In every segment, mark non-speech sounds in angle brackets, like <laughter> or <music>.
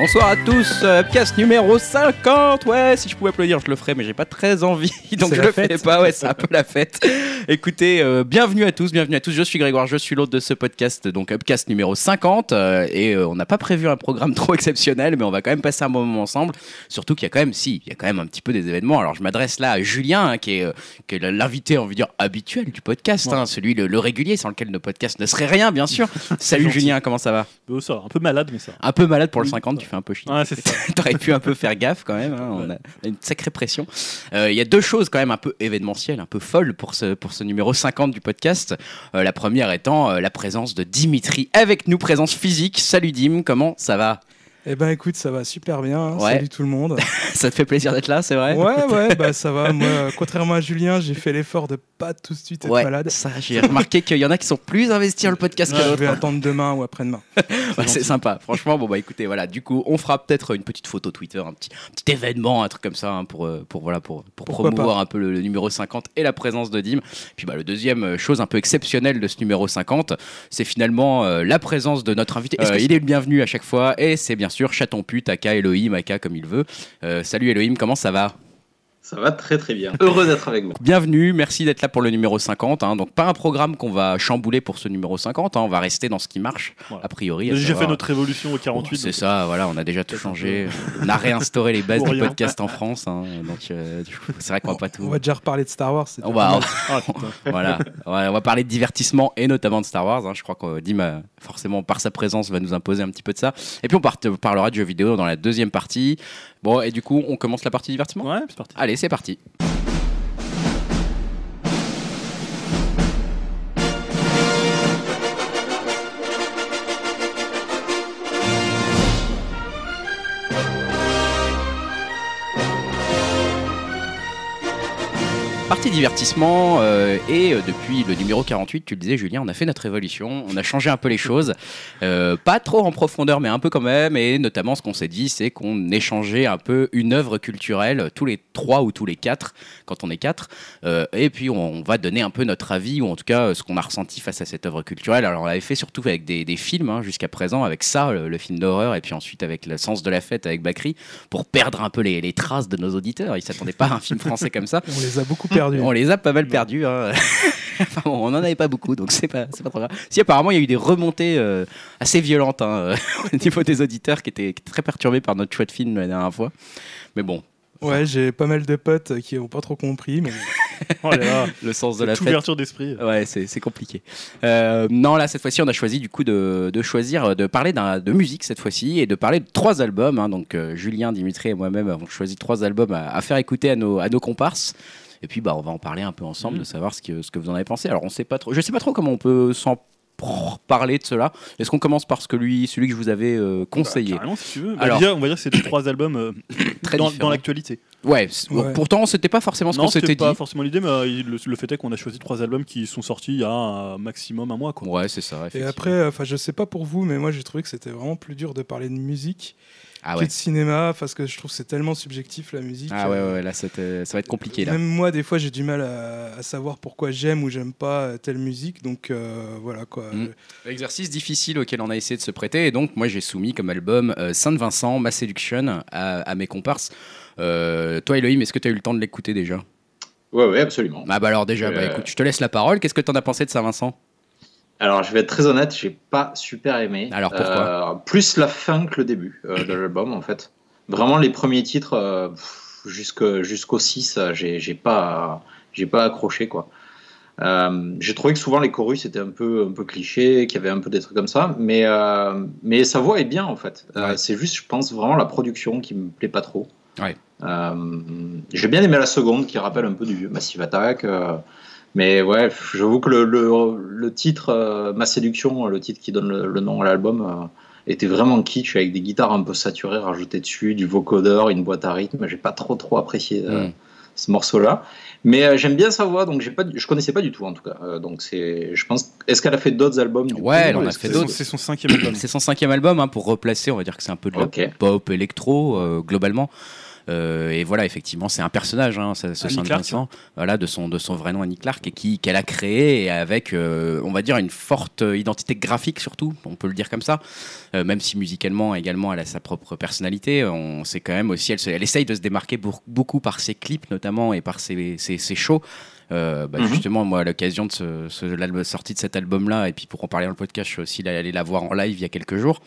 Bonsoir à tous, euh, Upcast numéro 50. Ouais, si je pouvais applaudir, je le ferais, mais j'ai pas très envie, <laughs> donc je le fais pas. Ouais, c'est un peu la fête. Écoutez, euh, bienvenue à tous, bienvenue à tous. Je suis Grégoire, je suis l'hôte de ce podcast, donc Upcast numéro 50. euh, et euh, on n'a pas prévu un programme <laughs> trop exceptionnel, mais on va quand même passer un bon moment ensemble. Surtout qu'il y a quand même, si, il y a quand même un petit peu des événements. Alors je m'adresse là à Julien, hein, qui est, euh, qui est l'invité, on veut dire, habituel du podcast, hein, celui le, le régulier, sans lequel nos podcasts ne seraient rien, bien sûr. <laughs> Salut. Julien, comment ça va? Oh, ça va, un peu malade, mais ça. Un peu malade pour le 50, tu un peu chier. Ouais. <laughs> T'aurais pu un peu faire gaffe quand même. hein, On a on a une sacrée pression. Euh, Il y a deux choses quand même un peu événementielles, un peu folles pour ce, pour ce numéro 50 du podcast. Euh, la première étant euh, la présence de Dimitri avec nous, présence physique. Salut Dim, comment ça va? Eh ben écoute, ça va super bien. hein. Ouais. Salut tout le monde. <laughs> Ça te fait plaisir d'être là, c'est vrai ouais, <laughs> ouais, bah ça va. Moi, contrairement à Julien, j'ai fait l'effort de pas tout de suite être Ouais, malade. ça, j'ai remarqué qu'il y en a qui sont plus investis dans le podcast que Je vais attendre demain ou après-demain. <laughs> Ouais, c'est sympa, franchement. Bon, bah écoutez, voilà, du coup, on fera peut-être une petite photo Twitter, un petit, un petit événement, un truc comme ça, hein, pour, euh, pour, voilà, pour, pour Pourquoi promouvoir un peu le, le numéro 50 et la présence de Dim. Puis, bah, le deuxième euh, chose un peu exceptionnelle de ce numéro 50, c'est finalement euh, la présence de notre invité. Euh, il est le bienvenu à chaque fois, et c'est bien sûr Chaton Pute, aka Elohim, aka comme il veut. Euh, salut Elohim, comment ça va? Ça va très très bien. Heureux d'être avec vous. Bienvenue, merci d'être là pour le numéro 50. hein. Donc, pas un programme qu'on va chambouler pour ce numéro 50, hein. on va rester dans ce qui marche, Voilà. a priori. On a déjà savoir- fait notre révolution au 48. c'est donc, ça, voilà, on a déjà tout changé. On a réinstauré les bases <laughs> du rien. podcast en France. hein. donc, euh, c'est vrai qu'on va pas tout. On va déjà reparler de Star Wars. On va. Ah, <laughs> voilà, Ouais, on va parler de divertissement et notamment de Star Wars. hein. Je crois que Dim, euh, forcément, par sa présence, va nous imposer un petit peu de ça. Et puis, on parlera de jeux vidéo dans la deuxième partie. Bon, et du coup, on commence la partie divertissement Ouais, c'est parti. Allez, c'est parti. Divertissement euh, et euh, depuis le numéro 48, tu le disais Julien, on a fait notre évolution, on a changé un peu les choses, Euh, pas trop en profondeur mais un peu quand même et notamment ce qu'on s'est dit c'est qu'on échangeait un peu une œuvre culturelle tous les trois ou tous les quatre quand on est quatre Euh, et puis on, on va donner un peu notre avis ou en tout cas ce qu'on a ressenti face à cette œuvre culturelle. Alors on l'avait fait surtout avec des, des films hein, jusqu'à présent avec ça, le, le film d'horreur et puis ensuite avec le sens de la fête avec Bakri pour perdre un peu les, les traces de nos auditeurs. Ils s'attendaient pas à un film français comme ça. <laughs> On les a beaucoup perdus. On les a pas mal perdus. hein. <laughs> Enfin bon, on en avait pas beaucoup, donc c'est pas, c'est pas trop grave. Si apparemment il y a eu des remontées euh, assez violentes hein, <laughs> au niveau des auditeurs qui étaient, très perturbés par notre choix de film la dernière fois. Mais bon, Ouais, j'ai pas mal de potes qui ont pas trop compris. Mais... <laughs> Oh là là, le sens de la fête. ouverture d'esprit. Ouais, c'est c'est compliqué. Euh, non, là, cette fois-ci, on a choisi du coup de, de choisir, de parler de musique cette fois-ci et de parler de trois albums. hein. Donc, euh, Julien, Dimitri et moi-même avons choisi trois albums à, à faire écouter à nos, à nos comparses. Et puis, bah, on va en parler un peu ensemble, Mhm. de savoir ce que, ce que vous en avez pensé. Alors, on sait pas trop, je sais pas trop comment on peut s'en parler de cela. Est-ce qu'on commence par ce que lui, celui que je vous avais euh, conseillé Bah, si tu veux. Bah, Alors- déjà, on va dire que c'est les trois albums euh, <coughs> Très dans, différents. dans l'actualité. Ouais, Ouais. pourtant, c'était pas forcément ce qu'on Non, s'était c'était dit. pas forcément l'idée, mais euh, le, le fait est qu'on a choisi trois albums qui sont sortis il y a un maximum un mois. Quoi. Ouais, c'est ça. Et après, enfin, je sais pas pour vous, mais moi j'ai trouvé que c'était vraiment plus dur de parler de musique ah que ouais. de cinéma, parce que je trouve que c'est tellement subjectif la musique. Ah ouais, Euh, ouais, ouais, là, ça va être compliqué là. Même moi, des fois, j'ai du mal à, à savoir pourquoi j'aime ou j'aime pas euh, telle musique. Donc euh, voilà quoi. Mm. Exercice difficile auquel on a essayé de se prêter. Et donc, moi, j'ai soumis comme album euh, Saint-Vincent, Ma Séduction à, à mes comparses. Euh, toi, Elohim, est-ce que tu as eu le temps de l'écouter déjà? Ouais, ouais, absolument. Ah, bah alors, déjà, bah, Euh. écoute, je te laisse la parole. Qu'est-ce que tu en as pensé de Saint-Vincent Alors, je vais être très honnête, j'ai pas super aimé. Alors, pourquoi Euh, Plus la fin que le début euh, de l'album, en fait. Vraiment, les premiers titres, euh, jusqu'au 6, euh, j'ai pas, pas accroché, quoi. J'ai trouvé que souvent les chorus étaient un peu, un peu clichés, qu'il y avait un peu des trucs comme ça, mais, mais sa voix est bien en fait. Ouais. C'est juste, je pense, vraiment la production qui me plaît pas trop. Ouais. J'ai bien aimé la seconde qui rappelle un peu du Massive Attack. Mais ouais, j'avoue que le, le, le titre, euh, Ma Séduction, le titre qui donne le, le nom à l'album, euh, était vraiment kitsch avec des guitares un peu saturées rajoutées dessus, du vocodeur, une boîte à rythme. J'ai pas trop trop apprécié euh, Mm. ce morceau-là. Mais euh, j'aime bien sa voix, donc j'ai pas, je connaissais pas du tout en tout cas. Euh, donc c'est, je pense, est-ce qu'elle a fait d'autres albums du Ouais, coup, elle en a fait que C'est son- d'autres. C'est son cinquième album. C'est son cinquième album, hein, pour replacer, on va dire que c'est un peu de la pop électro, euh, globalement. Euh, et voilà, effectivement, c'est un personnage, hein, ce Saint. Vincent, voilà, de son de son vrai nom Annie Clark, et qui qu'elle a créé avec, euh, on va dire, une forte identité graphique surtout, on peut le dire comme ça. Euh, même si musicalement également, elle a sa propre personnalité. On sait quand même aussi, elle, se- elle essaye de se démarquer pour- beaucoup par ses clips notamment et par ses ses, ses shows. Euh, bah, Mhm. Justement, moi, à l'occasion de ce, ce- l'album- sortie de cet album-là, et puis pour en parler dans le podcast, je suis aussi allé la voir en live il y a quelques jours.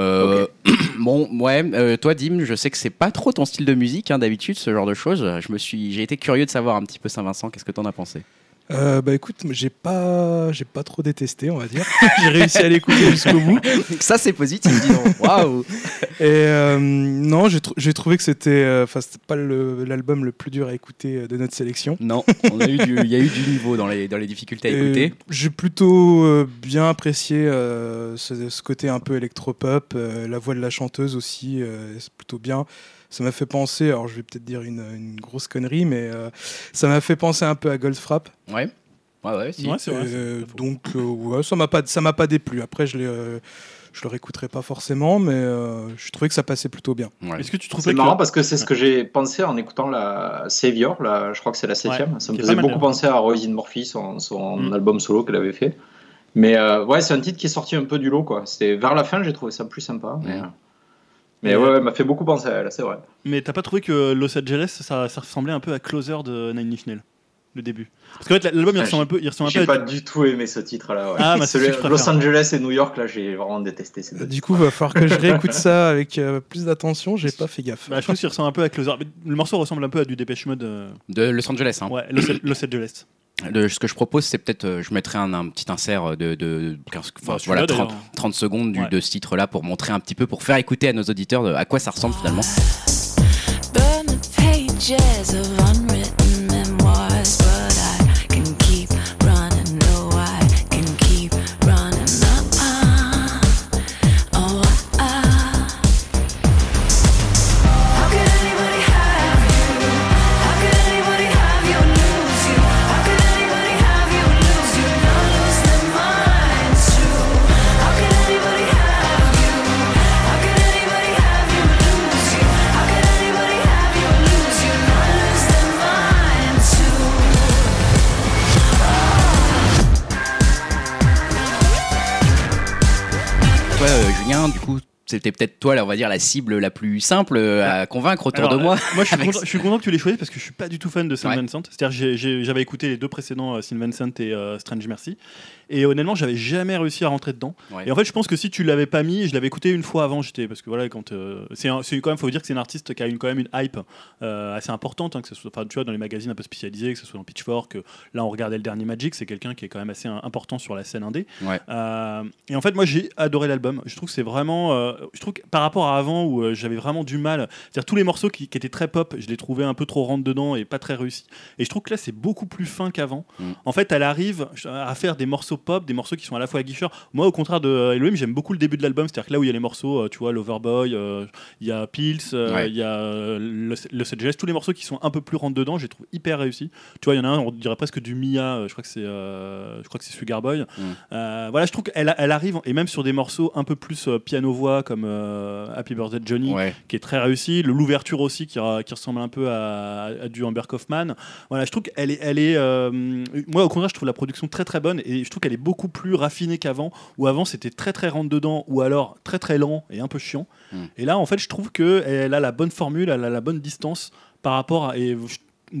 Euh, <clears throat> bon, ouais, euh, toi, Dim, je sais que c'est pas trop ton style de musique, hein, d'habitude, ce genre de choses. Je me suis, j'ai été curieux de savoir un petit peu Saint-Vincent. Qu'est-ce que t'en as pensé? Euh, bah écoute, j'ai pas, j'ai pas trop détesté, on va dire. <laughs> j'ai réussi à l'écouter jusqu'au bout. Ça, c'est positif, dis donc. Waouh Et euh, non, j'ai trou- j'ai trouvé que c'était, euh, enfin, c'était pas l'album le plus dur à écouter de notre sélection. Non, on a eu du, il y a eu du niveau dans les, dans les difficultés à écouter. J'ai plutôt bien apprécié ce, ce côté un peu électropop, la voix de la chanteuse aussi, c'est plutôt bien. Ça m'a fait penser, alors je vais peut-être dire une, une grosse connerie, mais euh, ça m'a fait penser un peu à Goldfrapp. Ouais. Ouais, ouais, si. Ouais, vrai. Euh, donc euh, ouais, ça m'a pas, ça m'a pas déplu. Après, je l'ai, euh, je le réécouterai pas forcément, mais euh, je trouvais que ça passait plutôt bien. Ouais. Est-ce que tu trouves C'est que marrant parce que c'est ce que j'ai pensé en écoutant la Savior, la, je crois que c'est la septième. ça me faisait beaucoup penser à Roisin Murphy, son, son Mm. album solo qu'elle avait fait. Mais euh, ouais, c'est un titre qui est sorti un peu du lot, quoi. C'était vers la fin, j'ai trouvé ça plus sympa. Mais, Mm. Euh, mais ouais, ouais, m'a fait beaucoup penser à elle, c'est vrai. Mais t'as pas trouvé que Los Angeles, ça, ça ressemblait un peu à Closer de Nine Inch Nails, le début? Parce qu'en fait, l'album il Ah, ressemble un peu, il ressemble un J'ai pas à... du tout aimé ce titre-là. ouais. Ah, bah, c'est Celui- ce Los. Angeles et New York, là, j'ai vraiment détesté ces deux Du titres. coup, va falloir que je réécoute ça avec euh, plus d'attention. J'ai pas fait gaffe. Bah, je trouve qu'il ressemble un peu à Closer. Le morceau ressemble un peu à du Dépêche Mode. euh, De Los Angeles. Hein. Ouais, Los, Los Angeles. Le- ce que je propose, c'est peut-être, euh, je mettrai un, un petit insert de, de 15, enfin, Bah, celui-là, voilà, 30, d'ailleurs. 30 secondes du- Ouais. de ce titre-là pour montrer un petit peu, pour faire écouter à nos auditeurs de- à quoi ça ressemble finalement. Burn the pages of c'était peut-être toi, là, on va dire, la cible la plus simple euh, à convaincre autour Alors, de moi. euh, moi, je suis, <laughs> content, je suis content que tu l'aies choisi parce que je suis pas du tout fan de Saint Ouais. Vincent. C'est-à-dire, j'avais écouté les deux précédents, euh, Saint Vincent et euh, Strange Mercy, et honnêtement, j'avais jamais réussi à rentrer dedans. Ouais. Et en fait, je pense que si tu l'avais pas mis, je l'avais écouté une fois avant, j'étais parce que voilà, quand euh, c'est quand même, faut dire que c'est un artiste qui a une, quand même une hype euh, assez importante, hein, que ce soit, enfin, tu vois, dans les magazines un peu spécialisés, que ce soit dans Pitchfork. que là, on regardait le dernier Magic, c'est quelqu'un qui est quand même assez euh, important sur la scène indé. Ouais. Euh, et en fait, moi, j'ai adoré l'album. Je trouve que c'est vraiment, euh, je trouve que par rapport à avant où euh, j'avais vraiment du mal, c'est-à-dire tous les morceaux qui, qui étaient très pop, je les trouvais un peu trop rentre dedans et pas très réussis. Et je trouve que là, c'est beaucoup plus fin qu'avant. Mm. En fait, elle arrive à faire des morceaux pop, des morceaux qui sont à la fois aguicheurs. Moi, au contraire de Elohim, j'aime beaucoup le début de l'album, c'est-à-dire que là où il y a les morceaux, euh, tu vois, Loverboy, euh, il y a Pills, euh, Ouais. il y a Los Angeles, tous les morceaux qui sont un peu plus rentre dedans, je les trouve hyper réussis. Tu vois, il y en a un, on dirait presque du Mia, je crois que c'est, je crois que c'est Sugar Boy. Mm. Voilà, je trouve qu'elle elle arrive et même sur des morceaux un peu plus euh, piano voix comme Happy Birthday Johnny, Ouais. qui est très réussi. Le- L'ouverture aussi qui, ressemble un peu à, à du Amber Kaufman. Voilà, je trouve qu'elle est, elle est euh, moi au contraire, je trouve la production très très bonne et je trouve qu'elle est beaucoup plus raffinée qu'avant. Où avant c'était très très rentre dedans ou alors très très lent et un peu chiant. Mm. Et là, en fait, je trouve que elle a la bonne formule, elle a la bonne distance par rapport à et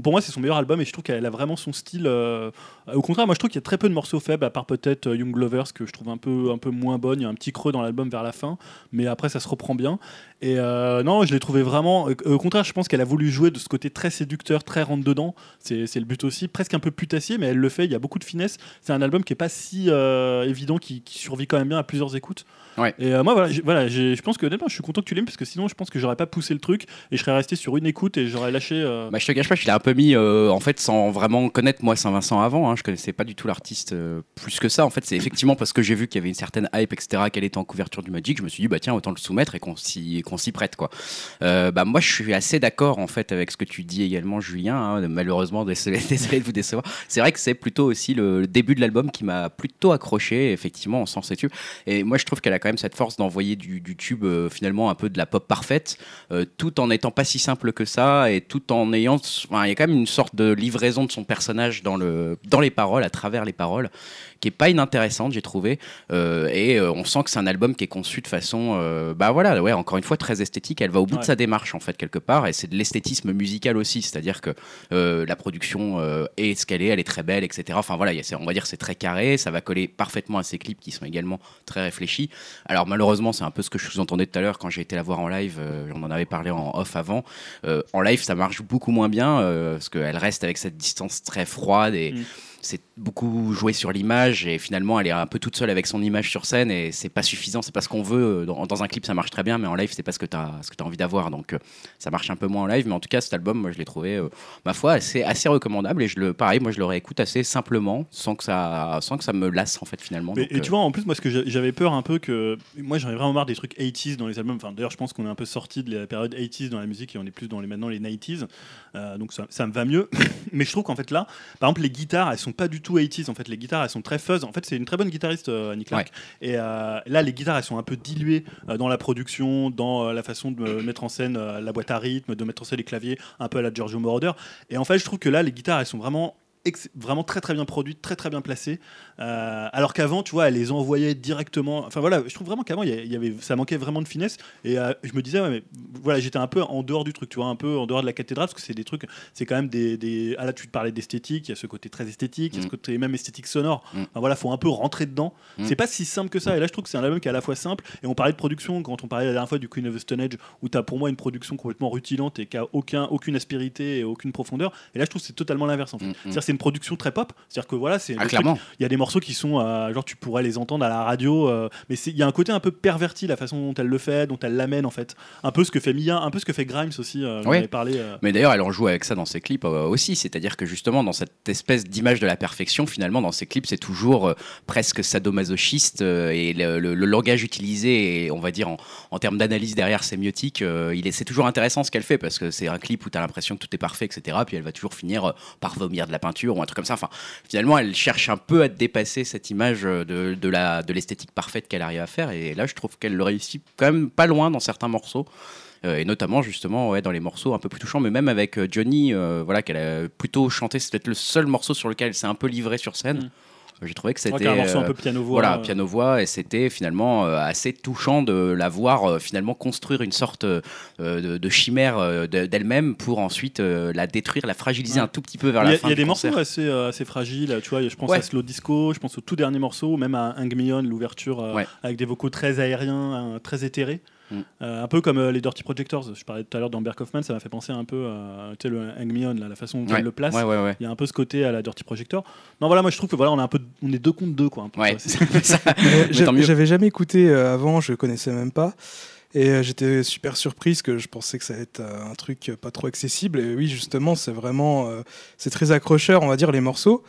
pour moi, c'est son meilleur album et je trouve qu'elle a vraiment son style. euh, au contraire, moi je trouve qu'il y a très peu de morceaux faibles, à part peut-être euh, Young Lovers que je trouve un peu, un peu moins bonne. Il y a un petit creux dans l'album vers la fin, mais après ça se reprend bien. Et euh, non, je l'ai trouvé vraiment. au contraire, je pense qu'elle a voulu jouer de ce côté très séducteur, très rentre dedans. C'est c'est le but aussi, presque un peu putassier, mais elle le fait. Il y a beaucoup de finesse. C'est un album qui est pas si évident, qui, qui survit quand même bien à plusieurs écoutes. Ouais. Et moi, voilà, je pense que honnêtement, je suis content que tu l'aimes parce que sinon, je pense que j'aurais pas poussé le truc et je serais resté sur une écoute et j'aurais lâché. Bah, je te cache pas, je l'ai un peu mis, euh, en fait, sans vraiment connaître moi Saint-Vincent avant. Hein, je connaissais pas du tout l'artiste euh, plus que ça. En fait, c'est effectivement parce que j'ai vu qu'il y avait une certaine hype, etc., qu'elle était en couverture du Magic. Je me suis dit, bah tiens, autant le soumettre et qu'on s'y prête, quoi. Euh, bah moi, je suis assez d'accord en fait avec ce que tu dis également, Julien. hein. malheureusement, <laughs> désolé, de vous décevoir. C'est vrai que c'est plutôt aussi le début de l'album qui m'a plutôt accroché, effectivement, en sens et tube. Et moi, je trouve qu'elle a quand même cette force d'envoyer du, tube, finalement, un peu de la pop parfaite, tout en n'étant pas si simple que ça, et tout en ayant. enfin, il y a quand même une sorte de livraison de son personnage dans, dans les paroles, à travers les paroles, qui est pas inintéressante, j'ai trouvé. Euh, et euh, on sent que c'est un album qui est conçu de façon, euh, bah voilà, ouais, encore une fois, très esthétique. Elle va au bout Ouais. de sa démarche, en fait, quelque part, et c'est de l'esthétisme musical aussi, c'est-à-dire que euh, la production euh, est ce qu'elle est, elle est très belle, etc. Enfin voilà, il y a- on va dire c'est très carré, ça va coller parfaitement à ses clips qui sont également très réfléchis. Alors malheureusement, c'est un peu ce que je vous-entendais tout à l'heure quand j'ai été la voir en live, euh, on en avait parlé en off avant. Euh, en live, ça marche beaucoup moins bien, euh, parce qu'elle reste avec cette distance très froide et Mm. C'est beaucoup joué sur l'image et finalement elle est un peu toute seule avec son image sur scène et c'est pas suffisant, c'est pas ce qu'on veut. Dans, dans un clip ça marche très bien, mais en live c'est pas ce que tu as, ce que as envie d'avoir. Donc euh, ça marche un peu moins en live, mais en tout cas cet album, moi je l'ai trouvé, euh, ma foi, assez, assez recommandable et je le, pareil, moi je le réécoute assez simplement, sans que ça, sans que ça me lasse en fait finalement. Mais- Donc, et euh, tu vois, en plus, moi, ce que j'a- j'avais peur un peu que. Moi, j'en ai vraiment marre des trucs 80s dans les albums. Enfin, d'ailleurs, je pense qu'on est un peu sorti de la période 80s dans la musique et on est plus dans les maintenant les 90s. Euh, donc, ça, ça me va mieux. <laughs> Mais je trouve qu'en fait, là, par exemple, les guitares, elles sont pas du tout 80s. En fait, les guitares, elles sont très fuzz. En fait, c'est une très bonne guitariste, euh, Annie Clark. Et euh, là, les guitares, elles sont un peu diluées euh, dans la production, dans la façon de mettre en scène la boîte à rythme, de mettre en scène les claviers, un peu à la Giorgio Moroder. Et en fait, je trouve que là, les guitares, elles sont vraiment. vraiment très très bien produites, très très bien placées. Euh, alors qu'avant, tu vois, elle les envoyait directement. Enfin voilà, je trouve vraiment qu'avant, il y avait, ça manquait vraiment de finesse. Et euh, je me disais, ouais, mais voilà, j'étais un peu en dehors du truc, tu vois, un peu en dehors de la cathédrale, parce que c'est des trucs, c'est quand même des, des. Ah là, tu te parlais d'esthétique, il y a ce côté très esthétique, il y a ce Mm. côté même esthétique sonore. Mm. Enfin, voilà, faut un peu rentrer dedans. Mm. C'est pas si simple que ça. Et là, je trouve que c'est un album qui est à la fois simple. Et on parlait de production quand on parlait la dernière fois du Queen of the Stone Age, où tu as pour moi une production complètement rutilante et qui a aucun, aucune aspérité et aucune profondeur. Et là, je trouve que c'est totalement l'inverse en fait. Mm, mm. C'est-à-dire, c'est une production très pop. C'est-à-dire que voilà, c'est ah, clairement. il y a des morceaux qui sont euh, genre tu pourrais les entendre à la radio euh, mais il y a un côté un peu perverti la façon dont elle le fait dont elle l'amène en fait un peu ce que fait Mia un peu ce que fait Grimes aussi euh, avais parlé euh. Mais d'ailleurs, elle en joue avec ça dans ses clips euh, aussi. C'est-à-dire que justement, dans cette espèce d'image de la perfection, finalement, dans ses clips, c'est toujours presque sadomasochiste. et le, le- le langage utilisé, et on va dire en, en termes d'analyse derrière sémiotique, il est, c'est toujours intéressant ce qu'elle fait parce que c'est un clip où tu as l'impression que tout est parfait, etc. Puis elle va toujours finir par vomir de la peinture ou un truc comme ça. Enfin, finalement, elle cherche un peu à dépasser cette image euh, de, de la, de l'esthétique parfaite qu'elle arrive à faire. Et là, je trouve qu'elle le réussit quand même pas loin dans certains morceaux. Euh, et notamment justement dans les morceaux un peu plus touchants, mais même avec euh, Johnny, voilà, qu'elle a plutôt chanté, c'est peut-être le seul morceau sur lequel elle s'est un peu livrée sur scène. Mm. J'ai trouvé que Ouais, c'était a un morceau un euh, peu piano voix voilà, euh. piano voix, et c'était finalement euh, assez touchant de la voir finalement construire une sorte de, de chimère de- d'elle-même pour ensuite la détruire, la fragiliser Ouais. un tout petit peu vers la a, fin il y a des concert. morceaux assez, assez fragiles tu vois je pense Ouais. à Slow Disco je pense au tout dernier morceau même à Hang Me On l'ouverture Ouais. avec des vocaux très aériens euh, très éthérés Mm. Euh, un peu comme euh, les Dirty Projectors je parlais tout à l'heure d'Amber Kaufman ça m'a fait penser un peu à tu sais, le Hang Me On là, la façon dont Ouais. elle le place Ouais, ouais, ouais. il y a un peu ce côté à la Dirty Projector non voilà moi je trouve que voilà on est un peu on est deux contre deux quoi. J'avais jamais écouté euh, avant, je connaissais même pas. Et euh, j'étais super surprise que je pensais que ça allait être euh, un truc euh, pas trop accessible. Et oui, justement, c'est vraiment. euh, c'est très accrocheur, on va dire, les morceaux.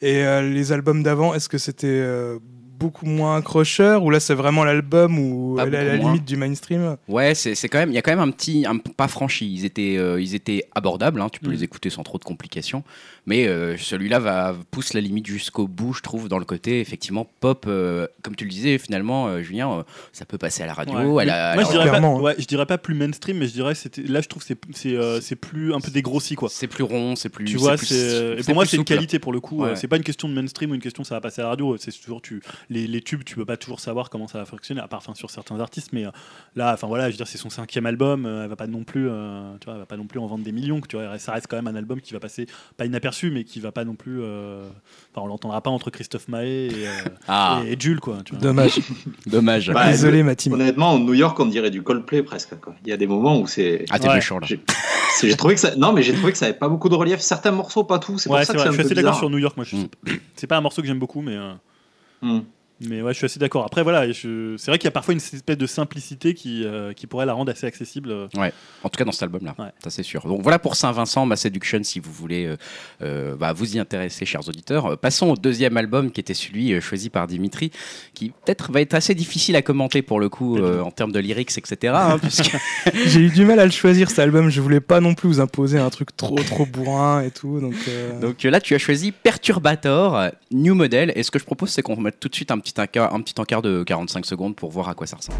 Et euh, les albums d'avant, est-ce que c'était euh, beaucoup moins accrocheur Ou là, c'est vraiment l'album elle est à la beaucoup moins. limite du mainstream Ouais, c'est c'est quand même, il y a quand même un petit, un pas franchi. Ils étaient, euh, ils étaient abordables. hein, tu peux Mm. les écouter sans trop de complications. Mais euh, celui-là va pousse la limite jusqu'au bout, je trouve, dans le côté effectivement pop. euh, comme tu le disais, finalement, euh, Julien, euh, ça peut passer à la radio. Ouais. elle Mais a- moi, je dirais, pas, hein. ouais, je dirais pas plus mainstream, mais je dirais c'était là, je trouve que c'est c'est euh, c'est plus un peu dégrossi quoi. c'est plus rond, c'est plus. Tu vois, c'est euh, et pour moi c'est une qualité pour le coup. Ouais. euh, C'est pas une question de mainstream ou une question ça va passer à la radio. C'est toujours tu les, les tubes, tu peux pas toujours savoir comment ça va fonctionner, à part enfin, sur certains artistes. Mais euh, là, enfin voilà, je veux dire, c'est son cinquième album. euh, elle va pas non plus, euh, tu vois, elle va pas non plus en vendre des millions. Tu vois, ça reste quand même un album qui va passer pas inaperçu, mais qui va pas non plus. euh, Enfin, on l'entendra pas entre Christophe Maé et, euh, <laughs> Ah, et, et Jules quoi. Tu vois. Dommage. <laughs> dommage. Bah, Désolé, ma team. Honnêtement, New York, on dirait du Coldplay presque. Quoi. Il y a des moments où c'est. Ah, t'es Ouais. méchant là. J'ai trouvé que ça. Non, mais j'ai trouvé que ça avait pas beaucoup de relief. Certains morceaux, pas tout. C'est pour ça c'est que vrai. Je un suis assez d'accord sur New York. Moi, je- Mm. c'est pas un morceau que j'aime beaucoup, mais. euh, Hmm. Mais ouais, je suis assez d'accord. Après, voilà, je- c'est vrai qu'il y a parfois une espèce de simplicité qui, euh, qui pourrait la rendre assez accessible. euh. En tout cas dans cet album-là, Ouais. ça c'est sûr. Donc voilà pour Saint-Vincent, Ma Seduction, si vous voulez euh, bah, vous y intéresser, chers auditeurs. Passons au deuxième album qui était celui euh, choisi par Dimitri, qui peut-être va être assez difficile à commenter pour le coup euh, en termes de lyrics, etc. hein, puisque- <laughs> J'ai eu du mal à le choisir cet album. Je voulais pas non plus vous imposer un truc trop trop bourrin et tout. Donc, euh, Donc là, tu as choisi Perturbator, New Model. Et ce que je propose, c'est qu'on mette tout de suite un petit un petit encart de 45 secondes pour voir à quoi ça ressemble.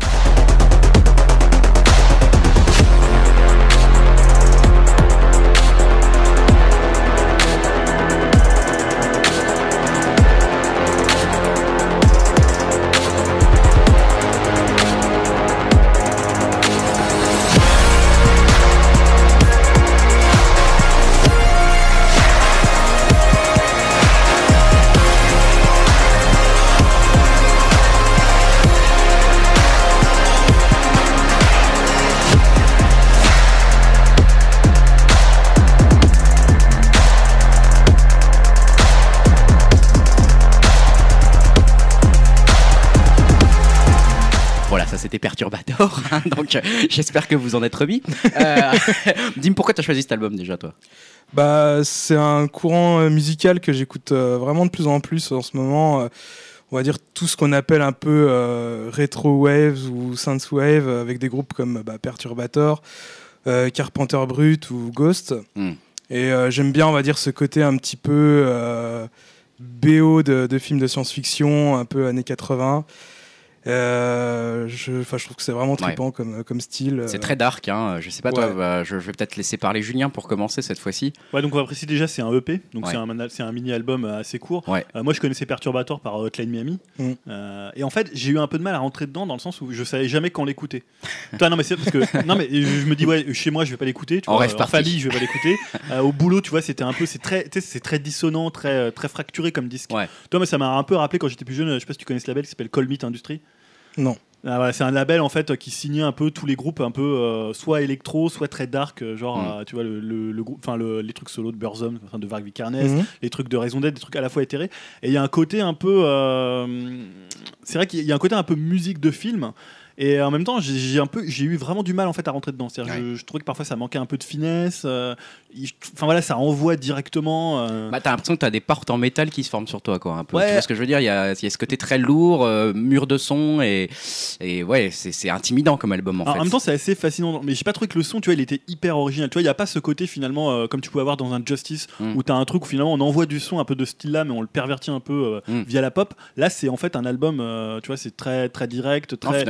<laughs> Hein, donc euh, j'espère que vous en êtes remis. Euh, <laughs> Dis-moi pourquoi tu as choisi cet album déjà, toi? Bah, c'est un courant euh, musical que j'écoute euh, vraiment de plus en plus en ce moment. on va dire tout ce qu'on appelle un peu euh, retro waves ou synth wave avec des groupes comme bah, Perturbator, euh, Carpenter Brut ou Ghost. Hmm. Et euh, j'aime bien, on va dire, ce côté un petit peu BO de, de films de science-fiction, un peu années 80. Euh, je, enfin, je trouve que c'est vraiment trippant comme, comme style. C'est euh. très dark. Hein. Je sais pas, toi, bah, je, je vais peut-être laisser parler Julien pour commencer cette fois-ci. Ouais, donc on va préciser déjà, c'est un EP, donc Ouais. c'est un, mini-album euh, assez court. Ouais. Euh, moi, je connaissais Perturbator par Hotline Miami. Mm. Euh, et en fait, j'ai eu un peu de mal à rentrer dedans dans le sens où je savais jamais quand l'écouter. Toi, non, mais c'est parce que <laughs> non, mais je, je me dis ouais, chez moi, je vais pas l'écouter. Tu En en famille, je vais pas l'écouter. <laughs> Euh, au boulot, tu vois, c'était un peu, c'est très, tu sais, c'est très dissonant, très, euh, très fracturé comme disque. Ouais. Toi, moi, ça m'a un peu rappelé quand j'étais plus jeune. Je sais pas si tu connais ce label qui s'appelle Colmit Industries. Non. Ah, voilà, c'est un label en fait qui signait un peu tous les groupes un peu euh, soit électro, soit très dark, euh, genre Mm. euh, tu vois le, le, le groupe, enfin le- les trucs solo de Burzum, enfin de Varg Vikernes, Mhm. les trucs de Raison d'être, des trucs à la fois éthérés. Et il y a un côté un peu, c'est vrai qu'il y a un côté un peu musique de film. Et en même temps, j'ai un peu, j'ai eu vraiment du mal en fait à rentrer dedans. C'est-à-dire, je, je trouvais que parfois ça manquait un peu de finesse. euh, il- Enfin voilà, ça envoie directement. euh, Bah, t'as l'impression que t'as des portes en métal qui se forment sur toi, quoi. Un peu. Ouais. Tu vois ce que je veux dire? Il y y a ce côté très lourd, euh, mur de son, et, et ouais, c'est intimidant comme album en Alors, fait. en même temps, c'est assez fascinant. Mais j'ai pas trouvé que le son, tu vois, il était hyper original. Tu vois, il y a pas ce côté finalement, euh, comme tu pouvais avoir dans un Justice, Mm. où t'as un truc où finalement on envoie du son un peu de ce style-là, mais on le pervertit un peu euh, Mm. via la pop. Là, c'est en fait un album, tu vois, c'est très très direct, très.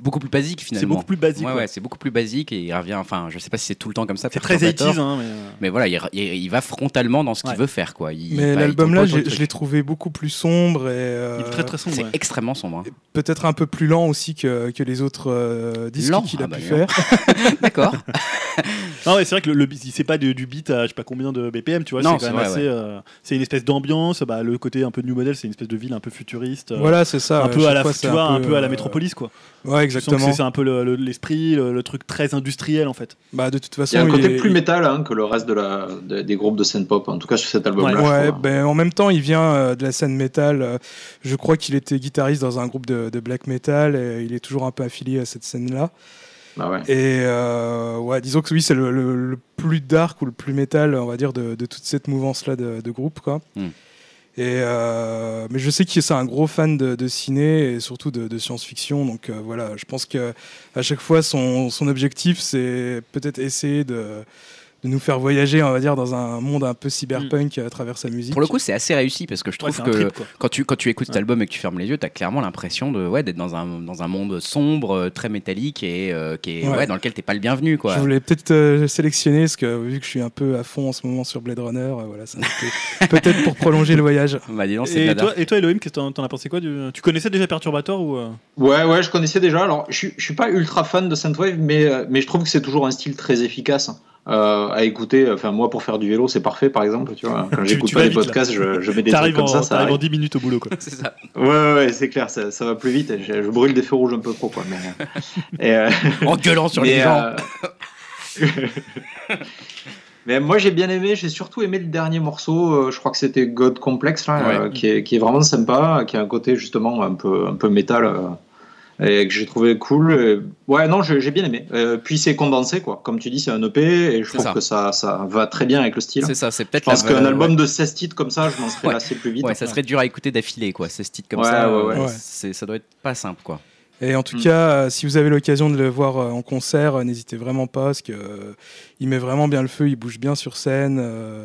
Beaucoup plus basique C'est finalement. beaucoup plus basique. Ouais, quoi. ouais, c'est beaucoup plus basique et il revient. Enfin, je sais pas si c'est tout le temps comme ça. c'est très Perturbator, 80s, hein, mais, euh, Mais voilà, il, il- il va frontalement dans ce qu'il Ouais. veut faire, quoi. Il- Mais bah, l'album là, je l'ai trouvé beaucoup plus sombre et euh, il est très très sombre. C'est ouais. extrêmement sombre. hein. peut-être un peu plus lent aussi que, que les autres euh, disques qu'il a Ah bah, pu donc. faire. <laughs> D'accord. <laughs> Non, ouais, c'est vrai que le, beat, c'est pas du, du beat à je sais pas combien de BPM, tu vois. Non, c'est c'est quand même vrai, assez. euh, c'est une espèce d'ambiance. Bah, le côté un peu New Model, c'est une espèce de ville un peu futuriste. Voilà, c'est ça. un peu à la, tu c'est vois, un peu à la métropolis, quoi. Ouais, exactement. c'est un peu le- le- l'esprit, le, le truc très industriel, en fait. Bah, de toute Il y façon, a un côté est- plus métal hein, que le reste de la, de- des groupes de scène pop, en tout cas sur cet album-là. Ouais, ben, en même temps, il vient euh, de la scène métal. euh, je crois qu'il était guitariste dans un groupe de, de black metal et il est toujours un peu affilié à cette scène-là. Bah ouais. Et euh, ouais, disons que oui, c'est le, le- le plus dark ou le plus métal, on va dire, de, de toute cette mouvance-là de, de groupe, quoi. Mm. Et euh, mais je sais que c'est un gros fan de, de ciné et surtout de, de science-fiction, donc euh, voilà, je pense que à chaque fois son, son objectif c'est peut-être essayer de, de nous faire voyager, on va dire, dans un monde un peu cyberpunk à travers sa musique. Pour le coup, c'est assez réussi parce que je trouve que trip, quand tu, quand tu écoutes cet album et que tu fermes les yeux, tu as clairement l'impression de ouais, d'être dans un, dans un monde sombre, euh, très métallique et euh, qui est, Ouais. ouais, dans lequel t'es pas le bienvenu. Quoi. Je voulais peut-être euh, sélectionner, parce que vu que je suis un peu à fond en ce moment sur Blade Runner, euh, voilà, <laughs> peut-être pour prolonger le voyage. Bah, dis donc, Et toi, et toi, Elohim, qu'est-ce que t'en as pensé quoi du... Tu connaissais déjà Perturbator ou euh? Ouais, ouais, je connaissais déjà. Alors, je suis, je suis pas ultra fan de Synthwave, mais, euh, mais je trouve que c'est toujours un style très efficace euh, à écouter. Enfin, moi, pour faire du vélo, c'est parfait, par exemple. Tu vois, quand j'écoute pas là. podcasts, je, je mets des trucs comme en, ça. ça t'arrives en arrive. 10 minutes au boulot, quoi. <laughs> C'est ça. Ouais, ouais, ouais, c'est clair, ça, ça va plus vite. Je, je brûle des feux rouges un peu trop, quoi. Mais, et, euh, En gueulant sur mais, les gens. euh, <laughs> Mais moi j'ai bien aimé, j'ai surtout aimé le dernier morceau, euh, je crois que c'était God Complex, là, Ouais. euh, qui, est, qui est vraiment sympa, qui a un côté justement un peu, un peu métal, euh, et que j'ai trouvé cool. Et- ouais, non, j'ai bien aimé. Euh, puis c'est condensé, quoi. Comme tu dis, c'est un EP, et je trouve ça. que ça, ça va très bien avec le style. C'est ça, c'est Je peut-être pense la- qu'un album ouais. de 16 titres comme ça, je m'en serais Ouais. lassé plus vite. Ouais, ça serait dur à écouter d'affilée, quoi. Ces titres comme Ouais, ça, ouais, euh, ouais. Ouais. c'est- ça doit être pas simple, quoi. Et en tout Mm. cas, euh, si vous avez l'occasion de le voir euh, en concert, euh, n'hésitez vraiment pas, parce que euh, il met vraiment bien le feu, il bouge bien sur scène, euh,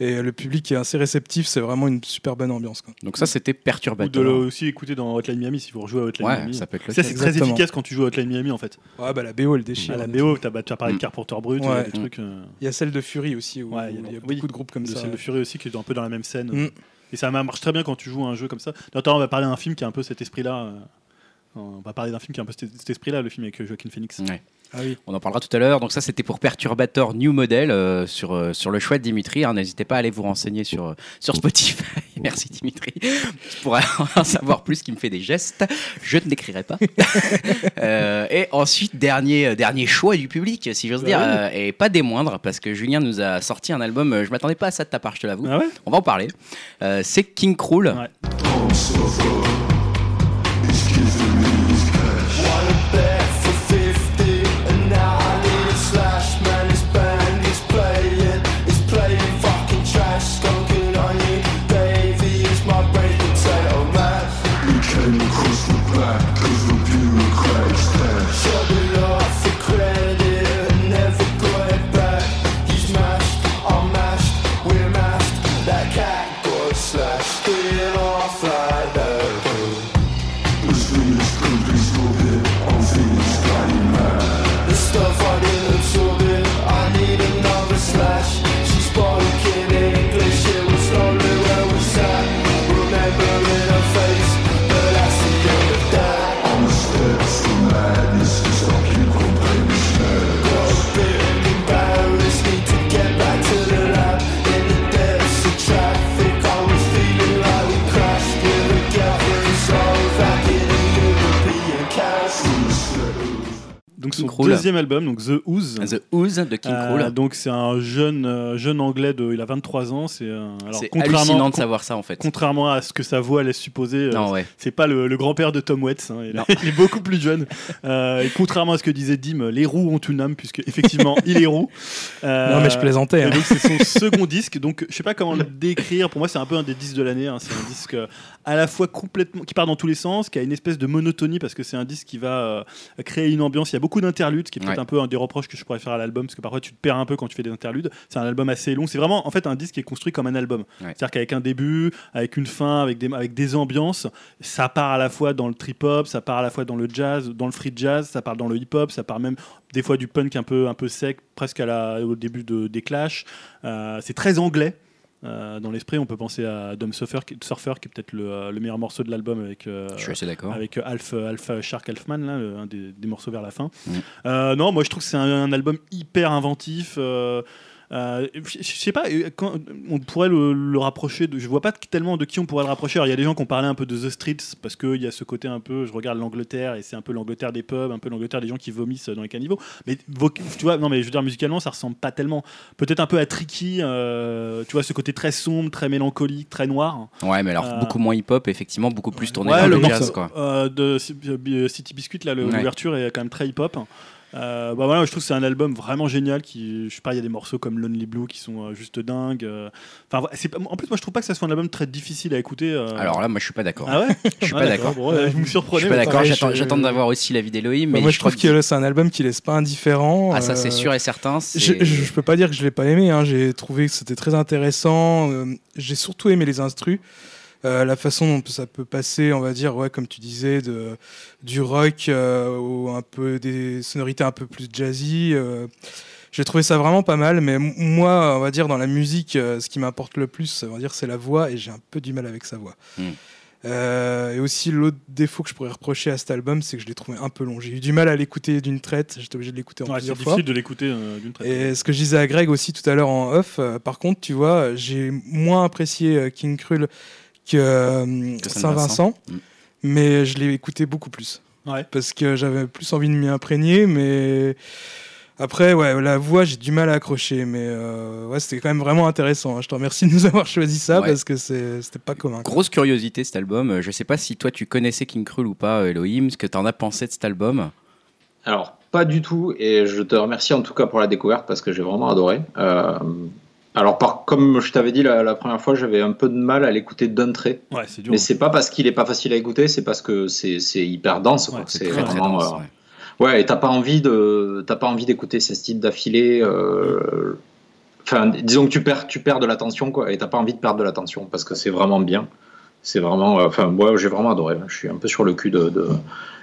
et le public est assez réceptif. C'est vraiment une super bonne ambiance. Quoi. Donc ça, c'était Ou de perturbateur. le aussi écouter dans Hotline Miami si vous rejouez à Hotline Ouais, Miami. ça peut être le Ça, c'est très efficace quand tu joues à Hotline Miami en fait. Ouais, bah la BO, elle déchire. À la. BO, t'as bah, tu as parlé de Mm. Carpenter Brut, Ouais. il y a des trucs. euh, Il y a celle de Fury aussi, où, Ouais, il y a- il y a oui, beaucoup de groupes comme de ça. celle de Fury aussi qui est un peu dans la même scène. Mm. Et ça marche très bien quand tu joues à un jeu comme ça. D'ailleurs, on va parler d'un film qui a un peu cet esprit-là. Euh, On va parler d'un film qui a un peu cet cet esprit-là, le film avec Joaquin Phoenix. Ouais. Ah oui. On en parlera tout à l'heure. Donc ça, c'était pour Perturbator New Model euh, sur, euh, sur le choix de Dimitri. hein. N'hésitez pas à aller vous renseigner sur, euh, sur Spotify. <laughs> Merci Dimitri. <laughs> Pour <laughs> en savoir plus, qui me fait des gestes. Je ne l'écrirai pas. Euh, et ensuite, dernier, euh, dernier choix du public, si j'ose Bah dire. oui. euh, et pas des moindres, parce que Julien nous a sorti un album. euh, Je m'attendais pas à ça de ta part, je te l'avoue. Ah ouais On va en parler. Euh, C'est King Krul. Ouais. Son King Krul. deuxième album, donc The Ooze. The Ooze de King Euh, Krul. donc c'est un jeune, euh, jeune anglais de, il a 23 ans. C'est contrairement, hallucinant de savoir ça en fait. contrairement à ce que sa voix laisse supposer, euh, ouais. c'est pas le, le grand-père de Tom Waits. hein, il, est beaucoup plus jeune. Euh, et contrairement à ce que disait Dim, les roues ont une âme puisque effectivement il est roux. Euh, <laughs> Non, mais je plaisantais. et hein. donc c'est son second disque. Donc je sais pas comment le décrire. Pour moi c'est un peu un des disques de l'année. hein. C'est un disque euh, à la fois complètement qui part dans tous les sens, qui a une espèce de monotonie parce que c'est un disque qui va euh, créer une ambiance. Il y a beaucoup d'interludes, ce qui est peut-être Ouais. un peu un des reproches que je pourrais faire à l'album parce que parfois tu te perds un peu quand tu fais des interludes. C'est un album assez long. C'est vraiment en fait un disque qui est construit comme un album. C'est-à-dire qu'avec un début, avec une fin, avec des, avec des ambiances, ça part à la fois dans le trip-hop, ça part à la fois dans le jazz, dans le free jazz, ça part dans le hip-hop, ça part même des fois du punk un peu, un peu sec, presque à la, au début de, des Clash. Euh, c'est très anglais. Euh, dans l'esprit, on peut penser à Dom Surfer, qui, Surfer, qui est peut-être le, euh, le meilleur morceau de l'album avec, euh, Je suis assez d'accord. avec euh, Alf, Alpha Shark Elfman, là, le- un des, des morceaux vers la fin. Euh, non, moi je trouve que c'est un, un album hyper inventif. Euh, je sais pas, euh, quand on pourrait le, le rapprocher. De, je vois pas tellement de qui on pourrait le rapprocher. Il y a des gens qui ont parlé un peu de The Streets parce qu'il y a ce côté un peu. Je regarde l'Angleterre et c'est un peu l'Angleterre des pubs, un peu l'Angleterre des gens qui vomissent dans les caniveaux. Mais tu vois, non, mais je veux dire musicalement, ça ressemble pas tellement. Peut-être un peu à Tricky. euh, tu vois, ce côté très sombre, très mélancolique, très noir. Ouais, mais alors Euh, beaucoup moins hip-hop, effectivement, beaucoup plus tourné Ouais, vers le jazz, quoi. de City Biscuit, là, Ouais. l'ouverture est quand même très hip-hop. Euh, bah voilà, je trouve que c'est un album vraiment génial. Qui, je sais pas, il y a des morceaux comme Lonely Blue qui sont euh, juste dingues. euh. Enfin, c'est pas- en plus, moi, je trouve pas que ça soit un album très difficile à écouter. euh. Alors là, moi, je suis pas d'accord. ah ouais, <laughs> Je suis Ah, pas d'accord. Bon, ouais, vous me Je surprenez. suis pas d'accord. J'attends d'avoir aussi l'avis d'Elohim. Bah, mais moi, je trouve que c'est un album qui laisse pas indifférent. Ah, ça, c'est sûr et certain. Je, c'est- je, je peux pas dire que je l'ai pas aimé, hein. j'ai trouvé que c'était très intéressant. j'ai surtout aimé les instrus. Euh, la façon dont ça peut passer, on va dire, ouais, comme tu disais, de, du rock euh, ou un peu des sonorités un peu plus jazzy. euh, j'ai trouvé ça vraiment pas mal, mais m- moi, on va dire, dans la musique, euh, ce qui m'importe le plus, on va dire, c'est la voix, et j'ai un peu du mal avec sa voix. Mm. Euh, et aussi, l'autre défaut que je pourrais reprocher à cet album, c'est que je l'ai trouvé un peu long. J'ai eu du mal à l'écouter d'une traite, j'étais obligé de l'écouter en Ouais, c'est plusieurs fois. difficile de l'écouter euh, d'une traite. Et ce que je disais à Greg aussi tout à l'heure en off, euh, par contre, tu vois, j'ai moins apprécié euh, King Krul que, euh, Que Saint-Vincent, Mm. mais je l'ai écouté beaucoup plus. Ouais. Parce que j'avais plus envie de m'y imprégner, mais Après, ouais, la voix, j'ai du mal à accrocher, mais euh, ouais, c'était quand même vraiment intéressant. hein. Je te remercie de nous avoir choisi ça Ouais. parce que c'était pas commun. quoi. Grosse curiosité cet album. Euh, Je sais pas si toi tu connaissais King Krul ou pas, Elohim, ce que t'en as pensé de cet album? Alors, pas du tout, et je te remercie en tout cas pour la découverte parce que j'ai vraiment adoré. Euh, alors, par, comme je t'avais dit la, la première fois, j'avais un peu de mal à l'écouter d'un trait. Ouais. Mais c'est pas parce qu'il est pas facile à écouter, c'est parce que c'est hyper dense. Ouais, c'est vraiment. dense. euh, ouais. Ouais, et t'as pas envie de, t'as pas envie d'écouter ces styles d'affilée. euh, Enfin, disons que tu perds, tu perds de l'attention, quoi, et t'as pas envie de perdre de l'attention parce que c'est vraiment bien. C'est vraiment, euh, enfin, moi, j'ai vraiment adoré. Je suis un peu sur le cul de. de...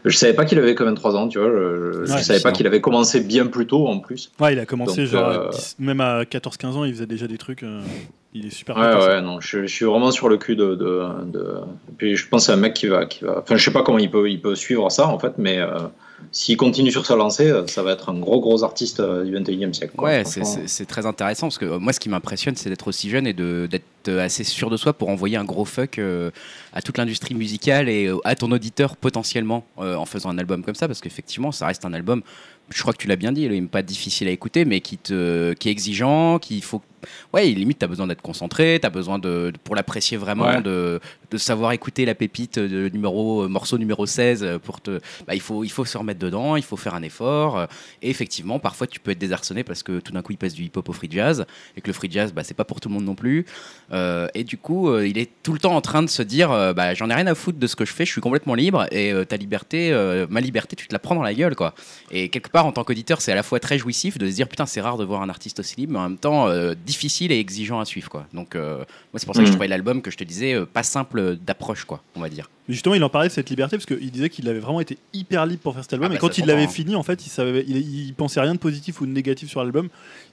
Je savais pas qu'il avait que 23 ans, tu vois. Je, je Ouais, savais pas qu'il avait commencé bien plus tôt, en plus. Ouais, il a commencé Donc, genre euh, 10 même à 14-15 ans, il faisait déjà des trucs. euh, il est super Ouais, ça. ouais, non, je, je suis vraiment sur le cul de. de, de... Et puis, je pense à un mec qui va, qui va. Enfin, je sais pas comment il peut, il peut suivre ça, en fait, mais euh, s'il continue sur sa lancée, euh, ça va être un gros, gros artiste euh, du 21 e siècle. quoi. Ouais, c'est- très intéressant parce que euh, moi, ce qui m'impressionne, c'est d'être aussi jeune et d'être assez sûr de soi pour envoyer un gros fuck à toute l'industrie musicale et à ton auditeur potentiellement en faisant un album comme ça parce qu'effectivement, ça reste un album. Je crois que tu l'as bien dit, il est pas difficile à écouter, mais qui, te, qui est exigeant, qu'il faut. Ouais, limite, tu as besoin d'être concentré, tu as besoin de, de- pour l'apprécier vraiment, Ouais. de, de savoir écouter la pépite de numéro, euh, morceau numéro 16 euh, pour te. Bah, il, faut, il faut se remettre dedans, il faut faire un effort. euh, Et effectivement, parfois, tu peux être désarçonné parce que tout d'un coup, il passe du hip-hop au free jazz et que le free jazz, bah, c'est pas pour tout le monde non plus. Euh, et du coup, il est tout le temps en train de se dire bah, j'en ai rien à foutre de ce que je fais, je suis complètement libre et ta liberté, ma liberté, tu te la prends dans la gueule. quoi. Et quelque part, en tant qu'auditeur, c'est à la fois très jouissif de se dire putain, c'est rare de voir un artiste aussi libre, mais en même temps difficile et exigeant à suivre. quoi. Donc, euh, moi, c'est pour ça que je Mhm. trouvais l'album que je te disais euh, pas simple d'approche, quoi, on va dire. Mais justement, il en parlait de cette liberté parce qu'il disait qu'il avait vraiment été hyper libre pour faire cet album. Ah bah, et quand ça il l'avait hein. fini, en fait, il, savait, il, il pensait rien de positif ou de négatif sur l'album.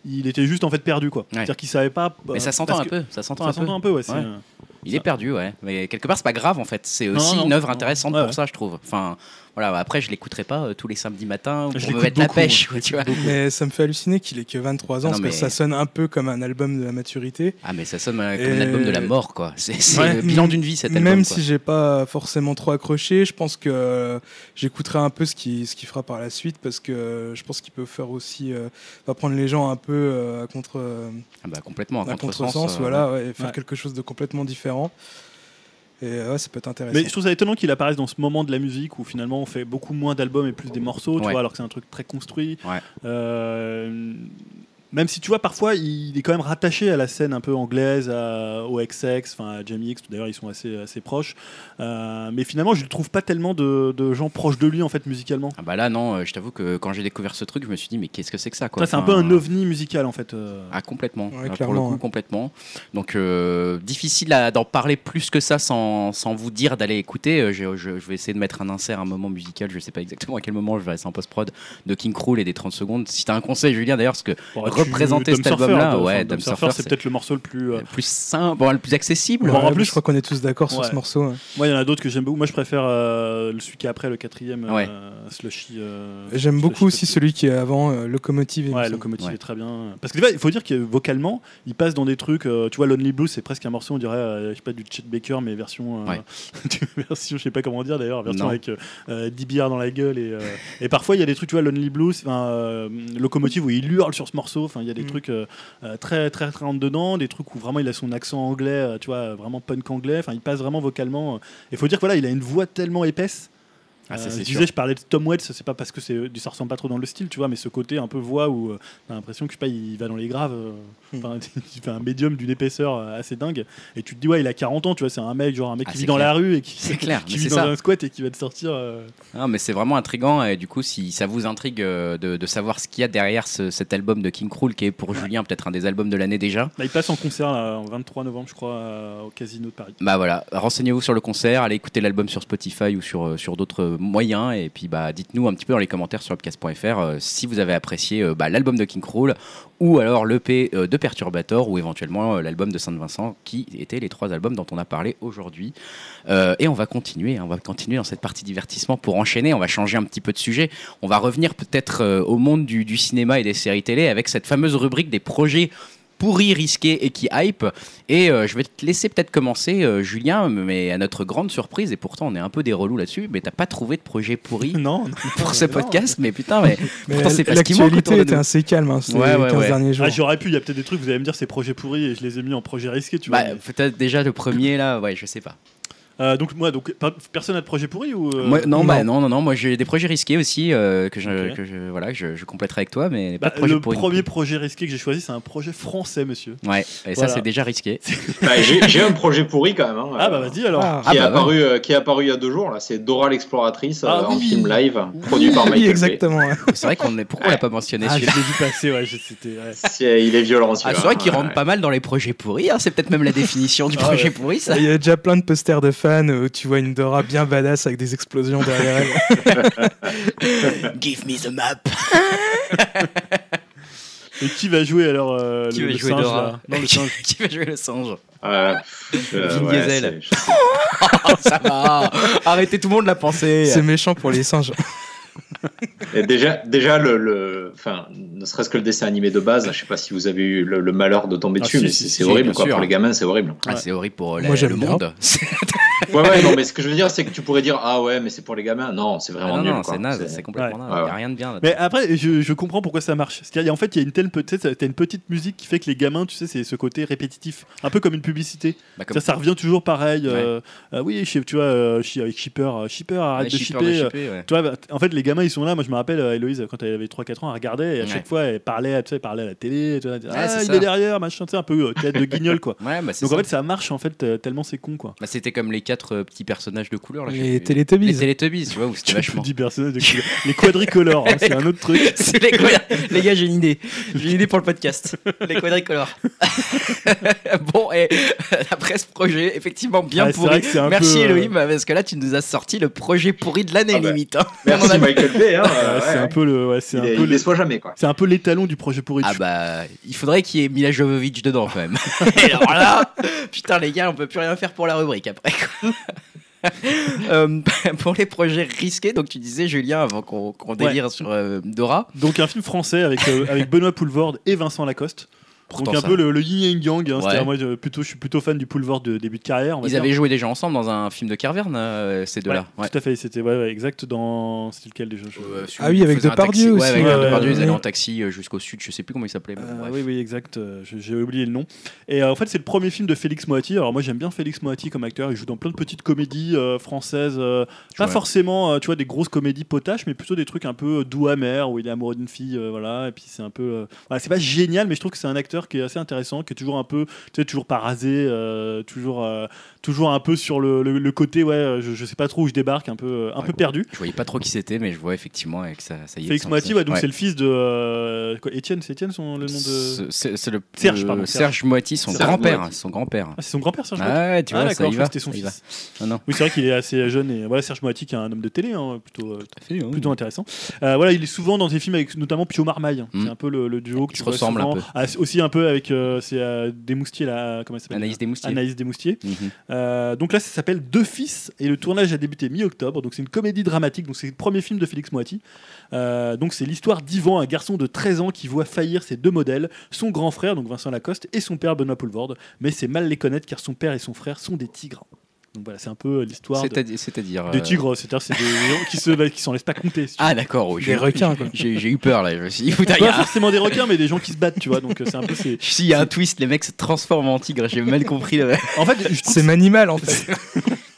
Il était juste en fait perdu, quoi. C'est-à-dire qu'il savait pas. Mais euh, ça s'entend un peu, ça s'entend un peu. s'entend un peu, ouais. euh, Il est perdu, ouais. Mais quelque part, c'est pas grave en fait. C'est aussi non, une œuvre intéressante pour ça, je trouve. Enfin, voilà. Après, je l'écouterai pas euh, tous les samedis matins Je pour me l'écoute mettre la beaucoup, pêche, moi. <laughs> tu vois. Mais ça me fait halluciner qu'il ait que 23 ans non, parce mais- que ça sonne un peu comme un album de la maturité. Ah, mais ça sonne euh, comme Et- un album de la mort, quoi. C'est Ouais. le bilan d'une vie, cet album. Même quoi. si j'ai pas forcément trop accroché, je pense que euh, j'écouterai un peu ce qu'il ce qu'il fera par la suite parce que euh, je pense qu'il peut faire aussi euh, va prendre les gens un peu euh, à contre euh, Ah bah, complètement, à à contresens. euh, voilà, ouais, et faire Ouais. quelque chose de complètement différent. Et euh, ouais, ça peut être intéressant. Mais je trouve ça étonnant qu'il apparaisse dans ce moment de la musique où finalement on fait beaucoup moins d'albums et plus des morceaux, tu Ouais. vois, alors que c'est un truc très construit. Ouais. Euh, même si tu vois, parfois il est quand même rattaché à la scène un peu anglaise, à, au XX, enfin à Jamie X, d'ailleurs ils sont assez, assez proches. Euh, mais finalement, je ne trouve pas tellement de, de gens proches de lui en fait musicalement. Ah bah là, non, euh, je t'avoue que quand j'ai découvert ce truc, je me suis dit, mais qu'est-ce que c'est que ça, quoi? Ça, c'est un peu un ovni musical en fait. euh. Ah complètement, Ouais, Euh, pour clairement, le coup ouais. complètement. Donc euh, difficile d'en parler plus que ça sans, sans vous dire d'aller écouter. Euh, je, je- je vais essayer de mettre un insert, un moment musical, je sais pas exactement à quel moment, je vais rester en post-prod, de King Krul et des 30 secondes. Si t'as un conseil Julien d'ailleurs, parce que Bon, tu- représenter cet album-là, enfin, ouais, Dom Surfer, Surfer, c'est peut-être le morceau le plus. euh, le plus simple, bon, le plus accessible. En plus- je crois qu'on est tous d'accord sur ce morceau. ouais. Moi, il y en a d'autres que j'aime beaucoup. Moi, je préfère euh, le celui qui est après, le quatrième, Ouais. euh, Slushy. euh, J'aime beaucoup aussi celui qui est avant euh, Locomotive. Ouais. Locomotive Ouais. est très bien. Parce que il faut dire que vocalement, il passe dans des trucs. euh, tu vois, Lonely Blue, c'est presque un morceau, on dirait, euh, je sais pas, du Chet Baker, mais version. <laughs> version, je sais pas comment dire d'ailleurs, version avec euh, euh, 10 bières dans la gueule. Et, et parfois, il y a des trucs, tu vois, Lonely Blues, enfin, euh, Locomotive, où il hurle sur ce morceau. Enfin, il y a des Mm. trucs euh, euh, très, très, très rentre dedans, des trucs où vraiment il a son accent anglais, euh, tu vois, vraiment punk anglais. Enfin, il passe vraiment vocalement. Il faut dire que voilà, il a une voix tellement épaisse. Ah, Euh, je sûr. disais, je parlais de Tom Waits, c'est pas parce que c'est, ça ressemble pas trop dans le style, tu vois, mais ce côté un peu voix où euh, t'as l'impression que je sais pas, il va dans les graves, euh, enfin, <laughs> il fait un médium d'une épaisseur euh, assez dingue, et tu te dis ouais, il a 40 ans, tu vois, c'est un mec genre un mec Ah, qui vit dans la rue et qui, C'est <laughs> clair, qui vit dans ça. un squat et qui va te sortir. euh, Non, mais c'est vraiment intriguant et du coup, si ça vous intrigue euh, de, de savoir ce qu'il y a derrière ce- cet album de King Krul, qui est pour Julien peut-être un des albums de l'année déjà, Là, il passe en concert là, en 23 novembre, je crois, euh, au Casino de Paris. bah voilà, renseignez-vous sur le concert, allez écouter l'album sur Spotify ou sur, euh, sur d'autres moyens. Et puis bah dites-nous un petit peu dans les commentaires sur upcast.fr euh, si vous avez apprécié euh, bah, l'album de King Krul ou alors l'EP euh, de Perturbator ou éventuellement l'album de Saint-Vincent qui étaient les trois albums dont on a parlé aujourd'hui. Et on va continuer, hein, on va continuer dans cette partie divertissement pour enchaîner, on va changer un petit peu de sujet, on va revenir peut-être au monde du cinéma et des séries télé avec cette fameuse rubrique des projets pourri, risqué et qui hype. Et euh, je vais te laisser peut-être commencer, euh, Julien, mais à notre grande surprise, et pourtant on est un peu des relous là-dessus, mais t'as pas trouvé de projet pourri Non, <laughs> non. pour ce podcast, mais putain, mais, <laughs> Mais pourtant c'est pas ce qui manque l'actualité était assez calme hein, ces Ouais, ouais, 15 ouais. derniers jours. Ah, j'aurais pu, il y a peut-être des trucs, vous allez me dire c'est projet pourri et je les ai mis en projet risqué, tu Bah, vois. mais- peut-être déjà le premier là, ouais, je sais pas. Euh, donc moi, donc per- personne n'a de projet pourri ou euh, Moi, non, non. bah non, non, non, moi j'ai des projets risqués aussi euh, que, je, Ok. que je, voilà, que je, je compléterai avec toi, mais Bah, pas de projet le pourri premier projet risqué que j'ai choisi, c'est un projet français, monsieur. Ouais, et ça c'est déjà risqué. <laughs> Bah, J'ai un projet pourri quand même. hein, Ah bah vas-y alors. Ah, Qui, est Ah, bah, apparu, euh, qui est apparu il y a deux jours, là, c'est Dora l'exploratrice euh, Ah en oui. film live, produit par Michael exactement. <laughs> C'est vrai qu'on est. Pourquoi on l'a pas mentionné Ah, je celui-là l'ai vu passer, ouais, je- c'était. ouais. C'est- Il est violent Ah, celui-là. c'est vrai qu'il rentre pas mal dans les projets pourris. hein, C'est peut-être même la définition du Ah, projet pourri, ça. Il y a déjà plein de posters de fans où tu vois une Dora bien badass avec des explosions derrière elle. <laughs> Give me the map. <laughs> Et qui va jouer alors euh, Qui le, va le jouer singe Dora là Non, le <laughs> singe. Qui va jouer le singe? Ouais, euh, Vin ouais, Diesel. Oh, Ça va. Arrêtez, tout le monde l'a pensé. C'est méchant pour les singes. Et déjà, déjà le, le- enfin, ne serait-ce que le dessin animé de base, je sais pas si vous avez eu le, le malheur de tomber Ah, dessus, si, mais si, c'est si, horrible quoi. Pour les gamins, c'est horrible. Ah, c'est horrible pour euh, la- Moi, le monde. <laughs> Ouais, ouais, non, mais ce que je veux dire, c'est que tu pourrais dire ah ouais, mais c'est pour les gamins. Non, c'est Ah vraiment non, nul. non, quoi. c'est naze, C'est- complètement Ouais. naze. Il Ouais, n'y a rien de bien là Mais après, je, je comprends pourquoi ça marche. Parce qu'il y a- en fait, il y a une telle t'as une petite musique qui fait que les gamins, tu sais, c'est ce côté répétitif, un peu comme une publicité. Bah, comme- Ça, ça revient toujours pareil. Ouais. euh, euh, oui, tu vois, euh, chi- avec Shipper, euh, Shipper, arrête de shipper shipper. euh, shipper, ouais. Tu vois, bah, en fait, les gamins, ils sont là. Moi, je me rappelle, euh, Héloïse, quand elle avait 3-4 ans, elle regardait et à Ouais. chaque fois, elle parlait, tu sais, elle parlait à la télé. Tu vois, elle disait, ah, il ça. est derrière, machin, tu sais, un peu euh, tête de guignol, quoi. <laughs> Ouais, bah, Donc ça. en fait, ça marche, en fait, euh, tellement c'est con, quoi. Bah, c'était comme les quatre euh, petits personnages de couleur là. Les. Teletubbies. Les Teletubbies, tu vois, où c'était <laughs> vachement. dis personnages de <laughs> couleur. Les quadricolores, hein, c'est un autre truc. Les, gars, j'ai une idée. J'ai une idée pour le podcast. Les quadricolores. bon, et après ce projet, effectivement bien Ouais, c'est pourri. vrai que c'est un Merci peu, Elohim, parce que là, tu nous as sorti le projet pourri de l'année Ah bah, limite. hein. Merci Michael Hein, <laughs> Ouais, euh, c'est ouais, un peu le, ouais, c'est il, un est- peu il le- déçoit jamais quoi. c'est un peu l'étalon du projet pourri. Ah bah, il faudrait qu'il y ait Mila Jovovich dedans quand même. <laughs> Et alors là, putain les gars, on peut plus rien faire pour la rubrique après. quoi. <laughs> Euh, pour les projets risqués, donc tu disais Julien avant qu'on délire sur euh, Dora. Donc un film français avec, euh, avec Benoît Poulvord et Vincent Lacoste. Pourtant, Donc un ça- peu le, le yin et yang. hein. Ouais. C'est-à-dire, moi, je, plutôt, je suis plutôt fan du Poulvord de début de carrière. on va Ils dire. avaient joué déjà ensemble dans un film de Carverne, euh, ces deux-là. Ouais, Tout à fait, c'était ouais, ouais, exact dans. C'était lequel déjà je- Euh, Ah oui, avec Depardieu aussi. Ouais, avec Ouais, Depardieu, ouais, ils allaient ouais. en taxi euh, jusqu'au sud, je sais plus comment il s'appelait. Euh, oui, oui, exact. euh, J'ai oublié le nom. Et euh, en fait, c'est le premier film de Félix Moati. Alors, moi, j'aime bien Félix Moati comme acteur. Il joue dans plein de petites comédies euh, françaises. euh, pas Ouais. forcément, euh, tu vois, des grosses comédies potaches, mais plutôt des trucs un peu doux amers où il est amoureux d'une fille. euh, voilà. Et puis, c'est un peu. euh, voilà, c'est pas génial, mais je trouve que c'est un acteur qui est assez intéressant, qui est toujours un peu, tu sais, toujours pas rasé, euh, toujours, euh, toujours un peu sur le, le- le côté, ouais, euh, je, je sais pas trop où je débarque, un peu, euh, un Ouais, peu perdu. Je voyais pas trop qui c'était, mais je vois effectivement avec ça, ça y est. Félix son Moati, ouais, donc c'est le fils de. euh, quoi, Étienne, c'est Étienne son, le nom de. C'est- le Serge, pardon, Serge Moiti, son Serge grand-père, son grand-père. Ah, c'est son grand-père, Serge Moati Ah ouais, tu Ah, ça y va. que c'était son ça fils. Non, non. Oui, c'est vrai qu'il est assez jeune et voilà, Serge Moati qui est un homme de télé, hein, plutôt, euh, oui. plutôt intéressant. Euh, voilà, il est souvent dans des films avec notamment Pio Marmaille. Mm. C'est un peu le, le duo Qui se ressemble un peu. Ah, aussi un peu avec c'est euh, Desmoustiers là, comment elle s'appelle? Anaïs Desmoustiers. Anaïs Desmoustiers. Mhm. Euh, donc là, ça s'appelle Deux fils et le tournage a débuté mi-octobre. Donc c'est une comédie dramatique. Donc c'est le premier film de Félix Moati. Euh, donc c'est l'histoire d'Ivan, un garçon de 13 ans qui voit faillir ses deux modèles, son grand frère donc Vincent Lacoste et son père Benoît Poulvorde. Mais c'est mal les connaître car son père et son frère sont des tigres. Donc voilà, c'est un peu l'histoire de, C'est-à-dire. c'est-à-dire, de euh, tigres. C'est-à-dire c'est des gens qui se qui s'en laissent pas compter. si. Ah d'accord, oui, Des j'ai- requins, quoi. J'ai eu peur là, je me suis dit, pas a- forcément des requins, mais des gens qui se battent, tu vois. Donc euh, c'est un peu c'est. <laughs> S'il y a un twist, les mecs se transforment en tigre, j'ai mal compris. le- <laughs> En fait, C'est Manimal en fait.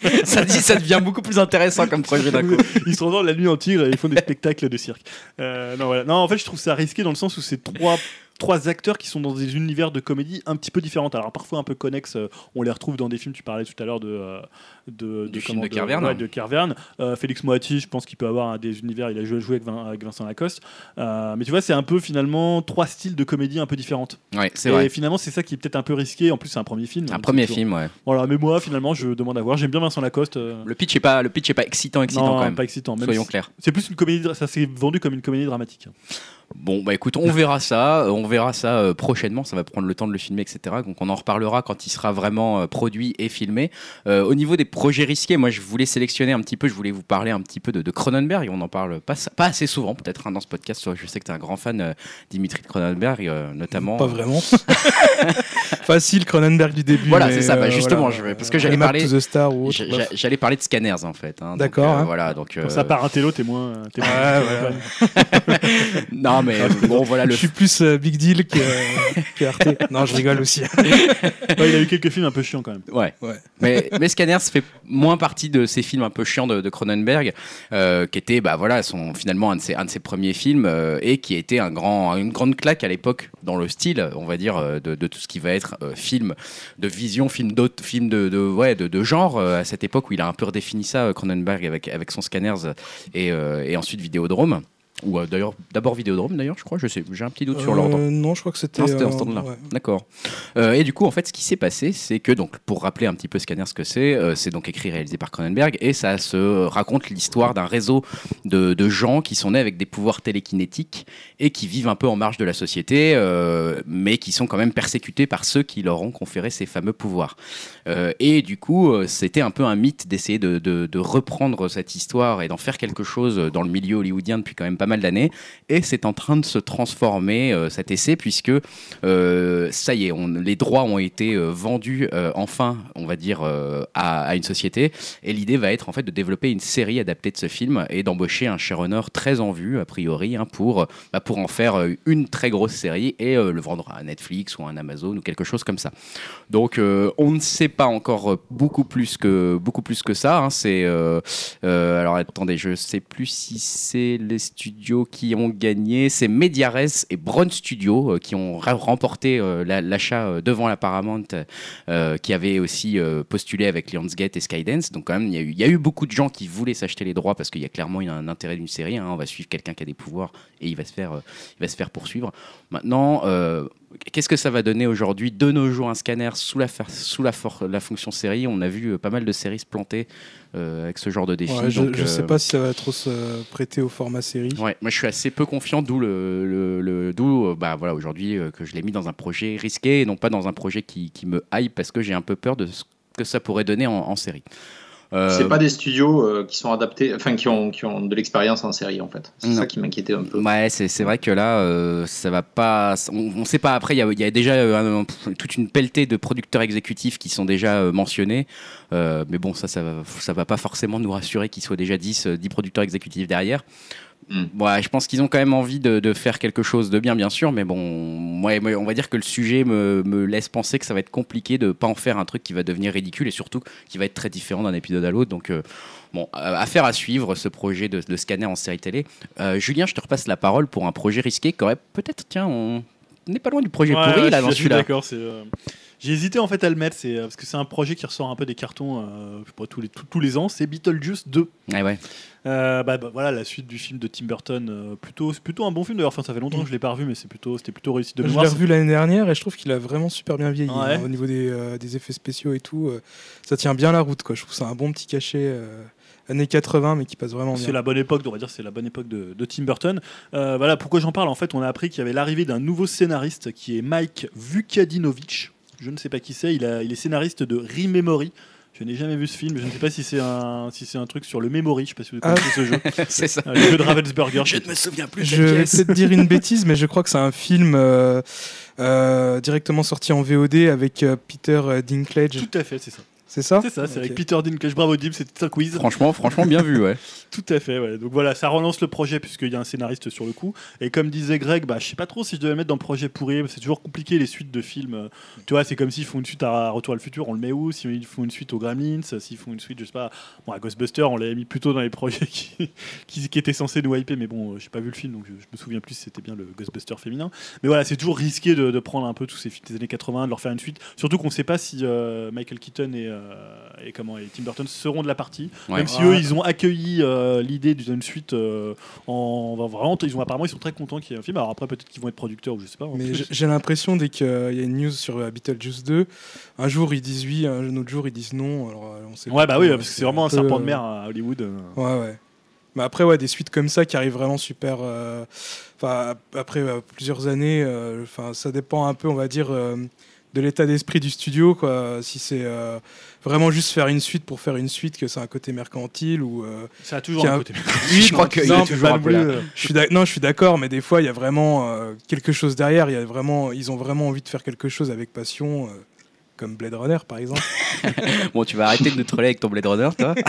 <laughs> ça, dit, ça devient beaucoup plus intéressant comme projet d'un coup. ils se transforment la nuit en tigre et ils font des spectacles de cirque. Euh, non, voilà. non, en fait, je trouve ça risqué dans le sens où c'est trois trois acteurs qui sont dans des univers de comédie un petit peu différents. Alors parfois un peu connexes, euh, on les retrouve dans des films. Tu parlais tout à l'heure de, euh, de Du film de Kerverne. ouais, de Kerverne. Euh, Félix Moati, je pense qu'il peut avoir des univers. Il a joué, joué avec, Vin- avec Vincent Lacoste. Euh, mais tu vois, c'est un peu finalement trois styles de comédie un peu différentes. Ouais, c'est Et vrai. finalement, c'est ça qui est peut-être un peu risqué. En plus, c'est un premier film. Un premier toujours- film, ouais. Voilà, mais moi, finalement, je demande à voir. J'aime bien Vincent Lacoste. euh, Le pitch est pas, le pitch est pas excitant, excitant non, quand même. pas excitant. Même Soyons si- clairs. c'est plus une comédie, ça s'est vendu comme une comédie dramatique. Bon, bah écoute, on verra ça, on verra ça prochainement, ça va prendre le temps de le filmer, etc. Donc on en reparlera quand il sera vraiment produit et filmé. Au niveau des projets risqués, moi je voulais sélectionner un petit peu, je voulais vous parler un petit peu de, de Cronenberg, on en parle pas, pas assez souvent peut-être hein, dans ce podcast, je sais que tu es un grand fan euh, Dimitri de Cronenberg, euh, notamment. Pas vraiment. <laughs> Facile, Cronenberg du début. Voilà, c'est ça, bah, euh, justement, voilà. je- parce que j'allais parler- J'allais parler de Scanners en fait. hein, D'accord, euh, hein. Voilà, donc. Euh, ça part un télo, t'es moins. t'es moins- Ouais, voilà. <laughs> Non, mais bon, voilà le Je suis plus euh, Big Deal que, euh, que Arte. Non, je rigole aussi. Ouais, il a eu quelques films un peu chiants quand même. Ouais. Ouais. Mais, mais Scanners fait moins partie de ces films un peu chiants de, Cronenberg, euh, qui était bah, voilà, son, finalement un de, ses, un de ses premiers films euh, et qui été un grand, une grande claque à l'époque dans le style, on va dire, euh, de, tout ce qui va être film de vision, film film de, de, ouais, de, de genre, à cette époque où il a un peu redéfini ça, Cronenberg, avec, avec son Scanners et, et ensuite Vidéodrome. Ou euh, d'ailleurs, d'abord Vidéodrome, d'ailleurs, je crois, je sais, j'ai un petit doute sur l'ordre. Euh, non, je crois que c'était. C'était dans euh, ce temps-là. ouais. D'accord. Euh, et du coup, en fait, ce qui s'est passé, c'est que, donc, pour rappeler un petit peu Scanner ce que c'est, c'est donc écrit et réalisé par Cronenberg et ça se raconte l'histoire d'un réseau de, de gens qui sont nés avec des pouvoirs télékinétiques et qui vivent un peu en marge de la société, mais qui sont quand même persécutés par ceux qui leur ont conféré ces fameux pouvoirs. Et du coup, c'était un peu un mythe d'essayer de, de- de reprendre cette histoire et d'en faire quelque chose dans le milieu hollywoodien depuis quand même pas mal d'années. Et c'est en train de se transformer euh, cet essai puisque euh, ça y est, on- les droits ont été euh, vendus euh, enfin, on va dire, à, une société. Et l'idée va être en fait de développer une série adaptée de ce film et d'embaucher un showrunner très en vue, a priori, hein, pour, bah, pour en faire une très grosse série et le vendre à Netflix ou à Amazon ou quelque chose comme ça. Donc on ne sait pas encore beaucoup plus que, beaucoup plus que ça. hein. C'est alors attendez, je sais plus si c'est les studios qui ont gagné. C'est Mediares et Brown Studio euh, qui ont remporté euh, la- l'achat euh, devant la Paramount, qui avait aussi postulé avec Lionsgate et Skydance. Donc quand même, il y, a eu- beaucoup de gens qui voulaient s'acheter les droits parce qu'il y a clairement un intérêt d'une série. hein. On va suivre quelqu'un qui a des pouvoirs et il va se faire, il va se faire poursuivre. Maintenant. Qu'est-ce que ça va donner aujourd'hui de nos jours un scanner sous la, sous la, la fonction série? On a vu euh, pas mal de séries se planter euh, avec ce genre de défi. Ouais, je, je sais euh, pas si ça va trop se prêter au format série. Ouais, moi je suis assez peu confiant, d'où le, le- le- d'où bah voilà aujourd'hui que je l'ai mis dans un projet risqué et non pas dans un projet qui, qui me hype parce que j'ai un peu peur de ce que ça pourrait donner en, en série. Euh, C'est pas des studios euh, qui sont adaptés, enfin qui ont, qui ont de l'expérience en série en fait. C'est ça qui m'inquiétait un peu. Ouais, c'est c'est vrai que là, euh, ça va pas. On, on sait pas. Après, il y a, il y a déjà euh, un- toute une pelletée de producteurs exécutifs qui sont déjà mentionnés. Mais bon, ça, ça, va- ça va pas forcément nous rassurer qu'il soit déjà 10, euh, 10 producteurs exécutifs derrière. Mm. Ouais, je pense qu'ils ont quand même envie de, de faire quelque chose de bien, bien sûr. Mais bon, ouais, moi, on va dire que le sujet me, me laisse penser que ça va être compliqué de pas en faire un truc qui va devenir ridicule et surtout qui va être très différent d'un épisode à l'autre. Donc. euh, Bon, euh, affaire à suivre ce projet de, de scanner en série télé. Euh, Julien, je te repasse la parole pour un projet risqué qui aurait peut-être, tiens, on n'est pas loin du projet Ouais, pourri ouais, là je dans suis- je suis celui-là. d'accord. c'est, euh, J'ai hésité en fait à le mettre, c'est parce que c'est un projet qui ressort un peu des cartons, euh, je sais pas, tous les tous, tous les ans. C'est Beetlejuice 2. Ouais, ouais. Euh, bah, bah, voilà la suite du film de Tim Burton. euh, plutôt, c'est plutôt un bon film d'ailleurs. Enfin, ça fait longtemps que je l'ai pas revu, mais c'est plutôt, c'était plutôt réussi de Je l'ai revu l'année dernière et je trouve qu'il a vraiment super bien vieilli Ouais. hein, au niveau des, euh, des effets spéciaux et tout. euh, ça tient bien la route, quoi. Je trouve que c'est un bon petit cachet euh, années 80, mais qui passe vraiment C'est bien. la bonne époque, on va dire, c'est la bonne époque de, de Tim Burton. Euh, voilà, pourquoi j'en parle? En fait, on a appris qu'il y avait l'arrivée d'un nouveau scénariste qui est Mike Vukadinovic. Je ne sais pas qui c'est. Il, a- il est scénariste de Rememory. Je n'ai jamais vu ce film. Je ne sais pas si c'est un, si c'est un truc sur le memory. Je ne sais pas si vous Ah. connaissez ce jeu. <laughs> c'est ça. Euh, le jeu de Ravensburger. Je ne me souviens plus Je de la vais pièce. peut-être dire une bêtise, mais je crois que c'est un film euh, euh, directement sorti en VOD avec euh, Peter Dinklage. Tout à fait, c'est ça. C'est ça C'est ça, c'est avec. Peter Dinklage. Bravo Dim, c'était un quiz. Franchement, franchement, bien vu, ouais. <laughs> Tout à fait, ouais. Donc voilà, ça relance le projet puisqu'il y a un scénariste sur le coup. Et comme disait Greg, bah, je sais pas trop si je devais le mettre dans le projet pourri. C'est toujours compliqué les suites de films. Euh, Tu vois, c'est comme s'ils font une suite à Retour à le futur, on le met où? S'ils font une suite aux Gremlins, s'ils font une suite, je sais pas, bon, à Ghostbusters, on l'avait mis plutôt dans les projets <laughs> qui, qui, qui étaient censés nous hyper. Mais bon, euh, j'ai pas vu le film donc je, je me souviens plus si c'était bien le Ghostbuster féminin. Mais voilà, c'est toujours risqué de, de prendre un peu tous ces films des années 80, de leur faire une suite. Surtout qu'on sait pas si euh, Michael Keaton et, euh, et, comment, et Tim Burton seront de la partie. Ouais. Même si eux, ils ont accueilli euh, l'idée d'une suite euh, en en- vraiment, ils ont apparemment, ils sont très contents qu'il y ait un film. Alors après, peut-être qu'ils vont être producteurs ou je sais pas. Mais j'ai- l'impression dès qu'il y a une news sur euh, Beetlejuice 2, un jour ils disent oui, un autre jour ils disent non. Alors, euh, on sait Ouais, pas bah oui, parce que c'est vraiment un serpent de euh, mer à Hollywood. euh. Ouais, ouais. Mais après, ouais, des suites comme ça qui arrivent vraiment super. euh, Enfin, après euh, plusieurs années, euh, enfin, ça dépend un peu, on va dire, euh, de l'état d'esprit du studio. Quoi. Si c'est euh, vraiment juste faire une suite pour faire une suite, que c'est un côté mercantile ou. euh, Ça a toujours a un côté. <laughs> Oui, je crois qu'il y a non, toujours un peu là. je suis d'ac- non, je suis d'accord, mais des fois, il y a vraiment euh, quelque chose derrière. Il y a vraiment, ils ont vraiment envie de faire quelque chose avec passion, euh, comme Blade Runner, par exemple. <laughs> Bon, tu vas arrêter de nous troller avec ton Blade Runner, toi. <laughs>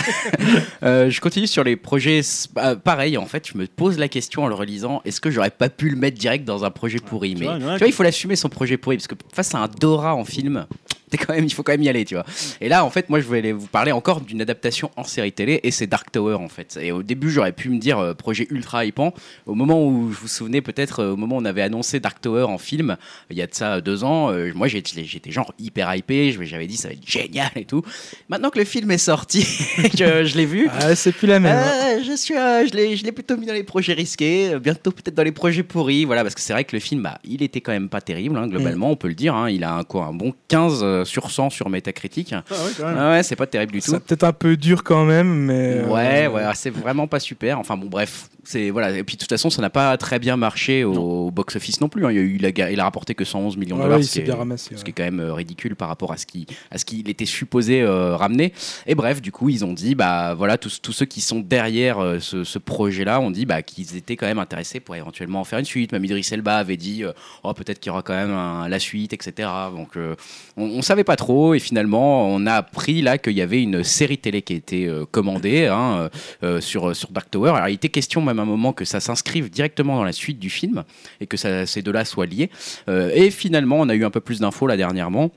Euh, je continue sur les projets. bah, pareil, en fait, je me pose la question en le relisant est-ce que j'aurais pas pu le mettre direct dans un projet pourri? Tu Mais vois, tu vois, il faut l'assumer son projet pourri parce que face à un Dora en film. <laughs> quand même, il faut quand même y aller, tu vois. Et là, en fait, moi, je voulais vous parler encore d'une adaptation en série télé, et c'est Dark Tower, en fait. Et au début, j'aurais pu me dire euh, projet ultra hypant. Au moment où, je vous souvenez peut-être, euh, au moment où on avait annoncé Dark Tower en film, il y a de ça euh, deux ans, euh, moi, j'étais genre hyper hypé, j'avais dit ça va être génial et tout. Maintenant que le film est sorti, <laughs> que je l'ai vu, Ah, c'est plus la même. hein. euh, je suis, euh, je l'ai, plutôt mis dans les projets risqués, euh, bientôt peut-être dans les projets pourris, voilà, parce que c'est vrai que le film, bah, il était quand même pas terrible, hein, globalement, on peut le dire. hein, il a un quoi, un bon 15 euh, sur 100 sur Metacritic. Ah ouais, quand même. Ah ouais, c'est pas terrible du tout. C'est peut-être un peu dur quand même, mais. euh, Ouais, ouais, c'est vraiment pas super. Enfin bon, bref, c'est voilà. Et puis de toute façon, ça n'a pas très bien marché au box-office non plus. hein. Il, a eu, il, a, ga- il a rapporté que 111 millions de Ouais, dollars, ce, qui est, ramassé. ce ouais. qui est quand même euh, ridicule par rapport à ce qui, à ce qu'il était supposé euh, ramener. Et bref, du coup, ils ont dit, bah voilà, tous, tous ceux qui sont derrière euh, ce, ce projet-là ont dit bah, qu'ils étaient quand même intéressés pour éventuellement en faire une suite. Même Idriss Elba avait dit, euh, oh peut-être qu'il y aura quand même un- la suite, etc. Donc euh, on, on savait pas trop et finalement on a appris là qu'il y avait une série télé qui a été euh, commandée hein, euh, sur, sur Dark Tower. Alors il était question même un moment que ça s'inscrive directement dans la suite du film et que ça, ces deux-là soient liés. Euh, et finalement on a eu un peu plus d'infos là dernièrement.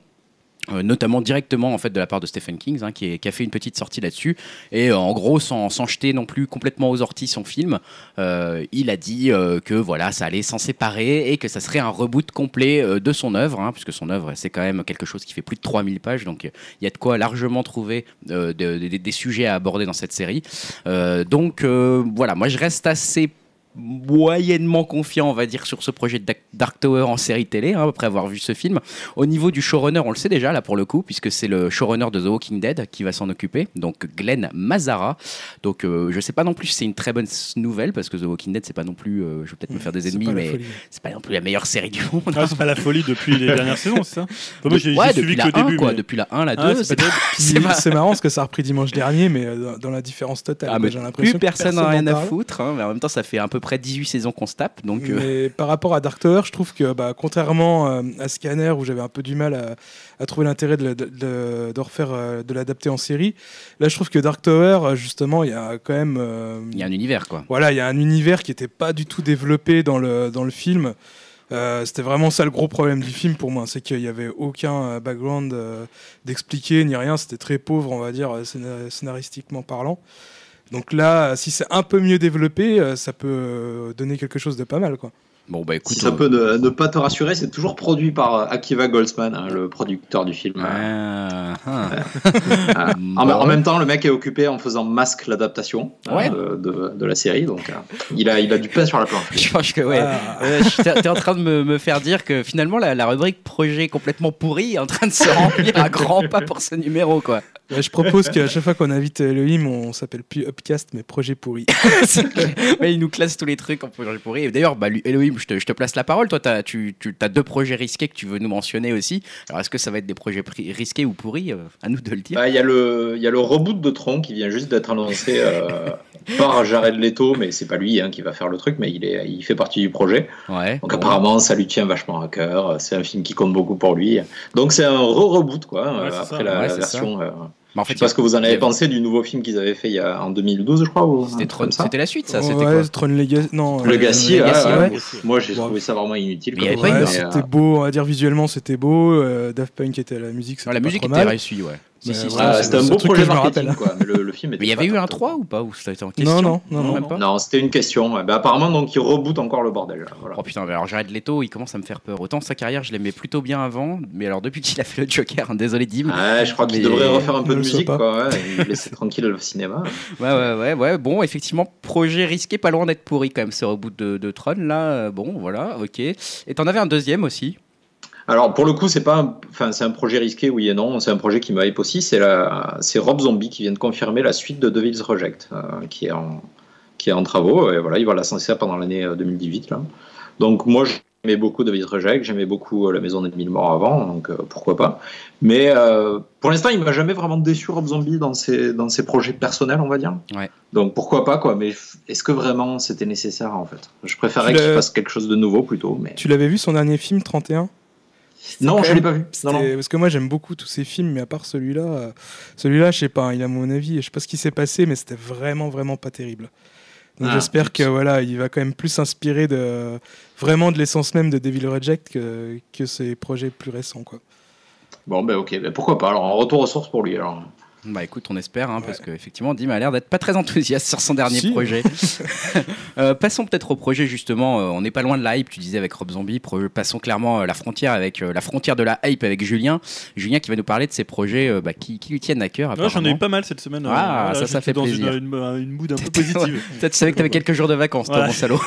Euh, notamment directement en fait de la part de Stephen King hein, qui, a fait une petite sortie là-dessus. Et euh, en gros sans, jeter non plus complètement aux orties son film euh, il a dit que voilà ça allait s'en séparer et que ça serait un reboot complet de son œuvre hein, puisque son œuvre c'est quand même quelque chose qui fait plus de 3000 pages. Donc il y a de quoi largement trouver de- de- des sujets à aborder dans cette série. Donc voilà. Moi je reste assez moyennement confiant, on va dire, sur ce projet de Dark- Tower en série télé, hein, après avoir vu ce film. Au niveau du showrunner, on le sait déjà, là, pour le coup, puisque c'est le showrunner de The Walking Dead qui va s'en occuper, donc Glenn Mazara. Donc, euh, je sais pas non plus si c'est une très bonne nouvelle, parce que The Walking Dead, c'est pas non plus, euh, je vais peut-être me faire des ennemis, mais c'est pas non plus la meilleure série du monde. Ah, c'est pas la folie depuis les dernières saisons, c'est ça Enfin, Moi, j'ai ouais, j'ai depuis suivi la que le 1, début. quoi, mais- depuis la 1, la 2, Ah, c'est c'est pas pas- Puis, <laughs> c'est pas- C'est marrant parce que ça a repris dimanche dernier, mais euh, dans, la différence totale. Ah, J'ai l'impression plus personne n'a rien à foutre, hein, mais en même temps, ça fait à peu près 18 saisons qu'on se tape, donc euh, Mais par rapport à Dark Tower, je trouve que bah, contrairement euh, à Scanner où j'avais un peu du mal à, à trouver l'intérêt de, le- de- de- de refaire, euh, de l'adapter en série, là je trouve que Dark Tower, justement, il y a quand même, il y a un univers, quoi. voilà, il y a un univers qui n'était pas du tout développé dans le dans le film. Euh, C'était vraiment ça le gros problème du film pour moi, c'est qu'il n'y avait aucun background euh, d'expliquer ni rien. C'était très pauvre, on va dire, scéna- scénaristiquement parlant. Donc là, si c'est un peu mieux développé, euh, ça peut euh, donner quelque chose de pas mal, quoi. Bon, bah écoute. Si ça euh, peut ne, ne pas te rassurer, c'est toujours produit par Akiva Goldsman, hein, le producteur du film. ah, ah. <laughs> Ah. En, en même temps, le mec est occupé en faisant Masque l'adaptation Ouais. de, de- de la série, donc euh, il, a, il a du pain sur la planche. <laughs> Je pense que ouais. Ah. Euh, T'es t'es en train de me, me faire dire que finalement la, la rubrique projet complètement pourri est en train de se <laughs> remplir à grands pas pour ce numéro quoi. Ouais, je propose qu'à chaque fois qu'on invite Elohim, on s'appelle plus Upcast, mais Projet Pourri. <laughs> Mais il nous classe tous les trucs en projet pourri. Et d'ailleurs, bah, lui- Elohim, je te, je te place la parole. Toi, tu as deux projets risqués que tu veux nous mentionner aussi. Alors, est-ce que ça va être des projets risqués ou pourris Euh, À nous de le dire? Bah, Il y, a le- il y a le reboot de Tron qui vient juste d'être annoncé euh, <laughs> par Jared Leto, mais c'est pas lui hein, qui va faire le truc, mais il, est, il fait partie du projet. Ouais. Donc bon. apparemment, ça lui tient vachement à cœur. C'est un film qui compte beaucoup pour lui. Donc c'est un re-reboot, quoi, euh, après ça. la, Ouais, la c'est version. Euh, Bah, en je fait, sais pas ce que vous en avez pensé du nouveau film qu'ils avaient fait il y a, en 2012, je crois. C'était truc Tron- comme ça. c'était la suite, ça. C'était ouais, quoi Tron Legacy. Non, Le euh, Legacy, ouais. ouais. Moi, j'ai Bon. trouvé ça vraiment inutile. Mais il y comme avait pas Ouais, eu, film, mais, c'était euh, beau, on va dire visuellement c'était beau. euh, Daft Punk était à la musique, la pas musique trop était réussie, ouais. Si, ah, c'était un beau projet marketing, rappelle. quoi. Mais le, le film était Mais il y avait eu un top. 3 ou pas Ou ça a été en question Non, non, non, non. Non, c'était une question. ouais. Bah, apparemment, donc, il reboot encore le bordel. Voilà. Oh putain, mais alors Jared Leto, il commence à me faire peur. Autant sa carrière, je l'aimais plutôt bien avant, mais alors depuis qu'il a fait le Joker, hein, désolé Dim. Ouais, je crois qu'il devrait refaire un peu de musique, quoi. Ouais, et laisser tranquille le cinéma. <laughs> Ouais, ouais, ouais, ouais. Bon, effectivement, projet risqué, pas loin d'être pourri quand même, ce reboot de, de Tron, là. Euh, Bon, voilà, ok. Et t'en avais un deuxième aussi. Alors pour le coup, c'est pas, un- enfin c'est un projet risqué, oui et non. C'est un projet qui me hype aussi. C'est la, c'est Rob Zombie qui vient de confirmer la suite de Devil's Reject, euh, qui est en, qui est en travaux. Et voilà, il va la lancer pendant l'année euh, 2018. Là. Donc moi, j'aimais beaucoup David Reject, j'aimais beaucoup euh, La Maison des Mille Morts avant, donc euh, pourquoi pas. Mais euh, pour l'instant, il m'a jamais vraiment déçu Rob Zombie dans ses, dans ses projets personnels, on va dire. Ouais. Donc pourquoi pas, quoi. Mais est-ce que vraiment c'était nécessaire, en fait? Je préférais qu'il fasse quelque chose de nouveau plutôt. Mais... Tu l'avais vu son dernier film 31 Non, je l'ai pas vu. Non, C'était- non. Parce que moi j'aime beaucoup tous ces films, mais à part celui-là, euh, celui-là, je sais pas, il a mon avis, je sais pas ce qui s'est passé, mais c'était vraiment, vraiment pas terrible. Donc Ah, j'espère que voilà, il va quand même plus s'inspirer de vraiment de l'essence même de Devil Reject que, que ses projets plus récents, quoi. Bon, ben ok, ben, pourquoi pas? Alors, en retour aux sources pour lui. Alors. Bah écoute, on espère, hein, parce qu'effectivement, Dim a l'air d'être pas très enthousiaste sur son dernier Si. projet. <laughs> <laughs> Euh, passons peut-être au projet justement. euh, on n'est pas loin de la hype, tu disais avec Rob Zombie. Pro- passons clairement euh, la frontière avec la frontière de la hype avec Julien. Julien qui va nous parler de ses projets bah, qui, qui lui tiennent à cœur. Ouais, J'en ai eu pas mal cette semaine. Ah, ça, ça fait dans plaisir. Une, une, une mood un <laughs> peu positive. Peut-être tu savais que t'avais quelques jours de vacances, toi, mon salaud.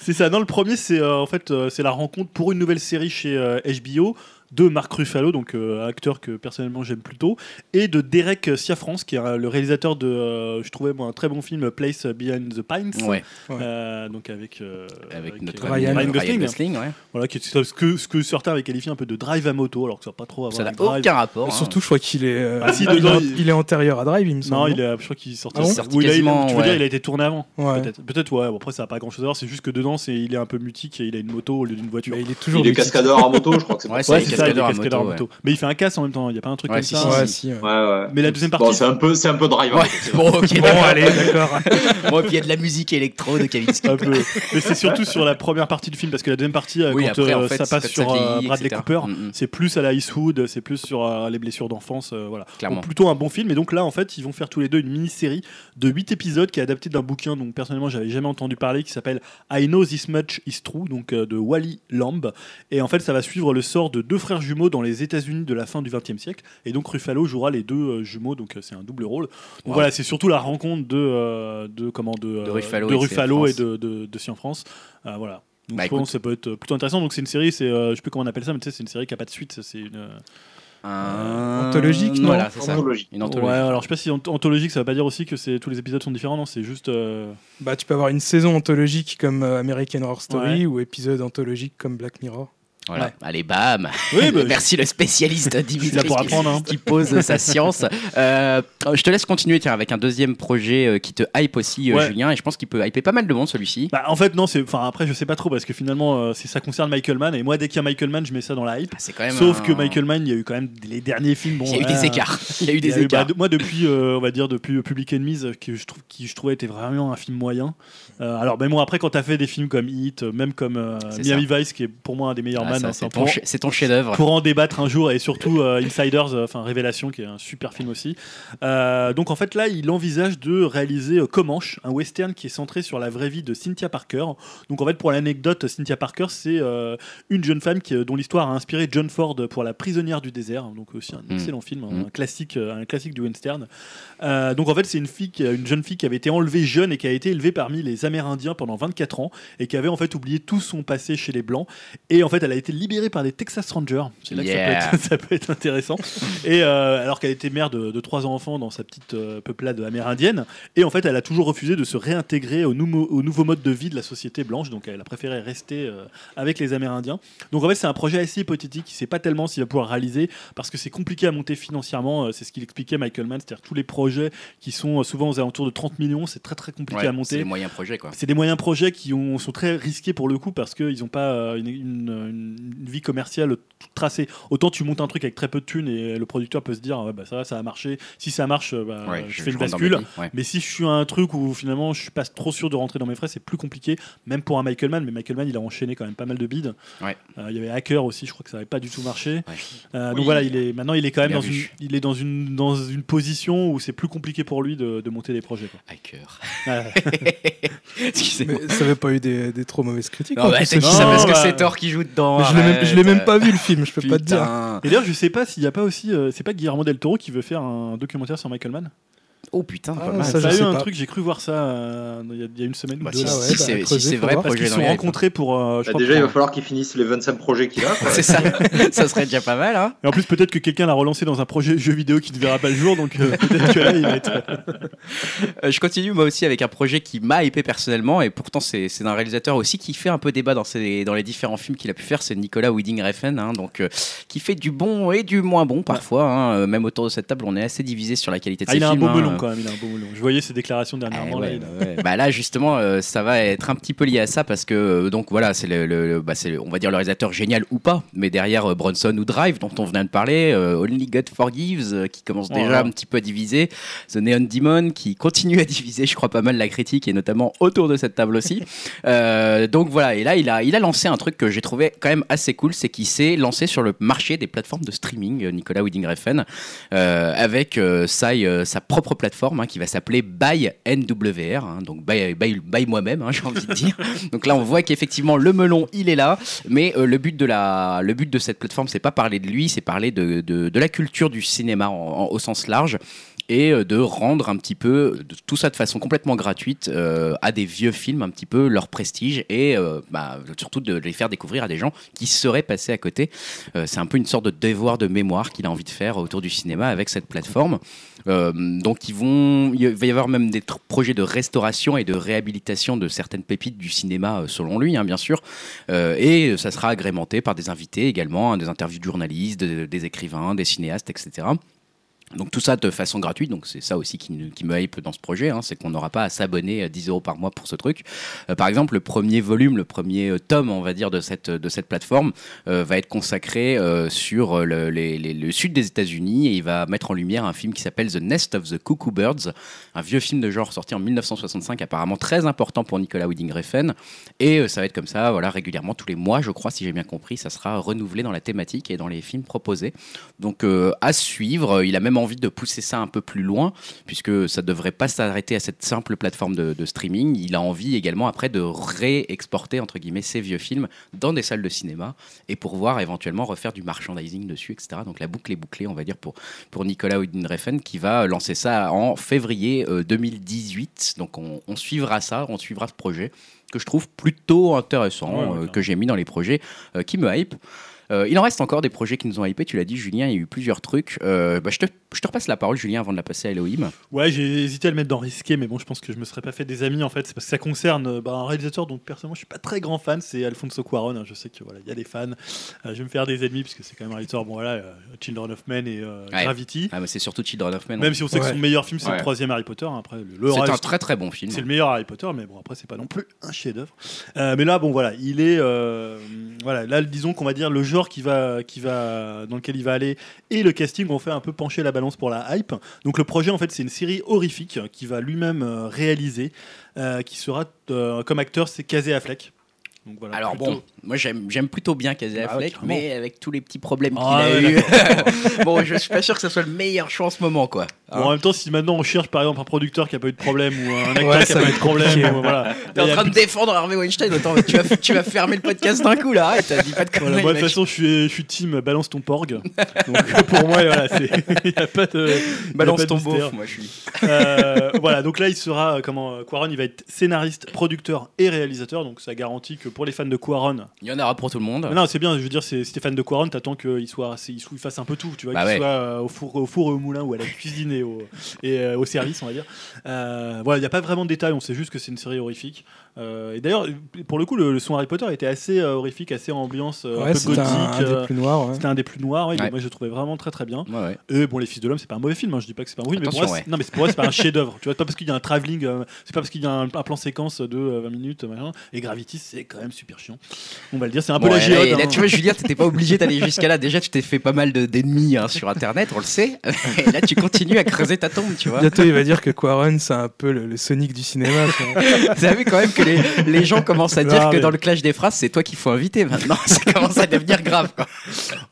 C'est ça. Non, le premier, c'est en fait, c'est la rencontre pour une nouvelle série chez HBO de Marc Ruffalo, donc euh, acteur que personnellement j'aime plutôt, et de Derek Ciafrance, qui est euh, le réalisateur de, euh, je trouvais moi, un très bon film Place Behind the Pines. Ouais, Euh, donc avec euh, avec notre Ryan Ryan Gosling. Gosling, ouais. Voilà, qui est ce que, ce que certains avaient qualifié un peu de drive à moto, alors que ça va pas trop avoir Ça n'a aucun rapport. hein. Surtout, je crois qu'il est, euh, Ah, si, il, il- il est antérieur à Drive, il me semble. Non, il est, je crois qu'il sortait. Ah bon Il tu veux dire, il a été tourné avant Ouais. Peut-être, peut-être, ouais. Bon, après, ça n'a pas grand-chose à voir. C'est juste que dedans, c'est, il est un peu mutique et il a une moto au lieu d'une voiture. Mais il est toujours Il est cascadeur en moto, je crois que c'est Ouais, ça, il est à moto. Mais il fait un casse en même temps. Il y a pas un truc Ouais, comme si, ça. si, Ouais, si. si, ouais. Ouais, ouais. Mais la deuxième Bon, partie. c'est un peu, c'est un peu drive. Ouais, bon, ok, Bon, allez, d'accord. <laughs> Bon, et puis il y a de la musique électro de Kavinsky. un peu. Mais c'est surtout sur la première partie du film parce que la deuxième partie, euh, Oui, quand après, en euh, fait, ça passe ça sur euh, vieillit, Bradley etc. Cooper, Mm, mm. c'est plus à la Eastwood, c'est plus sur euh, les blessures d'enfance, euh, voilà. Clairement. Donc, plutôt un bon film. Et donc là, en fait, ils vont faire tous les deux une mini-série de 8 épisodes qui est adaptée d'un bouquin dont personnellement j'avais jamais entendu parler, qui s'appelle I Know This Much Is True, donc de Wally Lamb. Et en fait, ça va suivre le sort de deux frères jumeaux dans les États-Unis de la fin du XXe siècle. Et donc Ruffalo jouera les deux euh, jumeaux, donc euh, c'est un double rôle. Donc Wow. voilà, c'est surtout la rencontre de, euh, de comment de, Ruffalo de et de Ruffalo et de, de, de France. Euh, voilà. Donc Bah, je pense que ça peut être plutôt intéressant. Donc c'est une série, c'est euh, je sais plus comment on appelle ça, mais tu sais, c'est une série qui a pas de suite. C'est une euh, Anthologique, non Voilà, c'est ça. Anthologique. Une ouais. anthologie. Alors je sais pas si ant- anthologique, ça veut pas dire aussi que c'est tous les épisodes sont différents. Non, c'est juste. euh, Bah, tu peux avoir une saison anthologique comme American Horror Story Ouais. ou épisode anthologique comme Black Mirror. Voilà. Ouais. Allez, bam. Oui, bah, <laughs> Merci le spécialiste <laughs> Dimitri là pour apprendre. hein. qui pose sa science. <laughs> Euh, je te laisse continuer tiens, avec un deuxième projet euh, qui te hype aussi, euh, Ouais. Julien, et je pense qu'il peut hyper pas mal de monde celui-ci. Bah, en fait, non, c'est. Enfin, après, je sais pas trop parce que finalement, euh, ça concerne Michael Mann. Et moi, dès qu'il y a Michael Mann, je mets ça dans la hype. Ah, quand même Sauf un- que Michael Mann, il y a eu quand même les derniers films. Bon, Il y a eu des écarts. Il y a eu y des eu- bah, écarts. de- moi, depuis, euh, on va dire, depuis Public Enemies, que je trouve, qui je trouvais était vraiment un film moyen. Euh, alors, mais bon, après, quand t'as fait des films comme Hit, euh, même comme euh, Miami Vice, qui est pour moi un des meilleurs Ah, man, hein, c'est ton, ton chef-d'œuvre. pour en débattre un jour, et surtout euh, Insiders, enfin Révélation, qui est un super film aussi. Donc, en fait, là, il envisage de réaliser Comanche, un western qui est centré sur la vraie vie de Cynthia Parker. Donc, en fait, pour l'anecdote, Cynthia Parker, c'est une jeune femme qui, dont l'histoire a inspiré John Ford pour La prisonnière du désert, donc aussi un Mm. excellent film, un Mm. classique, un classique du western. Donc en fait, c'est une fille, une jeune fille qui avait été enlevée jeune et qui a été élevée parmi les Amérindiens pendant 24 ans et qui avait en fait oublié tout son passé chez les Blancs. Et en fait, elle a été libérée par des Texas Rangers. C'est là que ça peut être- <laughs> ça peut être intéressant. Et euh, alors qu'elle était mère de, de trois enfants dans sa petite euh, peuplade amérindienne, et en fait, elle a toujours refusé de se réintégrer au, nouveau- au nouveau mode de vie de la société blanche. Donc, elle a préféré rester euh, avec les Amérindiens. Donc, en fait, c'est un projet assez hypothétique. Il sait pas tellement s'il va pouvoir réaliser parce que c'est compliqué à monter financièrement. C'est ce qu'il expliquait Michael Mann, c'est-à-dire tous les projets qui sont souvent aux alentours de 30 millions, c'est très très compliqué Ouais, à c'est monter. les moyens projets quoi. C'est des moyens projets qui ont- sont très risqués pour le coup parce qu'ils n'ont pas euh, une, une- une vie commerciale toute tracée. Autant tu montes un truc avec très peu de thunes et le producteur peut se dire ouais, bah, ça va, ça a marché. Si ça marche, euh, bah, Ouais, je, fais une bascule. mes billes, ouais. Mais si je suis à un truc où finalement je suis pas trop sûr de rentrer dans mes frais, c'est plus compliqué, même pour un Michael Mann. Mais Michael Mann, il a enchaîné quand même pas mal de bids. Ouais. Euh, il y avait Hacker aussi, je crois que ça n'avait pas du tout marché. Euh, Oui. Donc voilà, il est maintenant il est quand même dans une, il est dans une dans une position où c'est plus compliqué pour lui de, de monter des projets. Quoi. Hacker. <laughs> Ouais. <laughs> Excusez-moi. Mais ça avait pas eu des, des trop mauvaises critiques. Non, en bah, c'est parce que bah- c'est Thor qui joue dedans. Mais je l'ai même, je l'ai arrête. même pas vu le film, je peux pas te dire. Et d'ailleurs, je sais pas s'il y a pas aussi, euh, c'est pas Guillermo del Toro qui veut faire un documentaire sur Michael Mann? Oh putain, pas Ah, mal. ça, a eu un pas. truc, j'ai cru voir ça euh, il y, a- il y a une semaine ou Bah, deux. si là. Ah ouais, si bah, c'est si c'est vrai. Parce qu'ils se sont rencontrés pour. euh, je Bah, crois, déjà, il va falloir qu'ils finissent les 25 projets qu'il a. <laughs> C'est ça, ça serait déjà pas mal. Hein Et en plus, peut-être que quelqu'un l'a relancé dans un projet jeu vidéo qui ne verra pas le jour, donc euh, peut-être que là, il va être. <laughs> Euh, je continue moi aussi avec un projet qui m'a hypé personnellement et pourtant c'est c'est un réalisateur aussi qui fait un peu débat dans, ses, dans les différents films qu'il a pu faire, c'est Nicolas Winding Refn, hein, donc euh, qui fait du bon et du moins bon parfois. hein. Même autour de cette table, on est assez divisé sur la qualité de Ah, ses il a un films. Beau melon quand même, il a un beau melon. Je voyais ses déclarations Eh dernièrement. là, ouais, a- bah ouais. Bah là justement euh, ça va être un petit peu lié à ça parce que euh, donc voilà c'est le, le- le- bah, c'est le- on va dire le réalisateur génial ou pas mais derrière euh, Bronson ou Drive dont on venait de parler euh, Only God Forgives euh, qui commence déjà là. un petit peu à diviser The Neon Demon qui continue à <laughs> diviser je crois pas mal la critique et notamment autour de cette table aussi <laughs> Euh, donc voilà et là il a il a lancé un truc que j'ai trouvé quand même assez cool c'est qu'il s'est lancé sur le marché des plateformes de streaming euh, Nicolas Winding Refn euh, avec euh, sa, euh, sa propre hein, qui va s'appeler By NWR, hein, donc by, by- by moi-même, hein, <laughs> j'ai envie de dire. donc là, on voit qu'effectivement le melon, il est là, mais euh, le but de la, le but de cette plateforme, c'est pas parler de lui, c'est parler de, de, la culture du cinéma au sens large et euh, de rendre un petit peu tout ça de façon complètement gratuite euh, à des vieux films un petit peu leur prestige et bah, surtout de les faire découvrir à des gens qui seraient passés à côté. C'est un peu une sorte de devoir de mémoire qu'il a envie de faire autour du cinéma avec cette plateforme. Euh, donc il va y avoir même des projets de restauration et de réhabilitation de certaines pépites du cinéma euh, selon lui, hein, bien sûr. Euh, et ça sera agrémenté par des invités également, hein, des interviews de journalistes, de- des écrivains, des cinéastes, etc. Donc tout ça de façon gratuite, donc c'est ça aussi qui, qui me hype dans ce projet, hein, c'est qu'on n'aura pas à s'abonner à 10 euros par mois pour ce truc. Euh, par exemple, le premier volume, le premier euh, tome, on va dire, de cette, de cette plateforme euh, va être consacré sur le, sud des États-Unis et il va mettre en lumière un film qui s'appelle The Nest of the Cuckoo Birds, un vieux film de genre sorti en 1965, apparemment très important pour Nicolas Winding Refn. Et ça va être comme ça, voilà, régulièrement tous les mois, je crois, si j'ai bien compris, ça sera renouvelé dans la thématique et dans les films proposés. Donc à suivre, il a même envie de pousser ça un peu plus loin, puisque ça devrait pas s'arrêter à cette simple plateforme de, de streaming. Il a envie également après de réexporter entre guillemets ses vieux films dans des salles de cinéma et pour voir éventuellement refaire du merchandising dessus, etc. Donc la boucle est bouclée, on va dire, pour, pour Nicolas Winding-Refn qui va lancer ça en février euh, 2018. Donc on, on suivra ça, on suivra ce projet que je trouve plutôt intéressant, Ouais, ouais, euh, que j'ai mis dans les projets euh, qui me hype. Euh, il en reste encore des projets qui nous ont hypé, tu l'as dit Julien, il y a eu plusieurs trucs. Euh, bah, je, te, je te repasse la parole Julien avant de la passer à Elohim. Ouais, j'ai hésité à le mettre dans risqué, mais bon, je pense que je me serais pas fait des amis en fait. C'est parce que ça concerne euh, bah, un réalisateur dont personnellement je suis pas très grand fan, c'est Alfonso Cuaron. hein. Je sais que voilà, il y a des fans. Euh, je vais me faire des ennemis puisque c'est quand même un réalisateur. Bon voilà, euh, Children of Men et euh, Ouais. Gravity. Ah, mais c'est surtout Children of Men. Même si on sait que son meilleur film c'est Ouais. le troisième Harry Potter. hein. Après, le, le c'est un très très bon film. c'est le meilleur Harry Potter, mais bon après c'est pas non plus un chef-d'œuvre. Euh, mais là, bon voilà, il est euh, voilà, là disons qu'on va dire le qui va, dans lequel il va aller et le casting ont fait un peu pencher la balance pour la hype. Donc le projet en fait c'est une série horrifique qui va lui-même euh, réaliser, euh, qui sera euh, comme acteur c'est Casey Affleck. Donc voilà. Alors plutôt- bon, moi j'aime j'aime plutôt bien Casey Bah ouais, Affleck, mais avec tous les petits problèmes qu'il Ah a ouais, eu, <laughs> bon, je suis pas sûr que ce soit le meilleur choix en ce moment, quoi. Bon, en même temps, si maintenant on cherche par exemple un producteur qui a pas eu de problème ou un acteur Ouais, qui a ça pas va eu de être problème, ou voilà. T'es en y train de plus- défendre Harvey Weinstein, attends, tu vas, tu vas fermer le podcast d'un coup là, arrête, dis pas de Voilà, conneries, moi, de toute façon, je suis, je suis team balance ton porg. Donc, <laughs> pour moi, voilà, c'est- il n'y a pas de. y Balance pas de ton beauf, moi je suis. Euh, voilà, donc là, il sera, comment, Quaron, il va être scénariste, producteur et réalisateur. Donc, ça garantit que pour les fans de Quaron. Il y en aura pour tout le monde. Non, c'est bien, je veux dire, c'est- si t'es fan de Quaron, t'attends qu'il soit, il il fasse un peu tout, tu vois, Bah qu'il ouais. soit euh, au four, au four et au moulin ou à la cuisine et au, et, euh, au service, on va dire. Euh, voilà, il n'y a pas vraiment de détails, on sait juste que c'est une série horrifique. Euh, et d'ailleurs, pour le coup, le, le son Harry Potter était assez euh, horrifique, assez ambiance euh, un Ouais, peu gothique. un, un euh, des plus noirs. ouais. C'était un des plus noirs, ouais, Ouais. moi je le trouvais vraiment très très bien. Ouais, ouais. Et bon, Les Fils de l'Homme, c'est pas un mauvais film, hein, je dis pas que c'est pas un mauvais film, mais pour moi, non, mais pour moi, c'est pas un chef-d'œuvre. Tu vois, pas parce qu'il y a un travelling, euh, c'est pas parce qu'il y a un, un plan séquence de euh, 20 minutes, machin, et Gravity, c'est quand même super chiant. On va le dire, c'est un peu la là, géode. là, hein. tu vois, Julien, t'étais pas obligé d'aller jusqu'à là. Déjà, tu t'es fait pas mal de- d'ennemis hein, sur Internet, on le sait. <laughs> Et là, tu continues à creuser ta tombe, tu vois. Bientôt, il va dire que Quaron, c'est un peu le, le Sonic du cinéma. Vous avez <laughs> vu quand même que les, les gens commencent à dire Non, que mais- dans le clash des phrases, c'est toi qu'il faut inviter maintenant. <laughs> Ça commence à devenir grave. Quoi.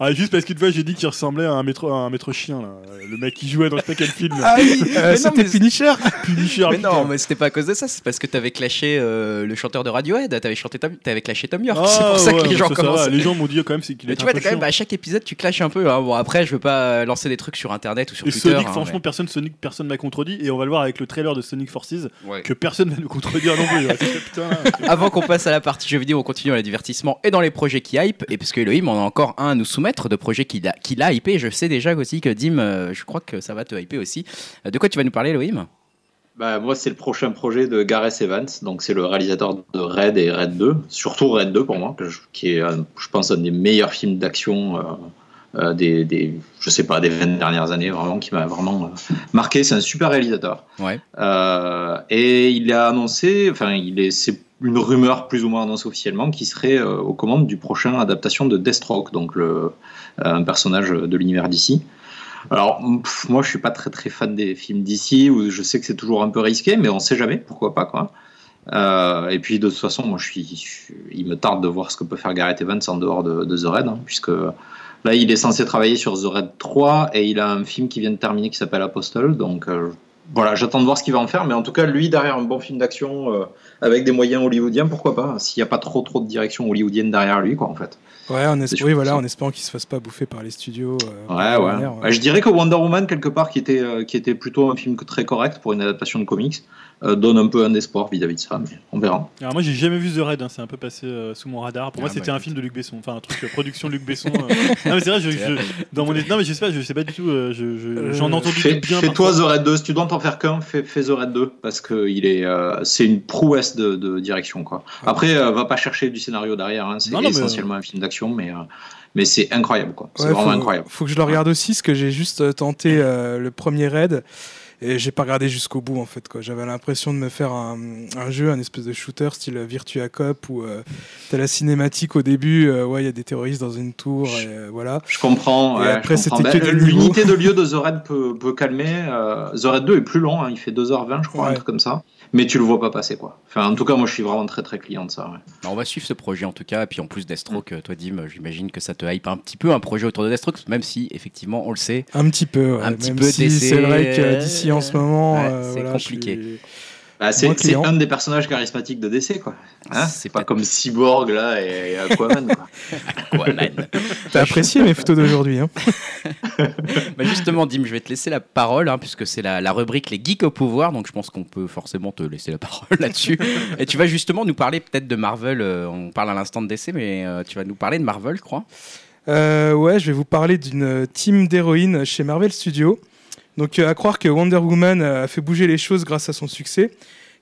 Ah, juste parce qu'une fois, j'ai dit qu'il ressemblait à un maître, à un maître chien, là. le mec qui jouait dans je sais quel film. Ah oui, Euh, C'était Punisher. Punisher, Mais putain. non, mais c'était pas à cause de ça, c'est parce que t'avais clashé euh, le chanteur de Radiohead, t'avais chanté ta, t'es avec la chez Tom York. Ah, c'est pour ça ouais, que les gens ça, commencent. Les gens m'ont dit quand même c'est qu'il Mais est tu vois, quand même, chiant. à chaque épisode, tu clashes un peu. hein. Bon, après, je veux pas lancer des trucs sur internet ou sur Et Twitter. Sonic, hein, franchement, personne Sonic, personne m'a contredit. Et on va le voir avec le trailer de Sonic Forces Ouais. que personne va nous contredire non plus. Ouais, <laughs> Avant qu'on passe à la partie jeux vidéo, on continue dans les divertissements et dans les projets qui hype. Et parce que Elohim, on a encore un à nous soumettre de projets qu'il a, qu'il a hypé. Je sais déjà aussi que Dim, euh, je crois que ça va te hyper aussi. Euh, De quoi tu vas nous parler, Elohim? Bah, moi, c'est le prochain projet de Gareth Evans, donc c'est le réalisateur de Red et Red 2, surtout Red 2 pour moi, que je- qui est, un- je pense, un des meilleurs films d'action euh, des, des, je sais pas, des 20 dernières années, vraiment, qui m'a vraiment euh, marqué. C'est un super réalisateur. Ouais. Euh, et il a annoncé, enfin, il est, c'est une rumeur plus ou moins annoncée officiellement, qui serait aux commandes du prochain adaptation de Deathstroke, donc le, un personnage de l'univers d'ici. Alors, pff, moi, je suis pas très très fan des films d'ici, où je sais que c'est toujours un peu risqué, mais on sait jamais, pourquoi pas, quoi. Euh, et puis, de toute façon, moi, je suis, je il me tarde de voir ce que peut faire Gareth Evans en dehors de, de The Red, hein, puisque là, il est censé travailler sur The Red 3, et il a un film qui vient de terminer qui s'appelle Apostle, donc euh, voilà, j'attends de voir ce qu'il va en faire, mais en tout cas, lui, derrière un bon film d'action, euh, avec des moyens hollywoodiens, pourquoi pas, s'il n'y a pas trop trop de direction hollywoodienne derrière lui, quoi, en fait. Ouais, esp- oui, voilà, en espérant qu'il se fasse pas bouffer par les studios. euh, Ouais, ouais. Ouais, Je dirais que Wonder Woman, quelque part, qui était, qui était plutôt un film très correct pour une adaptation de comics, donne un peu un espoir vis-à-vis de ça, mais on verra. Alors moi j'ai jamais vu The Raid, hein, c'est un peu passé euh, sous mon radar. Pour moi Ah, c'était bah, un film de Luc Besson, enfin un truc euh, production Luc Besson. euh. <laughs> non mais c'est vrai, je, je- dans mon non mais je sais pas, je sais pas du tout. euh, je- je- J'en ai entendu Fais, bien. fais-toi parfois. The Red 2, si tu dois t'en faire qu'un, fais, fais The Red 2, parce que il est, euh, c'est une prouesse de, de direction. Quoi. Après, euh, va pas chercher du scénario derrière, hein, c'est Non, non, mais- essentiellement un film d'action, mais, euh, mais c'est incroyable. Quoi. C'est Ouais, vraiment faut, incroyable. Faut que je le regarde aussi, parce que j'ai juste euh, tenté euh, le premier raid et j'ai pas regardé jusqu'au bout en fait. quoi. J'avais l'impression de me faire un, un jeu, un espèce de shooter style Virtua Cop où euh, t'as la cinématique au début, euh, ouais, il y a des terroristes dans une tour, et euh, voilà. Je comprends. Et ouais, après, je comprends. c'était que Ben. L'unité de lieu de The Red <laughs> peut, peut calmer. The Red 2 est plus long, hein, il fait 2h20, je crois, un truc comme ça. Mais tu le vois pas passer, quoi. Enfin, en tout cas, moi, je suis vraiment très très client de ça. ouais. Bah, On va suivre ce projet en tout cas. Et puis en plus, Deathstroke, euh, toi, Dim, j'imagine que ça te hype un petit peu un projet autour de Deathstroke, même si effectivement, on le sait. Un petit peu, ouais, Un petit même peu si DC, c'est vrai que euh, d'ici en ce moment, ouais, euh, c'est voilà, je compliqué. suis- Bah, c'est un des personnages charismatiques de DC, quoi. Hein C'est pas comme Cyborg là et, Aquaman. quoi. <laughs> Quoi, man T'as apprécié mes photos d'aujourd'hui, hein <laughs> Bah, justement, Dim, je vais te laisser la parole, hein, puisque c'est la, la rubrique Les Geeks au pouvoir, donc je pense qu'on peut forcément te laisser la parole là-dessus. <laughs> Et tu vas justement nous parler peut-être de Marvel. euh, on parle à l'instant de DC, mais euh, tu vas nous parler de Marvel, je crois. Euh, ouais, je vais vous parler d'une team d'héroïnes chez Marvel Studios. Donc, euh, à croire que Wonder Woman euh, a fait bouger les choses grâce à son succès,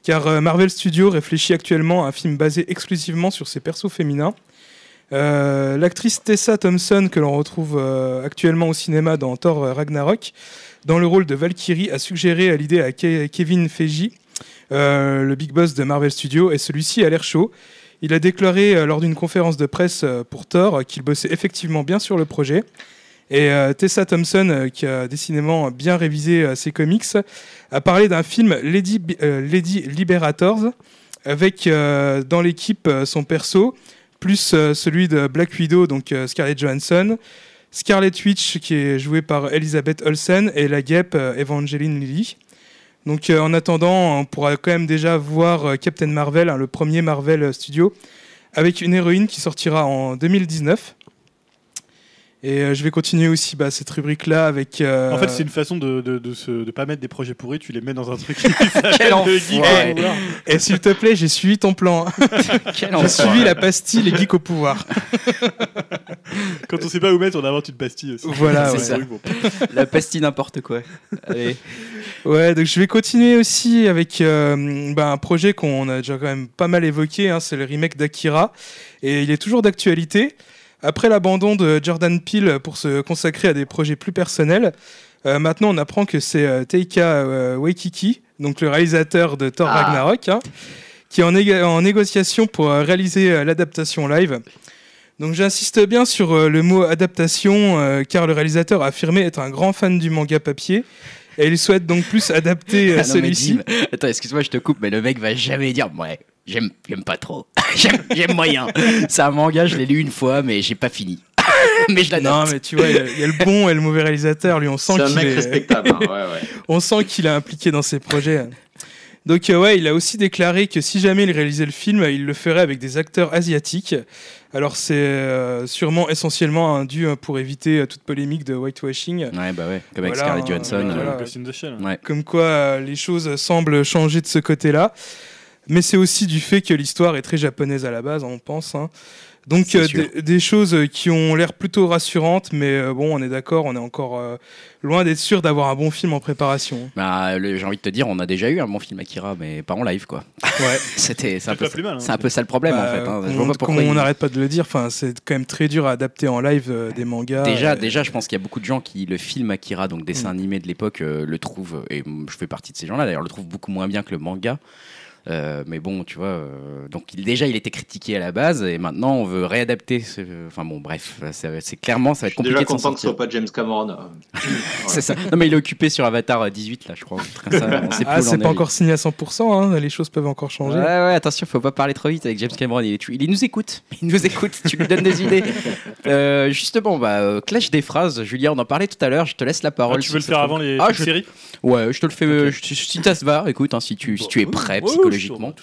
car euh, Marvel Studios réfléchit actuellement à un film basé exclusivement sur ses persos féminins. L'actrice Tessa Thompson, que l'on retrouve actuellement au cinéma dans Thor Ragnarok, dans le rôle de Valkyrie, a suggéré à l'idée à Ke- Kevin Feige, le big boss de Marvel Studios, et celui-ci a l'air chaud. Il a déclaré lors d'une conférence de presse pour Thor qu'il bossait effectivement bien sur le projet. Et euh, Tessa Thompson, euh, qui a décidément bien révisé euh, ses comics, a parlé d'un film Lady, Lady Liberators, avec dans l'équipe son perso, plus celui de Black Widow, donc Scarlett Johansson, Scarlet Witch, qui est jouée par Elizabeth Olsen, et la guêpe Evangeline Lilly. Donc en attendant, on pourra quand même déjà voir Captain Marvel, hein, le premier Marvel Studio, avec une héroïne qui sortira en 2019. Et euh, je vais continuer aussi bah, cette rubrique-là avec... euh, En fait, c'est une façon de, de, de, se- de pas mettre des projets pourris, tu les mets dans un truc. <laughs> Quel enfoiré. Et s'il te plaît, j'ai suivi ton plan. <laughs> Quel j'ai suivi la pastille Les Geeks au pouvoir. <laughs> Quand on sait pas où mettre, on invente une pastille aussi. Voilà, C'est ouais. ça. La pastille n'importe quoi. Allez. Ouais, donc je vais continuer aussi avec euh, bah, un projet qu'on a déjà quand même pas mal évoqué, hein, c'est le remake d'Akira, et il est toujours d'actualité. Après l'abandon de Jordan Peele pour se consacrer à des projets plus personnels, euh, maintenant on apprend que c'est euh, Taika euh, Waititi, donc le réalisateur de Thor Ah. Ragnarok, hein, qui est en, négociation pour euh, réaliser euh, l'adaptation live. Donc j'insiste bien sur le mot adaptation, car le réalisateur a affirmé être un grand fan du manga papier, et il souhaite donc plus adapter Ah <laughs> non, celui-ci. Attends, excuse-moi, je te coupe, mais le mec va jamais dire Ouais, j'aime j'aime pas trop. <laughs> J'aime moyen. C'est un manga, je l'ai lu une fois, mais j'ai pas fini. <laughs> mais je l'adapte. Non, mais tu vois, il y, a- il y a le bon et le mauvais réalisateur. Lui, on sent C'est un qu'il mec est, respectable. hein, ouais, ouais. <laughs> on sent qu'il est impliqué dans ses projets. Donc euh, ouais, il a aussi déclaré que si jamais il réalisait le film, il le ferait avec des acteurs asiatiques. Alors c'est euh, sûrement essentiellement un dû euh, pour éviter euh, toute polémique de whitewashing. Ouais, bah ouais, comme avec Voilà, Scarlett Johansson. voilà. Comme quoi euh, les choses semblent changer de ce côté-là. Mais c'est aussi du fait que l'histoire est très japonaise à la base, on pense. hein. Donc euh, des, des choses euh, qui ont l'air plutôt rassurantes, mais euh, bon, on est d'accord, on est encore euh, loin d'être sûr d'avoir un bon film en préparation. Bah, j'ai envie de te dire, on a déjà eu un bon film Akira, mais pas en live, quoi. Ouais. <laughs> C'était, c'est un, peu, mal, hein. c'est un peu ça le problème, Bah, en fait. hein. Je on- vois pas pourquoi comme on il- n'arrête pas de le dire, enfin, c'est quand même très dur à adapter en live euh, des mangas. Déjà, déjà, je pense qu'il y a beaucoup de gens qui le film Akira, donc dessin Mm. animé de l'époque, euh, le trouvent, et je fais partie de ces gens-là d'ailleurs, le trouvent beaucoup moins bien que le manga. Euh, mais bon, tu vois, euh, donc il, déjà il était critiqué à la base, et maintenant on veut réadapter. ce- Enfin bon, bref, c'est clairement ça va Je être suis déjà compliqué de s'en content que ce soit pas James Cameron. euh. <laughs> C'est ça. Non mais il est occupé sur Avatar euh, 18 là, je crois. un truc comme ça, on sait plus Ah, c'est pas est. encore signé à 100%, hein, les choses peuvent encore Ouais, changer. ouais, attention, faut pas parler trop vite avec James Cameron. Il, est- il nous écoute. <laughs> Il nous écoute. Tu lui donnes des <laughs> idées. Euh, justement, bah, euh, clash des phrases. Julien, on en parlait tout à l'heure. Je te laisse la Ah, parole. tu si veux le faire avant les Ah, les je- séries? Ouais, je te le fais. euh, Ok. je- si ça se va, écoute, hein, si tu, si tu es prêt Ouais, ouais, psychologiquement.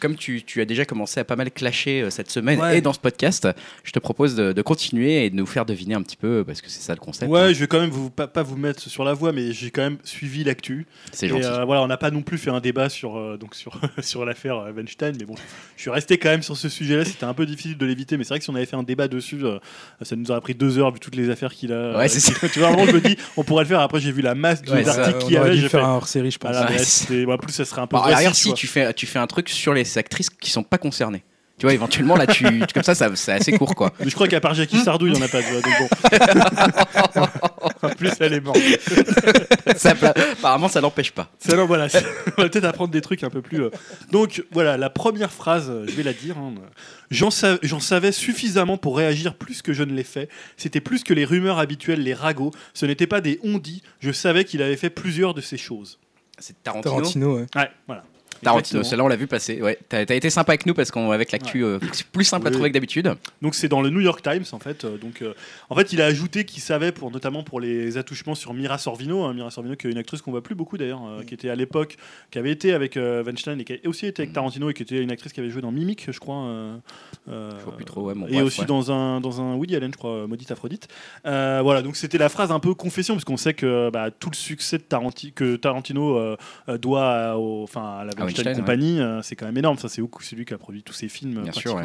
Comme tu, tu as déjà commencé à pas mal clasher euh, cette semaine Ouais. et dans ce podcast, je te propose de, de continuer et de nous faire deviner un petit peu parce que c'est ça le concept. Ouais, hein. je vais quand même vous, pas, pas vous mettre sur la voie, mais j'ai quand même suivi l'actu. C'est gentil. euh, voilà, on n'a pas non plus fait un débat sur, euh, donc sur, <laughs> sur l'affaire euh, Weinstein, mais bon, je suis resté quand même sur ce sujet-là. C'était un peu difficile de l'éviter, mais c'est vrai que si on avait fait un débat dessus, euh, ça nous aurait pris deux heures vu toutes les affaires qu'il a. Ouais, c'est euh, Tu vois, vraiment, je me dis, on pourrait le faire. Après, j'ai vu la masse Ouais, ça, d'articles on qu'il y aurait avait. dû faire fait. un hors-série, je pense. <laughs> Voilà, Ouais, plus, ça serait un peu. Bon, voici, regarde, tu si tu fais, tu fais un truc sur les actrices qui sont pas concernées. Tu vois, éventuellement, là, tu, <laughs> comme ça, ça c'est assez court, quoi. Mais je crois qu'à part Jackie <laughs> Sardou, il n'y en a pas. tu vois, donc bon. <laughs> en plus, elle est morte. Ça, apparemment, ça n'empêche pas. Ça, non, voilà, on va peut-être apprendre des trucs un peu plus. euh. Donc voilà, la première phrase, euh, je vais la dire. hein. J'en sa- j'en savais suffisamment pour réagir plus que je ne l'ai fait. C'était plus que les rumeurs habituelles, les ragots. Ce n'était pas des on-dit. Je savais qu'il avait fait plusieurs de ces choses. C'est Tarantino? Tarantino, ouais. Ouais, voilà. Tarantino, celle-là on l'a vu passer. Ouais, t'as as été sympa avec nous parce qu'avec l'actu, euh, c'est plus simple à Oui. trouver que d'habitude. Donc c'est dans le New York Times en fait. Euh, Donc euh, en fait il a ajouté qu'il savait pour notamment pour les attouchements sur Mira Sorvino, hein, Mira Sorvino qui est une actrice qu'on voit plus beaucoup d'ailleurs, euh, qui était à l'époque, qui avait été avec euh, Weinstein et qui a aussi été avec Tarantino et qui était une actrice qui avait joué dans Mimic, je crois. euh, euh, Je vois plus trop, ouais, bon, et bref, aussi ouais. dans un dans un Woody Allen, je crois, euh, Maudite Aphrodite. Euh, voilà, donc c'était la phrase un peu confession parce qu'on sait que bah, tout le succès de Tarantino que Tarantino euh, euh, doit à, au- enfin à la À Weinstein Weinstein, Company, euh, c'est quand même énorme. Ça c'est où- c'est lui qui a produit tous ses films Bien sûr.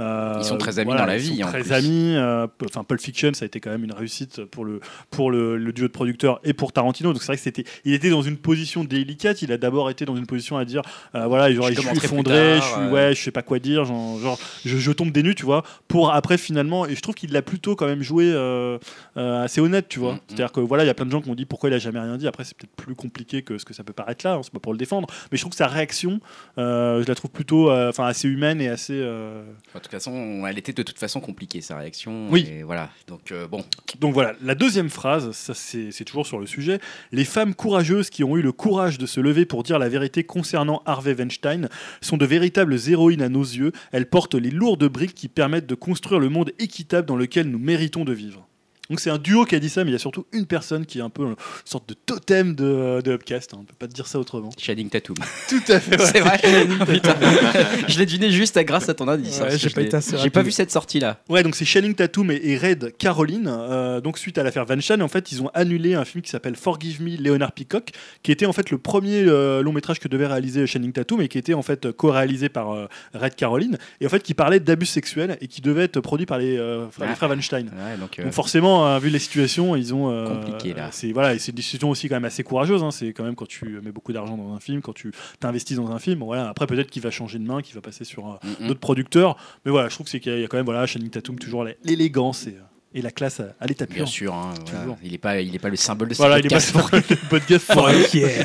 Euh, Ils sont très amis dans la ils vie, sont en très plus. amis. euh, Enfin, Pulp Fiction, ça a été quand même une réussite pour le pour le, le duo de producteurs et pour Tarantino. Donc c'est vrai que c'était, il était dans une position délicate. Il a d'abord été dans une position à dire, euh, voilà, genre, Je je, suis effondré, je suis euh. ouais, je sais pas quoi dire, genre, genre, je, je tombe des nues, tu vois. Pour après finalement, et je trouve qu'il l'a plutôt quand même joué euh, euh, assez honnête, tu vois. Mm, mm. C'est-à-dire que voilà, il y a plein de gens qui ont dit pourquoi il a jamais rien dit. Après, c'est peut-être plus compliqué que ce que ça peut paraître là. hein, c'est pas pour le défendre, mais je trouve que sa réaction, euh, je la trouve plutôt, euh, assez humaine et assez. euh, De toute façon, elle était de toute façon compliquée sa réaction. Oui. Et voilà. Donc euh, bon, Donc voilà, la deuxième phrase, ça c'est toujours sur le sujet. Les femmes courageuses qui ont eu le courage de se lever pour dire la vérité concernant Harvey Weinstein sont de véritables héroïnes à nos yeux. Elles portent les lourdes briques qui permettent de construire le monde équitable dans lequel nous méritons de vivre. Donc c'est un duo qui a dit ça, mais il y a surtout une personne qui est un peu une sorte de totem de, de Upcast. hein. On peut pas te dire ça autrement. Channing Tatum. <laughs> Tout à fait. C'est vrai. <laughs> Putain. <laughs> je l'ai deviné juste grâce à ton indice. Ouais, hein, parce j'ai pas J'ai pas vu cette sortie là. Ouais, donc c'est Channing Tatum et, et Red Caroline. euh, donc suite à l'affaire Weinstein, en fait, ils ont annulé un film qui s'appelle Forgive Me, Leonard Peacock, qui était en fait le premier euh, long métrage que devait réaliser Channing Tatum et qui était en fait co-réalisé par euh, Red Caroline et en fait qui parlait d'abus sexuels et qui devait être produit par les, euh, frères- les Ah. frères Weinstein. Ouais, donc, euh, Donc forcément, euh, vu les situations, ils ont euh, Compliqué, là. C'est voilà, c'est une décision aussi quand même assez courageuse. hein. C'est quand même quand tu mets beaucoup d'argent dans un film, quand tu t'investis dans un film. Bon, voilà, après peut-être qu'il va changer de main, qu'il va passer sur euh, mm, d'autres producteurs. Mais voilà, je trouve que c'est qu'il y a- quand même voilà, Channing Tatum toujours l'é- l'élégance et, et la classe à, à l'état pur. Bien sûr, hein, voilà. Il est pas, il est pas le symbole de ce Voilà, il est pas podcast. sur le podcast. pour- Fuck yeah.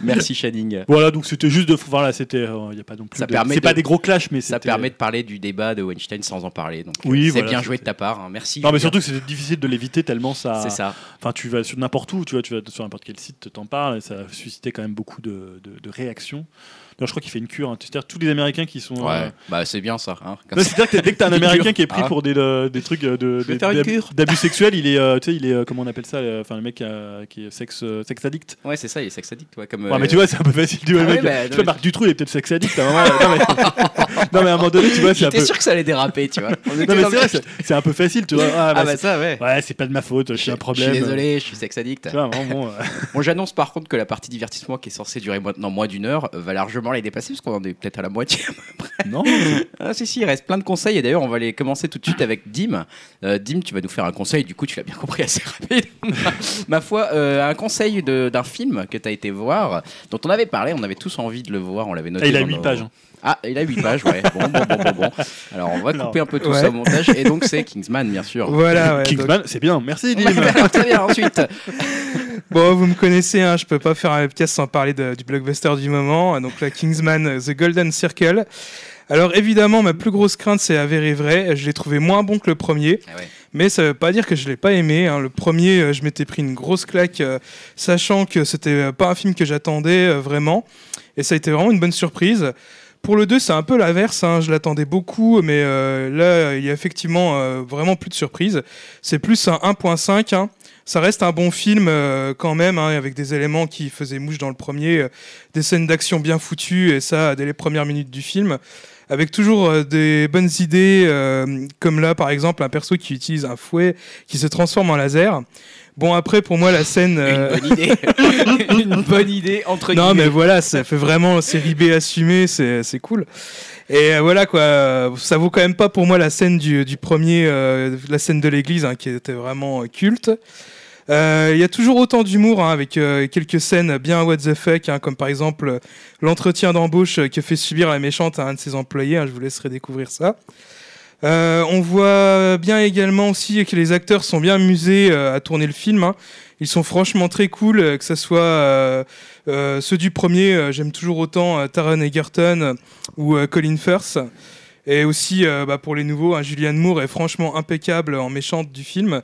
Merci Channing. Voilà, donc c'était juste de voilà, c'était euh, il y a pas non plus Ça de- permet c'est de- pas des gros clashs mais Ça permet de parler du débat de Weinstein sans en parler. Donc euh, Oui, c'est voilà, bien joué de ta part. hein. Merci. Non mais surtout que c'était difficile de l'éviter tellement ça c'est ça. Enfin, tu vas sur n'importe où, tu vois, tu vas sur n'importe quel site, t'en parles, et ça a suscité quand même beaucoup de, de- de réactions. D'ailleurs, je crois qu'il fait une cure. hein. C'est-à-dire tous les Américains qui sont. Ouais. euh, Bah c'est bien ça. hein. C'est-à-dire que dès que t'as un <laughs> Américain qui est pris Ah. pour des, euh, des trucs euh, de, d'abus sexuels, il est, euh, tu sais, il est, euh, comment on appelle ça, enfin le mec qui est sexe, euh, sexe addict. Ouais, c'est ça, il est sex addict. Ouais, comme, Ouais, mais tu vois, c'est un peu facile. Tu vois, le Ah mec, ouais, bah, tu vois, Marc Dutroux, il est peut-être sexe addict. À un moment, <laughs> non, mais... <laughs> non, mais à un moment donné, tu vois, c'est un J'étais peu. sûr que ça allait déraper, tu vois. On était Non, mais dans c'est le- vrai, c'est c'est un peu facile, tu vois. Ah, Ah bah, bah c'est- ça, ouais. Ouais, c'est pas de ma faute, je suis un problème. Je suis désolé, je suis sex addict. Tu vois, vraiment, bon, euh, <laughs> Bon, j'annonce par contre que la partie divertissement qui est censée durer maintenant moins d'une heure euh, va largement les dépasser parce qu'on en est peut-être à la moitié. non. <laughs> Ah, si, si, il reste plein de conseils et d'ailleurs, on va les commencer tout de suite avec Dim. Euh, Dim, tu vas nous faire un conseil, du coup, tu l'as bien compris assez rapide. Ma foi, euh, un conseil de- d'un film que tu as été voir, dont on avait parlé, on avait tous envie de le voir, on l'avait noté. Ah, il a dans 8 nos- pages. hein. Ah, il a 8 pages, ouais. Bon, bon, bon, bon, bon. Alors, on va Non. couper un peu tout Ouais. ça au montage. Et donc, c'est Kingsman, bien sûr. Voilà, ouais, donc- Kingsman, c'est bien, merci Dim. Très bien, ensuite. Bon, vous me connaissez, hein, je peux pas faire un podcast sans parler de- du blockbuster du moment. Donc la Kingsman, The Golden Circle. Alors évidemment, ma plus grosse crainte, c'est avéré vrai. Je l'ai trouvé moins bon que le premier, Ah ouais. mais ça veut pas dire que je l'ai pas aimé. hein. Le premier, euh, je m'étais pris une grosse claque, euh, sachant que c'était euh, pas un film que j'attendais euh, vraiment, et ça a été vraiment une bonne surprise. Pour le 2, c'est un peu l'inverse. hein. Je l'attendais beaucoup, mais euh, là, il y a effectivement euh, vraiment plus de surprises. C'est plus un 1.5. hein. Ça reste un bon film euh, quand même, hein, avec des éléments qui faisaient mouche dans le premier, des scènes d'action bien foutues, et ça dès les premières minutes du film. Avec toujours des bonnes idées, comme là par exemple un perso qui utilise un fouet qui se transforme en laser. Bon après pour moi la scène... euh, Une bonne idée. <laughs> Une bonne idée, entre non, mais guillemets. voilà, ça fait vraiment série B assumée, c'est c'est cool. Et euh, voilà quoi, euh, ça vaut quand même pas pour moi la scène du, du premier, euh, la scène de l'église hein, qui était vraiment euh, culte. Euh, Il y a toujours autant d'humour hein, avec euh, quelques scènes bien what the fuck, hein, comme par exemple euh, l'entretien d'embauche euh, que fait subir la méchante à un de ses employés. je vous laisserai découvrir ça. Euh, on voit bien également aussi que les acteurs sont bien amusés euh, à tourner le film. hein. Ils sont franchement très cool, euh, que ce soit ceux du premier, j'aime toujours autant Taron Egerton ou Colin Firth. Et aussi bah, pour les nouveaux, hein, Julianne Moore est franchement impeccable en méchante du film.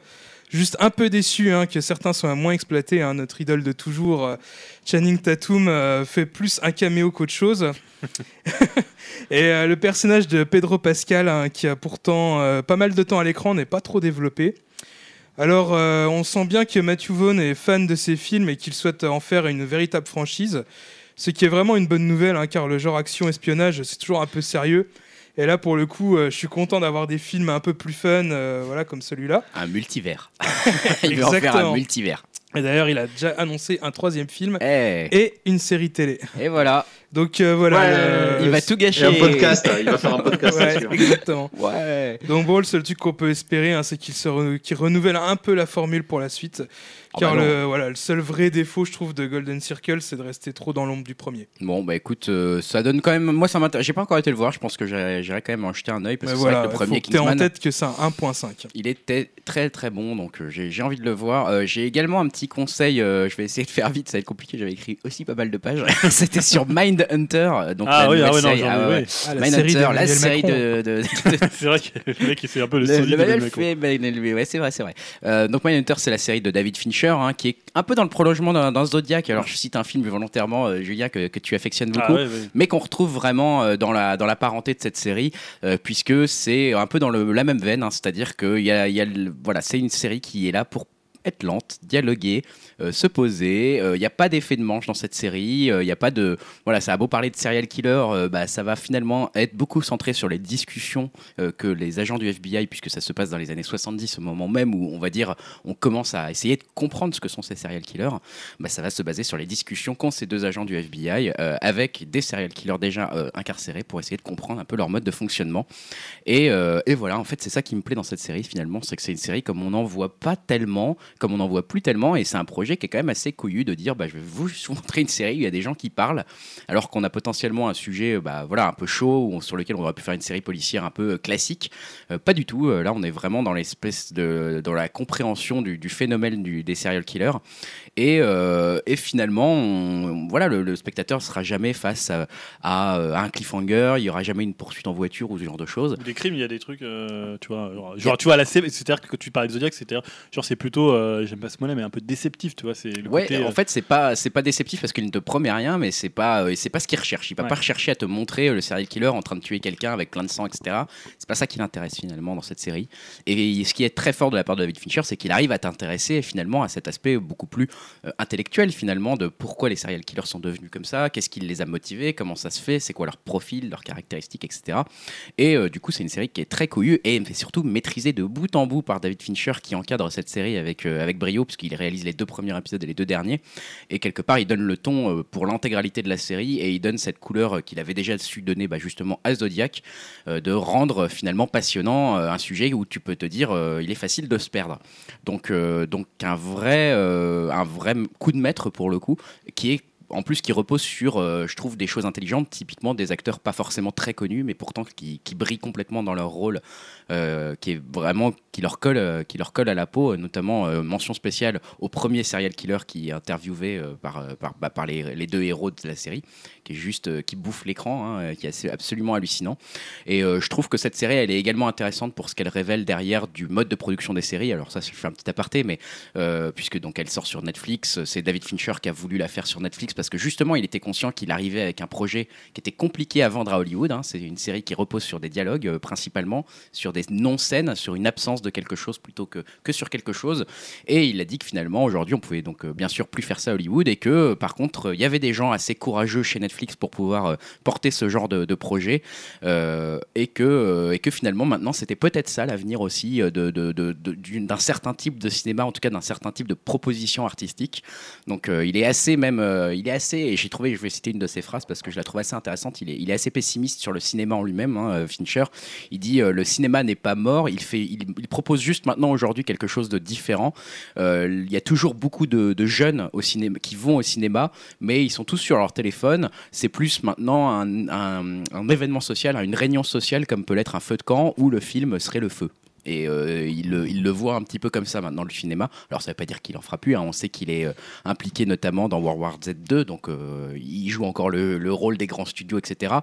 Juste un peu déçu hein, que certains soient moins exploités. Notre idole de toujours, Channing Tatum, fait plus un caméo qu'autre chose. <laughs> Et euh, le personnage de Pedro Pascal, hein, qui a pourtant euh, pas mal de temps à l'écran, n'est pas trop développé. Alors, euh, on sent bien que Matthew Vaughn est fan de ces films et qu'il souhaite en faire une véritable franchise. Ce qui est vraiment une bonne nouvelle, hein, car le genre action-espionnage, c'est toujours un peu sérieux. Et là, pour le coup, euh, je suis content d'avoir des films un peu plus fun, euh, voilà, comme celui-là. Un multivers. <laughs> <laughs> Il veut en faire un multivers. Et d'ailleurs, il a déjà annoncé un troisième film Eh, et une série télé. et voilà. Donc euh, voilà. Ouais, le- Il va tout gâcher. un podcast, il va faire un podcast Ouais, hein. exactement. Ouais. Donc bon, le seul truc qu'on peut espérer, hein, c'est qu'il se re- qu'il renouvelle un peu la formule pour la suite. Ah Car bah le, voilà, le seul vrai défaut, je trouve, de Golden Circle, c'est de rester trop dans l'ombre du premier. Bon, bah écoute, euh, ça donne quand même. Moi, ça m'intéresse. J'ai pas encore été le voir. Je pense que j'irai quand même en jeter un œil parce Mais que c'est voilà, le premier t'aies en tête que c'est un 1.5. Il était très très bon, donc euh, j'ai j'ai envie de le voir. Euh, j'ai également un petit conseil, euh, je vais essayer de faire vite, ça va être compliqué, j'avais écrit aussi pas mal de pages. <laughs> C'était sur Mind Hunter. Donc Ah la oui, ah ouais, non, série, ah ouais, oui. Ah, la série de, <laughs> de- C'est vrai que le mec, c'est un peu le, Le, le Macron. fait Ben ouais, c'est vrai, c'est vrai. Euh, donc Mindhunter, c'est la série de David Fincher, hein, qui est un peu dans le prolongement d'un Zodiac. Alors je cite un film volontairement, euh, Julien, que, que tu affectionnes beaucoup. Ah ouais. Mais qu'on retrouve vraiment euh, dans la, dans la parenté de cette série, euh, puisque c'est un peu dans le, la même veine, hein, c'est-à-dire que y a, il y a le- voilà, c'est une série qui est là pour être lente, dialoguer, se poser. Il n'y a pas d'effet de manche dans cette série. Il n'y a pas de voilà, ça a beau parler de serial killer, euh, bah, ça va finalement être beaucoup centré sur les discussions euh, que les agents du FBI, puisque ça se passe dans les années 70, au moment même où on va dire on commence à essayer de comprendre ce que sont ces serial killers. Bah, ça va se baser sur les discussions qu'ont ces deux agents du FBI euh, avec des serial killers déjà euh, incarcérés pour essayer de comprendre un peu leur mode de fonctionnement. Et, euh, et voilà, en fait, c'est ça qui me plaît dans cette série finalement, c'est que c'est une série comme on n'en voit pas tellement, comme on n'en voit plus tellement, et c'est un projet qui est quand même assez couillu de dire bah, je vais <laughs> vous montrer une série où il y a des gens qui parlent, alors qu'on a potentiellement un sujet euh, bah, voilà, un peu chaud, ou sur lequel on aurait pu faire une série policière un peu euh, classique. Euh, pas du tout, là on est vraiment dans l'espèce de dans la compréhension du, du phénomène du- des serial killers. Et, euh, et finalement, on- voilà, le, le spectateur sera jamais face à, à, euh, à un cliffhanger, il y aura jamais une poursuite en voiture ou ce genre de choses. Ou Des crimes, il y a des trucs, euh, tu vois, genre, genre, tu vois, la c'est-à-dire que quand tu parlais de Zodiac, c'est-à-dire, genre, c'est plutôt euh, j'aime pas ce mot-là, mais un peu déceptif, tu vois. C'est le Ouais, côté, en fait, c'est pas c'est pas déceptif parce qu'il ne te promet rien, mais c'est pas c'est pas ce qu'il recherche. Il va Ouais. pas rechercher à te montrer le serial killer en train de tuer quelqu'un avec plein de sang, etc. C'est pas ça qui l'intéresse finalement dans cette série. Et ce qui est très fort de la part de David Fincher, c'est qu'il arrive à t'intéresser finalement à cet aspect beaucoup plus euh, intellectuel finalement de pourquoi les serial killers sont devenus comme ça, qu'est-ce qui les a motivés, comment ça se fait, c'est quoi leur profil, leurs caractéristiques, etc. Et euh, du coup, c'est une série qui est très couillue et surtout maîtrisée de bout en bout par David Fincher qui encadre cette série avec, euh, avec brio, puisqu'il réalise les deux premiers épisodes et les deux derniers. Et quelque part, il donne le ton pour l'intégralité de la série et il donne cette couleur qu'il avait déjà su donner bah, justement à Zodiac, de rendre finalement passionnant un sujet où tu peux te dire il est facile de se perdre. Donc, donc un, vrai, vrai coup de maître pour le coup, qui est en plus qui repose sur, euh, je trouve, des choses intelligentes, typiquement des acteurs pas forcément très connus, mais pourtant qui, brillent complètement dans leur rôle, euh, qui est vraiment qui leur colle, euh, qui leur colle à la peau, notamment mention spéciale au premier serial killer qui est interviewé par, par, bah, les, deux héros de la série, qui est juste qui bouffe l'écran, hein, qui est absolument hallucinant. Et je trouve que cette série, elle est également intéressante pour ce qu'elle révèle derrière du mode de production des séries. Alors ça, je fais un petit aparté, mais puisque donc elle sort sur Netflix, c'est David Fincher qui a voulu la faire sur Netflix parce que justement, il était conscient qu'il arrivait avec un projet qui était compliqué à vendre à Hollywood. hein. C'est une série qui repose sur des dialogues euh, principalement, sur des non-scènes, sur une absence de quelque chose plutôt que, que sur quelque chose. Et il a dit que finalement, aujourd'hui, on pouvait donc euh, bien sûr plus faire ça à Hollywood et que euh, par contre, il y avait des gens assez courageux chez Netflix pour pouvoir porter ce genre de, projet et, que, et que finalement, maintenant, c'était peut-être ça l'avenir aussi euh, de, de- d'un certain type de cinéma, en tout cas d'un certain type de proposition artistique. Donc, il est assez même, assez, et j'ai trouvé, je vais citer une de ses phrases parce que je la trouve assez intéressante. Il est, il est assez pessimiste sur le cinéma en lui-même, hein, euh, Fincher. Il dit euh, le cinéma n'est pas mort, il, fait, il, propose juste maintenant aujourd'hui quelque chose de différent. Euh, il y a toujours beaucoup de, jeunes au cinéma, qui vont au cinéma, mais ils sont tous sur leur téléphone. C'est plus maintenant un- un événement social, une réunion sociale comme peut l'être un feu de camp où le film serait le feu. Et euh, il, le, il le voit un petit peu comme ça maintenant, le cinéma. Alors, ça ne veut pas dire qu'il en fera plus. hein. On sait qu'il est euh, impliqué notamment dans World War Z2, donc euh, il joue encore le, le rôle des grands studios, etc.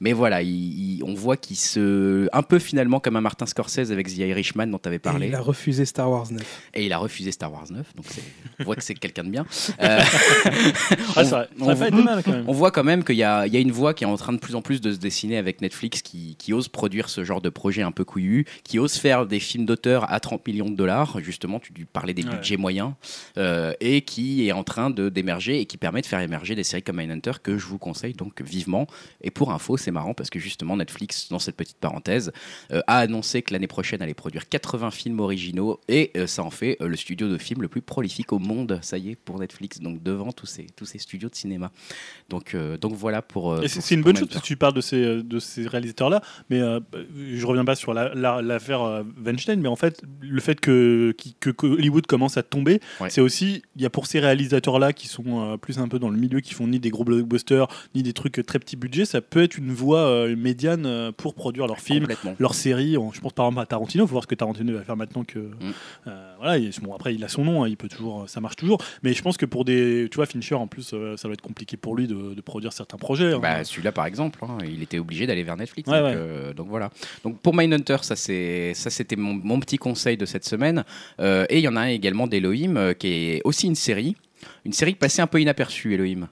Mais voilà, il- il- on voit qu'il se. Un peu finalement comme un Martin Scorsese avec The Irishman dont tu avais Et parlé. il a refusé Star Wars 9. Et il a refusé Star Wars 9, donc on voit que c'est quelqu'un de bien. <laughs> On- pas été mal quand même. on voit quand même qu'il y, a il y a une voie qui est en train de plus en plus de se dessiner avec Netflix qui, qui ose produire ce genre de projet un peu couillu, qui ose faire des films d'auteur à 30 millions de dollars, justement, tu parlais des Ouais. budgets moyens, euh, et qui est en train de d'émerger et qui permet de faire émerger des séries comme Mindhunter que je vous conseille donc vivement. Et pour info, c'est marrant parce que justement Netflix, dans cette petite parenthèse, euh, a annoncé que l'année prochaine allait produire 80 films originaux et euh, ça en fait le studio de films le plus prolifique au monde, ça y est, pour Netflix, donc devant tous ces, tous ces studios de cinéma. Donc, donc voilà pour. Et c'est une bonne chose parce que tu parles de ces, de ces réalisateurs-là, mais je reviens pas sur la- la- l'affaire Weinstein, mais en fait, le fait que, que, que Hollywood commence à tomber, Ouais. c'est aussi, il y a pour ces réalisateurs-là qui sont euh, plus un peu dans le milieu, qui font ni des gros blockbusters, ni des trucs très petit budget, ça peut être une voie euh, médiane euh, pour produire leurs films, leurs séries. Je pense par exemple à Tarantino, faut voir ce que Tarantino va faire maintenant que. Mm. euh, voilà, il- bon, après, il a son nom, hein, il peut toujours, ça marche toujours, mais je pense que pour des. Tu vois, Fincher, en plus, ça doit être compliqué pour lui de, de produire certains projets. hein. Bah, celui-là par exemple, hein, il était obligé d'aller vers Netflix. Ouais, donc, ouais. donc voilà. Donc pour Mindhunter, ça c'est c'était mon, mon petit conseil de cette semaine. Euh, et il y en a un également d'Elohim euh, qui est aussi une série, une série passée un peu inaperçue, Elohim.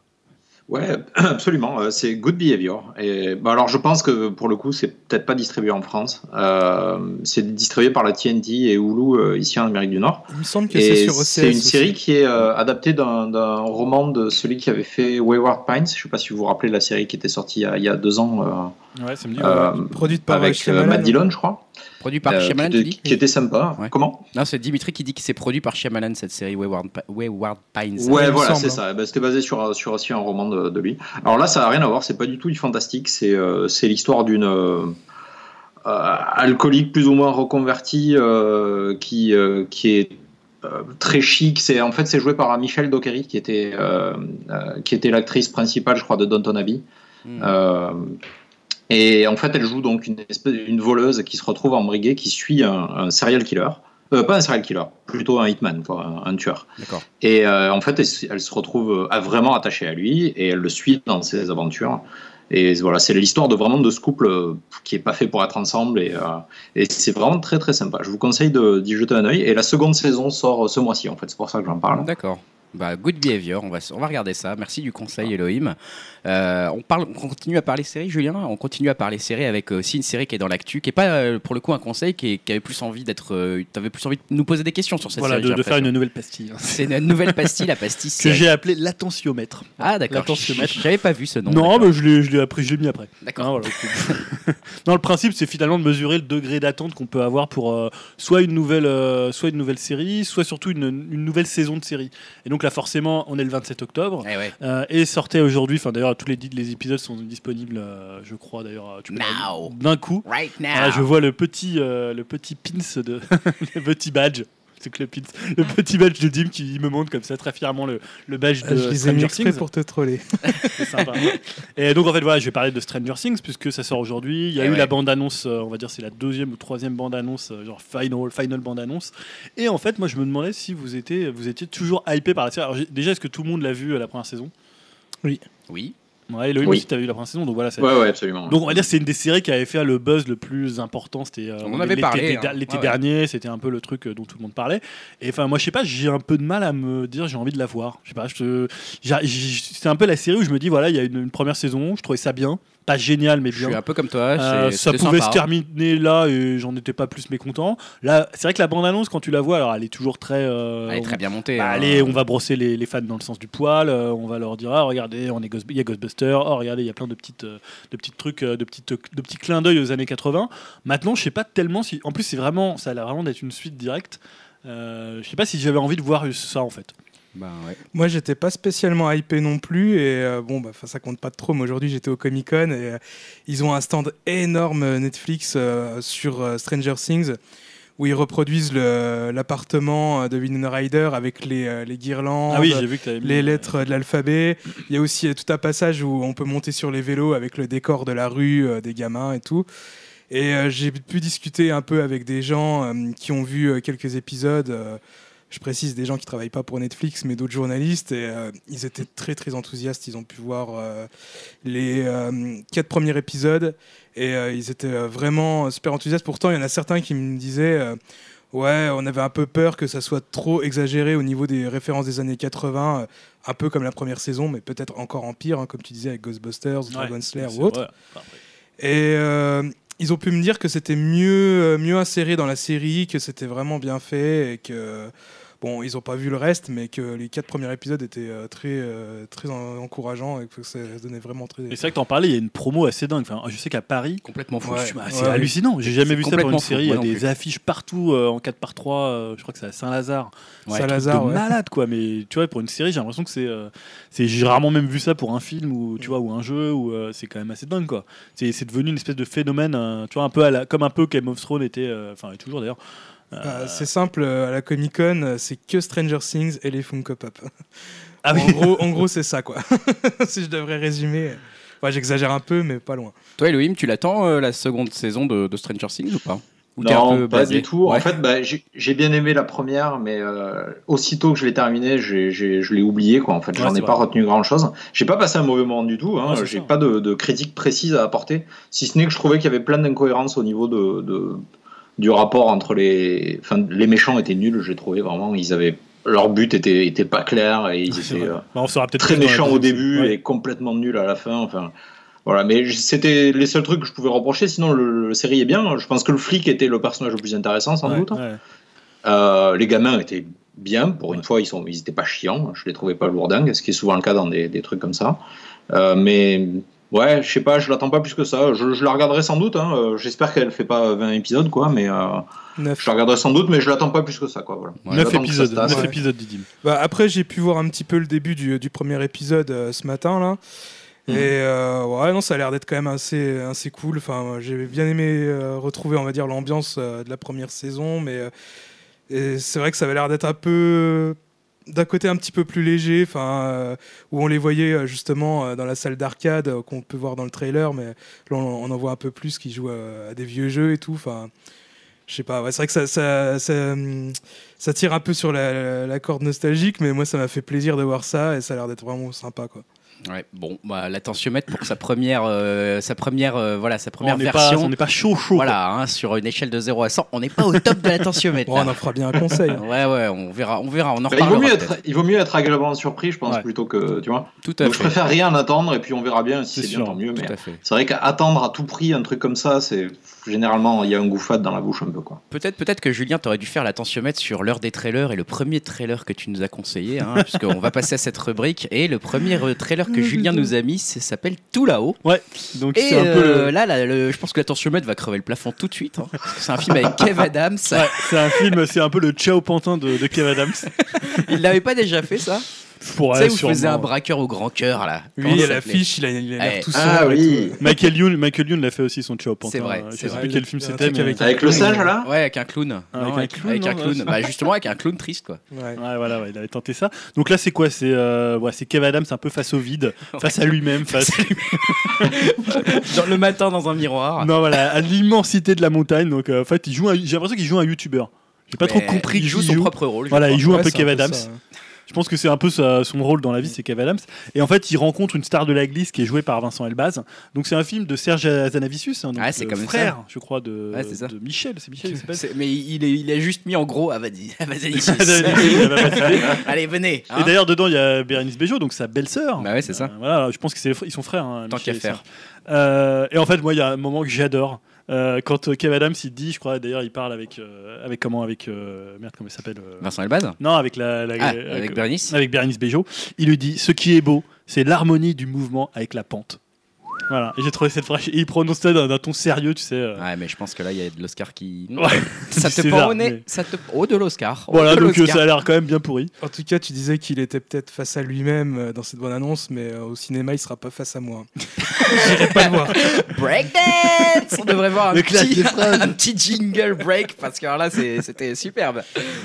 Ouais, <clears throat> absolument. euh, C'est Good Behavior. Et bah alors, je pense que pour le coup, c'est peut-être pas distribué en France. Euh, c'est distribué par la TNT et Hulu euh, ici en Amérique du Nord. Il me semble que c'est sur OCS. c'est une aussi. série qui est euh, adaptée d'un d'un roman de celui qui avait fait Wayward Pines. Je sais pas si vous vous rappelez de la série qui était sortie il y a, il y a deux ans Ouais, ça me dit. euh, ouais. Produite par avec Shyamalan. Matt Dillon, je crois. Produit par Euh, Shyamalan, qui, tu était- dis qui était sympa. Ouais. Comment? Non, c'est Dimitri qui dit que c'est produit par Shyamalan cette série Wayward, Wayward Pines. Ouais, voilà, c'est hein. ça. Ben, C'était basé sur, sur aussi un roman de, de lui. Alors là, ça n'a rien à voir, c'est pas du tout du fantastique, c'est euh, c'est l'histoire d'une euh, euh, alcoolique plus ou moins reconvertie euh, qui, euh, qui est euh, très chic. C'est En fait, c'est joué par Michelle Dockery, qui était, euh, euh, qui était l'actrice principale, je crois, de Downton Abbey. Hmm. Euh, et en fait, elle joue donc une, espèce, une voleuse qui se retrouve embriguée, qui suit un, un serial killer. Euh, pas un serial killer, plutôt un hitman, quoi, un, un tueur. Et euh, en fait, elle, se- elle se retrouve euh, à vraiment attachée à lui et elle le suit dans ses aventures. Et voilà, c'est l'histoire de vraiment de ce couple qui est pas fait pour être ensemble et, euh, et c'est vraiment très très sympa. Je vous conseille d'y jeter un œil. Et la seconde saison sort ce mois-ci en fait, c'est pour ça que j'en parle. D'accord. Bah, good behavior, on va, on va regarder ça. Merci du conseil, Elohim. Euh, on, parle, on continue à parler série, Julien? On continue à parler série avec euh, aussi une série qui est dans l'actu, qui est pas euh, pour le coup un conseil, qui, est- qui avait plus envie d'être. euh, T'avais plus envie de nous poser des questions sur cette Voilà, série. de, j'ai de faire une nouvelle pastille. hein. C'est une nouvelle pastille, la pastille. <laughs> Que j'ai appelé l'attentiomètre. Ah d'accord. l'attentiomètre. J'avais pas vu ce nom. Non, mais je l'ai, appris, je l'ai mis après. D'accord. Hein, voilà. <laughs> non, le principe, c'est finalement de mesurer le degré d'attente qu'on peut avoir pour soit une nouvelle, soit une nouvelle série, soit surtout une, une nouvelle saison de série. Et donc là, forcément, on est le 27 octobre. Eh ouais. Euh, et sortait aujourd'hui, enfin d'ailleurs tous les, les épisodes sont disponibles, euh, je crois d'ailleurs, tu peux Now. d'un coup. Right now. Voilà, je vois le petit, euh, le petit pins de <laughs> le petit badge. Que le, le petit badge de Dim qui me montre comme ça très fièrement le, le badge de Ah, je les ai mis Stranger exprès Things. pour te troller. <laughs> C'est sympa. Et donc en fait voilà, je vais parler de Stranger Things puisque ça sort aujourd'hui. Il y a Eh eu ouais. la bande annonce, on va dire c'est la deuxième ou troisième bande annonce, euh, genre final, final bande annonce. Et en fait moi je me demandais si vous étiez, vous étiez toujours hypé par la série. Alors, déjà est-ce que tout le monde l'a vu à la première saison? Oui. Ouais, Elohim Oui. aussi t'as vu la première saison donc voilà. c'est- Ouais, ouais, absolument. Donc on va dire que c'est une des séries qui avait fait le buzz le plus important. C'était euh, On en avait l'été- parlé, l'été hein. l'été Ouais, ouais. dernier, c'était un peu le truc euh, dont tout le monde parlait. Et enfin moi je sais pas, j'ai un peu de mal à me dire j'ai envie de la voir. Je sais pas, je te- c'est un peu la série où je me dis voilà il y a une, une première saison, je trouvais ça bien, pas génial mais Je suis bien. un peu comme toi. Euh, ça pouvait sympa. se terminer là et j'en étais pas plus mécontent. Là, c'est vrai que la bande-annonce, quand tu la vois, alors elle est toujours très. euh, Elle est très bien montée. bah, hein. allez, on va brosser les, les fans dans le sens du poil. euh, on va leur dire ah regardez, on est Ghost- il y a Ghostbusters. Oh regardez, il y a plein de petites, de petits trucs, de petites, de petits clins d'œil aux années 80. Maintenant, je sais pas tellement si. En plus, c'est vraiment, ça a l'air vraiment d'être une suite directe. Je sais pas si j'avais envie de voir ça en fait. Bah, ouais. Moi, j'étais pas spécialement hypé non plus. Et euh, bon, bah, ça compte pas trop. Mais aujourd'hui, j'étais au Comic Con et euh, ils ont un stand énorme euh, Netflix euh, sur Stranger Things où ils reproduisent l'appartement de Winona Ryder avec les, les guirlandes. Ah oui, vu que les lettres de l'alphabet. Il y a aussi tout un passage où on peut monter sur les vélos avec le décor de la rue, des gamins et tout. Et j'ai pu discuter un peu avec des gens qui ont vu quelques épisodes. Je précise des gens qui travaillent pas pour Netflix, mais d'autres journalistes. Et euh, ils étaient très très enthousiastes. Ils ont pu voir euh, les euh, quatre premiers épisodes et ils étaient vraiment super enthousiastes. Pourtant, il y en a certains qui me disaient. Ouais, on avait un peu peur que ça soit trop exagéré au niveau des références des années 80, euh, un peu comme la première saison, mais peut-être encore en pire, hein, comme tu disais avec Ghostbusters, Ouais, Dragon Slayer ou autre. Et ils ont pu me dire que c'était mieux, mieux inséré dans la série, que c'était vraiment bien fait et que. Bon, ils n'ont pas vu le reste, mais que les quatre premiers épisodes étaient euh, très, euh, très en- encourageants et que ça donnait vraiment très. Et c'est vrai que t'en parlais, il y a une promo assez dingue. Enfin, je sais qu'à Paris, Complètement fou. Ouais. Bah, c'est Ouais, hallucinant. J'ai jamais vu ça pour une série. Il y a des plus. affiches partout euh, en 4x3. euh, je crois que c'est à Saint-Lazare. Ouais, Saint-Lazare, malade quoi. Mais tu vois, pour une série, j'ai l'impression que c'est. euh, c'est j'ai rarement même vu ça pour un film ou tu vois ou un jeu ou euh, c'est quand même assez dingue quoi. C'est devenu une espèce de phénomène. euh, tu vois, un peu à la- comme un peu Game of Thrones était. euh, Enfin, et toujours d'ailleurs. Euh, Bah, c'est simple, euh, à la Comic Con, euh, c'est que Stranger Things et les Funko Pop. <laughs> ah oui. En gros, en gros c'est ça, quoi. <laughs> si je devrais résumer. Enfin, j'exagère un peu, mais pas loin. Toi, Elohim, tu l'attends euh, la seconde saison de, de Stranger Things ou pas? Ou t'es Non, un peu pas du tout. Ouais. En fait, bah, j'ai bien aimé la première, mais euh, aussitôt que je l'ai terminée, je l'ai oublié. Quoi. En fait, j'en ai pas retenu grand-chose. J'ai pas passé un mauvais moment du tout. Hein. Ouais, j'ai pas de, de critique précise à apporter, si ce n'est que je trouvais qu'il y avait plein d'incohérences au niveau de, de- du rapport entre les. Enfin, les méchants étaient nuls. J'ai trouvé vraiment. Ils avaient leur but était, était pas clair et ils étaient euh, Bah, on très méchants au début. Ouais. et complètement nuls à la fin. Enfin, voilà. Mais c'était les seuls trucs que je pouvais reprocher. Sinon, le, le série est bien. Je pense que le flic était le personnage le plus intéressant, sans Ouais, doute. ouais. Euh, les gamins étaient bien. Pour une fois, ils sont, ils pas chiants. Je les trouvais pas lourdingues, ce qui est souvent le cas dans des, des trucs comme ça. Euh, mais ouais, je sais pas. Je l'attends pas plus que ça. Je, je la regarderai sans doute. hein. Euh, J'espère qu'elle fait pas 20 épisodes, quoi. Mais euh, Neuf. je la regarderai sans doute. Mais je l'attends pas plus que ça, quoi. Voilà. Ouais, 9 J'attends que ça épisodes, se tasse. 9 Ouais. épisodes, Didim. Bah, après, j'ai pu voir un petit peu le début du, du premier épisode euh, ce matin là. Mhm. Et euh, ouais, non, ça a l'air d'être quand même assez, assez cool. Enfin, j'ai bien aimé euh, retrouver, on va dire, l'ambiance euh, de la première saison, mais euh, c'est vrai que ça avait l'air d'être un peu d'un côté un petit peu plus léger, enfin, euh, où on les voyait euh, justement euh, dans la salle d'arcade qu'on peut voir dans le trailer, mais là on, en voit un peu plus qui jouent à des vieux jeux et tout. Enfin, je sais pas. c'est vrai que ça, ça, ça, hum, tire un peu sur la, la corde nostalgique, mais moi ça m'a fait plaisir de voir ça et ça a l'air d'être vraiment sympa quoi. Ouais, bon, bah, la tensiomètre pour sa première, euh, sa première, euh, voilà, sa première on n'est pas, version. on n'est pas chaud chaud. voilà, hein, sur une échelle de 0 à 100, on n'est pas au top de la tensiomètre. <laughs> Bon, on en fera bien un conseil. hein. <laughs> Ouais, ouais, on verra, on verra, on en Bah, il, vaut reparlera. mieux être, il vaut mieux être agréablement surpris, je pense, Ouais. plutôt que. Tu vois Tout à Donc je fait. préfère rien attendre et puis on verra bien si C'est bien, tant mieux. Tout Mais à fait. c'est vrai qu'attendre à tout prix un truc comme ça, c'est. Généralement, il y a un goût fade dans la bouche un peu. quoi. Peut-être, peut-être que Julien, t'aurais dû faire la tensiomètre sur l'heure des trailers et le premier trailer que tu nous as conseillé, hein, <laughs> puisqu'on va passer à cette rubrique. Et le premier trailer que Julien nous a mis, c'est- s'appelle Tout là-haut. Ouais. Donc Et c'est un peu euh, le- là, là, le- je pense que la tensiomètre va crever le plafond tout de suite. hein, parce que c'est un film avec Kev Adams. Ouais, c'est un film, c'est un peu le Ciao Pantin de, de Kev Adams. <laughs> Il l'avait pas déjà fait ça? Tu sais, où il faisait un braqueur au grand cœur là. Lui, à s'appelait l'affiche, il a il a l'air Ouais. tout Ah sombre et oui. Michael Youn, Michael Youn l'a fait aussi son Pantin. C'est vrai, Je c'est sais vrai. plus quel film Il a c'était. mais- avec- Avec le singe là Ouais, avec un clown. Ah, Non, avec un clown, avec un non, clown. ouais, Bah, justement, avec un clown triste quoi. Ouais. Ouais, voilà, ouais, il avait tenté ça. Donc là, c'est quoi? C'est euh, ouais, c'est Kev Adams un peu face au vide, <laughs> face à lui-même, face <laughs> Dans le matin dans un miroir. non voilà, à l'immensité de la montagne. Donc euh, en fait, il J'ai l'impression qu'il joue un YouTuber. J'ai pas trop compris Il joue son propre rôle. Voilà, il joue un peu Kev Adams. Je pense que c'est un peu sa- son rôle dans la vie, c'est Kev Adams. Et en fait, il rencontre une star de la glisse qui est jouée par Vincent Elbaz. Donc c'est un film de Serge Azanavicius, hein, donc, Ah, c'est ça. frère, je crois, de, Ouais, Michel. C'est Michel, il Mais il, est, il a juste mis en gros <laughs> <laughs> cité. <laughs> Allez, venez. hein. Et d'ailleurs, dedans, il y a Bérénice Bejo, donc sa belle-sœur. Bah ouais, c'est ça. Euh, voilà, je pense que c'est ils sont frères. hein, Tant qu'à faire. Euh, et en fait, moi, il y a un moment que j'adore. Euh, quand euh, Kev Adams il dit, je crois d'ailleurs, il parle avec euh, avec comment avec euh, merde comment il s'appelle Vincent Elbaz Non, avec la, la- Ah, avec, avec Bernice avec Bérénice Bejo. Il lui dit, ce qui est beau, c'est l'harmonie du mouvement avec la pente. Voilà. J'ai trouvé cette phrase. Et il prononce ça d'un d'un ton sérieux, tu sais. euh. Ouais, mais je pense que là, il y a de l'Oscar qui. <laughs> Ouais. Ça te César, prend au nez. mais- Ça te... Oh, de l'Oscar. Oh, Voilà, de donc euh, l'Oscar. ça a l'air quand même bien pourri. En tout cas, tu disais qu'il était peut-être face à lui-même euh, dans cette bonne annonce, mais euh, au cinéma, il sera pas face à moi. <laughs> J'irai pas le voir. Breakdance On devrait voir un Le clash petit, des phrases. <laughs> un petit jingle break parce que alors là c'est- c'était superbe.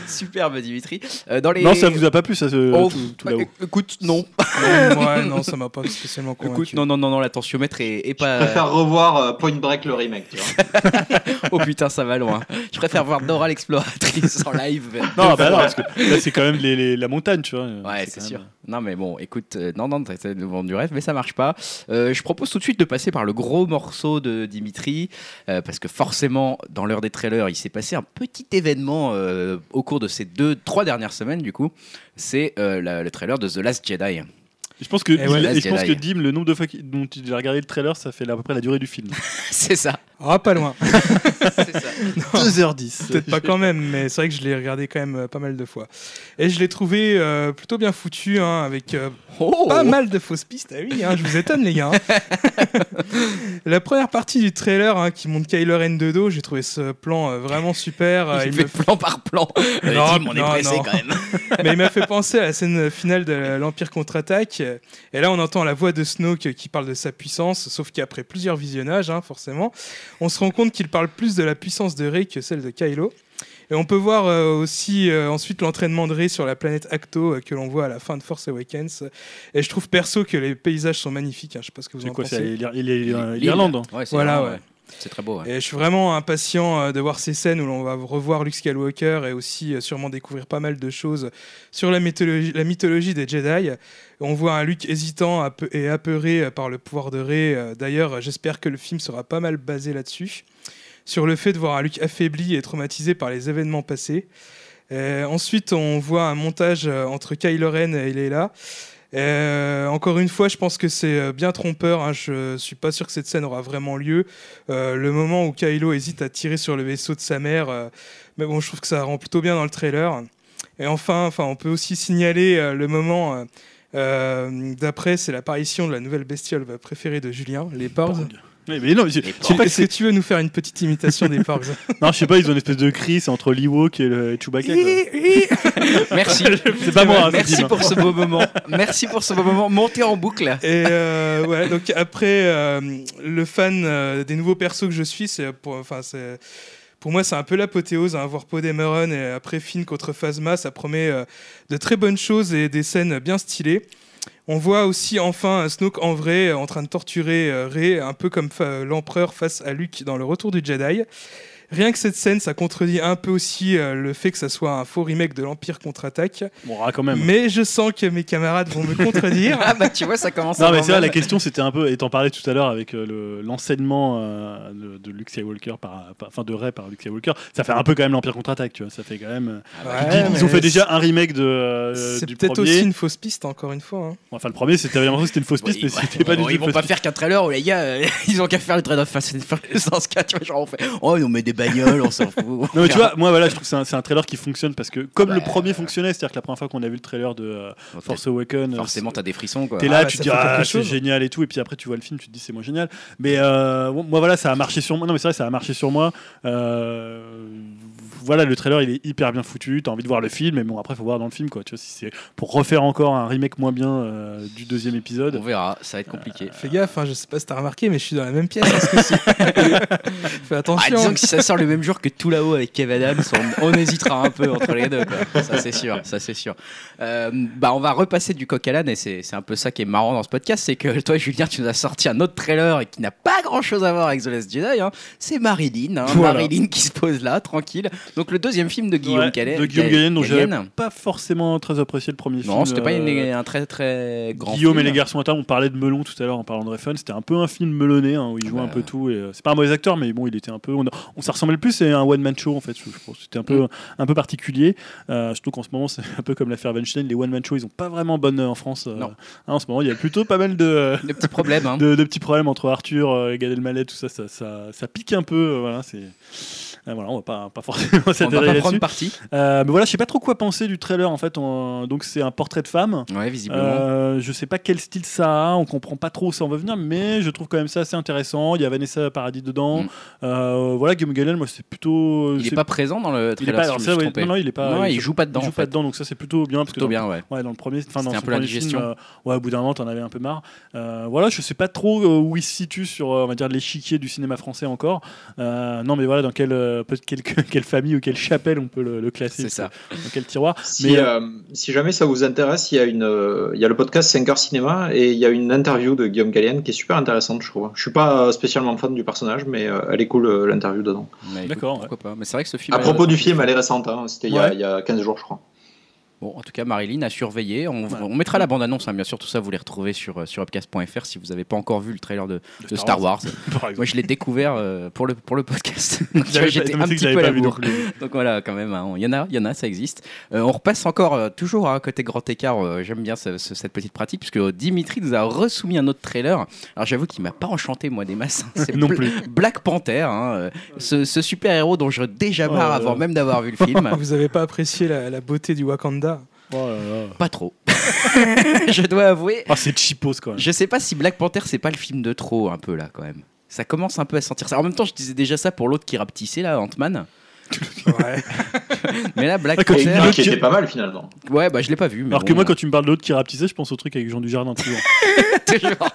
Superbe Dimitri. Euh, dans les... Non, ça vous a pas plu, ça, ce- Oh, tout, tout bah, là-haut. écoute, non. Non, moi, non, ça m'a pas spécialement convaincu. Écoute, non, non, non, non, la tensiomètre est, est Je pas. préfère revoir euh, Point Break le remake. Tu vois. <laughs> Oh putain, ça va loin. Je préfère voir Dora l'exploratrice en live. Non, bah non, parce que là, c'est quand même les, les- la montagne, tu vois. Ouais, c'est sûr. même- Non, mais bon, écoute, euh, non, non, t'essaies de nous vendre du rêve, mais ça marche pas. Euh, je propose tout de suite de passer par le gros morceau de Dimitri, euh, parce que forcément, dans l'heure des trailers, il s'est passé un petit événement euh, au cours de ces deux, trois dernières semaines, du coup. C'est euh, le trailer de The Last Jedi. Je pense que, Eh ouais, il- Last et je pense que. Dim, le nombre de fois dont il a regardé le trailer, ça fait à peu près la durée du film. <laughs> c'est ça. Ah, pas loin. <laughs> c'est ça. <laughs> 2h10. Peut-être pas quand même, mais c'est vrai que je l'ai regardé quand même euh, pas mal de fois. Et je l'ai trouvé euh, plutôt bien foutu, hein, avec euh, Oh pas mal de fausses pistes. Ah oui, hein, je vous étonne les gars. hein. <laughs> La première partie du trailer hein, qui montre Kylo Ren de dos, j'ai trouvé ce plan euh, vraiment super. euh, Il il fait me plan par plan. <laughs> Non, Dim, on est non, pressé non. quand même. <laughs> Mais il m'a fait penser à la scène finale de l'Empire contre-attaque. Et là, on entend la voix de Snoke qui parle de sa puissance, sauf qu'après plusieurs visionnages, hein, forcément, on se rend compte qu'il parle plus de la puissance de Rey que celle de Kylo. Et on peut voir euh, aussi euh, ensuite l'entraînement de Rey sur la planète Acto euh, que l'on voit à la fin de Force Awakens. Et je trouve perso que les paysages sont magnifiques. hein. Je sais pas ce que vous C'est en quoi, c'est pensez. L'île. l'Irlande. Ouais, c'est Voilà, ouais. C'est très beau. ouais. Et je suis vraiment impatient de voir ces scènes où l'on va revoir Luke Skywalker et aussi sûrement découvrir pas mal de choses sur la mythologie, la mythologie des Jedi. On voit un Luke hésitant et apeuré par le pouvoir de Rey. D'ailleurs, j'espère que le film sera pas mal basé là-dessus, sur le fait de voir Luke affaibli et traumatisé par les événements passés. Euh, ensuite, on voit un montage euh, entre Kylo Ren et Leila. Euh, encore une fois, je pense que c'est bien trompeur. hein. Je suis pas sûr que cette scène aura vraiment lieu. Le moment où Kylo hésite à tirer sur le vaisseau de sa mère, mais bon, je trouve que ça rend plutôt bien dans le trailer. Et enfin, enfin, on peut aussi signaler le moment d'après, c'est l'apparition de la nouvelle bestiole préférée de Julien, les Porgs. Mais, mais non, je, Les je sais pas que Est-ce que c'est- tu veux nous faire une petite imitation des Porgs <laughs> non, je sais pas, ils ont une espèce de cri, c'est entre l'Ewok et le Chewbacca. quoi. <laughs> Merci. <laughs> C'est pas moi, hein, c'est Merci Dim. pour ce beau moment. Merci pour ce beau moment. Montez en boucle. Et euh, ouais, donc après, euh, le fan euh, des nouveaux persos que je suis, c'est pour, enfin, c'est, pour moi, c'est un peu l'apothéose. Hein, voir Poe Dameron et après Finn contre Phasma, ça promet euh, de très bonnes choses et des scènes bien stylées. On voit aussi enfin Snoke en vrai en train de torturer euh, Rey, un peu comme l'empereur face à Luke dans le Retour du Jedi. Rien que cette scène, ça contredit un peu aussi euh, le fait que ça soit un faux remake de l'Empire contre-attaque. Bon, ah, quand même. Mais je sens que mes camarades vont me contredire. <laughs> Ah bah tu vois, ça commence à Non, mais c'est vrai, la question c'était un peu, et t'en parlais tout à l'heure avec euh, le- l'enseignement euh, de, de Luke Skywalker, par, par- enfin de Rey par Luke Skywalker, ça fait un peu quand même l'Empire contre-attaque, tu vois. Ça fait quand même. Ah Ouais, ils, ils ont fait déjà un remake de, euh, C'est peut-être aussi une fausse piste, encore une fois. hein. Enfin, le premier, c'était l'impression que c'était une fausse piste, Oui, mais ouais. c'était pas du tout Ils vont pas piste. faire qu'un trailer où les gars, euh, <laughs> ils ont qu'à faire le trailer de Fast and Furious 4, tu vois, genre on fait Oh, on met des on s'en fout. Non mais tu vois, moi voilà, je trouve que c'est un, c'est un trailer qui fonctionne parce que comme bah, le premier fonctionnait, c'est-à-dire que la première fois qu'on a vu le trailer de euh, Force Awakens, Forcément, t'as des frissons quoi. T'es là, Ah, bah, tu te ça dis fait ah quelque c'est chose. génial et tout, et puis après tu vois le film, tu te dis c'est moins génial. Mais euh, moi voilà, ça a marché sur moi. Non mais c'est vrai, ça a marché sur moi. Euh, voilà, le trailer il est hyper bien foutu. T'as envie de voir le film, mais bon après faut voir dans le film quoi. Tu vois si c'est pour refaire encore un remake moins bien euh, du deuxième épisode. On verra, ça va être compliqué. Fais gaffe, hein, je sais pas si t'as remarqué, mais je suis dans la même pièce. hein. <laughs> Fais Ah, attention. disons que si ça sort le même jour que tout là-haut avec Kev Adams, on, on hésitera un peu entre les deux. quoi. Ça c'est sûr, ça c'est sûr. Euh, bah on va repasser du coq à l'âne et c'est c'est un peu ça qui est marrant dans ce podcast, c'est que toi Julien tu nous as sorti un autre trailer et qui n'a pas grand-chose à voir avec The Last Jedi. hein. C'est Marilyn, hein. Voilà. Marilyn qui se pose là, tranquille. Donc le deuxième film de Guillaume Ouais, Calais. de Guillaume Gallienne, dont j'avais pas forcément très apprécié le premier film. Non, c'était pas une- euh, un très très grand Guillaume film. et les garçons à table, on parlait de melon tout à l'heure en parlant de Refn, c'était un peu un film melonné hein, où il jouait Bah, un peu tout et euh, c'est pas un mauvais acteur mais bon il était un peu on, on ça ressemblait le plus à un one man show en fait je, je pense c'était un peu Mm. un peu particulier euh, surtout qu'en ce moment <laughs> c'est un peu comme l'affaire Weinstein les one man show ils ont pas vraiment bonne euh, en France euh, Non. hein, en ce moment il y a plutôt pas mal de <laughs> Des petits problèmes. Hein. de, de petits problèmes entre Arthur et Gad Elmaleh tout ça ça, ça, ça pique un peu voilà c'est voilà, on va pas, pas forcément <laughs> On va s'attarder là-dessus. prendre parti. Euh, mais voilà, je sais pas trop quoi penser du trailer en fait. on- donc c'est un portrait de femme. Ouais, visiblement. Euh, je sais pas quel style ça a, on comprend pas trop où ça en va venir, mais je trouve quand même ça assez intéressant. Il y a Vanessa Paradis dedans. Mm. Euh, voilà, Guillaume Gallienne, moi c'est plutôt. il est pas présent dans le il est trailer. pas. si ça, ouais, non, non, il est pas. Non, il joue pas dedans. il joue pas dedans, donc ça c'est plutôt bien Plutôt bien, ouais. ouais, dans le premier, enfin dans un peu la premier film, digestion. euh, ouais, au bout d'un moment, t'en avais un peu marre. Euh, voilà, je sais pas trop euh, où il se situe sur, euh, on va dire, l'échiquier du cinéma français encore. Euh, non, mais voilà, dans quelle, euh, quelle, <laughs> quelle famille ou quelle chapelle on peut le, le classer C'est ça. Dans quel tiroir Si, Mais, euh, euh, si jamais ça vous intéresse, il y a, une, euh, il y a le podcast 5 heures cinéma et il y a une interview de Guillaume Gallienne qui est super intéressante, je trouve. Je suis pas spécialement fan du personnage, mais euh, elle est cool euh, l'interview dedans. D'accord, Pourquoi pas Mais c'est vrai que ce film. À propos du film, elle est récente, hein, c'était il, y a- Ouais. il y a 15 jours, je crois. Bon, en tout cas, Marilyn a surveillé. On, Voilà. on mettra la bande-annonce, hein, bien sûr. Tout ça, vous les retrouvez sur, euh, sur upcast.fr si vous n'avez pas encore vu le trailer de, de Star Wars. <laughs> Moi, je l'ai découvert euh, pour, le, pour le podcast. <laughs> J'étais un petit peu à la bourre. <laughs> Donc voilà, quand même, hein, il y en a, y en a, ça existe. Euh, on repasse encore, euh, toujours à côté grand écart. J'aime bien ce- ce- cette petite pratique, puisque Dimitri nous a resoumis un autre trailer. Alors j'avoue qu'il m'a pas enchanté, moi, des masses. hein. C'est Non plus. Black Panther, hein, ce, ce super-héros dont je déjà Oh marre là avant même d'avoir vu le film. Vous avez pas apprécié la, la beauté du Wakanda? Oh là là. Pas trop. <laughs> je dois avouer. Ah, c'est cheapos quand même. Je sais pas si Black Panther c'est pas le film de trop un peu là quand même. Ça commence un peu à sentir ça. En même temps, je disais déjà ça pour l'autre qui rapetissait là, Ant-Man. Ouais. <laughs> Mais là, Black Ah, Panther. qui qui- était pas mal finalement. Ouais, bah je l'ai pas vu. Mais Alors bon, que moi, quand tu me parles de l'autre qui rapetissait, je pense au truc avec Jean Dujardin toujours. <laughs> toujours.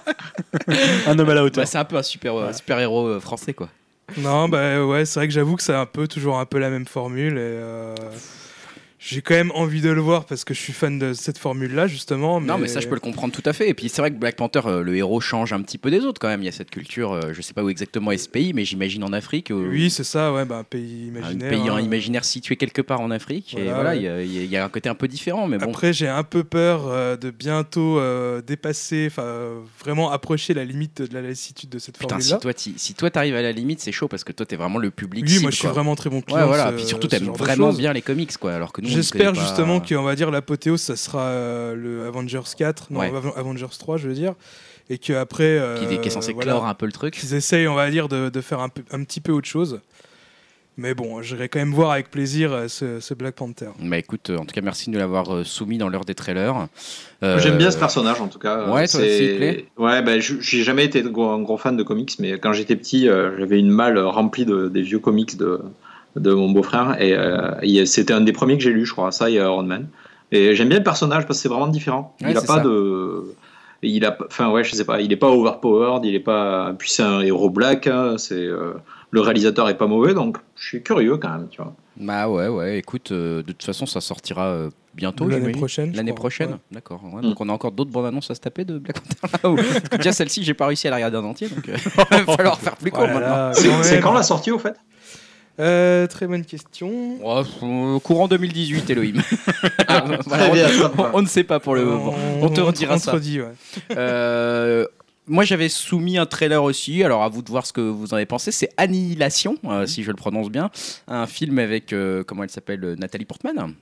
un homme à la hauteur. Bah, c'est un peu un super, euh, Ouais. super héros euh, français quoi. Non, bah ouais, c'est vrai que j'avoue que c'est un peu toujours un peu la même formule. Et, euh, j'ai quand même envie de le voir parce que je suis fan de cette formule-là justement. Non, mais ça je peux le comprendre tout à fait. Et puis c'est vrai que Black Panther, euh, le héros change un petit peu des autres quand même. Il y a cette culture, euh, je sais pas où exactement est ce pays, mais j'imagine en Afrique. Oui, c'est ça, ouais, bah, un pays un imaginaire. pays en hein. imaginaire situé quelque part en Afrique. et Voilà, voilà, ouais. il y a- y, y un côté un peu différent, mais bon. Après, j'ai un peu peur euh, de bientôt euh, dépasser, enfin vraiment approcher la limite de la lassitude de cette formule-là. si toi t'arrives à la limite, c'est chaud parce que toi t'es vraiment le public. Oui, cible, moi je suis quoi. vraiment très bon client. Ouais, voilà. Puis surtout, t'aimes vraiment bien les comics, quoi. Alors que nous, J'espère justement qu'on va dire l'apothéose, ça sera euh, le Avengers 4, non, Ouais. Avengers 3, je veux dire, et qu'après. qui, est- qui est censé voilà, clore un peu le truc. qu'ils essayent, on va dire, de, de faire un, peu- un petit peu autre chose. Mais bon, j'irai quand même voir avec plaisir euh, ce, ce Black Panther. Bah écoute, euh, en tout cas, merci de nous l'avoir euh, soumis dans l'heure des trailers. Euh, J'aime bien ce personnage en tout cas. ouais, toi aussi, il te plaît? Ouais, bah, je- j'ai jamais été gros- un gros fan de comics, mais quand j'étais petit, euh, j'avais une malle remplie de, des vieux comics de, de mon beau-frère, et, euh, c'était un des premiers que j'ai lu, je crois, ça et Iron Man. Et j'aime bien le personnage parce que c'est vraiment différent. Ouais, il a pas ça. de. Il a, pas- enfin ouais, je sais pas, il est pas overpowered, il est pas, puis c'est un héros black, hein, c'est euh, le réalisateur est pas mauvais, donc je suis curieux quand même, tu vois. Bah ouais, ouais. Écoute, euh, de toute façon, ça sortira euh, bientôt. L'année prochaine. L'année prochaine Ouais. D'accord. ouais, Mm. Donc on a encore d'autres bandes annonces à se taper de Black Panther là <laughs> déjà celle-ci, j'ai pas réussi à la regarder en entier, donc euh, <laughs> il va falloir faire plus Oh court maintenant. C'est quand c'est même. quand la sortie au fait? Euh, très bonne question. Oh, euh, courant 2018, Elohim. <laughs> Ah, voilà, Très on, ça ne sait pas pour le moment. On te redira on ça. te redit, ouais. Euh, moi, j'avais soumis un trailer aussi. Alors, à vous de voir ce que vous en avez pensé. C'est Annihilation, euh, si je le prononce bien. Un film avec, euh, comment elle s'appelle, Nathalie Portman.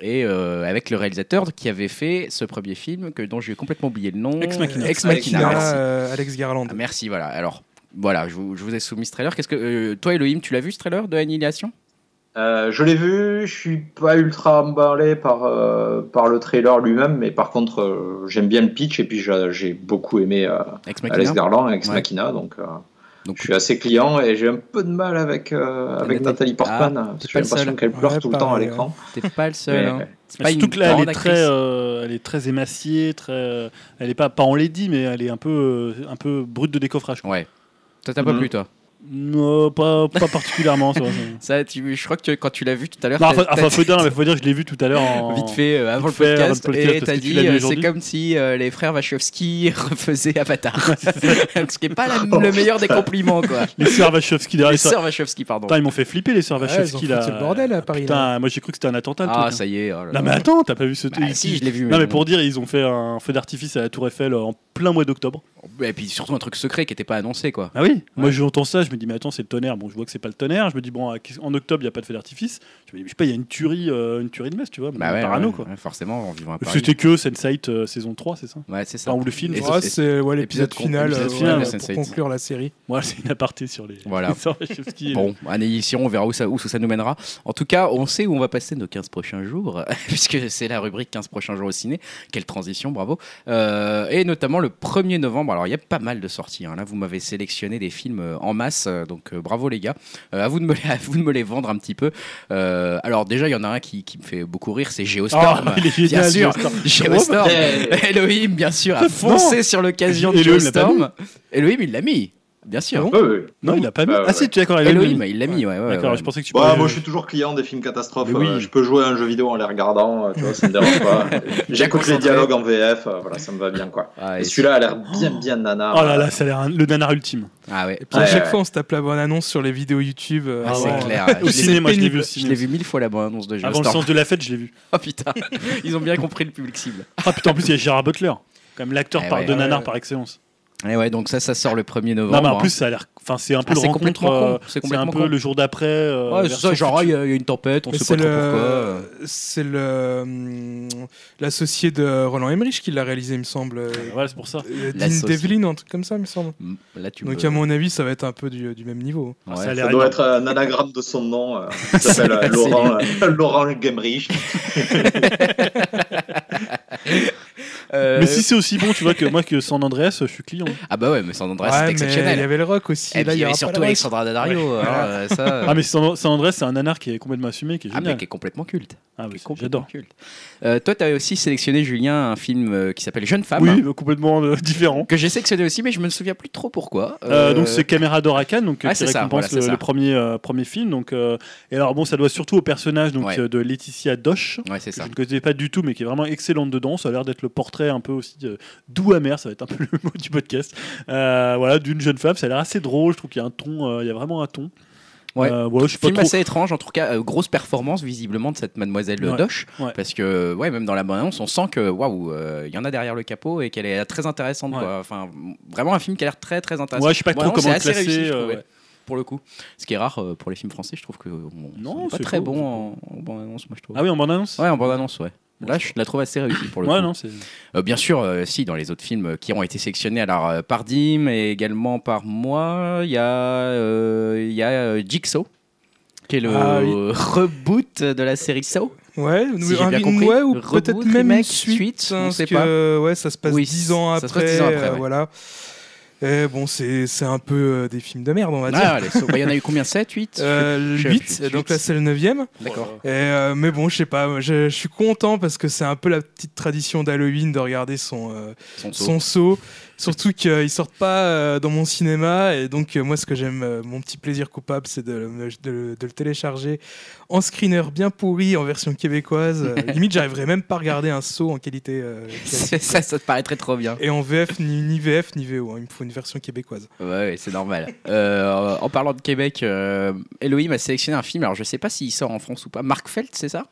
Et euh, avec le réalisateur qui avait fait ce premier film, que, dont j'ai complètement oublié le nom. Ex Machina. Ex Alex Machina, Garland. merci. Alex Garland. Ah, merci, voilà. Alors, voilà, je vous, je vous ai soumis ce trailer. Qu'est-ce que, euh, toi, Elohim, tu l'as vu ce trailer de Annihilation? Euh, je l'ai vu, je suis pas ultra emballé par, euh, par le trailer lui-même, mais par contre, euh, j'aime bien le pitch et puis j'ai beaucoup aimé euh, Ex Alex Garland, Ex Ouais. Machina, donc, euh, Donc, je suis assez client et j'ai un peu de mal avec, euh, avec Nathalie- Portman, Ah, parce que pas j'ai le l'impression seul. qu'elle pleure Ouais, tout le temps à l'écran. t'es pas le <laughs> seul. Mais- hein. C'est pas Surtout une que là, elle est, très, euh, elle est très émaciée, très, euh, elle est pas, pas enlaidie, mais elle est un peu, euh, un peu brute de décoffrage. quoi. Ouais. Ça t'a pas plu, toi Non, pas, pas particulièrement. ça, ça. Ça, tu, je crois que tu- quand tu l'as vu tout à l'heure, enfin, faut dire, mais faut dire que je l'ai vu tout à l'heure en <laughs> vite fait euh, avant vite le fait, avant podcast, le podcast, et t'as dit euh, c'est comme si euh, les frères Wachowski <laughs> refaisaient Avatar. <laughs> Ce qui est pas la- le meilleur des compliments quoi. Les sœurs Wachowski derrière Les les sœurs. Wachowski pardon. Putain, ils m'ont fait flipper les sœurs Ouais, Wachowski là. foutu le bordel à Paris, là. Moi j'ai cru que c'était un attentat. le Ah truc, hein. ça y est. oh là Non là. mais attends, t'as pas vu ce Bah, truc si je l'ai vu. Non mais pour dire, ils ont fait un feu d'artifice à la Tour Eiffel en plein mois d'octobre. Et puis surtout un truc secret qui était pas annoncé quoi. Ah oui Moi j'entends ça, je me dis mais attends c'est le tonnerre. Bon je vois que c'est pas le tonnerre. Je me dis bon en octobre il y a pas de feu d'artifice. Je sais pas il y a une tuerie, euh, une tuerie de messe tu vois. Bah ouais, parano ouais, quoi. ouais, forcément en vivant à Paris. C'était que Sense8 euh, saison 3 c'est ça Ouais c'est ça. Enfin, ou le film. Et- Ouais, et- c'est ouais, l'épisode final, euh, final pour Sense8. conclure la série. Moi c'est une aparté sur les, Voilà. les. Bon, annihilation, on verra où ça, où ça nous mènera. En tout cas, on sait où on va passer nos 15 prochains jours, <laughs> puisque c'est la rubrique 15 prochains jours au ciné. Quelle transition, bravo. Euh, et notamment le 1er novembre. Alors, il y a pas mal de sorties. hein. Là, vous m'avez sélectionné des films en masse, donc euh, bravo les gars. Euh, à, vous de me les, à vous de me les vendre un petit peu. Euh, alors, déjà, il y en a un qui, qui me fait beaucoup rire, c'est Geostorm. Oh, il est bien sûr, Geostorm. <laughs> Geostorm. Elohim, bien sûr, a Non. foncé sur l'occasion de Elohim Geostorm. Elohim, il l'a mis, bien sûr. Ah oui, oui. Non il a pas mis. Bah, Ah si ouais. tu es d'accord. mis. Elohim, il l'a mis, ouais. ouais, D'accord, ouais. je pensais que tu Bah, moi, je suis toujours client des films catastrophes. Oui. euh, je peux jouer à un jeu vidéo en les regardant, euh, tu vois, ça me dérange <laughs> pas. J'écoute les dialogues en VF, euh, voilà, ça me va bien, quoi. Ah, Et et celui-là a l'air bien, bien nanar. Oh là là, ça a l'air un- le nanar ultime. Ah ouais. Et puis à Ouais, chaque ouais. fois, on se tape la bonne annonce sur les vidéos YouTube. euh, Ah, c'est clair. <laughs> Au cinéma, je l'ai vu au Je l'ai vu mille fois la bande-annonce de Avant le sens de la fête, je l'ai vu. <laughs> Oh putain, ils ont bien compris le public cible. Ah putain, en plus il y a Gérard Butler, quand même l'acteur Eh par- ouais. de nanar Ouais. par excellence. Et ouais, donc ça, ça sort le 1er novembre. Non mais en hein. plus ça a l'air, enfin c'est un peu Ah, le c'est rencontre, complètement con, euh, c'est un peu con. le jour d'après. euh, Ouais, c'est version ça, genre, il future. y, a il y a une tempête, on mais sait c'est pas trop pourquoi. euh. le, c'est le hum, l'associé de Roland Emmerich qui l'a réalisé, il me semble. euh, Voilà, c'est pour ça. euh, Dean. Devlin, un truc comme ça, il me semble. Mm, Là, tu Donc à mon avis, ça va être un peu du, du même niveau. Ouais. Ça a Ça l'air doit être un anagramme de son nom. euh, <laughs> il s'appelle euh, Laurent, euh, <laughs> Laurent Gemrich. <laughs> Euh, Mais si c'est aussi bon, tu vois que moi que San Andreas, je suis client. Ah bah ouais, mais San Andreas, Ouais, c'est exceptionnel. Il y avait le rock aussi. Et là, il y avait surtout. Alexandra Daddario. hein, euh, ça, Ah mais San, Andreas, c'est un nanar qui est complètement assumé, qui est Ah, mais génial. qui est complètement culte. Ah oui, j'adore. Euh, toi, tu as aussi sélectionné, Julien, un film euh, qui s'appelle Jeune femme. Oui, complètement euh, <laughs> différent. Que j'ai sélectionné aussi, mais je me souviens plus trop pourquoi. Donc c'est Caméra d'Oracan, donc Ah, qui c'est ça, récompense voilà, c'est le, ça. le premier premier film. Donc et alors bon, ça doit surtout au personnage donc Ouais. de Laetitia Doche. Ouais, que ça. Je ne connais pas du tout, mais qui est vraiment excellente dedans. Ça a l'air d'être le portrait un peu aussi euh, doux amer. Ça va être un peu <laughs> le mot du podcast. Voilà, d'une jeune femme. Ça a l'air assez drôle. Je trouve qu'il y a un ton. il y a vraiment un ton. Ouais. Euh, je pas Film trop. assez étrange, en tout cas, euh, grosse performance visiblement de cette mademoiselle Ouais. Doche, Ouais. parce que ouais, même dans la bande-annonce, on sent que waouh, euh, il y en a derrière le capot et qu'elle est très intéressante. Ouais. Quoi. Enfin, vraiment un film qui a l'air très très intéressant. Ouais, je sais pas trop comment c'est le classer. réussi, je euh, ouais. Pour le coup, ce qui est rare pour les films français, je trouve que on- Non, on est pas c'est très bon c'est en, en bande-annonce, moi je trouve. Ah oui, en bande annonce. Ouais, en bande-annonce, ouais. Là, je la trouve assez réussie pour le Ouais, coup. non. Euh, bien sûr, euh, si, dans les autres films qui ont été sélectionnés alors, euh, par Dim et également par moi, il y a, euh, il y a euh, Jigsaw, qui est le Ah oui. reboot de la série Saw. Ouais, Si bien compris. ouais, ou Reboot, peut-être même une suite, suite, on hein, sait que, Ouais, ça se passe Oui, dix ans ça se après. passe 10 ans après, euh, ouais. Voilà. Et bon, c'est un peu euh, des films de merde, on va dire. Ah. Bah, Il y en a eu combien? 7, 8 Euh, Je sais 8, plus. donc là c'est le 9ème. D'accord. Et, euh, mais bon, je sais pas, je, suis content parce que c'est un peu la petite tradition d'Halloween de regarder son, euh, Son Saw. son saut. Surtout qu'ils sortent pas euh, dans mon cinéma. Et donc, euh, moi, ce que j'aime, euh, mon petit plaisir coupable, c'est de, le- de le- de le télécharger en screener bien pourri, en version québécoise. <laughs> Limite, j'arriverais même pas à regarder un saut en qualité. euh, ça, ça te paraîtrait trop bien. et en VF, ni, ni VF, ni VO. hein. Il me faut une version québécoise. Ouais, ouais, c'est normal. Euh, en parlant de Québec, euh, Elohim a sélectionné un film. Alors, je sais pas s'il sort en France ou pas. Mark Felt, c'est ça?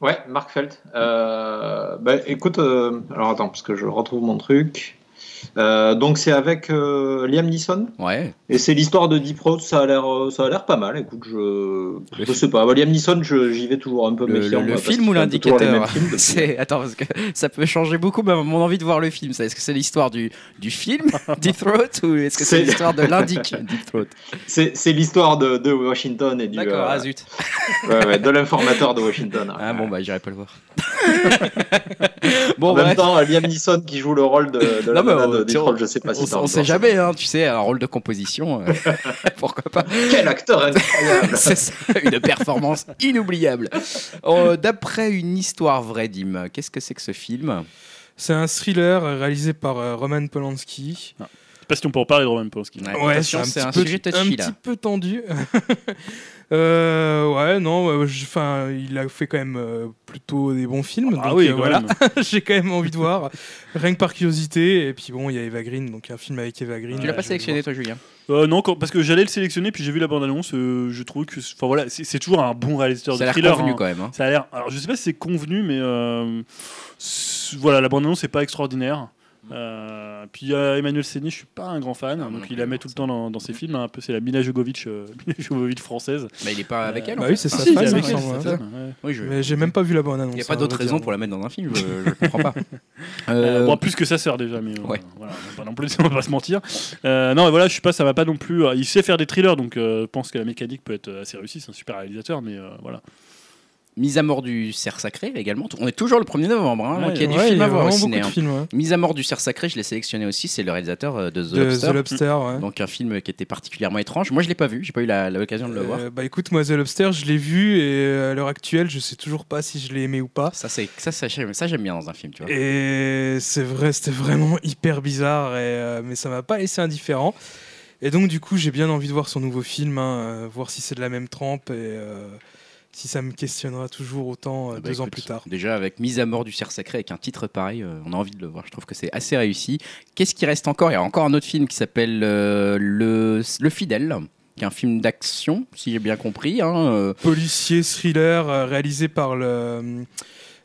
Ouais, Mark Felt. Euh, bah, écoute, euh, alors attends, parce que je retrouve mon truc. Euh, donc c'est avec euh, Liam Neeson Ouais. et c'est l'histoire de Deep Road. Ça a l'air, euh, ça a l'air pas mal. Écoute, je, je sais pas. Bah, Liam Neeson, je- j'y vais toujours un peu Le, méfiant. le- le film ou l'indicateur <laughs> C'est attends parce que ça peut changer beaucoup ma- mon envie de voir le film. ça. Est-ce que c'est l'histoire du, du film <laughs> Deep Throat ou est-ce que c'est l'histoire de l'indic Deep Throat? C'est, c'est l'histoire de, de Washington et du, D'accord. Ah zut. <laughs> ouais, ouais, de l'informateur de Washington. ouais. Ah bon bah j'irai pas le voir. bon en même temps, Liam Neeson qui joue le rôle de, de la Non, on- de tu- Deep Road, je sais pas On, si on envie sait jamais, hein, tu sais, un rôle de composition, euh, <laughs> <laughs> pourquoi pas. Quel acteur incroyable <laughs> C'est ça, une performance inoubliable. Euh, D'après une histoire vraie, Dim, qu'est-ce que c'est que ce film? C'est un thriller réalisé par euh, Roman Polanski. Je sais pas si on peut en parler de Roman Polanski. Ouais, c'est petit un peu- sujet touchy, un là. petit peu tendu. Euh, ouais, non, enfin, il a fait quand même euh, plutôt des bons films. Ah donc, oui, euh, voilà, <laughs> j'ai quand même envie de voir, rien que par curiosité. Et puis bon, il y a Eva Green, donc un film avec Eva Green. Tu l'as euh, pas sélectionné, toi, Julien Euh, non, quand- parce que j'allais le sélectionner, puis j'ai vu la bande-annonce. euh, je trouve que, enfin voilà, c'est toujours un bon réalisateur Ça a de l'air thriller. convenu hein. quand même. hein. Ça a l'air. Alors, je sais pas si c'est convenu, mais euh, voilà, la bande-annonce c'est pas extraordinaire. Euh, puis euh, Emmanuel Séné, je suis pas un grand fan, Ah, donc il la met tout le temps dans, dans ses films. hein, un peu, c'est la Mila Jovovich, euh, <laughs> Mila Jovovich française. Mais il est pas avec elle. Bah oui, c'est sa Si, femme, c'est il avec me elle, semble, femme, ouais. Oui, je. Mais j'ai même pas vu la bande annonce. Il n'y a pas d'autre raison pour la mettre dans un film, je, je comprends pas. <laughs> Euh, Euh, bon, plus que sa sœur déjà, mais euh, Ouais. voilà, on va pas non plus, <laughs> on va pas se mentir. Euh, non, et voilà, je sais pas, ça va pas non plus. euh, il sait faire des thrillers, donc euh, je pense que la mécanique peut être assez réussie. C'est un super réalisateur, mais euh, voilà. Mise à mort du cerf sacré également. On est toujours le 1er novembre, hein, Ouais, donc il y a du film à voir au ciné. hein. films. ouais. Mise à mort du cerf sacré, je l'ai sélectionné aussi, c'est le réalisateur euh, de The De Lobster. The Lobster. Donc un film qui était particulièrement étrange. Moi je l'ai pas vu, j'ai pas eu la- l'occasion de le voir. Euh, bah écoute, moi The Lobster, je l'ai vu et euh, à l'heure actuelle, je sais toujours pas si je l'ai aimé ou pas. Ça, c'est ça, ça, j'aime ça, j'aime bien dans un film, tu vois. Et c'est vrai, c'était vraiment hyper bizarre, et, euh, mais ça m'a pas laissé indifférent. Et donc du coup, j'ai bien envie de voir son nouveau film, hein, voir si c'est de la même trempe et euh, si ça me questionnera toujours autant euh, Ah bah deux ans plus tard. Déjà avec Mise à mort du cerf sacré avec un titre pareil, euh, on a envie de le voir. Je trouve que c'est assez réussi. Qu'est-ce qui reste encore? Il y a encore un autre film qui s'appelle euh, le, le Fidèle, qui est un film d'action, si j'ai bien compris. hein, euh, Policier thriller euh, réalisé par le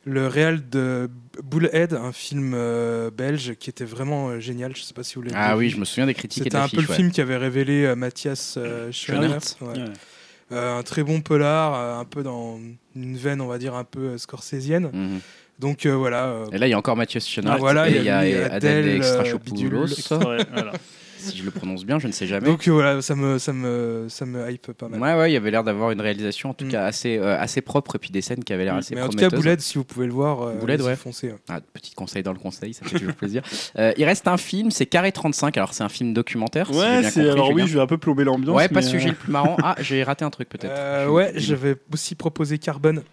le réal de Bullhead, un film euh, belge qui était vraiment euh, génial. Je sais pas si vous l'avez Ah vu. oui, je me souviens des critiques C'était un peu le ouais. film qui avait révélé euh, Mathias euh. Ouais. Ouais. Euh, un très bon polar, euh, un peu dans une veine, on va dire, un peu euh, scorsésienne. Mhm. Donc euh, voilà. euh, Et là, il y a encore Mathieu Schoenaerts. Ah, voilà, et il y a Adèle, Adèle, euh, Extrachopoulos, Ouais, voilà. Si je le prononce bien, je ne sais jamais. donc euh, voilà, ça me, ça, me, ça me hype pas mal. Ouais, ouais, il y avait l'air d'avoir une réalisation en tout Mm. cas assez, euh, assez propre et puis des scènes qui avaient l'air Mm. assez Mais en tout cas. Bouled, si vous pouvez le voir, euh, Bouled, ouais. foncez. hein. Ah, petit conseil dans le conseil, ça fait toujours plaisir. <laughs> Euh, il reste un film, c'est Carré 35. Alors, c'est un film documentaire. Ouais, bien c'est compris, alors Julien. oui, je vais un peu plomber l'ambiance. Ouais, pas sujet le plus marrant. Ah, <laughs> j'ai raté un truc peut-être. Euh, Je- ouais, j'avais aussi proposé Carbone.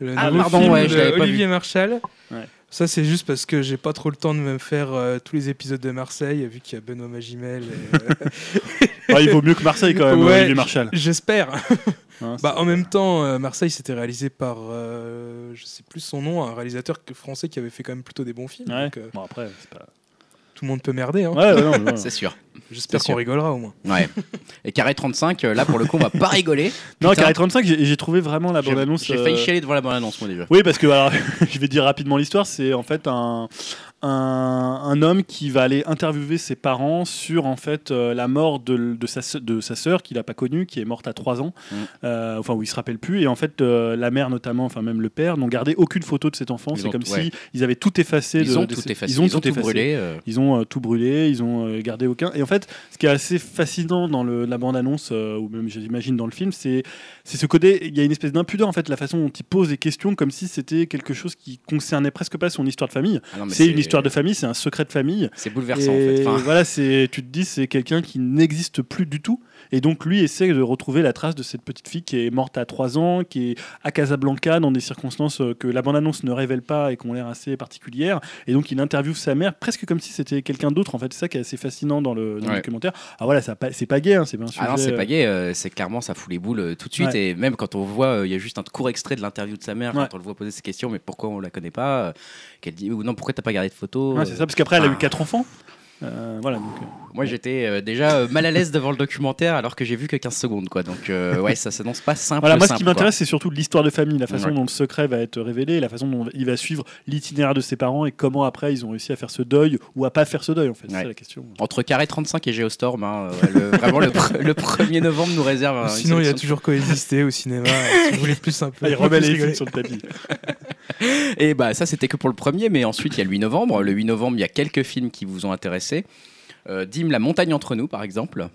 Le Ah, nouveau pardon, film ouais, je de l'avais pas Olivier Marchal. Ouais. Ça, c'est juste parce que j'ai pas trop le temps de me faire euh, tous les épisodes de Marseille, vu qu'il y a Benoît Magimel. et, euh, ouais, <laughs> il vaut mieux que Marseille quand même, Ouais, Olivier Marshall. J'espère. Hein, <laughs> Bah, en même temps, euh, Marseille, c'était réalisé par, euh, je sais plus son nom, un réalisateur français qui avait fait quand même plutôt des bons films. Ouais. Donc, Bon après, c'est pas. Tout le monde peut merder. hein. Ouais, ouais, <laughs> ouais. C'est sûr. J'espère qu'on rigolera au moins. Ouais. Et Carré 35, euh, là pour le coup, on va pas rigoler. <laughs> Non. Carré 35, j'ai trouvé vraiment la bande-annonce. j'ai failli euh, chialer devant la bande-annonce, moi déjà. Oui, parce que alors, <laughs> je vais dire rapidement l'histoire. C'est en fait un, un, un homme qui va aller interviewer ses parents sur en fait euh, la mort de, de sa de sa sœur qu'il n'a pas connue, qui est morte à 3 ans. Mm. Euh, enfin, où il se rappelle plus. Et en fait, euh, la mère notamment, enfin même le père, n'ont gardé aucune photo de cet enfant. Ils C'est ont comme tout- ouais. si ils avaient tout effacé. Ils de- ont de tout effacé. Ils ont tout, effacé. brûlé. euh, Ils ont tout brûlé, ils ont gardé aucun. Et en fait, ce qui est assez fascinant dans le- la bande-annonce, ou même j'imagine dans le film, c'est c'est ce côté. Il y a une espèce d'impudeur en fait, la façon dont il pose des questions, comme si c'était quelque chose qui concernait presque pas son histoire de famille. ah C'est une histoire de famille, c'est un secret de famille. C'est bouleversant et en fait. Enfin, voilà, c'est tu te dis c'est quelqu'un qui n'existe plus du tout. Et donc lui essaie de retrouver la trace de cette petite fille qui est morte à 3 ans, qui est à Casablanca dans des circonstances euh, que la bande-annonce ne révèle pas et qui ont l'air assez particulières. Et donc il interviewe sa mère presque comme si c'était quelqu'un d'autre. En fait, c'est ça qui est assez fascinant dans le, dans le Ouais. documentaire. Ah voilà, ça c'est pas gay, hein, c'est un sujet. Ah non, c'est euh, pas gay, euh, c'est clairement ça fout les boules euh, tout de suite. Ouais. Et même quand on voit, euh, il y a juste un court extrait de l'interview de sa mère, Ouais. quand on le voit poser ces questions, mais pourquoi on la connaît pas Qu'elle dit, ou non, pourquoi t'as pas gardé de photos Ouais, c'est ça, parce qu'après elle a eu Ah. quatre enfants. Euh, voilà. Donc, euh, Moi, j'étais euh, déjà euh, mal à l'aise devant le documentaire alors que j'ai vu que 15 secondes, quoi. Donc, euh, ouais, ça s'annonce pas simple. Voilà, moi ce qui m'intéresse c'est surtout l'histoire de famille, la façon Ouais. dont le secret va être révélé, la façon dont il va suivre l'itinéraire de ses parents et comment après ils ont réussi à faire ce deuil ou à pas faire ce deuil en fait. Ouais. C'est la question. Entre Carré 35 et Geostorm, hein, ouais, le- vraiment le, pr- le 1er novembre nous réserve. une Sinon, il y a toujours coexister au cinéma. si vous voulez plus un peu. Ah, il remet les sur le tapis. <laughs> <laughs> Et bah ça c'était que pour le premier, mais ensuite il y a le 8 novembre. Le 8 novembre, il y a quelques films qui vous ont intéressé. Euh, La montagne entre nous, par exemple.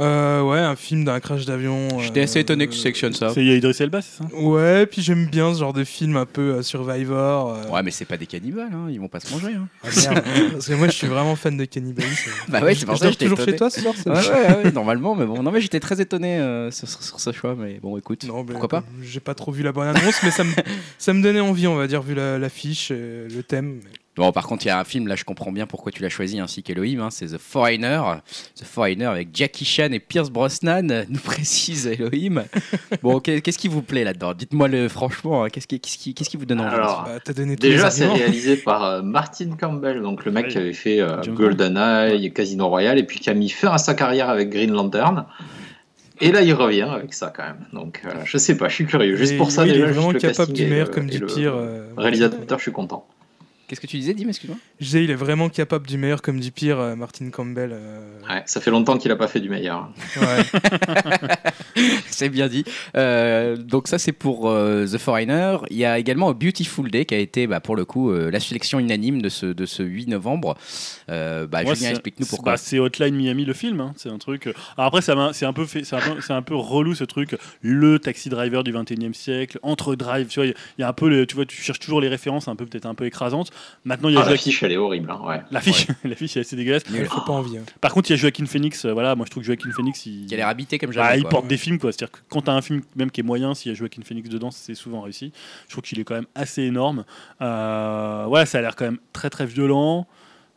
Euh, ouais, un film d'un crash d'avion. J'étais euh, assez étonné que tu sélectionnes ça. C'est Idris Elba, c'est ça? Ouais, puis j'aime bien ce genre de film un peu euh, Survivor. euh. Ouais, mais c'est pas des cannibales, hein, ils vont pas se manger. hein. Ah, merde. <laughs> Parce que moi, je suis vraiment fan de cannibalisme. Bah ouais, c'est pour Je ça dors que j'étais toujours étonné. chez toi ce soir Ouais, ouais, ouais, normalement, mais bon, non, mais j'étais très étonné euh, sur, sur- ce choix, mais bon, écoute, Non, mais pourquoi pas? J'ai pas trop vu la bonne annonce, mais ça me, ça me donnait envie, on va dire, vu la- l'affiche, le thème. Bon, par contre, il y a un film, là, je comprends bien pourquoi tu l'as choisi, ainsi qu'Elohim, hein, c'est The Foreigner. The Foreigner avec Jackie Chan et Pierce Brosnan, <laughs> nous précise Elohim. Bon, qu'est- qu'est-ce qui vous plaît là-dedans? Dites-moi le franchement, hein, qu'est-ce qui, qu'est-ce qui, qu'est-ce qui vous donne envie Alors, Bah, donné Déjà, c'est réalisé par euh, Martin Campbell, donc le mec qui avait fait euh, GoldenEye, Casino Royale, et puis qui a mis fin à sa carrière avec Green Lantern. Et là, il revient avec ça quand même. Donc, euh, je sais pas, je suis curieux. Juste Et pour ça, oui, déjà, il est vraiment le capable casting du et meilleur le- comme et du le pire. euh, Réalisateur, je suis content. Qu'est-ce que tu disais, Dim, excuse-moi Je disais, il est vraiment capable du meilleur comme du pire, euh, Martin Campbell. euh, Ouais, ça fait longtemps qu'il a pas fait du meilleur. ouais. <laughs> C'est bien dit. Euh, donc ça c'est pour euh, The Foreigner. Il y a également A Beautiful Day qui a été bah, pour le coup euh, la sélection unanime de ce, de ce 8 novembre. Euh, bah, Moi, Julien, c'est- explique-nous c'est- pourquoi. bah, c'est Hotline Miami le film, hein. c'est un truc. euh, Alors après, ça m'a- c'est un peu fait, c'est un peu, c'est un peu relou ce truc. Le taxi driver du 21e siècle, entre drive, tu vois, il y a- il y, a un peu, le- tu vois, tu cherches toujours les références, un peu peut-être un peu écrasantes. Maintenant, il y a Ah, Joaquin. l'affiche, elle est horrible. hein, ouais. L'affiche, <laughs> l'affiche est assez dégueulasse. Il faut pas envie. hein. Par contre, il y a Joaquin Phoenix. euh, voilà, moi je trouve que Joaquin Phoenix, il, Qui a l'air habité comme bah, jamais. il quoi. porte des films quoi. C'est-à-dire que quand t'as un film même qui est moyen, s'il y a Joaquin Phoenix dedans, c'est souvent réussi. Je trouve qu'il est quand même assez énorme. Euh, voilà, ça a l'air quand même très très violent.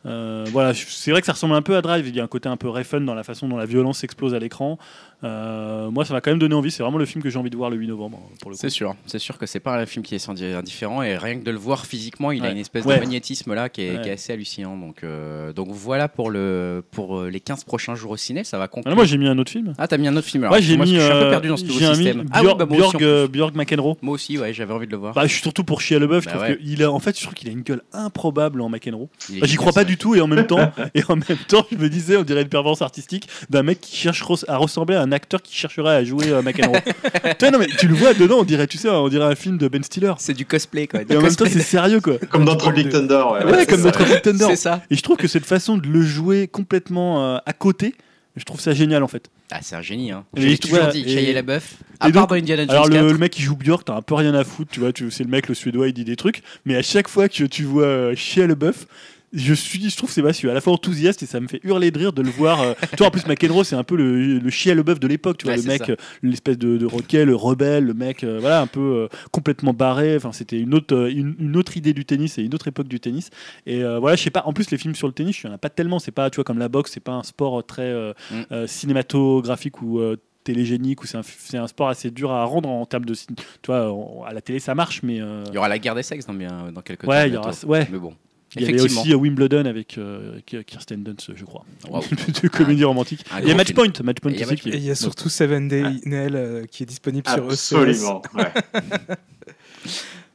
Euh, voilà, c'est vrai que ça ressemble un peu à Drive. Il y a un côté un peu Refn dans la façon dont la violence explose à l'écran. Euh, moi, ça m'a quand même donné envie. C'est vraiment le film que j'ai envie de voir le 8 novembre coup. C'est sûr, c'est sûr que c'est pas un film qui est indi- indifférent et rien que de le voir physiquement, il a une espèce Ouais. de magnétisme là qui est, Ouais. qui est assez hallucinant. Donc, euh, donc voilà pour, le, pour euh, les 15 prochains jours au ciné, ça va conclure. Alors, moi, j'ai mis un autre film. Ah, t'as mis un autre film alors. J'ai Moi, mis. je suis un peu perdu dans ce nouveau j'ai mis système. Ah oui, Björk, bah, moi, Björk, euh, McEnroe. Moi aussi, ouais, j'avais envie de le voir. Bah, je suis surtout pour Shia LeBeouf. Je Bah il a, en fait, je trouve qu'il a une gueule improbable en McEnroe. Bah, J'y crois pas du tout et en même <laughs> temps, et en même temps, je me disais, on dirait une perverse artistique d'un mec qui cherche à ressembler à un acteur qui chercherait à jouer euh, McEnroe. <laughs> tu vois, non mais tu le vois dedans, on dirait, tu sais, on dirait un film de Ben Stiller. C'est du cosplay quoi. Et en même temps, c'est sérieux quoi. Comme dans Tropic Thunder. Ouais, Ouais, ouais, comme ça. Big Thunder. C'est ça. Et je trouve que cette façon de le jouer complètement euh, à côté, je trouve ça génial en fait. Ah, c'est un génie. Hein. J'ai tu toujours vois, dit, et- Shia LaBeouf. À part dans Indiana Jones Alors le, 4. le mec qui joue Björk, t'as un peu rien à foutre, tu vois, tu, c'est le mec le suédois, il dit des trucs, mais à chaque fois que tu vois euh, Shia LaBeouf, je suis, je trouve c'est je suis à la fois enthousiaste et ça me fait hurler de rire de le voir. euh, <laughs> tu vois, en plus McEnroe c'est un peu le, le Shia LaBeouf de l'époque, tu vois, Ouais, le mec, euh, l'espèce de, de roquet, le rebelle, le mec, euh, voilà, un peu euh, complètement barré. Enfin, c'était une autre, une, une autre idée du tennis et une autre époque du tennis. Et voilà, je sais pas. En plus, les films sur le tennis, il y en a pas tellement. C'est pas, tu vois, comme la boxe, c'est pas un sport très Mm. cinématographique ou télégénique ou c'est un, un sport assez dur à rendre en termes de tu vois à la télé ça marche mais euh, Il y aura la guerre des sexes dans, bien, dans quelques temps. ouais il y aura ouais Mais bon. Il y avait aussi euh, Wimbledon avec euh, Kirsten Dunst je crois Waouh. <laughs> de comédie romantique Un il y a gros Match film. Point Match Point Et il y a Match Et il y a surtout Seven Day Nail euh, qui est disponible sur ECS. Absolument. ouais. <laughs>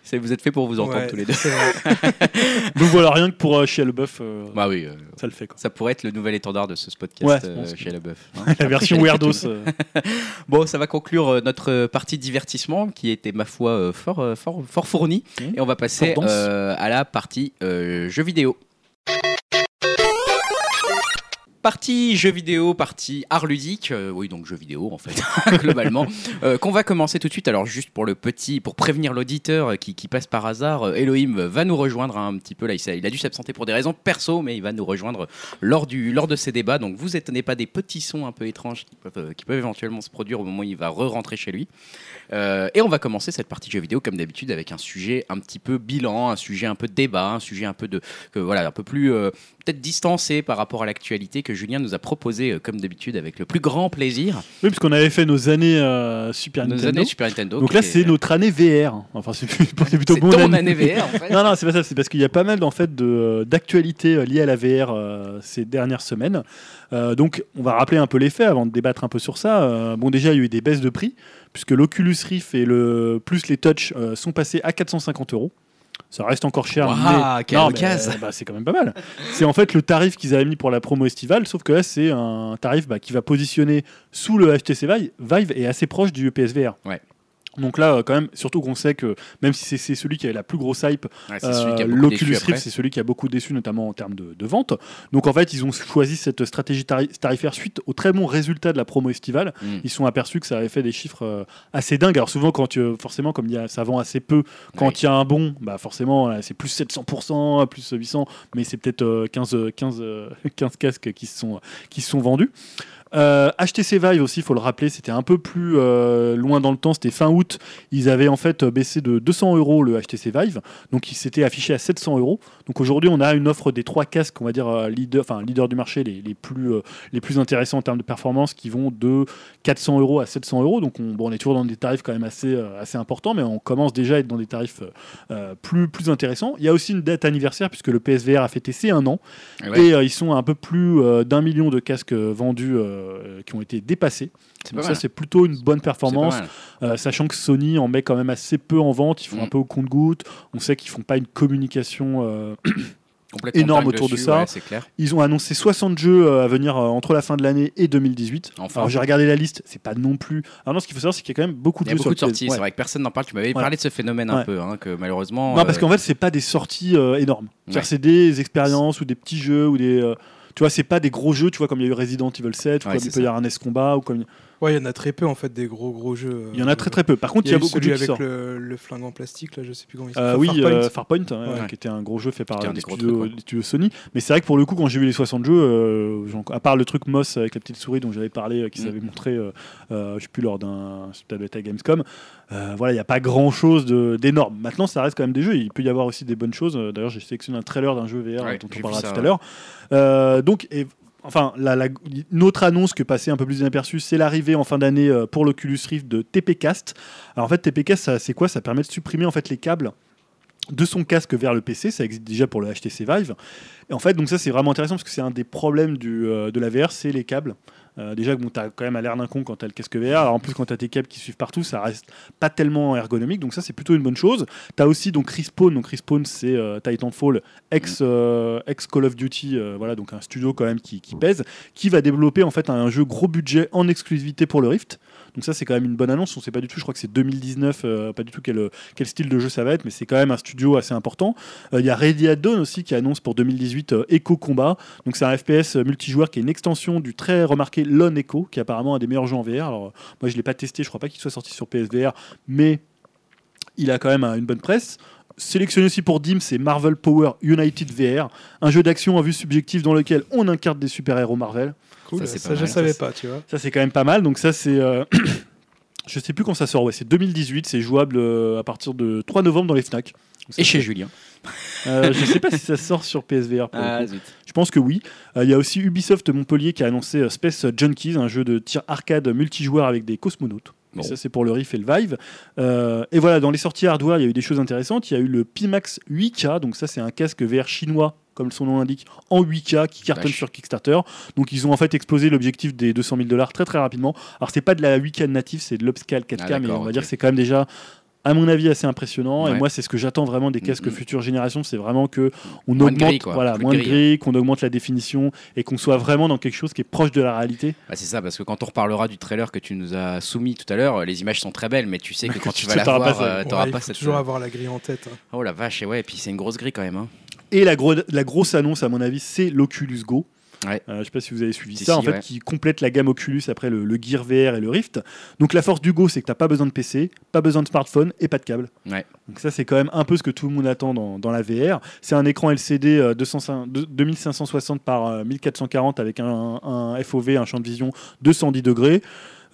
C'est- Vous êtes fait pour vous entendre Ouais, tous les deux. c'est vrai. <laughs> donc voilà rien que pour euh, Shia LaBeouf euh, Bah oui, euh, ça le fait quoi ça pourrait être le nouvel étendard de ce podcast Ouais, je euh, pense que- chez LaBeouf. hein. <laughs> la version <laughs> weirdos euh, Bon, ça va conclure euh, notre euh, partie divertissement qui était, ma foi, euh, fort, euh, fort, fort fournie. Mmh. Et on va passer Fort dense. euh, à la partie euh, jeux vidéo. Partie jeux vidéo, partie art ludique, euh, oui donc jeux vidéo en fait <laughs> globalement, euh, qu'on va commencer tout de suite. Alors juste pour le petit, pour prévenir l'auditeur euh, qui, passe par hasard, euh, Elohim va nous rejoindre un petit peu là. Il, a dû s'absenter pour des raisons perso, mais il va nous rejoindre lors du lors de ces débats. Donc vous étonnez pas des petits sons un peu étranges qui peuvent, éventuellement se produire au moment où il va re-rentrer chez lui. Et on va commencer cette partie jeux vidéo comme d'habitude avec un sujet un petit peu bilan, un sujet un peu de débat, un sujet un peu de voilà un peu plus peut-être distancé par rapport à l'actualité que Julien nous a proposé, euh, comme d'habitude, avec le plus grand plaisir. Oui, puisqu'on avait fait nos années euh, Super Nos Nintendo. années Super Nintendo. Donc là, est- c'est notre année VR. Enfin, c'est plutôt c'est mon ton année VR, en <laughs> fait. Non, non, c'est pas ça. C'est parce qu'il y a pas mal en fait de- d'actualités euh, liées à la VR euh, ces dernières semaines. Euh, donc, on va rappeler un peu les faits avant de débattre un peu sur ça. Euh, bon, déjà, il y a eu des baisses de prix puisque l'Oculus Rift et le plus les Touch euh, sont passés à 450 euros. Ça reste encore cher, Waouh, mais, Non, mais, euh, bah, c'est quand même pas mal. C'est en fait le tarif qu'ils avaient mis pour la promo estivale, sauf que là, c'est un tarif bah, qui va positionner sous le HTC Vive, Vive et assez proche du PSVR. Ouais. Donc là, euh, quand même, surtout qu'on sait que même si c'est- celui qui avait la plus grosse hype, Ouais, a euh, L'Oculus. Rift, c'est celui qui a beaucoup déçu, notamment en termes de, de vente. Donc en fait, ils ont choisi cette stratégie tari- tarifaire suite aux très bons résultats de la promo estivale. Mm. Ils sont aperçus que ça avait fait des chiffres euh, assez dingues. Alors souvent, quand tu, forcément, comme il y a, ça vend assez peu, quand Oui. il y a un bon, bah forcément, c'est plus 700%, plus 800, mais c'est peut-être euh, 15, euh, 15, euh, 15 casques qui se sont, qui se sont vendus. Euh, HTC Vive aussi, il faut le rappeler, c'était un peu plus euh, loin dans le temps, c'était fin août. Ils avaient en fait euh, baissé de 200 euros le HTC Vive, donc il s'était affiché à 700 euros. Donc aujourd'hui, on a une offre des trois casques, on va dire euh, leader, enfin leader du marché, les, les plus euh, les plus intéressants en termes de performance, qui vont de 400 euros à 700 euros. Donc on, bon, on est toujours dans des tarifs quand même assez euh, assez importants, mais on commence déjà à être dans des tarifs euh, euh, plus plus intéressants. Il y a aussi une date anniversaire puisque le PSVR a fêté ses un an. Ouais, Et euh, ils sont à un peu plus euh, d'un million de casques euh, vendus euh, qui ont été dépassés. Donc ça, c'est plutôt une bonne performance, euh, sachant que Sony en met quand même assez peu en vente. Ils font Mm. un peu au compte-goutte. On sait qu'ils font pas une communication. euh, <coughs> énorme autour de ça. ouais, clair. Ils ont annoncé 60 jeux à venir entre la fin de l'année et 2018. Enfin. Alors j'ai regardé la liste, c'est pas non plus. Alors non, ce qu'il faut savoir, c'est qu'il y a quand même beaucoup Il de y a jeux beaucoup de sur sorties, PS. c'est vrai que personne n'en parle. Tu m'avais Ouais. parlé de ce phénomène un Ouais. peu, hein, que malheureusement. Non, parce euh, qu'en fait, c'est pas des sorties euh, énormes. Ouais. C'est des expériences ou des petits jeux ou des. euh, tu vois, c'est pas des gros jeux, tu vois, comme il y a eu Resident Evil 7, ou Ouais, comme il peut y avoir un S Combat, ou comme. Ouais, il y en a très peu en fait des gros gros jeux. Il y en a très très peu. Par contre, il y a, eu beaucoup de jeux qui avec sortent. le, le flingue en plastique là, je sais plus comment il Euh, s'appelle. oui, Farpoint. euh, Farpoint, ouais, Ouais. qui était un gros jeu fait par gros studios, Sony. Mais c'est vrai que pour le coup, quand j'ai vu les 60 jeux, euh, à part le truc Moss avec la petite souris dont j'avais parlé, euh, qui Mm. s'avait montré, euh, euh, je sais plus, lors d'un peut-être à Gamescom, euh, voilà, il n'y a pas grand chose d'énorme. Maintenant, ça reste quand même des jeux. Il peut y avoir aussi des bonnes choses. Euh, D'ailleurs, j'ai sélectionné un trailer d'un jeu VR Ouais, dont on parlera tout à ouais. l'heure. Euh, donc, et- Enfin, une autre annonce que passait un peu plus inaperçue, c'est l'arrivée en fin d'année euh, pour l'Oculus Rift de TPcast. Alors en fait, TPcast, c'est quoi? Ça permet de supprimer en fait les câbles de son casque vers le PC. Ça existe déjà pour le HTC Vive. Et en fait, donc ça c'est vraiment intéressant parce que c'est un des problèmes euh, de la VR, c'est les câbles. Euh, déjà, bon, tu as quand même à l'air d'un con quand tu as le casque VR. Alors, en plus, quand tu as tes câbles qui suivent partout, ça reste pas tellement ergonomique. Donc, ça, c'est plutôt une bonne chose. Tu as aussi donc Respawn. Donc, Respawn, c'est euh, Titanfall, ex, euh, ex Call of Duty. euh, voilà, donc un studio quand même qui, qui pèse, qui va développer en fait un jeu gros budget en exclusivité pour le Rift. Donc, ça, c'est quand même une bonne annonce. On sait pas du tout, je crois que c'est 2019, euh, pas du tout quel, quel style de jeu ça va être, mais c'est quand même un studio assez important. Euh, Il y a Ready at Dawn aussi qui annonce pour 2018 euh, Echo Combat. Donc c'est un FPS euh, multijoueur qui est une extension du très remarqué Lone Echo, qui apparemment un des meilleurs jeux en VR. Alors euh, moi je l'ai pas testé, je crois pas qu'il soit sorti sur PSVR, mais il a quand même euh, une bonne presse. Sélectionné aussi pour Dim, c'est Marvel Power United VR, un jeu d'action en vue subjective dans lequel on incarne des super-héros Marvel. Cool, Ça, ça, c'est pas je mal, savais ça, pas, tu vois. Ça c'est quand même pas mal. Donc ça c'est euh, <clears throat> je sais plus quand ça sort, ouais, c'est 2018, c'est jouable euh, à partir de 3 novembre dans les Fnac. Donc Et chez Julien. Euh, je sais pas si ça sort sur PSVR. pour le Ah, coup. zut. Je pense que oui. Euh, Il y a aussi Ubisoft Montpellier qui a annoncé euh, Space Junkies, un jeu de tir arcade multijoueur avec des cosmonautes. Bon. Ça, c'est pour le Rift et le Vive. Euh, et voilà, dans les sorties hardware, il y a eu des choses intéressantes. Il y a eu le Pimax 8K, donc ça, c'est un casque VR chinois, comme son nom l'indique, en 8K qui cartonne sur Kickstarter. Donc, ils ont en fait explosé l'objectif des 200 000 dollars très très rapidement. Alors, c'est pas de la 8K native, c'est de l'upscale 4K, Ah, mais on va dire que c'est quand même déjà. À mon avis, assez impressionnant. Et Ouais. moi, c'est ce que j'attends vraiment des casques Mhm. future génération. C'est vraiment que on Moins de augmente, gris, quoi. voilà, Plus moins de gris, hein. gris, qu'on augmente la définition et qu'on soit vraiment dans quelque chose qui est proche de la réalité. Bah, c'est ça, parce que quand on reparlera du trailer que tu nous as soumis tout à l'heure, les images sont très belles, mais tu sais que quand tu vas la T'auras pas voir, euh, t'auras Ouais, il pas faut cette. toujours avoir la grille en tête. hein. Oh la vache, et ouais, et puis c'est une grosse grille quand même. hein. Et la, gro- la grosse annonce, à mon avis, c'est l'Oculus Go. Ouais. Euh, je sais pas si vous avez suivi Si, ça, si, en fait, ouais. qui complète la gamme Oculus après le, le Gear VR et le Rift. Donc la force du Go, c'est que t'as pas besoin de PC, pas besoin de smartphone et pas de câble. Ouais. Donc ça, c'est quand même un peu ce que tout le monde attend dans, dans la VR. C'est un écran LCD euh, 205 de- 2560 par euh, 1440 avec un, un FOV, un champ de vision 210 degrés.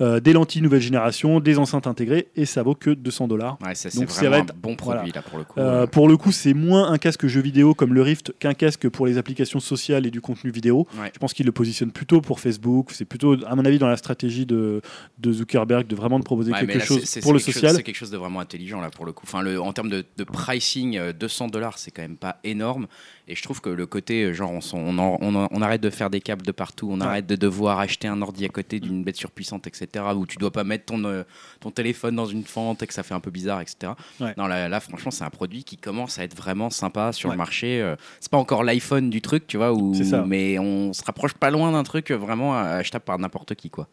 Euh, des lentilles nouvelle génération, des enceintes intégrées, et ça vaut que 200 dollars. Ouais, ça, c'est Donc, va un bon produit voilà. là pour le coup. Euh, Euh, pour le coup, c'est moins un casque jeu vidéo comme le Rift qu'un casque pour les applications sociales et du contenu vidéo. Ouais. Je pense qu'il le positionne plutôt pour Facebook. C'est plutôt, à mon avis, dans la stratégie de, de Zuckerberg de vraiment de proposer Ouais, quelque là, chose c'est- c'est- pour le c'est social. C'est quelque chose de vraiment intelligent là pour le coup. Enfin, le, en termes de, de pricing, euh, 200 dollars, c'est quand même pas énorme. Et je trouve que le côté, euh, genre, on, on, en- on en- on arrête de faire des câbles de partout, on Ouais. arrête de devoir acheter un ordi à côté d'une bête surpuissante, etc. Où tu dois pas mettre ton, euh, ton téléphone dans une fente et que ça fait un peu bizarre, etc. Ouais. Non, là, là, franchement, c'est un produit qui commence à être vraiment sympa sur Ouais. le marché. Euh, C'est pas encore l'iPhone du truc, tu vois, où, mais on se rapproche pas loin d'un truc vraiment achetable par n'importe qui, quoi.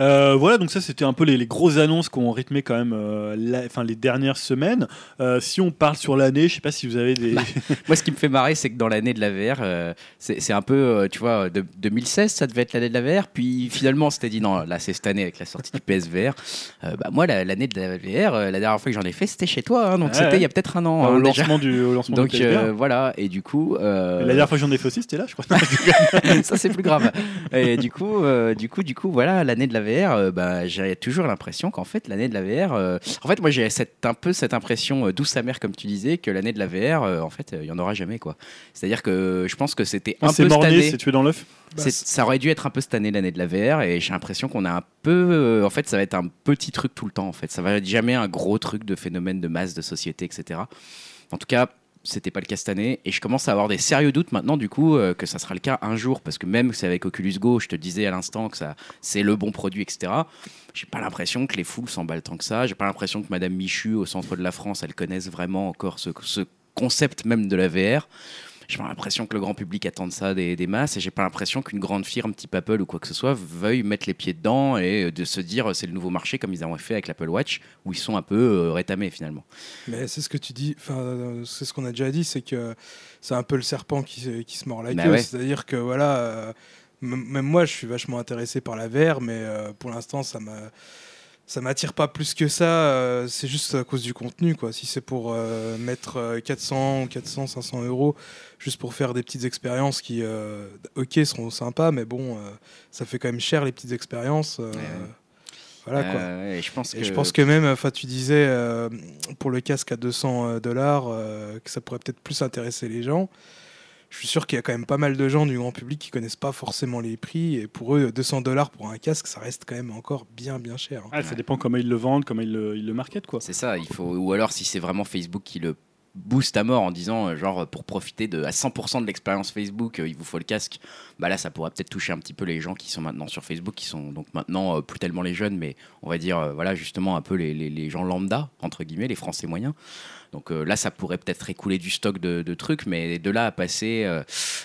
Euh, voilà, donc ça c'était un peu les, les grosses annonces qui ont rythmé quand même euh, la- enfin, les dernières semaines. Euh, si on parle sur l'année, je sais pas si vous avez des. Bah, <laughs> Moi, ce qui me fait marrer, c'est que dans l'année de la VR, c'est un peu, tu vois, de, 2016, ça devait être l'année de la VR. Puis finalement, on s'était dit, non, là, c'est cette année avec la sortie du PSVR. Bah, moi, la- l'année de la VR, la dernière fois que j'en ai fait, c'était chez toi. hein, donc c'était ouais. il y a peut-être un an. au hein, déjà. lancement du, au lancement Donc du voilà, et du coup. La dernière fois que j'en ai fait aussi, c'était là, je crois. <laughs> ça c'est plus grave. Et du coup, du coup, du coup, voilà, l'année de la VR, euh, bah, j'ai toujours l'impression qu'en fait, l'année de la VR, euh, en fait, moi j'ai cette, un peu cette impression euh, douce amère, comme tu disais, que l'année de la VR, euh, en fait, euh, il y en aura jamais, quoi. C'est-à-dire que je pense que c'était un Ah, c'est peu année. c'est tué dans l'œuf. C'est- ça aurait dû être un peu cette année l'année de la VR et j'ai l'impression qu'on a un peu euh, en fait ça va être un petit truc tout le temps en fait ça va être jamais un gros truc de phénomène de masse de société etc en tout cas c'était pas le cas cette année et je commence à avoir des sérieux doutes maintenant du coup euh, que ça sera le cas un jour parce que même c'est avec Oculus Go je te disais à l'instant que ça c'est le bon produit etc j'ai pas l'impression que les foules s'emballent tant que ça j'ai pas l'impression que Madame Michu au centre de la France elle connaisse vraiment encore ce concept même de la VR j'ai pas l'impression que le grand public attende ça des, des masses et j'ai pas l'impression qu'une grande firme type Apple ou quoi que ce soit veuille mettre les pieds dedans et de se dire euh, c'est le nouveau marché comme ils ont fait avec l'Apple Watch où ils sont un peu euh, rétamés finalement. Mais c'est ce que tu dis, enfin, euh, c'est ce qu'on a déjà dit, c'est que c'est un peu le serpent qui, se- qui se mord la Bah queue. ouais. C'est-à-dire que voilà, euh, même moi, je suis vachement intéressé par la VR, mais euh, pour l'instant, ça m'a. Ça m'attire pas plus que ça, euh, c'est juste à cause du contenu. Quoi. Si c'est pour euh, mettre euh, 400 ou 400, 500 euros juste pour faire des petites expériences qui, euh, ok, seront sympas, mais bon, euh, ça fait quand même cher les petites expériences. euh, Ouais. Voilà quoi. Euh, et je pense que, je pense que même, enfin, tu disais euh, pour le casque à 200 dollars euh, que ça pourrait peut-être plus intéresser les gens. Je suis sûr qu'il y a quand même pas mal de gens du grand public qui connaissent pas forcément les prix et pour eux 200 dollars pour un casque ça reste quand même encore bien bien cher. hein. Ah, ça dépend comment ils le vendent, comment ils le, ils le marketent, quoi. c'est ça, il faut ou alors si c'est vraiment Facebook qui le booste à mort en disant euh, genre pour profiter de à 100% de l'expérience Facebook euh, il vous faut le casque. Bah là ça pourrait peut-être toucher un petit peu les gens qui sont maintenant sur Facebook qui sont donc maintenant euh, plus tellement les jeunes mais on va dire voilà justement un peu les, les- gens lambda entre guillemets les français moyens. Donc là ça pourrait peut-être écouler du stock de, trucs mais de là à passer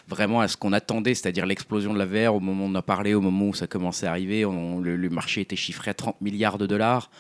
vraiment à ce qu'on attendait c'est-à-dire l'explosion de la VR au moment où on en parlé au moment où ça commençait à arriver le, le marché était chiffré à 30 milliards de dollars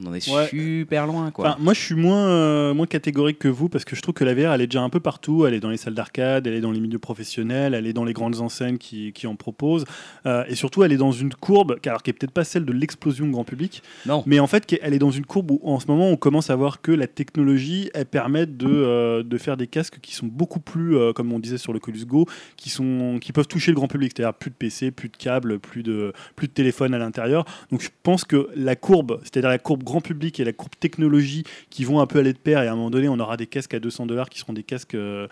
on en est Ouais. super loin quoi Enfin, moi, je suis moins, euh, moins catégorique que vous parce que je trouve que la VR, elle est déjà un peu partout. Elle est dans les salles d'arcade, elle est dans les milieux professionnels, elle est dans les grandes enseignes qui, qui en proposent. Euh, et surtout, elle est dans une courbe, qui- alors qui est peut-être pas celle de l'explosion grand public, non mais en fait, elle est dans une courbe où en ce moment, on commence à voir que la technologie, elle permet de, euh, de faire des casques qui sont beaucoup plus, comme on disait sur le Oculus Go, qui, sont, qui peuvent toucher le grand public. C'est-à-dire plus de PC, plus de câbles, plus de, plus de téléphone à l'intérieur. Donc je pense que la courbe, c'est-à-dire la courbe grand public et la courbe technologie qui vont un peu aller de pair, et à un moment donné, on aura des casques à 200 dollars qui seront des casques euh,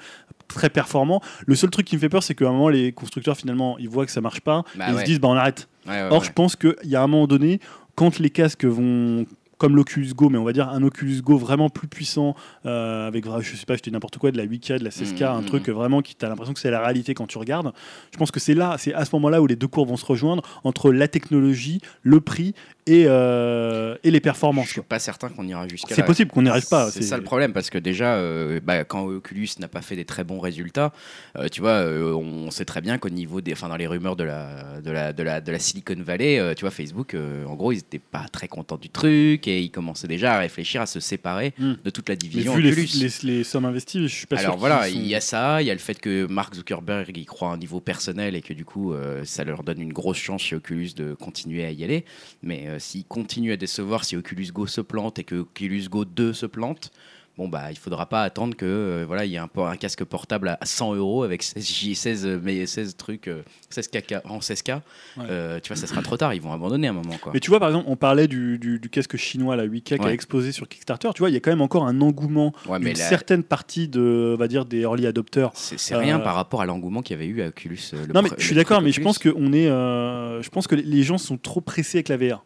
très performants. Le seul truc qui me fait peur, c'est qu'à un moment, les constructeurs, finalement, ils voient que ça marche pas, Bah et ils se disent, bah, on arrête. Ouais, ouais, Or, je pense qu'il y a un moment donné, quand les casques vont comme l'Oculus Go, mais on va dire un Oculus Go vraiment plus puissant, euh, avec, je sais pas, je dis n'importe quoi, de la 8K, de la 16K, un Mhm. truc vraiment qui t'as l'impression que c'est la réalité quand tu regardes. Je pense que c'est là, c'est à ce moment-là où les deux courbes vont se rejoindre entre la technologie, le prix et, euh, et les Je performances. suis quoi. pas certain qu'on ira jusqu'à C'est là. possible qu'on n'y arrive pas. C'est ça le problème parce que déjà, euh, bah, quand Oculus n'a pas fait des très bons résultats, euh, tu vois, on sait très bien qu'au niveau des, enfin dans les rumeurs de la, de la, de la, de la Silicon Valley, tu vois, Facebook, en gros, ils étaient pas très contents du truc et ils commençaient déjà à réfléchir à se séparer Hmm. de toute la Mais division vu les, Oculus. les- les sommes investies, je suis pas Alors sûr. voilà, il sont- y a ça, il y a le fait que Mark Zuckerberg y croit à un niveau personnel et que du coup ça leur donne une grosse chance chez Oculus de continuer à y aller. Mais euh, s'il continue à décevoir, si Oculus Go se plante et que Oculus Go 2 se plante, bon bah il faudra pas attendre que euh, voilà il y ait un, casque portable à 100 euros avec 16, J- 16, euh, mais 16 trucs, euh, 16 kk en 16K. Ouais. Euh, tu vois, ça sera trop tard. Ils vont abandonner à un moment quoi. Mais tu vois, par exemple, on parlait du, du- du casque chinois, la 8K, qui a explosé sur Kickstarter. Tu vois, il y a quand même encore un engouement Ouais, mais d'une là, certaine partie de, on va dire, des early adopters. c'est rien par rapport à l'engouement qu'il y avait eu à Oculus. le non, mais je suis d'accord, mais je pense que on est, je pense que les gens sont trop pressés avec la VR.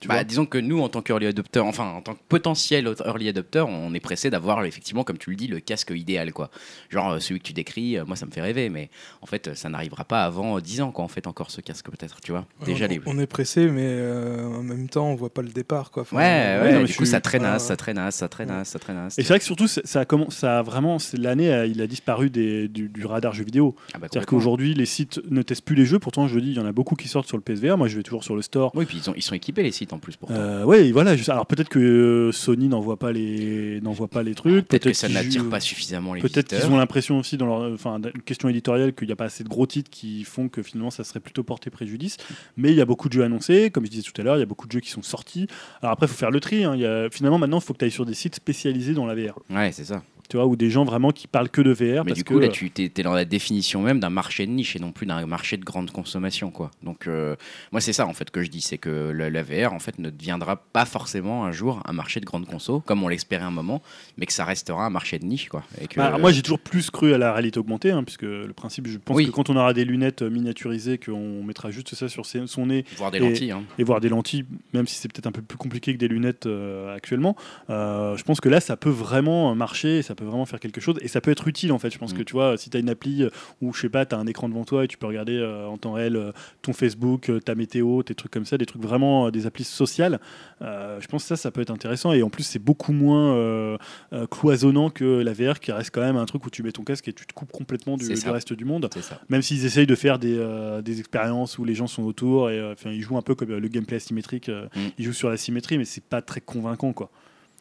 Tu Bah, disons que nous, en tant qu'early adopter, enfin en tant que potentiel early adopter, on est pressé d'avoir effectivement, comme tu le dis, le casque idéal, quoi. Genre euh, celui que tu décris, euh, moi ça me fait rêver, mais en fait, euh, ça n'arrivera pas avant euh, 10 ans, quoi. En fait, encore ce casque peut-être, tu vois. Déjà on, les. on est pressé, mais euh, en même temps, on voit pas le départ. Quoi. Enfin, Ouais, euh, ouais, non, mais du je coup, suis- ça traînasse, Ouais. ça traînasse, ça traînasse, ça traînasse. Et c'est vrai que surtout, ça, ça a, comment- ça a vraiment, c'est l'année, il a disparu des- du, du radar jeux vidéo. Ah bah, C'est-à-dire qu'aujourd'hui, les sites ne testent plus les jeux. Pourtant, je dis, il y en a beaucoup qui sortent sur le PSVR. Moi, je vais toujours sur le store. Oui, puis ils, ont, ils sont équipés les sites en plus pour Euh, ouais, voilà. Alors peut-être que euh, Sony n'envoie pas les, n'envoie pas les trucs. Peut-être que ça n'attire pas suffisamment les Peut-être qu'ils ont l'impression aussi dans leur, enfin, une question éditoriale qu'il n'y a pas assez de gros titres qui font que finalement ça serait plutôt porté préjudice. Mais il y a beaucoup de jeux annoncés, comme je disais tout à l'heure, il y a beaucoup de jeux qui sont sortis. Alors après, il faut faire le tri. hein. Il y a, finalement, maintenant, il faut que tu ailles sur des sites spécialisés dans la VR. Ouais, c'est ça. Tu vois, ou des gens vraiment qui parlent que de VR. Mais parce du que, coup, là, tu es, dans la définition même d'un marché de niche et non plus d'un marché de grande consommation, quoi. Donc, euh, moi, c'est ça, en fait, que je dis, c'est que la, la VR, en fait, ne deviendra pas forcément un jour un marché de grande conso, comme on l'espérait un moment, mais que ça restera un marché de niche, quoi. Et que, Bah, moi, j'ai toujours plus cru à la réalité augmentée, hein, puisque le principe, je pense Oui. que quand on aura des lunettes miniaturisées, qu'on mettra juste ça sur ses- son nez voir des et- lentilles, hein. et voir des lentilles, même si c'est peut-être un peu plus compliqué que des lunettes euh, actuellement, euh, je pense que là, ça peut vraiment marcher, ça peut vraiment faire quelque chose, et ça peut être utile en fait. Je pense Mm. que tu vois, si tu as une appli euh, où, je sais pas, tu as un écran devant toi et tu peux regarder euh, en temps réel euh, ton Facebook, ta météo, tes trucs comme ça, des trucs vraiment, des applis sociales, je pense que ça, ça peut être intéressant, et en plus, c'est beaucoup moins cloisonnant que la VR qui reste quand même un truc où tu mets ton casque et tu te coupes complètement du, reste du monde. Même s'ils essayent de faire des, des expériences où les gens sont autour et enfin, ils jouent un peu comme le gameplay asymétrique, Mm. ils jouent sur la symétrie, mais c'est pas très convaincant quoi.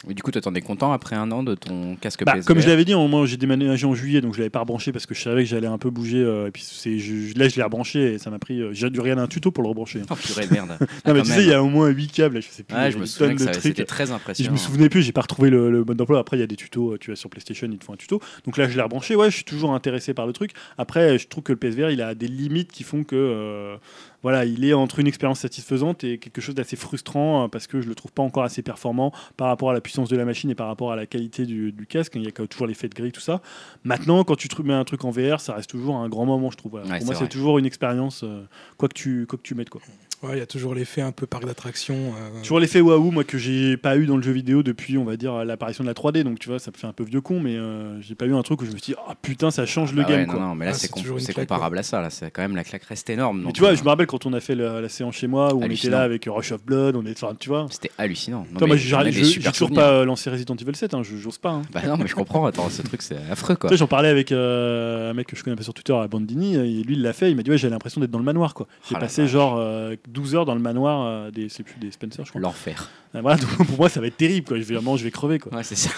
Du coup, toi, t'en es content après un an de ton casque Bah, PSVR comme je l'avais dit, moi j'ai déménagé en juillet donc je l'avais pas rebranché parce que je savais que j'allais un peu bouger euh, et puis je, là je l'ai rebranché et ça m'a pris. euh, j'ai dû regarder un tuto pour le rebrancher. Oh purée, merde. <laughs> non Ah, mais quand tu sais, il y a au moins 8 câbles, je sais plus. Ouais, je me souviens que de ça- trucs. c'était très Et je impressionnant. me souvenais plus, j'ai pas retrouvé le, le mode d'emploi. Après, il y a des tutos, euh, tu vas sur PlayStation, ils te font un tuto. Donc là, je l'ai rebranché. Ouais, je suis toujours intéressé par le truc. Après, je trouve que le PSVR, il a des limites qui font que, euh, voilà, il est entre une expérience satisfaisante et quelque chose d'assez frustrant euh, parce que je le trouve pas encore assez performant par rapport à la puissance de la machine et par rapport à la qualité du, du casque. Il y a quand même toujours l'effet de grille, tout ça. Maintenant, quand tu mets un truc en VR, ça reste toujours un grand moment, je trouve. Voilà. Ouais, Pour moi, c'est toujours une expérience, euh, quoi que tu, quoi que tu mettes, quoi. Ouais, il y a toujours l'effet un peu parc d'attraction. euh, Toujours l'effet waouh, moi que j'ai pas eu dans le jeu vidéo depuis, on va dire, l'apparition de la 3D. Donc tu vois, ça me fait un peu vieux con, mais euh, j'ai pas eu un truc où je me suis dit, ah putain, ça change le Ah game ouais, quoi. non, non, mais là, Ah, c'est com- comparable à ça. Là, c'est quand même la claque reste énorme. Mais tu vois, euh, je me rappelle quand on a fait la, la séance chez moi, où on était là avec Rush of Blood, on est, enfin, tu vois. C'était hallucinant. Non, Toi, moi, mais j'ai j'ai- j'ai toujours souvenirs. pas lancé Resident Evil 7, hein, je- j'ose pas. hein. Bah non, mais je comprends. Attends, ce truc, c'est affreux, quoi. J'en parlais avec euh, un mec que je connais pas sur Twitter, à Bandini, et lui il l'a fait, il m'a dit ouais j'ai l'impression d'être dans le manoir quoi. J'ai Oh la passé genre euh, 12 heures dans le manoir euh, des, c'est plus des Spencer je crois. L'enfer. Euh, Voilà, donc, pour moi ça va être terrible quoi. Je vais vraiment je vais crever quoi. Ouais, c'est ça.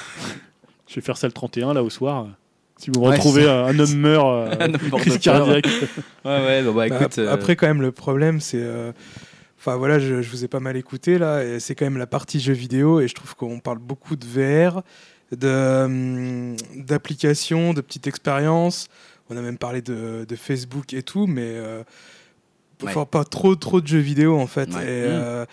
Je vais faire ça le 31 là au soir. Si vous Ouais, retrouvez ça. un, homme meurt, euh, <laughs> Un homme de crise cardiaque. <laughs> Ouais, ouais, bah, bah, écoute. euh, Après, quand même, le problème, c'est. euh, Enfin voilà, je, je vous ai pas mal écouté là, et c'est quand même la partie jeux vidéo, et je trouve qu'on parle beaucoup de VR, de, hum, d'applications, de petites expériences. On a même parlé de, de Facebook et tout, mais euh, Ouais. enfin, pas trop trop de jeux vidéo en fait. Ouais. Et, Mmh. euh,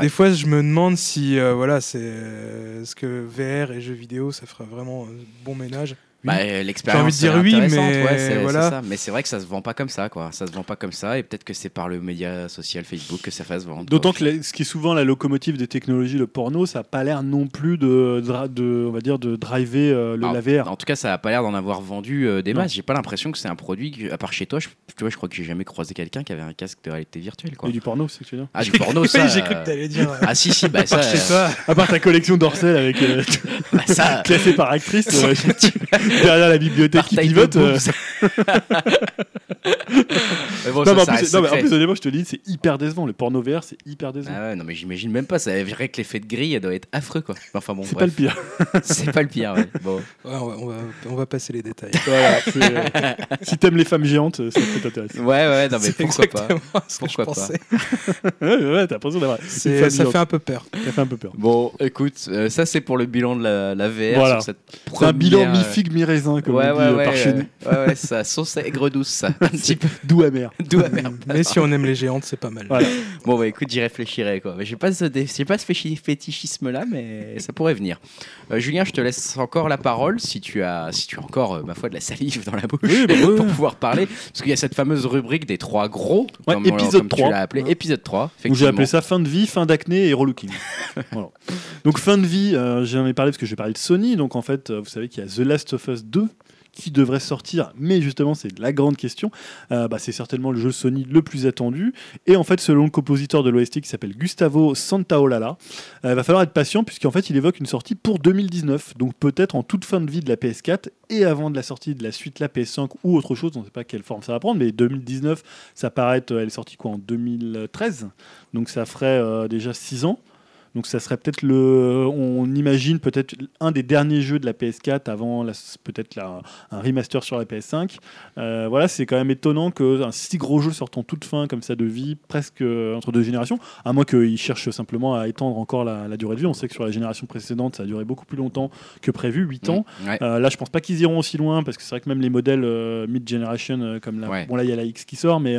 des fois, je me demande si euh, voilà, c'est euh, ce que VR et jeux vidéo, ça ferait vraiment un bon ménage. Bah, Oui. euh, l'expérience J'ai envie de dire oui, mais ouais, c'est- voilà. ça. Mais c'est vrai que ça se vend pas comme ça, quoi. Ça se vend pas comme ça, et peut-être que c'est par le média social Facebook que ça fasse vendre. D'autant que la- ce qui est souvent la locomotive des technologies, le porno, ça a pas l'air non plus de, on va dire, de driver euh, le, Alors, la VR. En tout cas, ça a pas l'air d'en avoir vendu euh, des masses. J'ai pas l'impression que c'est un produit, que- à part chez toi, je, tu vois, je crois que j'ai jamais croisé quelqu'un qui avait un casque de réalité virtuelle, quoi. Et du porno, c'est ce que tu veux dire Ah, du porno, <laughs> ça. J'ai cru euh, que t'allais dire. euh, Ah, si, si, bah ça. chez euh, toi. À part ta collection d'Orcel avec euh, <laughs> bah, ça. <laughs> classée par actrice euh, <laughs> derrière la bibliothèque qui pivote. euh, <laughs> Mais bon, non, ça, mais en ça plus, non, mais en plus, honnêtement, je te dis, c'est hyper décevant. Le porno vert, c'est hyper décevant. Ah ouais, non mais j'imagine même pas, ça vrai que l'effet de grille elle doit être affreux quoi. Enfin bon, c'est pas le pire. <laughs> c'est pas le pire. ouais. Bon. Ouais, on, va, on va- on va passer les détails. Voilà, c'est- si t'aimes les femmes géantes, ça peut t'intéresser. Ouais ouais, non mais pourquoi pas. exactement ce que je Pourquoi pas. Ouais, ouais, t'as l'impression d'avoir. Ça géante. fait un peu peur. Ça fait un peu peur. Bon, écoute, euh, ça c'est pour le bilan de la, la VR. Voilà. sur cette C'est un bilan euh, mi-figue, mi-raisin, comme ouais, on dit ouais, euh, ouais, par chez euh, nous. ouais, ouais, ça sauce aigre douce, ça. Un <laughs> petit peu Doux amer. <laughs> doux amer. Mais si on aime les géantes, c'est pas mal. Voilà. Bon, bah écoute, j'y réfléchirai quoi. Mais J'ai pas ce, dé- pas ce féchi- fétichisme là, mais ça pourrait venir. Euh, Julien, je te laisse encore la parole si tu as, si tu as encore, euh, ma foi, de la salive dans la bouche Oui, bah <laughs> pour pouvoir parler. Parce qu'il y a cette fameuse rubrique des trois gros, Ouais, comme, épisode comme 3. tu l'as appelé, épisode 3. Donc j'ai appelé ça fin de vie, fin d'acné et relooking. Voilà. Donc fin de vie, euh, j'en ai parlé parce que j'ai parlé de Sony. Donc en fait, euh, vous savez qu'il y a The Last of Us 2 qui devrait sortir, mais justement c'est la grande question. Euh, bah, c'est certainement le jeu Sony le plus attendu. Et en fait, selon le compositeur de l'OST qui s'appelle Gustavo Santaolalla, euh, il va falloir être patient puisqu'en fait il évoque une sortie pour 2019. Donc peut-être en toute fin de vie de la PS4 et avant de la sortie de la suite la PS5 ou autre chose. On ne sait pas quelle forme ça va prendre, mais 2019, ça paraît être, elle est sortie quoi en 2013 donc ça ferait euh, déjà 6 ans. Donc ça serait peut-être le, on imagine peut-être un des derniers jeux de la PS4 avant la- peut-être la- un remaster sur la PS5. Euh, voilà, c'est quand même étonnant qu'un si gros jeu sorte en toute fin comme ça de vie, presque euh, entre deux générations, à moins qu'ils cherchent simplement à étendre encore la, la durée de vie. On sait que sur la génération précédente, ça a duré beaucoup plus longtemps que prévu, 8 ans. Mmh, ouais. Euh, là, je pense pas qu'ils iront aussi loin parce que c'est vrai que même les modèles euh, mid-generation, comme Ouais. bon là il y a la X qui sort, mais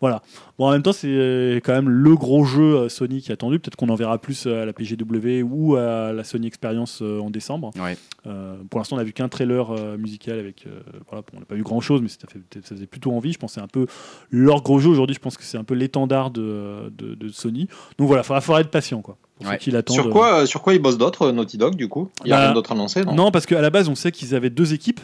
voilà. Bon, en même temps, c'est euh, quand même le gros jeu euh, Sony qui est attendu. Peut-être qu'on en verra plus euh, à la PGW ou à la Sony Experience en décembre. Ouais. Euh, pour l'instant, on a vu qu'un trailer musical avec. euh, voilà, bon, on n'a pas vu grand chose, mais ça, fait, ça faisait plutôt envie. Je pense que c'est un peu leur gros jeu aujourd'hui. Je pense que c'est un peu l'étendard de, de, de Sony. Donc voilà, il faudra, faudra être patient, quoi. Pour Ouais. Sur quoi, euh, sur quoi ils bossent d'autres, Naughty Dog, du coup? Il n'y a Bah, rien d'autre annoncé, non, Non, parce qu'à la base, on sait qu'ils avaient deux équipes.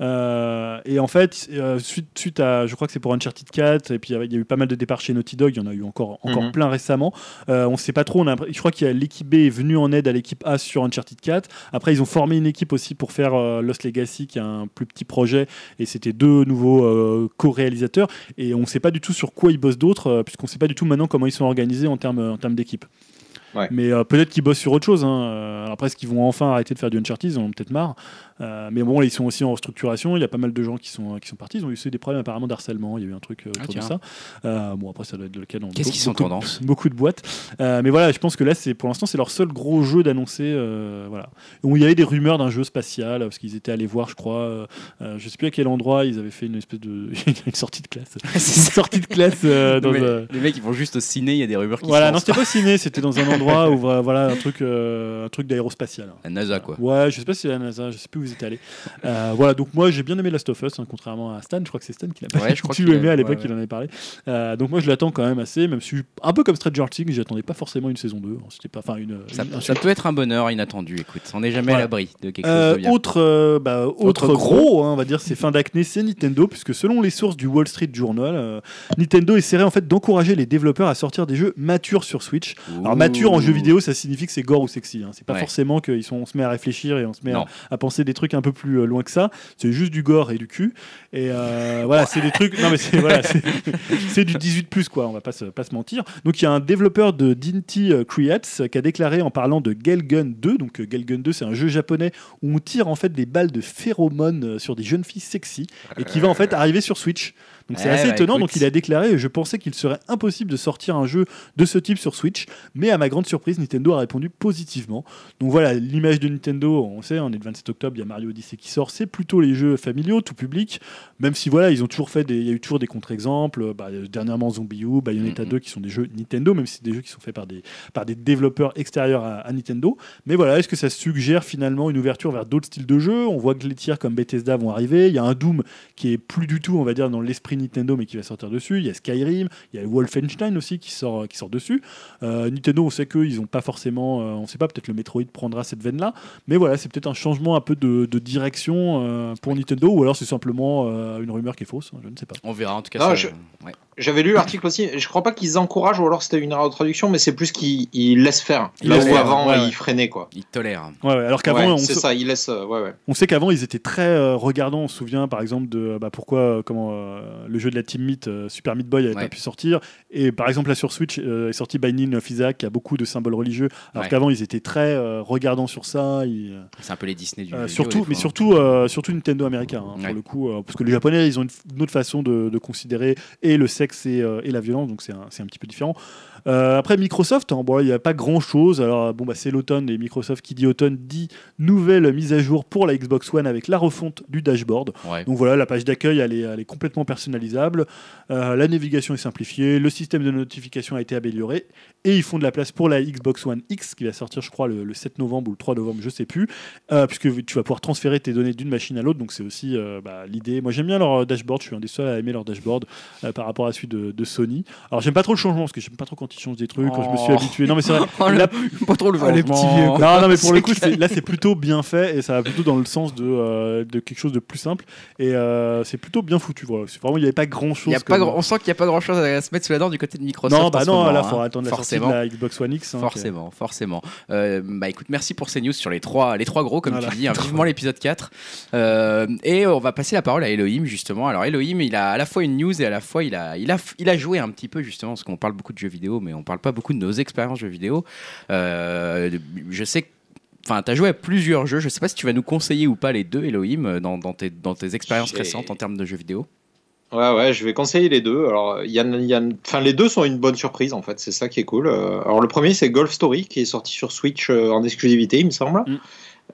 Euh, et en fait, euh, suite, suite à, je crois que c'est pour Uncharted 4, et puis il y a- il y a eu pas mal de départs chez Naughty Dog, il y en a eu encore, encore Mhm. plein récemment. Euh, on sait pas trop, on a, je crois qu'il y a l'équipe B est venue en aide à l'équipe A sur Uncharted 4. Après, ils ont formé une équipe aussi pour faire euh, Lost Legacy, qui est un plus petit projet, et c'était deux nouveaux euh, co-réalisateurs. Et on sait pas du tout sur quoi ils bossent d'autres, euh, puisqu'on sait pas du tout maintenant comment ils sont organisés en termes, en termes d'équipe. Ouais. Mais euh, peut-être qu'ils bossent sur autre chose. hein. Euh, Après, est-ce qu'ils vont enfin arrêter de faire du Uncharted Ils en ont peut-être marre. Euh, mais bon, là, ils sont aussi en restructuration. Il y a pas mal de gens qui sont, qui sont partis. Ils ont eu aussi des problèmes apparemment d'harcèlement. Il y a eu un truc Ah, autour de ça. Euh, bon, après, ça doit être le cas dans Qu'est-ce beaucoup- qui sont beaucoup- tendance <laughs> Beaucoup de boîtes. Euh, mais voilà, je pense que là, c'est pour l'instant, c'est leur seul gros jeu d'annoncer. euh, voilà. Où il y avait des rumeurs d'un jeu spatial, parce qu'ils étaient allés voir, je crois, je sais plus à quel endroit, ils avaient fait une espèce de. <laughs> une sortie de classe. une sortie de classe euh, dans Mais un- Les mecs, ils vont juste au ciné, il y a des rumeurs qui Voilà, se non, c'était pas ciné, c'était dans un <laughs> endroit où voilà, voilà, un truc, euh, un truc d'aérospatial. La NASA, quoi. Ouais, je sais pas si c'est la NASA, je sais plus où vous étiez allé. Euh, voilà, donc moi j'ai bien aimé Last of Us, hein, contrairement à Stan. Je crois que c'est Stan qui l'a pas Ouais, je <laughs> crois a- aimé à l'époque, ouais, il en avait parlé. Euh, donc moi je l'attends quand même assez, même si un peu comme Stranger Things, j'attendais pas forcément une saison 2. hein, C'était pas, enfin une. Ça, une- un ça peut être un bonheur inattendu, écoute. On n'est jamais à l'abri de quelque Euh, chose de bien. autre, euh, bah, autre, Autre gros, hein, on va dire, c'est fin d'acné, c'est Nintendo, puisque selon les sources du Wall Street Journal, euh, Nintendo essaierait en fait d'encourager les développeurs à sortir des jeux matures sur Switch. Alors mature en jeu vidéo, ça signifie que c'est gore ou sexy. hein. C'est pas Ouais. forcément qu'on se met à réfléchir et on se met à, penser des trucs un peu plus euh, loin que ça. C'est juste du gore et du cul. Et euh, <laughs> voilà, c'est des trucs. Non mais c'est voilà, <laughs> du 18 plus quoi. On va pas se, pas se mentir. Donc il y a un développeur de Dinty euh, Creates qui a déclaré en parlant de Gelgun 2. Donc Gelgun 2, c'est un jeu japonais où on tire en fait des balles de phéromones sur des jeunes filles sexy et qui va en fait arriver sur Switch. Donc c'est Eh assez bah, étonnant. écoute. Donc il a déclaré Je pensais qu'il serait impossible de sortir un jeu de ce type sur Switch, mais à ma grande surprise, Nintendo a répondu positivement. Donc voilà, l'image de Nintendo, on sait, on est le 27 octobre, il y a Mario Odyssey qui sort, c'est plutôt les jeux familiaux, tout public, même si voilà, ils ont toujours fait des, il y a eu toujours des contre-exemples, bah, dernièrement Zombie U, Bayonetta Mhm. 2 qui sont des jeux Nintendo, même si c'est des jeux qui sont faits par des, par des développeurs extérieurs à, à Nintendo. Mais voilà, est-ce que ça suggère finalement une ouverture vers d'autres styles de jeux? On voit que les tiers comme Bethesda vont arriver, il y a un Doom qui est plus du tout, on va dire, dans l'esprit Nintendo, mais qui va sortir dessus, il y a Skyrim, il y a Wolfenstein aussi qui sort, qui sort dessus. Euh, Nintendo, on sait qu'ils n'ont pas forcément, euh, on sait pas, peut-être le Metroid prendra cette veine-là, mais voilà, c'est peut-être un changement un peu de, de direction euh, pour Nintendo, ou alors c'est simplement euh, une rumeur qui est fausse, hein, je ne sais pas. On verra en tout cas. Non, ça, je- ouais. J'avais lu l'article aussi. Je crois pas qu'ils encouragent ou alors c'était une erreur de traduction, mais c'est plus qu'ils ils laissent faire. Ils Là laissent où faire, avant ouais, ouais. ils freinaient quoi. Il tolère. Ouais, ouais, alors qu'avant, c'est ça, ils laissent. euh, ouais, ouais. on sait qu'avant, ils étaient très euh, regardants. On se souvient, par exemple, de euh, bah, pourquoi euh, comment, euh, le jeu de la Team Meat, euh, Super Meat Boy, n'avait Ouais. pas pu sortir. Et par exemple, là sur Switch, euh, est sorti Binding of Isaac, qui a beaucoup de symboles religieux. Alors Ouais. qu'avant, ils étaient très euh, regardants sur ça. ils, C'est un peu les Disney du Euh, jeu vidéo, surtout, mais fois. surtout, euh, surtout Nintendo américain, hein, Ouais. pour le coup, euh, parce que les Japonais, ils ont une, autre façon de, de considérer et le sexe et, euh, et la violence, donc c'est un petit peu différent. Euh, après Microsoft, hein, bon, il n'y a pas grand chose. Alors bon, bah, c'est l'automne et Microsoft qui dit automne dit nouvelle mise à jour pour la Xbox One avec la refonte du dashboard. Ouais. Donc voilà, la page d'accueil, elle est, elle est complètement personnalisable. Euh, la navigation est simplifiée, le système de notification a été amélioré et ils font de la place pour la Xbox One X qui va sortir, je crois, le, le 7 novembre ou le 3 novembre, je sais plus, euh, puisque tu vas pouvoir transférer tes données d'une machine à l'autre. Donc c'est aussi bah, l'idée. Moi j'aime bien leur dashboard, je suis un des seuls à aimer leur dashboard par rapport à celui de, de Sony. Alors j'aime pas trop le changement parce que j'aime pas trop quand ils changent des trucs, quand je me suis Oh. habitué. Non mais c'est vrai. <laughs> Oh, là- <laughs> Pas trop le les petits vieux, non, non, mais pour le coup, là, c'est plutôt bien fait et ça va plutôt dans le sens de, euh, de quelque chose de plus simple. Et euh, c'est plutôt bien foutu. Voilà. C'est Vraiment, il n'y avait pas grand chose. on sent qu'il n'y a pas grand chose à se mettre sous la dent du côté de Microsoft. Non, bah non, moment, là, hein. il faudra attendre la sortie Forcément. de la Xbox One X. hein, Forcément, forcément. Euh, bah écoute, merci pour ces news sur les trois, les trois gros, comme Voilà. tu dis, hein, <laughs> vivement l'épisode 4. Euh, et on va passer la parole à Elohim, justement. Alors, Elohim, il a à la fois une news et à la fois, il a, il a, il a joué un petit peu, justement, parce qu'on parle beaucoup de jeux vidéo, mais on parle pas beaucoup de nos expériences jeux vidéo. Euh, je sais que. Enfin, tu as joué à plusieurs jeux. Je sais pas si tu vas nous conseiller ou pas les deux, Elohim, euh, dans, dans tes, dans tes expériences récentes en termes de jeux vidéo. Ouais, ouais, je vais conseiller les deux. Alors, il y a- il y a- enfin, les deux sont une bonne surprise en fait, c'est ça qui est cool. Euh, Alors, le premier, c'est Golf Story qui est sorti sur Switch en exclusivité, il me semble. Mm.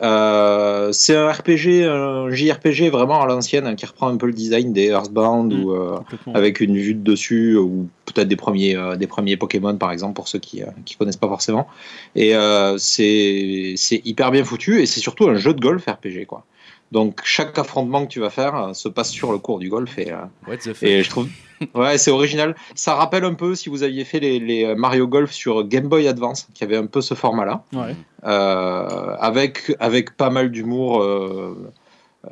Euh, c'est un RPG, un JRPG vraiment à l'ancienne, hein, qui reprend un peu le design des Earthbound Mm. ou euh, avec une vue de dessus ou peut-être des premiers, euh, des premiers Pokémon par exemple pour ceux qui qui connaissent pas forcément. Et c'est hyper bien foutu et c'est surtout un jeu de golf RPG quoi. Donc chaque affrontement que tu vas faire euh, se passe sur le cours du golf et euh, What the fuck? et je trouve, ouais, c'est original. Ça rappelle un peu si vous aviez fait les, les Mario Golf sur Game Boy Advance, qui avait un peu ce format-là, Ouais. euh, avec avec pas mal d'humour. euh,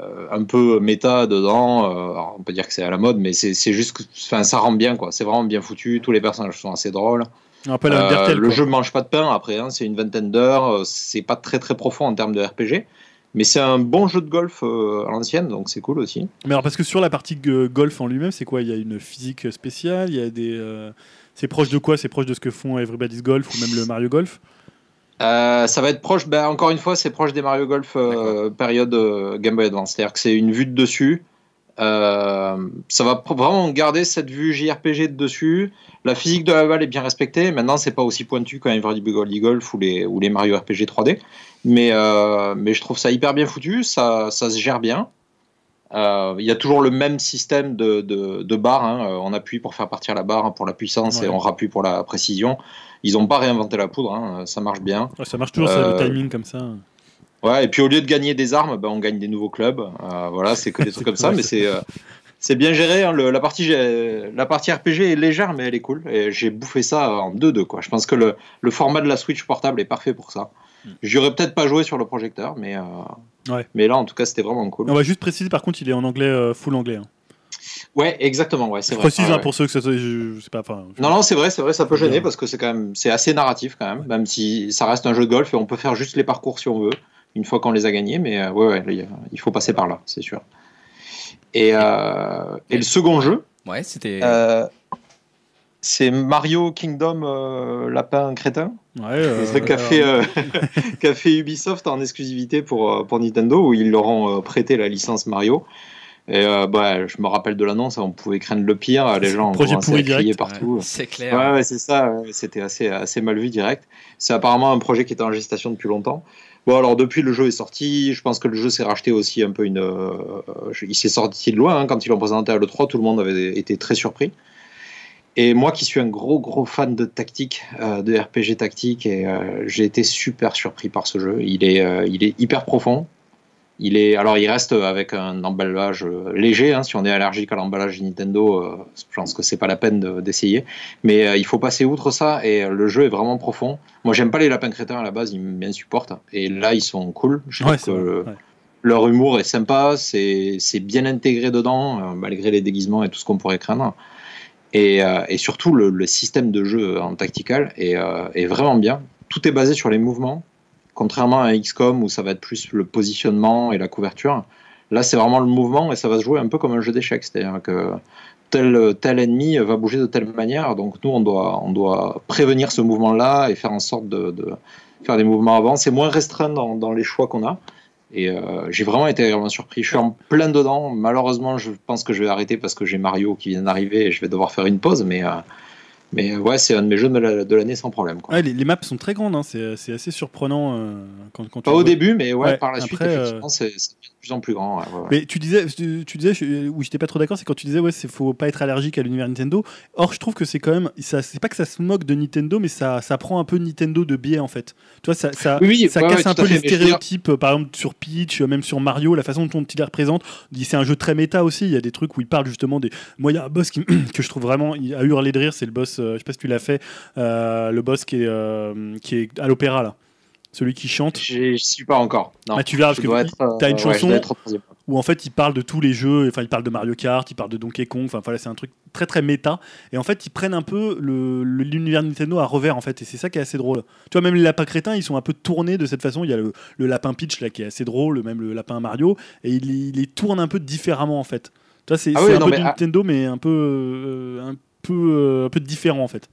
euh, un peu méta dedans, euh, alors on peut dire que c'est à la mode, mais c'est c'est juste que enfin, ça rend bien quoi. C'est vraiment bien foutu. Tous les personnages sont assez drôles. Un peu Euh, le jeu mange pas de pain après, hein, c'est une vingtaine d'heures. euh, C'est pas très très profond en termes de RPG, mais c'est un bon jeu de golf euh, à l'ancienne, donc c'est cool aussi. Mais alors, parce que sur la partie golf en lui-même, c'est quoi? Il y a une physique spéciale? Il y a des. euh, C'est proche de quoi? C'est proche de ce que font Everybody's Golf ou même le Mario Golf? Euh, ça va être proche, ben, encore une fois, c'est proche des Mario Golf euh, période Game Boy Advance. C'est-à-dire que c'est une vue de dessus. Ça va vraiment garder cette vue JRPG de dessus. La physique de la balle est bien respectée. Maintenant, c'est pas aussi pointu qu'un Everybody Golf ou les, ou les Mario RPG 3D. Mais, euh, mais je trouve ça hyper bien foutu. Ça, ça se gère bien. Euh, Il y a toujours le même système de, de, de barre. hein. Euh, On appuie pour faire partir la barre pour la puissance Ouais. et on rappuie pour la précision. Ils n'ont pas réinventé la poudre. hein. Ça marche bien. Ouais, Ça marche toujours, ça, le Euh, timing comme ça. Ouais, et puis au lieu de gagner des armes, ben, on gagne des nouveaux clubs. Euh, voilà, c'est que des <laughs> trucs comme ça, mais c'est- c'est euh, bien géré. hein. Le- la, partie, la partie RPG est légère, mais elle est cool. Et j'ai bouffé ça en 2-2. quoi. Je pense que le, le format de la Switch portable est parfait pour ça. Mm. J'y aurais peut-être pas joué sur le projecteur, mais, euh, Ouais. mais là, en tout cas, c'était vraiment cool. On va juste préciser, par contre, il est en anglais, euh, full anglais. hein. Ouais, exactement. Ouais, c'est vrai. précise Ouais, hein, ouais. pour ceux que ça. Je, je sais pas. Enfin, Non, non, c'est vrai, c'est vrai, ça peut Bien. gêner parce que c'est quand même, c'est assez narratif quand même, même si ça reste un jeu de golf et on peut faire juste les parcours si on veut, une fois qu'on les a gagnés, mais euh, ouais, ouais, il faut passer par là, c'est sûr. Et, euh, et le second jeu, Ouais, c'était. euh, c'est Mario Kingdom euh, Lapin Crétin, Ouais, euh, c'est qu'a fait, euh, <laughs> qu'a fait Ubisoft en exclusivité pour, euh, pour Nintendo, où ils leur ont prêté la licence Mario. Et euh, bah, je me rappelle de l'annonce, on pouvait craindre le pire, les gens ont crier direct. partout. Ouais, c'est clair. Ouais, ouais, c'est ça. C'était assez, assez mal vu direct. C'est apparemment un projet qui était en gestation depuis longtemps. Bon, alors depuis le jeu est sorti, je pense que le jeu s'est racheté aussi un peu une. euh, il s'est sorti de loin hein, quand ils l'ont présenté à l'E3, tout le monde avait été très surpris. Et moi qui suis un gros gros fan de tactique, euh, de RPG tactique, et euh, j'ai été super surpris par ce jeu. Il est, euh, il est hyper profond. Il est, alors il reste avec un emballage léger. hein, si on est allergique à l'emballage Nintendo, je pense que c'est pas la peine de- d'essayer. Mais il faut passer outre ça et le jeu est vraiment profond. Moi j'aime pas les lapins crétins à la base, ils m'insupportent. Et là ils sont cool. Je Ouais, que vrai, le- ouais. leur humour est sympa, c'est bien intégré dedans, malgré les déguisements et tout ce qu'on pourrait craindre. Et, euh, et surtout, le, système de jeu en tactical est, euh, est vraiment bien. Tout est basé sur les mouvements, contrairement à XCOM où ça va être plus le positionnement et la couverture. Là, c'est vraiment le mouvement et ça va se jouer un peu comme un jeu d'échecs. C'est-à-dire que tel, tel ennemi va bouger de telle manière. Donc, nous, on doit, on doit prévenir ce mouvement-là et faire en sorte de, faire des mouvements avant. C'est moins restreint dans les choix qu'on a. Et euh, j'ai vraiment été agréablement surpris. Je suis en plein dedans. Malheureusement, je pense que je vais arrêter parce que j'ai Mario qui vient d'arriver et je vais devoir faire une pause. Mais, euh, mais euh, ouais, c'est un de mes jeux de la- de l'année sans problème. Quoi. Ouais, les, les maps sont très grandes, hein, c'est c'est assez surprenant euh, quand, quand Pas au vois. début, mais ouais, Ouais, par la suite, après, euh, effectivement, c'est c'est de plus en plus grand. ouais. Mais tu disais, tu, tu disais, je- où j'étais pas trop d'accord, c'est quand tu disais ouais, faut pas être allergique à l'univers Nintendo. Or, je trouve que c'est quand même, ça, c'est pas que ça se moque de Nintendo, mais ça, ça prend un peu Nintendo de biais en fait. Tu vois, ça, ça, Oui, casse un à peu les dire- stéréotypes, euh, par exemple sur Peach, euh, même sur Mario, la façon dont il les représente. C'est un jeu très méta aussi. Il y a des trucs où il parle justement des. Moi, il y a un boss qui, <clears throat> que je trouve vraiment a hurlé de rire, c'est le boss. Euh, je sais pas si tu l'as fait, euh, le boss qui est euh, qui est à l'opéra là, celui qui chante. J'y j'y suis pas encore. Non. Ah, tu verras parce Je que euh, t'as une je chanson où en fait il parle de tous les jeux, enfin il parle de Mario Kart, il parle de Donkey Kong, enfin voilà c'est un truc très très méta et en fait ils prennent un peu le- le- l'univers Nintendo à revers en fait et c'est ça qui est assez drôle. Tu vois même les lapins crétins ils sont un peu tournés de cette façon, il y a le, le lapin Peach là qui est assez drôle, même le lapin Mario et il, il les tourne un peu différemment en fait. Tu vois c'est Ah oui, un non, peu mais du ah- Nintendo mais un peu euh, un peu euh, un peu différent en fait.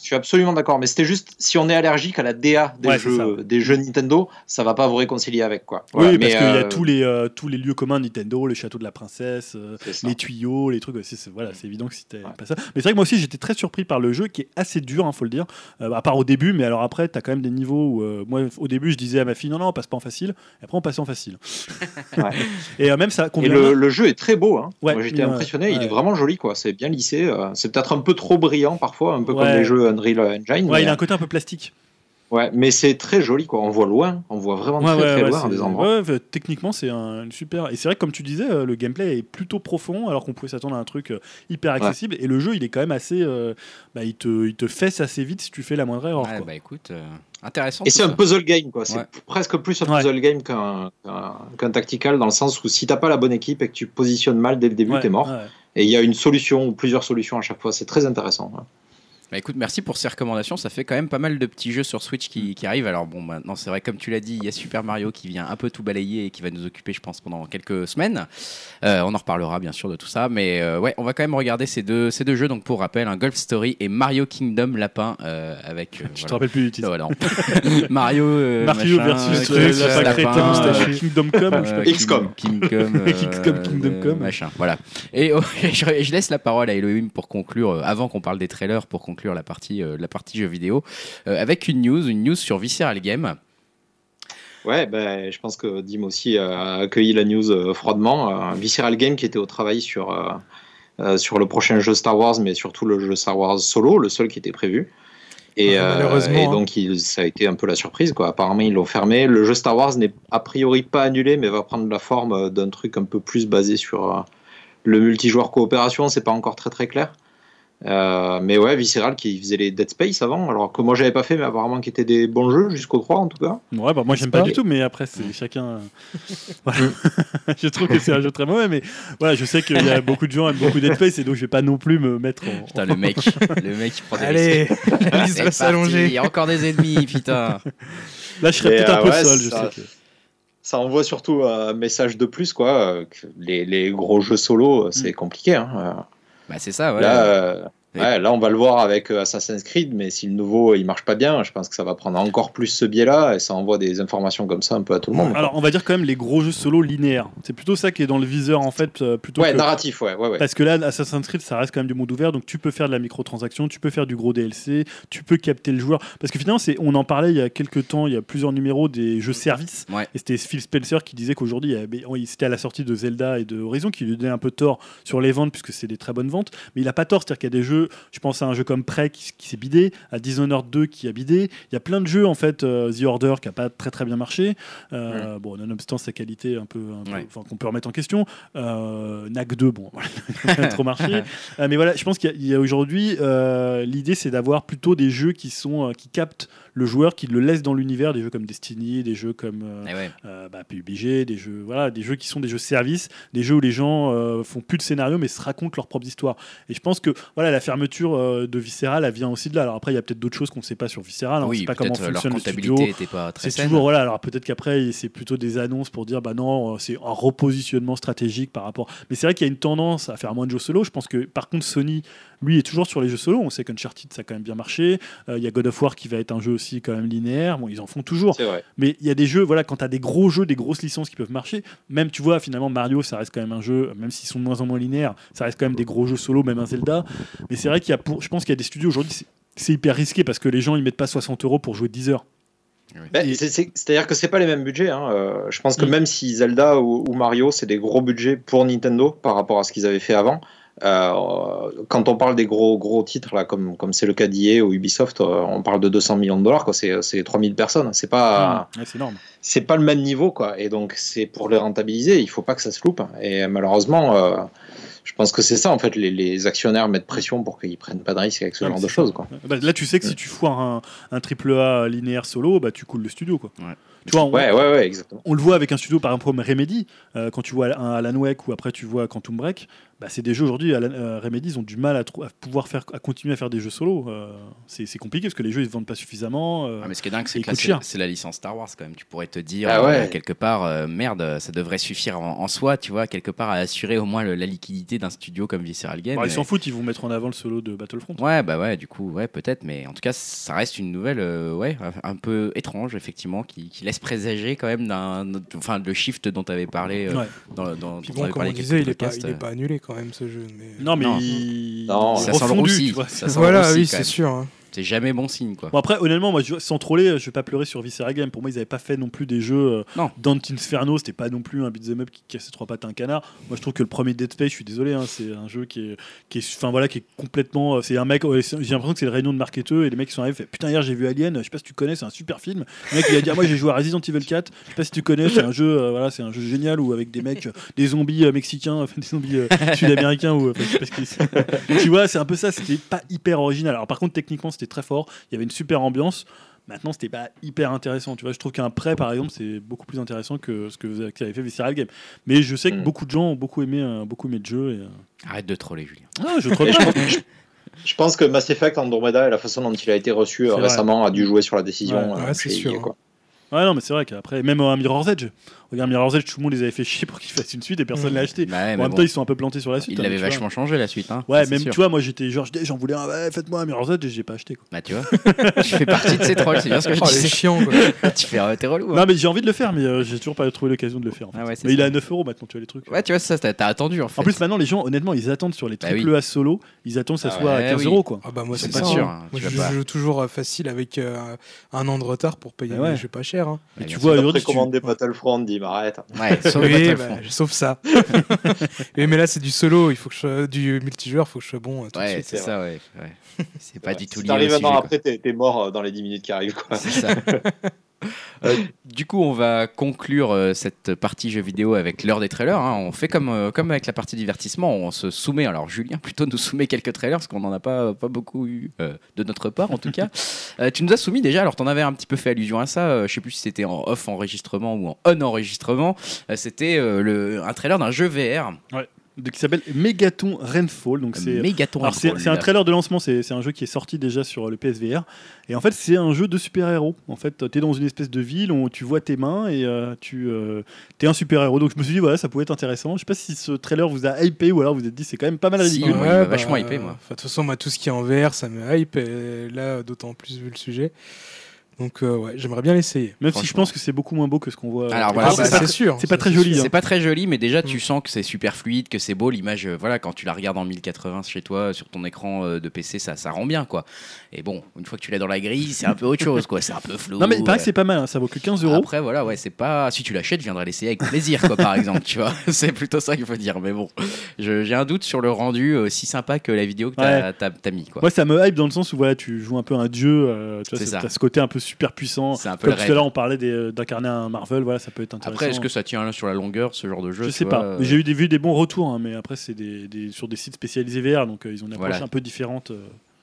Je suis absolument d'accord, mais c'était juste si on est allergique à la DA des, Ouais, c'est jeux, des jeux Nintendo, ça va pas vous réconcilier avec quoi. Voilà, oui parce qu'il y a euh, tous les euh, tous les lieux communs Nintendo, le château de la princesse, euh, les tuyaux, les trucs. c'est- voilà, c'est évident que c'était pas ça. Mais c'est vrai que moi aussi, j'étais très surpris par le jeu qui est assez dur, il faut le dire. Euh, à part au début, mais alors après, t'as quand même des niveaux où, euh, moi, au début, je disais à ma fille, non, non, on passe pas en facile. Et après, on passait en facile. <laughs> Ouais. Et euh, même ça Et le, le jeu est très beau. Hein. Moi j'étais impressionné. Il est vraiment joli quoi. C'est bien lissé. euh, C'est peut-être un peu trop brillant parfois, un peu comme les jeux Unreal Engine. Ouais, mais, il a un côté un peu plastique. ouais, mais c'est très joli quoi. On voit loin. On voit vraiment très très loin des endroits. ouais, ouais, techniquement, c'est un super. Et c'est vrai que, comme tu disais, euh, le gameplay est plutôt profond, alors qu'on pouvait s'attendre à un truc euh, hyper accessible. Et le jeu, il est quand même assez. euh, bah, il, te, il te fesse assez vite si tu fais la moindre erreur. Ouais, quoi. bah écoute, euh, intéressant. Et c'est un puzzle game quoi. C'est Ouais. presque plus un Ouais. puzzle game qu'un qu'un- qu'un tactical dans le sens où si t'as pas la bonne équipe et que tu positionnes mal dès le début, Ouais, t'es mort. ouais. Et il y a une solution ou plusieurs solutions à chaque fois. C'est très intéressant. Bah écoute, merci pour ces recommandations. Ça fait quand même pas mal de petits jeux sur Switch qui, qui arrivent. Alors bon, maintenant c'est vrai, comme tu l'as dit, il y a Super Mario qui vient un peu tout balayer et qui va nous occuper, je pense, pendant quelques semaines. Euh, on en reparlera bien sûr de tout ça, mais euh, ouais, on va quand même regarder ces deux, ces deux jeux. Donc pour rappel, un Golf Story et Mario Kingdom Lapin euh, avec. euh, <laughs> Tu te voilà. rappelles plus du titre. Oh. <laughs> <laughs> Mario, euh, Mario machin, versus Lapin lapin, euh, Kingdom Come. je euh. XCOM. King- Kingdom, euh, XCOM, Kingdom euh, Come. machin. Voilà. Et oh, je, je laisse la parole à Elohim pour conclure, euh, avant qu'on parle des trailers, pour conclure la partie, euh, la partie jeux vidéo, euh, avec une news, une news sur Visceral Game. Ouais, ben, je pense que Dim aussi a accueilli la news euh, froidement. Euh, Visceral Game qui était au travail sur, euh, euh, sur le prochain jeu Star Wars, mais surtout le jeu Star Wars Solo, le seul qui était prévu. Et, euh, malheureusement, et hein. donc il- ça a été un peu la surprise. Quoi. Apparemment, ils l'ont fermé. Le jeu Star Wars n'est a priori pas annulé, mais va prendre la forme d'un truc un peu plus basé sur euh, le multijoueur coopération. C'est pas encore très très clair. Euh, mais ouais, Visceral qui faisait les Dead Space avant, alors que moi j'avais pas fait, mais apparemment qui étaient des bons jeux jusqu'au 3 en tout cas. Ouais, bah, moi j'aime pas pas- du tout, mais après c'est chacun. euh, <laughs> <laughs> je trouve que c'est un jeu très mauvais, mais voilà, je sais qu'il y a beaucoup de gens qui aiment beaucoup Dead Space et donc je vais pas non plus me mettre en. Putain, le mec, <laughs> le mec qui prend des Allez, risques. la liste C'est va s'allonger. parti, Encore des ennemis, putain. Là, je serais peut-être un euh, peu ouais, seul, je ça- sais que. Ça envoie surtout un message de plus, quoi. euh, que les, les gros jeux solo, euh, c'est compliqué. hein. Bah c'est ça, ouais. Là, euh, ouais, là, on va le voir avec euh, Assassin's Creed, mais si le nouveau il marche pas bien, je pense que ça va prendre encore plus ce biais-là et ça envoie des informations comme ça un peu à tout le monde. quoi. Alors, on va dire quand même les gros jeux solo linéaires. C'est plutôt ça qui est dans le viseur en fait, euh, plutôt ouais, que. narratif, ouais, ouais, ouais. Parce que là, Assassin's Creed, ça reste quand même du monde ouvert, donc tu peux faire de la microtransaction, tu peux faire du gros DLC, tu peux capter le joueur. Parce que finalement, c'est, on en parlait il y a quelques temps, il y a plusieurs numéros des jeux services. Ouais. Et c'était Phil Spencer qui disait qu'aujourd'hui, oui, c'était à la sortie de Zelda et de Horizon qui lui donnait un peu tort sur les ventes, puisque c'est des très bonnes ventes. Mais il a pas tort, c'est-à-dire qu'il y a des jeux, je pense à un jeu comme Prey qui, qui s'est bidé, à Dishonored 2 qui a bidé. Il y a plein de jeux, en fait, euh, The Order qui a pas très très bien marché. Euh, Bon, nonobstant sa qualité un peu, un peu- Ouais. enfin, qu'on peut remettre en question. Euh, NAC 2, bon, <laughs> voilà, n'a trop marché. <laughs> Mais voilà, je pense qu'il y a- a, aujourd'hui, l'idée c'est d'avoir plutôt des jeux qui sont qui captent le joueur qui le laisse dans l'univers des jeux comme Destiny, des jeux comme euh, Eh ouais. euh, bah, PUBG, des jeux, voilà, des jeux qui sont des jeux services, des jeux où les gens euh, font plus de scénario mais se racontent leur propre histoire. Et je pense que voilà, la fermeture de Visceral, elle vient aussi de là. Alors après, il y a peut-être d'autres choses qu'on ne sait pas sur Visceral. hein, on ne sait pas comment fonctionne le studio. comptabilité était pas très C'est toujours voilà. Alors peut-être qu'après c'est plutôt des annonces pour dire bah non, c'est un repositionnement stratégique par rapport. Mais c'est vrai qu'il y a une tendance à faire moins de jeux solo. Je pense que par contre Sony, lui, est toujours sur les jeux solo. On sait qu'Uncharted ça a quand même bien marché. Euh, Il y a God of War qui va être un jeu aussi quand même linéaire. Bon, ils en font toujours. Vrai. Mais il y a des jeux, voilà, quand tu as des gros jeux, des grosses licences qui peuvent marcher, même tu vois, finalement, Mario, ça reste quand même un jeu, même s'ils sont de moins en moins linéaires, ça reste quand même des gros jeux solo, même un Zelda. Mais c'est vrai qu'il y a pour, je pense qu'il y a des studios aujourd'hui, c'est- hyper risqué parce que les gens ils mettent pas 60 euros pour jouer 10 heures. Ben, c'est- C'est-à-dire que c'est pas les mêmes budgets. hein. Euh, je pense que Mm. même si Zelda ou, ou Mario, c'est des gros budgets pour Nintendo par rapport à ce qu'ils avaient fait avant. Euh, quand on parle des gros gros titres là, comme comme c'est le cas d'EA ou Ubisoft, euh, on parle de 200 millions de dollars. quoi. C'est c'est 3000 personnes. C'est pas Ouais, c'est énorme. c'est pas le même niveau quoi. Et donc c'est pour les rentabiliser, il faut pas que ça se loupe. Et malheureusement. Je pense que c'est ça en fait, les, les actionnaires mettent pression pour qu'ils prennent pas de risques avec ce Ouais, genre de choses. Quoi. Bah, là, tu sais que si tu foires un, un triple A linéaire solo, bah, tu coules le studio. Quoi. Ouais. Tu vois, on, Ouais, ouais, ouais, exactement. on le voit avec un studio, par exemple, comme Remedy, euh, quand tu vois un Alan Wake ou après tu vois Quantum Break, bah, c'est des jeux aujourd'hui, euh, Remedy, ils ont du mal à, pouvoir faire, à continuer à faire des jeux solo. Euh, c'est compliqué parce que les jeux ils se vendent pas suffisamment. euh, Ah, mais ce qui est dingue, c'est que c'est la licence Star Wars quand même. Tu pourrais te dire Ah ouais. euh, quelque part, euh, merde, ça devrait suffire en, en soi, tu vois, quelque part à assurer au moins le- la liquidité d'un studio comme Visceral Games. Bon, ils s'en foutent, ils vont mettre en avant le solo de Battlefront. Ouais, bah ouais, du coup, ouais, peut-être, mais en tout cas, ça reste une nouvelle, euh, ouais, un peu étrange, effectivement, qui, qui laisse présager quand même d'un, enfin, le shift dont tu avais parlé euh, Ouais. dans, dans, Puis bon, comme on disait, il est, pas, podcasts, il est euh. pas annulé quand même ce jeu. Mais... Non, mais Non. il... Ça sent le roussi, Voilà, oui, c'est sûr. hein. C'est jamais bon signe, quoi. Bon après honnêtement moi je- sans troller je vais pas pleurer sur Viscera Game. Pour moi ils avaient pas fait non plus des jeux euh, Non. Dante Inferno. C'était pas non plus un beat'em up qui cassait trois pattes à un canard. Moi je trouve que le premier Dead Space je suis désolé hein, c'est un jeu qui est qui est enfin voilà qui est complètement euh, c'est un mec ouais, j'ai l'impression que c'est le réunion de marketeux et les mecs qui sont arrivés fait putain hier j'ai vu Alien je sais pas si tu connais c'est un super film. Le mec il a dit ah, moi j'ai joué à Resident Evil 4 je sais pas si tu connais c'est un jeu euh, voilà c'est un jeu génial où avec des mecs euh, des zombies mexicains <laughs> des zombies sud-américains ou <laughs> tu vois c'est un peu ça c'était pas hyper original. Alors par contre techniquement c'était très fort il y avait une super ambiance Maintenant, c'était pas hyper intéressant. Tu vois, je trouve qu'un prêt, par exemple, c'est beaucoup plus intéressant que ce que vous avez, fait Visceral Game. Mais je sais que Mm. beaucoup de gens ont beaucoup aimé, euh, beaucoup aimé le jeu. Et, euh, Arrête de troller, Julien. Ah, je <laughs> pense, je- je pense que Mass Effect Andromeda et la façon dont il a été reçu euh, vrai. récemment a dû jouer sur la décision. Ouais, euh, ouais, c'est sûr, quoi. Ouais, non, mais c'est vrai qu'après, même un Mirror's Edge. Regarde, Mirror's Edge, tout le monde les avait fait chier pour qu'ils fassent une suite et personne Mm. l'a acheté. Bah ouais, en même bon, temps, ils sont un peu plantés sur la suite. il hein, l'avait tu vois. vachement changé la suite. Hein, Ouais, ça, même c'est sûr. tu vois, moi j'étais genre, j'en voulais un, ouais, faites-moi un Mirror's Edge et j'ai pas acheté. Quoi. Bah, tu vois, <laughs> tu fais partie de ces trolls, c'est bien ce que je Oh, les disais. chiants, quoi. <laughs> tu fais, euh, t'es relou. hein. Non, mais j'ai envie de le faire, mais euh, j'ai toujours pas trouvé l'occasion de le faire. en fait. Ah ouais, c'est mais il est à 9 euros maintenant, tu vois les trucs. Ouais, tu vois, ça, t'as attendu en fait. En plus, maintenant, les gens, honnêtement, ils attendent sur les Bah triple. A solo, ils attendent que ça Ah soit à ouais, 15 oui. euros, quoi. Ah bah moi C'est c'est pas sûr, hein. je joue toujours euh, facile avec un an de retard pour payer Bah jeux pas cher. tu vois, aujourd'hui, tu- Précommandé Battlefront, dit arrête. Ouais, <laughs> sauf Oui, bah, sauf ça. <laughs> Oui, mais là c'est du solo, il faut que je sois- du multijoueur, il faut que je sois bon euh, tout Ouais, c'est ça, ouais. ouais. C'est pas Ouais, du tout si lié t'arrives au un an après, t'es mort euh, dans les 10 minutes qui arrivent. Quoi. C'est ça. <laughs> Euh, du coup, on va conclure euh, cette partie jeux vidéo avec l'heure des trailers. hein. On fait comme, euh, comme avec la partie divertissement, on se soumet. Alors, Julien <laughs> plutôt nous soumet quelques trailers parce qu'on n'en a pas, pas beaucoup eu de notre part en tout cas. <laughs> Tu nous as soumis déjà, alors tu en avais un petit peu fait allusion à ça. je sais plus si c'était en off enregistrement ou en on enregistrement. C'était un trailer d'un jeu VR. De- qui s'appelle Megaton Rainfall. Donc c'est c'est c'est un trailer de lancement, c'est c'est un jeu qui est sorti déjà sur le PSVR. Et en fait, c'est un jeu de super-héros. En fait, tu es dans une espèce de ville où tu vois tes mains et euh, tu es un super-héros. Donc je me suis dit, voilà, ça pouvait être intéressant. Je sais pas si ce trailer vous a hypé ou alors vous vous êtes dit, c'est quand même pas mal Si, ridicule. moi, il m'a vachement hypé, moi. enfin, De toute façon, moi, tout ce qui est en VR, ça me hype. Et là, d'autant plus vu le sujet. Donc, euh, ouais, j'aimerais bien l'essayer. Même si je pense que c'est beaucoup moins beau que ce qu'on voit. Alors, euh, voilà, Ah, c'est bah, pas c'est sûr. c'est pas très joli. C'est hein. pas très joli, mais déjà tu Mm. sens que c'est super fluide, que c'est beau. L'image, euh, voilà, quand tu la regardes en 1080 chez toi, sur ton écran euh, de PC, ça, ça rend bien, quoi. Et bon, une fois que tu l'as dans la grille, c'est un peu autre chose, quoi. C'est un peu flou. Non, mais il paraît que c'est pas mal. hein. Ça vaut que 15 euros. Après, voilà, ouais, c'est pas. Si tu l'achètes, je viendrai l'essayer avec plaisir, quoi, par exemple, tu vois. <laughs> C'est plutôt ça qu'il faut dire. Mais bon, je- j'ai un doute sur le rendu euh, si sympa que la vidéo que t'as mis, quoi. Moi, ça me hype dans le sens où voilà, tu joues un peu un dieu. euh, tu vois, ce côté un peu super puissant. C'est un peu Comme le tout à rêve. l'heure, on parlait des- d'incarner un Marvel. Voilà, ça peut être intéressant. Après, est-ce que ça tient sur la longueur, ce genre de jeu je sais pas. euh, J'ai eu des, vu des bons retours, hein, mais après, c'est des, des- sur des sites spécialisés VR, donc euh, ils ont une approche Voilà. un peu différente.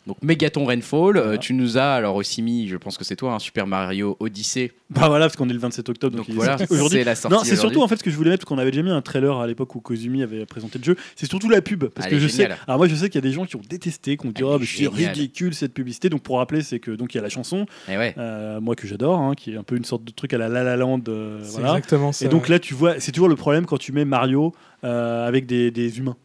Donc Megaton Rainfall, euh, Voilà. tu nous as alors aussi mis, je pense que c'est toi, un Super Mario Odyssey. Bah voilà, parce qu'on est le 27 octobre, donc, Donc voilà, c'est la sortie. Non, c'est surtout en fait ce que je voulais mettre, parce qu'on avait déjà mis un trailer à l'époque où Kozumi avait présenté le jeu. C'est surtout la pub, parce que je sais. Alors moi, je sais qu'il y a des gens qui ont détesté, qui ont dit Elle oh c'est ridicule cette publicité. Donc pour rappeler, c'est que donc il y a la chanson, Et ouais. euh, moi que j'adore, hein, qui est un peu une sorte de truc à la La La Land, euh, voilà. exactement ça. Et donc là, tu vois, c'est toujours le problème quand tu mets Mario euh, avec des, des humains.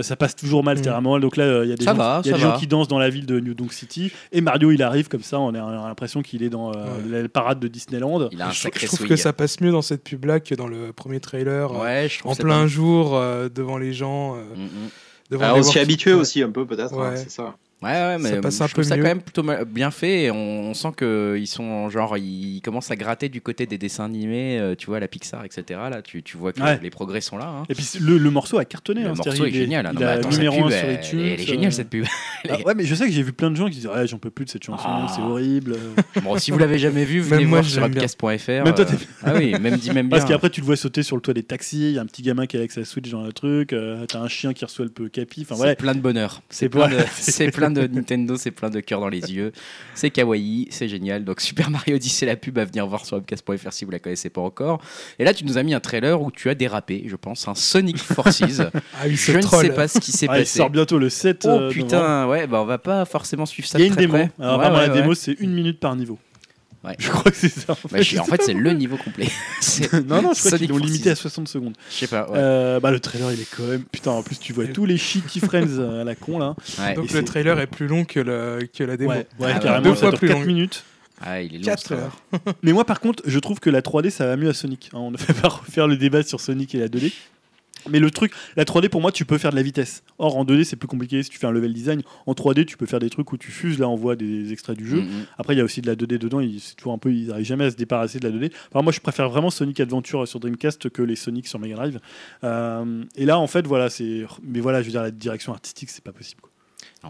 Ça, passe toujours mal, Mm. littéralement. Donc là, euh, il y a des, gens, va, il y a ça des gens va. qui dansent dans la ville de New Donk City. Et Mario, il arrive comme ça, on a, on a l'impression qu'il est dans euh, Ouais. la parade de Disneyland. Il a un je, sacré je trouve swing. que ça passe mieux dans cette pub là que dans le premier trailer. euh, Ouais, je trouve en plein jour euh, devant les gens. euh, Mm, mm. devant Ah, les on s'y habitué Ouais. aussi un peu peut-être, hein, c'est ça. Ouais, ouais, mais Ça passe je un trouve peu ça quand même plutôt bien fait. Et on, on sent qu'ils sont genre, ils commencent à gratter du côté des dessins animés, euh, tu vois, la Pixar, etc. Là, tu, tu vois que Ouais. les progrès sont là. hein. Et puis le, le morceau a cartonné. Le hein, morceau c'est-à-dire, est il génial. hein. Il Non, mais a attends, cette numéro pub, 1 sur elle, est géniale euh, cette pub. Elle <laughs> Ah est- ouais, mais je sais que j'ai vu plein de gens qui disent ouais, j'en peux plus de cette chanson, Ah. c'est horrible. <laughs> Bon, si vous l'avez jamais vu, Même venez moi, voir sur j'aime bien. upcast.fr. Même toi, euh, Ah oui, même dit même <laughs> bien. Parce qu'après, tu le vois sauter sur le toit des taxis. Il y a un petit gamin qui est avec sa Switch dans le truc. euh, T'as un chien qui reçoit le peu capi. Enfin c'est voilà. plein de bonheur. C'est C'est plein, de- c'est plein de Nintendo, c'est plein de cœur dans les yeux. C'est kawaii, c'est génial. Donc Super Mario Odyssey, la pub à venir voir sur upcast.fr si vous la connaissez pas encore. Et là, tu nous as mis un trailer où tu as dérapé, je pense, un Sonic Forces. <laughs> Ah je ne sais pas ce qui s'est Ah, il passé. sort bientôt le 7. Oh euh, novembre. putain, ouais, bah on va pas forcément suivre ça Il y a de une très démo. près. Alors, Ouais, vraiment, ouais, la ouais. démo, c'est une minute par niveau. Ouais. Je crois que c'est ça. En Bah, fait, je- en fait, c'est le niveau complet. <laughs> Non, non, je crois Sonic qu'ils l'ont limité à 60 secondes. Je sais pas. Ouais. Euh, bah, le trailer, il est quand même. Putain, en plus, tu vois tous les shitty <laughs> friends euh, à la con là. Ouais. Donc Et le trailer est plus long que, le, que la démo. Ouais, ouais, Ah, carrément, deux fois plus 4 long. minutes. Ah, il est long. Quatre ce trailer. heures. Mais moi, par contre, je trouve que la 3D, ça va mieux à Sonic. hein. on ne <laughs> fait pas refaire le débat sur Sonic et la 2D. Mais le truc, la 3D pour moi, tu peux faire de la vitesse. Or, en 2D, c'est plus compliqué. Si tu fais un level design, en 3D, tu peux faire des trucs où tu fuses. Là, on voit des extraits du jeu. Mm, mm. Après, il y a aussi de la 2D dedans. Ils, toujours un peu, ils n'arrivent jamais à se débarrasser de la 2D. Alors, moi, je préfère vraiment Sonic Adventure sur Dreamcast que les Sonic sur Mega Drive. Euh, et là, en fait, voilà, c'est. Mais voilà, je veux dire, la direction artistique, c'est pas possible. quoi.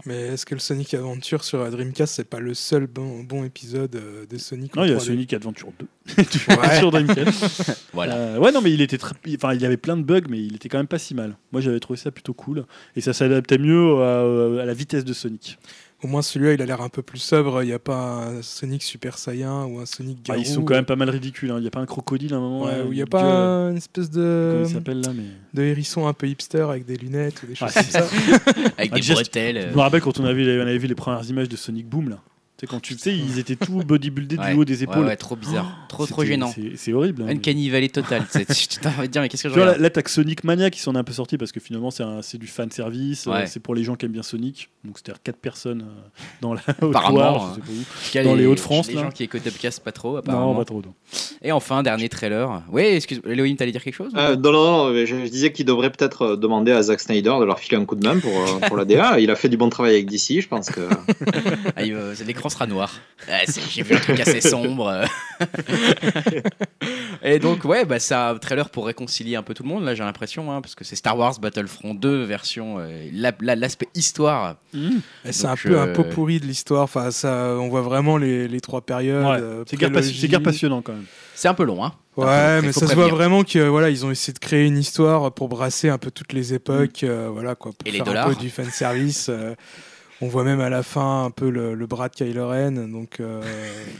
Mais est-ce que le Sonic Adventure sur la Dreamcast, c'est pas le seul bon, bon épisode euh, de Sonic Non, il y a 3D? Sonic Adventure 2 <laughs> Ouais. sur Dreamcast. <laughs> Voilà. Euh, ouais, non, mais il était très. Enfin, il y avait plein de bugs, mais il était quand même pas si mal. Moi, j'avais trouvé ça plutôt cool. Et ça s'adaptait mieux à, à la vitesse de Sonic. Au moins celui-là, il a l'air un peu plus sobre. Il n'y a pas un Sonic Super Saiyan ou un Sonic Ah, Garou. ils sont quand même pas mal ridicules. hein. Il n'y a pas un crocodile à un moment. Ouais, où il n'y a une pas gueule. une espèce Comment de, il s'appelle là mais... de hérisson un peu hipster avec des lunettes ou des choses Ouais, comme ça. <laughs> Avec Ah, des bretelles. Je me rappelle quand on avait, on avait vu les premières images de Sonic Boom là. Sais, quand tu sais, ils étaient tout bodybuildés du haut des épaules. ouais, trop bizarre. trop, trop C'était- gênant. c'est- horrible. hein. Uncanny Valley total. Tu de <laughs> dire, mais qu'est-ce que je Tu vois, là, t'as Sonic Mania qui s'en est un peu sorti parce que finalement, c'est du fan service. euh, c'est pour les gens qui aiment bien Sonic. Donc, c'était quatre personnes euh, dans la haute <laughs> Apparemment, Loire, hein. je sais pas où. En tout cas, dans les Hauts-de-France, Les là. gens qui écoutent Upcast pas trop, apparemment. Non, pas trop. Et enfin, dernier trailer. Oui, excuse Elohim, t'allais dire quelque chose Euh, non, non, non, mais je, je disais qu'il devrait peut-être euh, demander à Zack Snyder de leur filer un coup de main pour, euh, pour la DA. Il a fait du bon travail avec DC, je pense que. <laughs> Ah, va- L'écran sera noir. Ah, J'ai vu un truc assez sombre. <laughs> Et donc, ouais, bah, c'est un trailer pour réconcilier un peu tout le monde, là, j'ai l'impression, hein, parce que c'est Star Wars Battlefront 2, version. euh, la- la- L'aspect histoire. Et C'est un peu un euh, pot pourri de l'histoire. Enfin, ça, on voit vraiment les, les trois périodes. Ouais. euh, C'est guère, passi- guère passionnant quand même. C'est un peu long, hein. Peu Ouais, mais ça se voit vraiment que voilà, ils ont essayé de créer une histoire pour brasser un peu toutes les époques, euh, voilà quoi, pour Et les faire dollars. un peu du fan service. on voit même à la fin un peu le, le bras de Kylo Ren, donc euh,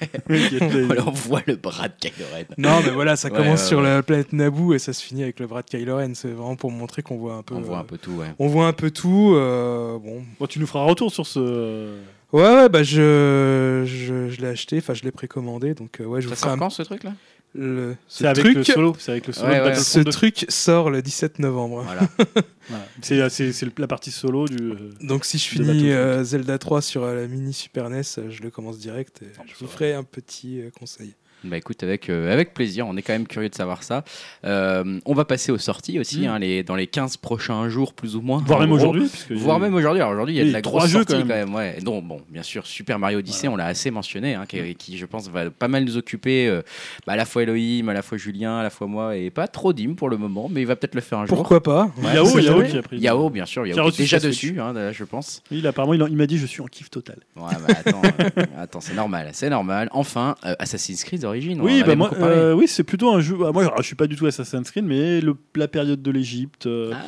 <laughs> Voilà, on voit le bras de Kylo Ren. non, mais voilà, ça Ouais, commence ouais, sur ouais. la planète Naboo et ça se finit avec le bras de Kylo Ren. C'est vraiment pour montrer qu'on voit un peu. On voit euh, un peu tout, ouais. on voit un peu tout. euh, bon, Bon, tu nous feras un retour sur ce. Ouais, ouais, bah je, je, je l'ai acheté, enfin je l'ai précommandé, donc euh, ouais, je vous Ça ferai sort un, quand ce truc là le, ce C'est avec truc. le solo. C'est avec le solo Ouais, de ouais. Battlefront Ce 2. truc sort le 17 novembre. Voilà. <laughs> Voilà. C'est c'est- c'est le- la partie solo du. euh, Donc si je De finis Battlefront. euh, Zelda 3 sur euh, la mini Super NES, euh, je le commence direct et je vous ferai un petit euh, conseil. Bah écoute, avec, euh, avec plaisir, on est quand même curieux de savoir ça. Euh, on va passer aux sorties aussi, Mm. hein, les, dans les 15 prochains jours, plus ou moins. Voire même aujourd'hui. Voire même aujourd'hui. Alors aujourd'hui, il y a Oui, de la grosse jeux, sortie quand quand même. ouais. Donc bon, bien sûr, Super Mario Odyssey, on l'a assez mentionné, hein, qui, qui, je pense va pas mal nous occuper. euh, bah, à la fois Elohim, à la fois Julien, à la fois moi, et pas trop Dim pour le moment, mais il va peut-être le faire un jour. Pourquoi pas Ouais, Yao, Yao jamais. qui a pris. Yao, bien sûr, Yao Qui est déjà dessus, hein, là, je pense. Oui, là, apparemment, il, m'a dit je suis en kiff total. Ouais, bah, attends, <laughs> attends, c'est normal, c'est normal. Enfin, euh, Assassin's Creed Oui, bah moi, euh, oui, c'est plutôt un jeu. ah, Moi, je suis pas du tout Assassin's Creed, mais le- la période de l'Égypte, euh, Ah,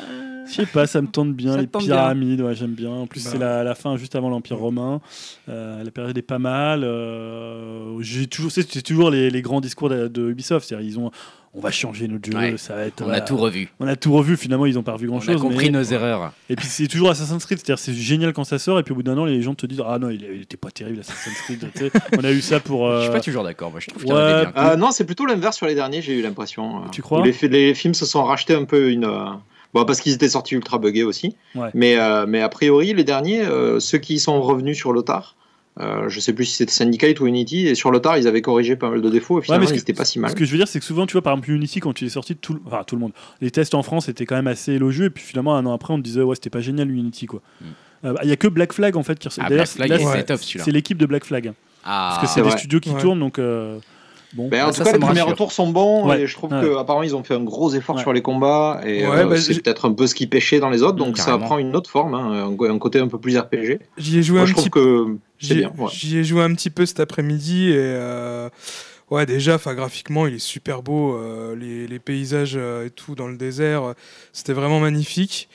Je sais pas, ça me tente bien, Ça les tente bien. pyramides, ouais, j'aime bien. En plus, Bah. c'est la, la fin juste avant l'Empire romain. Euh, la période est pas mal. Euh, j'ai toujours, c'est c'est toujours les, les grands discours de, de Ubisoft. C'est-à-dire, ils ont, on va changer notre jeu, Ouais. ça va être. On a voilà. tout revu. On a tout revu. Finalement, ils ont pas revu On grand-chose. a compris mais- nos erreurs. Et puis c'est toujours Assassin's Creed, c'est-à-dire c'est génial quand ça sort, et puis au bout d'un an, les gens te disent Ah non, il, il était pas terrible Assassin's Creed. tu sais. on a eu ça pour. Je euh, suis pas toujours d'accord. Moi, je trouve qu'il y ouais. en avait bien. Euh, non, c'est plutôt l'inverse sur les derniers, j'ai eu l'impression. euh, Tu crois? Les films se sont rachetés un peu une. Bon, parce qu'ils étaient sortis ultra buggés aussi. Ouais. Mais, euh, mais a priori, les derniers, euh, ceux qui sont revenus sur l'OTAR, euh, je sais plus si c'était Syndicate ou Unity, et sur l'OTAR, ils avaient corrigé pas mal de défauts, et finalement, ce ils pas si mal. Ce que je veux dire, c'est que souvent, tu vois, par exemple, Unity, quand il est sorti, tout, le- enfin, tout le monde, les tests en France étaient quand même assez élogieux, et puis finalement, un an après, on te disait Ouais, c'était pas génial Unity, quoi. Mm. Euh, Il y a que Black Flag en fait qui Ah, d'ailleurs, Black Flag, c'est- était top celui-là. C'est l'équipe de Black Flag. Ah, Parce que c'est des studios qui Ouais. tournent, donc. euh, Bon. Mais en tout ça, cas, ça les premiers rassure. retours sont bons Ouais. et je trouve Ouais. que apparemment ils ont fait un gros effort Ouais. sur les combats et Ouais, euh, bah, c'est peut-être un peu ce qui pêchait dans les autres, donc ça prend une autre forme, hein, un, côté un peu plus RPG. J'y ai joué Moi, un je petit trouve que c'est J'y bien. ouais. j'y ai joué un petit peu cet après-midi et euh, ouais déjà enfin graphiquement il est super beau euh, les, les paysages euh, et tout dans le désert euh, c'était vraiment magnifique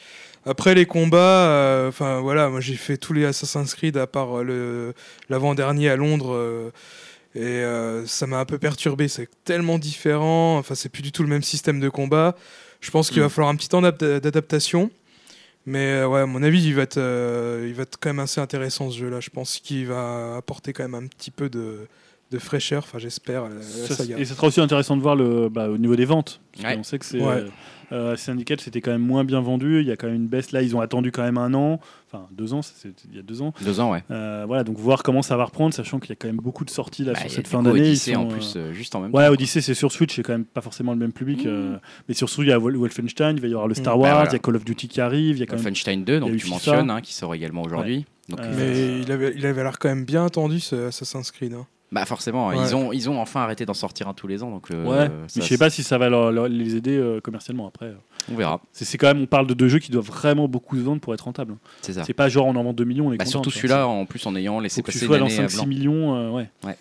après les combats euh, enfin voilà moi j'ai fait tous les Assassin's Creed à part euh, le l'avant-dernier à Londres euh, et euh, ça m'a un peu perturbé c'est tellement différent enfin c'est plus du tout le même système de combat je pense qu'il Mm. va falloir un petit temps d'adap- d'adaptation mais euh, ouais, à mon avis, il va, être, euh, il va être quand même assez intéressant ce jeu-là. Je pense qu'il va apporter quand même un petit peu de, de fraîcheur, enfin j'espère, et ça sera aussi intéressant de voir le, bah, au niveau des ventes. Parce Ouais. qu'on sait que c'est. Ouais. Euh, Syndicate, c'était quand même moins bien vendu. Il y a quand même une baisse. Là, ils ont attendu quand même un an. Enfin, deux ans, c'est il y a deux ans. Deux ans, ouais. Euh, voilà, donc voir comment ça va reprendre, sachant qu'il y a quand même beaucoup de sorties là Bah, sur il cette fin d'année. Odyssey sont, en plus, euh, juste en même Ouais, temps. Odyssey, c'est sur Switch, c'est quand même pas forcément le même public. Mmh. euh, mais sur Switch, il y a Wol- Wolfenstein, il va y avoir le Star Mmh. Wars, Bah, il voilà. y a Call of Duty qui arrive, il y a quand même. Wolfenstein 2, donc il tu FIFA. mentionnes, hein, qui sort également aujourd'hui. Donc, Euh, euh, Mais il avait, il avait l'air quand même bien attendu ce Assassin's Creed. hein. Bah forcément, Ouais. ils, ont, ils ont enfin arrêté d'en sortir un tous les ans. Donc, euh, Ouais, ça- mais je sais pas si ça va leur- leur- les aider euh, commercialement après. On verra. C'est quand même, on parle de deux jeux qui doivent vraiment beaucoup se vendre pour être rentables. C'est ça. C'est pas genre on en vend 2 millions, on est Bah, content, surtout celui-là, en plus en ayant laissé Faut que tu passer sois dans année à 5-6 blanc. millions, euh, ouais. Euh,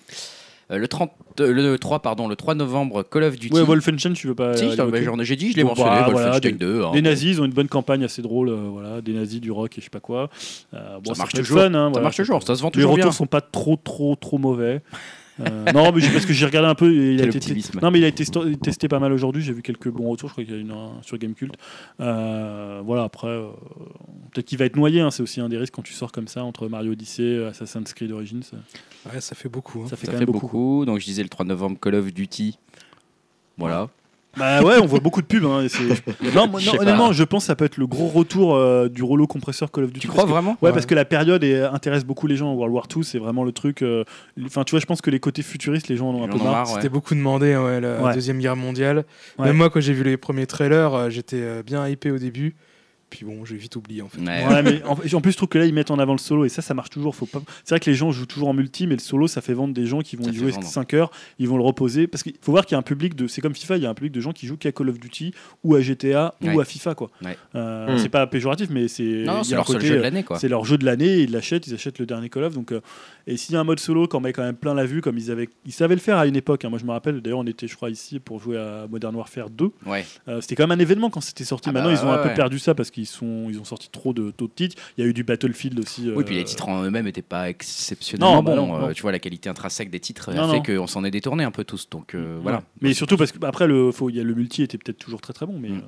le, 30, euh, le 3, pardon, le 3 novembre, Call of Duty. Ouais, Wolfenstein, tu veux pas. Si, euh, bah, l'évoquer j'en ai- j'ai dit, je l'ai Bon, mentionné, bah, voilà, Wolfenstein des- 2. hein. Les nazis, ils ont une bonne campagne assez drôle, euh, voilà, des nazis, du rock et je sais pas quoi. Euh, bon, Ça marche toujours. fun, hein, Ça voilà. marche toujours, ça se vend Les retours bien. sont pas trop, trop, trop mauvais. Euh, non, mais parce que j'ai regardé un peu. et Il a été non, mais il a été testé pas mal aujourd'hui. J'ai vu quelques bons retours. Je crois qu'il y a une un sur Gamecult. Euh, voilà, après, euh, peut-être qu'il va être noyé. hein, c'est aussi un des risques quand tu sors comme ça entre Mario Odyssey, Assassin's Creed Origins. Ça, Ouais, ça fait beaucoup. hein. ça fait Ça quand fait même beaucoup. beaucoup. Donc je disais le 3 novembre, Call of Duty. Voilà. Bah ouais, on voit beaucoup de pubs. hein, <laughs> non, moi, non, pas. honnêtement, je pense que ça peut être le gros retour euh, du rouleau compresseur Call of Duty. Tu crois que- vraiment Ouais, Ouais. parce que la période est- intéresse beaucoup les gens. World War II, c'est vraiment le truc. euh, Enfin, tu vois, je pense que les côtés futuristes, les gens en ont un peu marre. ouais. C'était beaucoup demandé, hein, ouais, la Ouais. Deuxième Guerre mondiale. Ouais. Même moi, quand j'ai vu les premiers trailers, euh, j'étais euh, bien hypé au début. Puis bon, j'ai vite oublié en fait. Ouais. Ouais, mais en, en plus, je trouve que là, ils mettent en avant le solo et ça, ça marche toujours. Faut pas... C'est vrai que les gens jouent toujours en multi, mais le solo, ça fait vendre des gens qui vont Ça y jouer vendre. 5 heures, ils vont le reposer. Parce qu'il faut voir qu'il y a un public de. C'est comme FIFA, il y a un public de gens qui jouent qu'à Call of Duty ou à GTA ou Ouais. à FIFA, quoi. Ouais. Euh, Hmm. C'est pas péjoratif, mais c'est. c'est leur côté, jeu de euh, l'année, quoi. C'est leur jeu de l'année, ils l'achètent, ils achètent le dernier Call of. Donc, euh, et s'il y a un mode solo, quand met quand même plein la vue, comme ils avaient, ils savaient le faire à une époque. hein. Moi, je me rappelle. D'ailleurs, on était, je crois, ici pour jouer à Modern Warfare 2. Ouais. Euh, c'était quand même un événement quand c'était sorti. Ah Maintenant, bah ils ont un peu ouais. perdu ça parce qu'ils sont, ils ont sorti trop de taux de titres. Il y a eu du Battlefield aussi. Oui, puis euh, les titres en eux-mêmes n'étaient pas exceptionnellement Non, bah bons. non, Euh, non. tu vois, la qualité intrinsèque des titres a fait qu'on s'en est détourné un peu tous. Donc euh, voilà. Mais surtout parce que après le, faut, il y a le multi était peut-être toujours très très bon, mais Mm.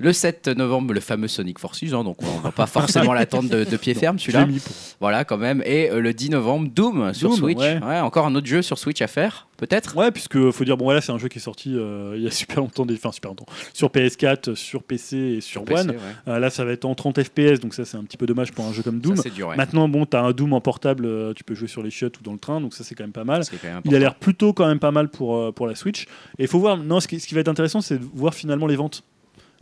Le 7 novembre, le fameux Sonic Forces, hein, donc on va pas forcément <laughs> l'attendre de, de pied ferme celui-là. pour- Voilà, quand même. Et euh, le 10 novembre, Doom sur Switch. ouais. encore un autre jeu sur Switch à faire, peut-être Ouais, puisque faut dire bon voilà, c'est un jeu qui est sorti euh, il y a <laughs> super longtemps, des- enfin super longtemps, sur PS4, sur PC et sur, One. ouais. Euh, là, ça va être en 30 FPS, donc ça c'est un petit peu dommage pour un jeu comme Doom. Ça, dur. Maintenant, bon, t'as un Doom en portable, tu peux jouer sur les chiottes ou dans le train, donc ça c'est quand même pas mal. Il a l'air plutôt quand même pas mal pour, pour la Switch. Et il faut voir, non, ce qui, ce qui va être intéressant, c'est de voir finalement les ventes.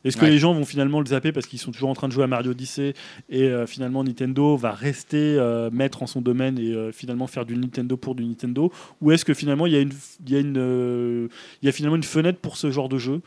Est-ce que Ouais. les gens vont finalement le zapper parce qu'ils sont toujours en train de jouer à Mario Odyssey et euh, finalement Nintendo va rester euh, maître en son domaine et euh, finalement faire du Nintendo pour du Nintendo? Ou est-ce que finalement il y, a une, y, a une, y a finalement une fenêtre pour ce genre de jeu?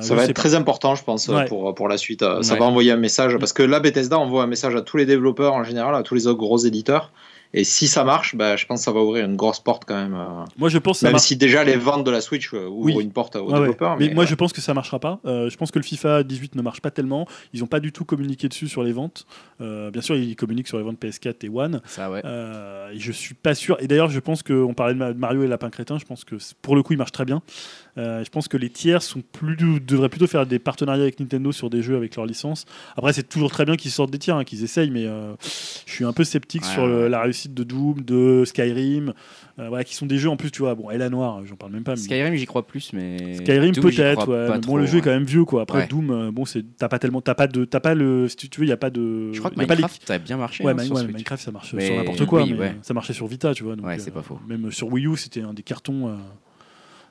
Ça va être pas. très important, je pense, Ouais. pour, pour la suite. Ça Ouais. va envoyer un message, parce que là, Bethesda envoie un message à tous les développeurs en général, à tous les autres gros éditeurs. Et si ça marche, bah, je pense que ça va ouvrir une grosse porte quand même. euh, Moi, je pense que ça Même marche. si déjà les ventes de la Switch euh, ouvrent Oui. une porte aux ouais. développeurs. Mais, moi, ouais. je pense que ça marchera pas. Euh, je pense que le FIFA 18 ne marche pas tellement. Ils n'ont pas du tout communiqué dessus sur les ventes. Euh, bien sûr, ils communiquent sur les ventes PS4 et One. Ça, ouais. Euh, et je suis pas sûr. Et d'ailleurs, je pense qu'on parlait de Ma- de Mario et Lapin Crétin. Je pense que pour le coup, il marche très bien. Euh, je pense que les tiers sont plus, devraient plutôt faire des partenariats avec Nintendo sur des jeux avec leur licence. Après, c'est toujours très bien qu'ils sortent des tiers, hein, qu'ils essayent, mais euh, je suis un peu sceptique Ouais, sur le- la réussite de Doom, de Skyrim, euh, voilà, qui sont des jeux en plus, tu vois. Bon, et la Noire, j'en parle même pas. mais- Skyrim, j'y crois plus, mais. Skyrim peut-être, ouais. bon, trop, le jeu est quand même vieux, quoi. Après. Doom, bon, t'as pas tellement, t'as pas de, pas le, si tu veux, il y a pas de. Je crois que les- Minecraft a bien marché. Ouais, hein, sur. Minecraft ça marche Mais sur n'importe quoi, oui, mais ça marchait sur Vita, tu vois. donc, Ouais, c'est pas faux. Même sur Wii U, c'était un des cartons.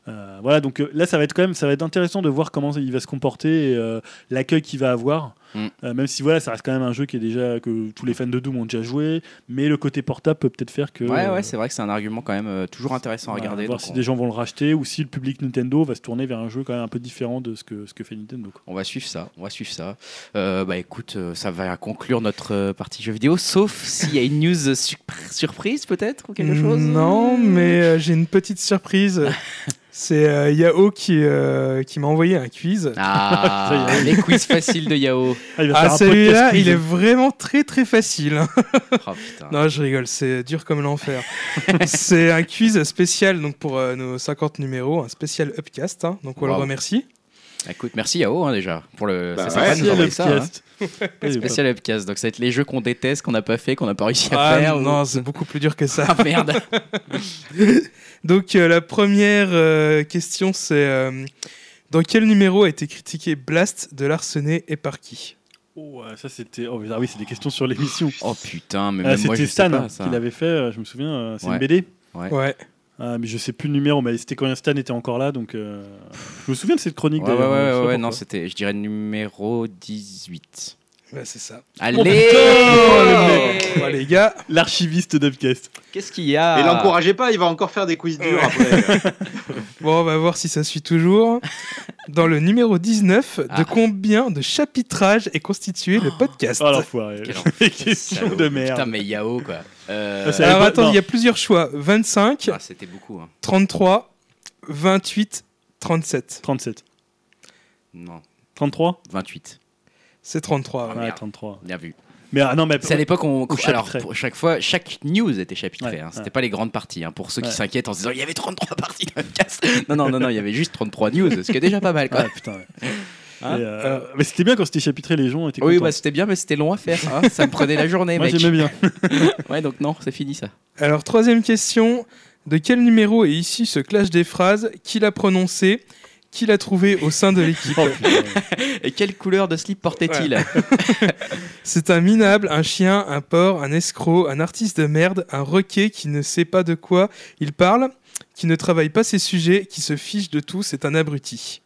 Euh, voilà, donc euh, là, ça va être quand même, ça va être intéressant de voir comment il va se comporter, euh, l'accueil qu'il va avoir. Mm. Euh, même si voilà, ça reste quand même un jeu qui est déjà que tous les fans de Doom ont déjà joué, mais le côté portable peut peut-être faire que. Ouais, euh, ouais, c'est vrai que c'est un argument quand même euh, toujours intéressant à regarder. voir donc si on- des gens vont le racheter ou si le public Nintendo va se tourner vers un jeu quand même un peu différent de ce que, ce que fait Nintendo. quoi. On va suivre ça, on va suivre ça. Euh, bah écoute, euh, ça va conclure notre euh, partie jeux vidéo, sauf s'il y a une news sur- surprise peut-être ou quelque chose. Non, mais euh, j'ai une petite surprise. <laughs> C'est euh, Yao qui, euh, qui m'a envoyé un quiz. Ah, <laughs> les quiz faciles de Yao. Ah, il va Ah, faire un celui-là, podcast il est vraiment très très facile. Oh putain. Non, je rigole, c'est dur comme l'enfer. <laughs> c'est un quiz spécial donc pour euh, nos 50 numéros, un spécial upcast. hein, donc on le Wow. remercie. Écoute, merci Yao hein, déjà pour le. Bah c'est ouais, sympa de nous envoyer ça. hein. Upcast. <laughs> Ouais, Spécial Upcast. Donc ça va être les jeux qu'on déteste, qu'on n'a pas fait, qu'on n'a pas réussi à Ah faire. ou- non, c'est beaucoup plus dur que ça. <laughs> Ah merde. Donc euh, la première euh, question c'est euh, dans quel numéro a été critiqué Blast de Larsenet et par qui? Oh, ouais, ça c'était. Oh, mais ah oui, c'est des questions sur l'émission. Oh putain, mais Ah, même moi je c'était sais Stan pas ça. qui l'avait fait, euh, je me souviens. euh, c'est Ouais. une BD. Ouais. Ouais. Ah, mais je sais plus le numéro, mais c'était quand Stan était encore là, donc euh, je me souviens de cette chronique. Ouais, ouais, d'ailleurs, ouais, non, c'était, je dirais numéro 18. Ouais, c'est ça. Allez mec. Bon, les gars, L'archiviste d'Upcast. Qu'est-ce qu'il y a Et l'encouragez pas, il va encore faire des quiz durs après. <laughs> bon, on va voir si ça suit toujours. Dans le numéro 19, de Ah. combien de chapitrages est constitué le podcast Oh l'enfoiré. Salaud. <laughs> de merde. Putain, mais Yao quoi. Euh, Ah, Alors pas- attends, il y a plusieurs choix 25, ah, c'était beaucoup. hein. 33, 28, 37. 37. Non, 33 28. C'est 33. Ah, ouais. Ouais, merde. 33. Bien vu. Mais ah, non, mais C'est à l'époque on Ou alors pour chaque fois chaque news était chapitrée. Ouais, hein. C'était ouais. pas les grandes parties. hein. Pour ceux qui s'inquiètent en se disant il y avait 33 parties dans le cast. <laughs> Non non non non, il y avait juste 33 news, ce qui est déjà pas mal quoi. Putain. ouais. Hein Et, euh, mais c'était bien quand c'était chapitré, les gens étaient Oui, contents. bah c'était bien, mais c'était long à faire. hein. Ça me prenait la journée, Moi mec. j'aimais bien. <laughs> Ouais, donc non, c'est fini ça. Alors, troisième question. De quel numéro est issu ce clash des phrases? Qui l'a prononcé? Qui l'a trouvé au sein de l'équipe <laughs> Oh. Et quelle couleur de slip portait-il <laughs> C'est un minable, un chien, un porc, un escroc, un artiste de merde, un requet qui ne sait pas de quoi il parle, qui ne travaille pas ses sujets, qui se fiche de tout, c'est un abruti.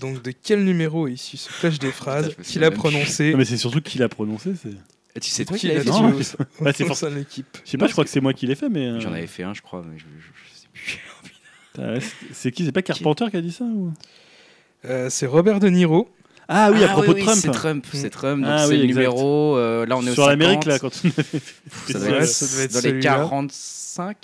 Donc de quel numéro est issu ce clash des phrases Qui l'a prononcé Non, mais c'est surtout qui l'a prononcé. c'est- Et Tu sais Toi qui l'as fait l'équipe. Je sais pas, je crois que c'est moi qui l'ai fait, mais. euh, J'en avais fait un, je crois, mais je, je- je sais plus. putain, ouais, c'est- qui C'est pas Carpenter qui a dit ça ou... Euh, c'est Robert De Niro. Ah oui, à propos oui, de Trump. C'est Trump, c'est Trump. Donc Ah c'est oui, le numéro. euh, là, on est Sur l'Amérique, 50. là, quand on avait fait. Ça c'est doit Ouais, être ça doit être dans les celui-là. 45,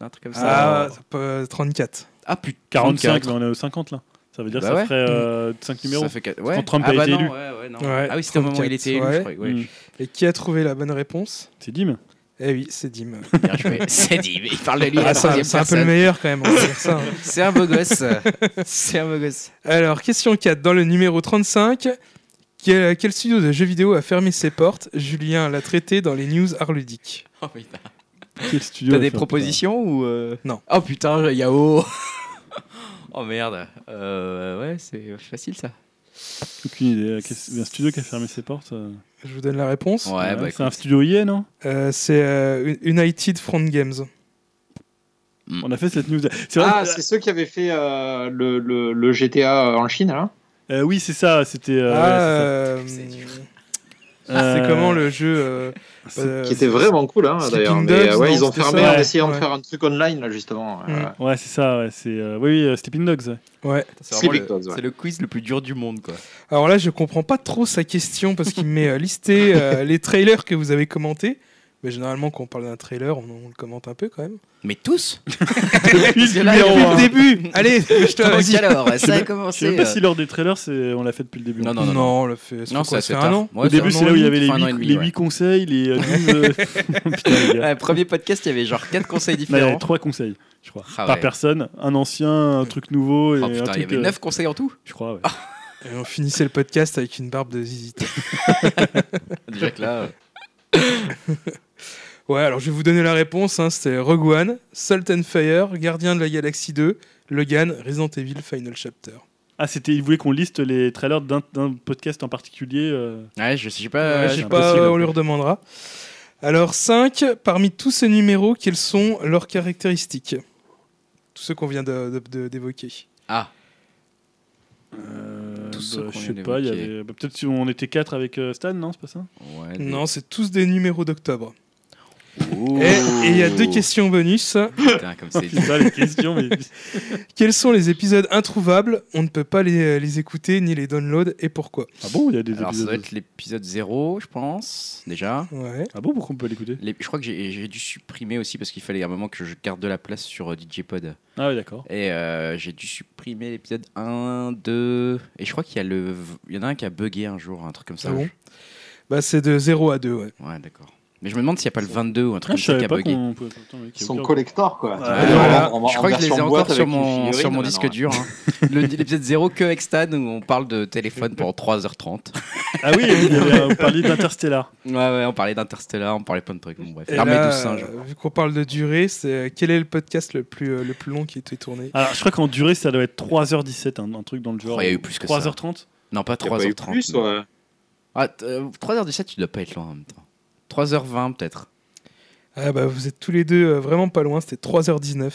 un truc comme ça. Ah, euh, 34. Ah putain. 45, 34. mais on est au 50 là. Ça veut dire Bah que ça ouais. ferait euh, 5 numéros. Ça fait quatre- ouais. Quand Trump ah a bah été non, élu. Ouais, ouais, non. Ouais, ah oui, c'était au moment où il 34, était élu, ouais. je crois. Ouais. Mm. Et qui a trouvé la bonne réponse? C'est Dim. Eh oui, c'est Dim. Bien joué. C'est mais il parle de lui Ah, c'est un peu le meilleur quand même, hein. <laughs> C'est un beau gosse. C'est un beau gosse. Alors, question 4. Dans le numéro 35, quel, quel studio de jeux vidéo a fermé ses portes? Julien l'a traité dans les news art ludiques. Oh, putain. Quel studio T'as des propositions ou euh Non. Oh putain, Yao. <laughs> oh merde. Euh, ouais, c'est facile ça. Aucune idée. Un studio qui a fermé ses portes. euh, Je vous donne la réponse. Ouais, ouais, bah c'est un studio IA, non? Euh, c'est euh, United Front Games. On a fait cette news. Ah, c'est ceux qui avaient fait euh, le, le- le GTA en Chine, là euh, oui, c'est ça. C'était. euh, ah, ouais, C'est dur. c'est Euh, comment le jeu euh, <laughs> euh, Qui était vraiment cool, hein, d'ailleurs. Mais Dogs, euh, ouais, non, ils ont fermé ça en Ouais, essayant ouais. de faire un truc online, là, justement. Mm. Euh, Ouais, c'est ça. Ouais, c'est. euh, Oui, oui, euh, Sleeping Dogs. ouais. C'est le, quiz le plus dur du monde, quoi. Alors là, je comprends pas trop sa question parce qu'il met euh, listé euh, <laughs> les trailers que vous avez commentés, Mais généralement, quand on parle d'un trailer, on, on le commente un peu quand même. Mais tous <laughs> Depuis. Au début Allez, je te Donc alors, ça a Je sais commencé. même pas euh, si lors des trailers, c'est- on l'a fait depuis le début. Non, non, Non, non. on l'a fait. ça Non, fait quoi, c'est ça fait un an Ouais, Au début, c'est là où il y avait les enfin, un an et 8, demi, les ouais. huit conseils, les euh, <laughs> 12. euh, <laughs> Putain. Ouais, premier podcast, il y avait genre 4 conseils Non, il y avait différents. 3 conseils, je crois. Ah Par ouais. personne. Un ancien, un truc nouveau et Oh un putain, il y truc. avait euh, 9 conseils en tout Je crois, ouais. Et on finissait le podcast avec une barbe de Zizi Top. Déjà que là. euh, Ouais, alors je vais vous donner la réponse. Hein, C'était Rogue One, Salt and Fire, Gardien de la Galaxie 2, Logan, Resident Evil Final Chapter. Ah, c'était, il voulait qu'on liste les trailers d'un, d'un podcast en particulier. euh. Ouais, je sais Ouais, pas. je c'est sais pas, on lui redemandera. Alors 5, parmi tous ces numéros, quelles sont leurs caractéristiques? Tous ceux qu'on vient de- de- de- d'évoquer. Ah, Euh, Tous ceux bah, qu'on je sais vient pas, il y d'évoquer. avait. bah, peut-être si on était 4 avec euh, Stan, non, c'est pas ça? Ouais. Non, c'est tous des numéros d'octobre. Ouh. Et il y a deux questions bonus. Putain, comme c'est Putain, les questions, mais. <laughs> Quels sont les épisodes introuvables On ne peut pas les, les écouter ni les download et pourquoi? Ah bon, il y a des Alors, ça épisodes. doit être l'épisode 0, je pense, déjà. Ouais. Ah bon, pourquoi on peut l'écouter? Les- je crois que j'ai j'ai dû supprimer aussi parce qu'il fallait à un moment que je garde de la place sur euh, DJ Pod. Ah oui, d'accord. Et euh, j'ai dû supprimer l'épisode 1, 2. Et je crois qu'il y, a le... il y en a un qui a bugué un jour, un truc comme ça. Ah bon? Bah c'est de 0 à 2, ouais. Ouais, d'accord. Mais je me demande s'il n'y a pas le 22 ou un truc Ah, comme ça qui a bugué. Son collector, quoi. Je crois que je les ai encore sur mon, sur mon disque dur. hein. <laughs> Le- L'épisode 0 que avec Stan où on parle de téléphone pendant 3h30. Ah oui, on parlait d'Interstellar. Ouais, ouais, on parlait d'Interstellar, on parlait plein de trucs. Bon, bref. L'armée là, douze singes. euh, vu qu'on parle de durée, c'est euh, quel est le podcast le plus, euh, le plus long qui a été tourné? Alors, je crois qu'en durée, ça doit être 3h17, un, un truc dans le genre. Il y a eu plus que ça. 3h30 Non, pas Il y a pas eu 3h30. plus, non. ouais. Ah, t- 3h17, tu dois pas être loin en même temps. 3h20 peut-être. Ah bah vous êtes tous les deux euh, vraiment pas loin, c'était 3h19. Ouais.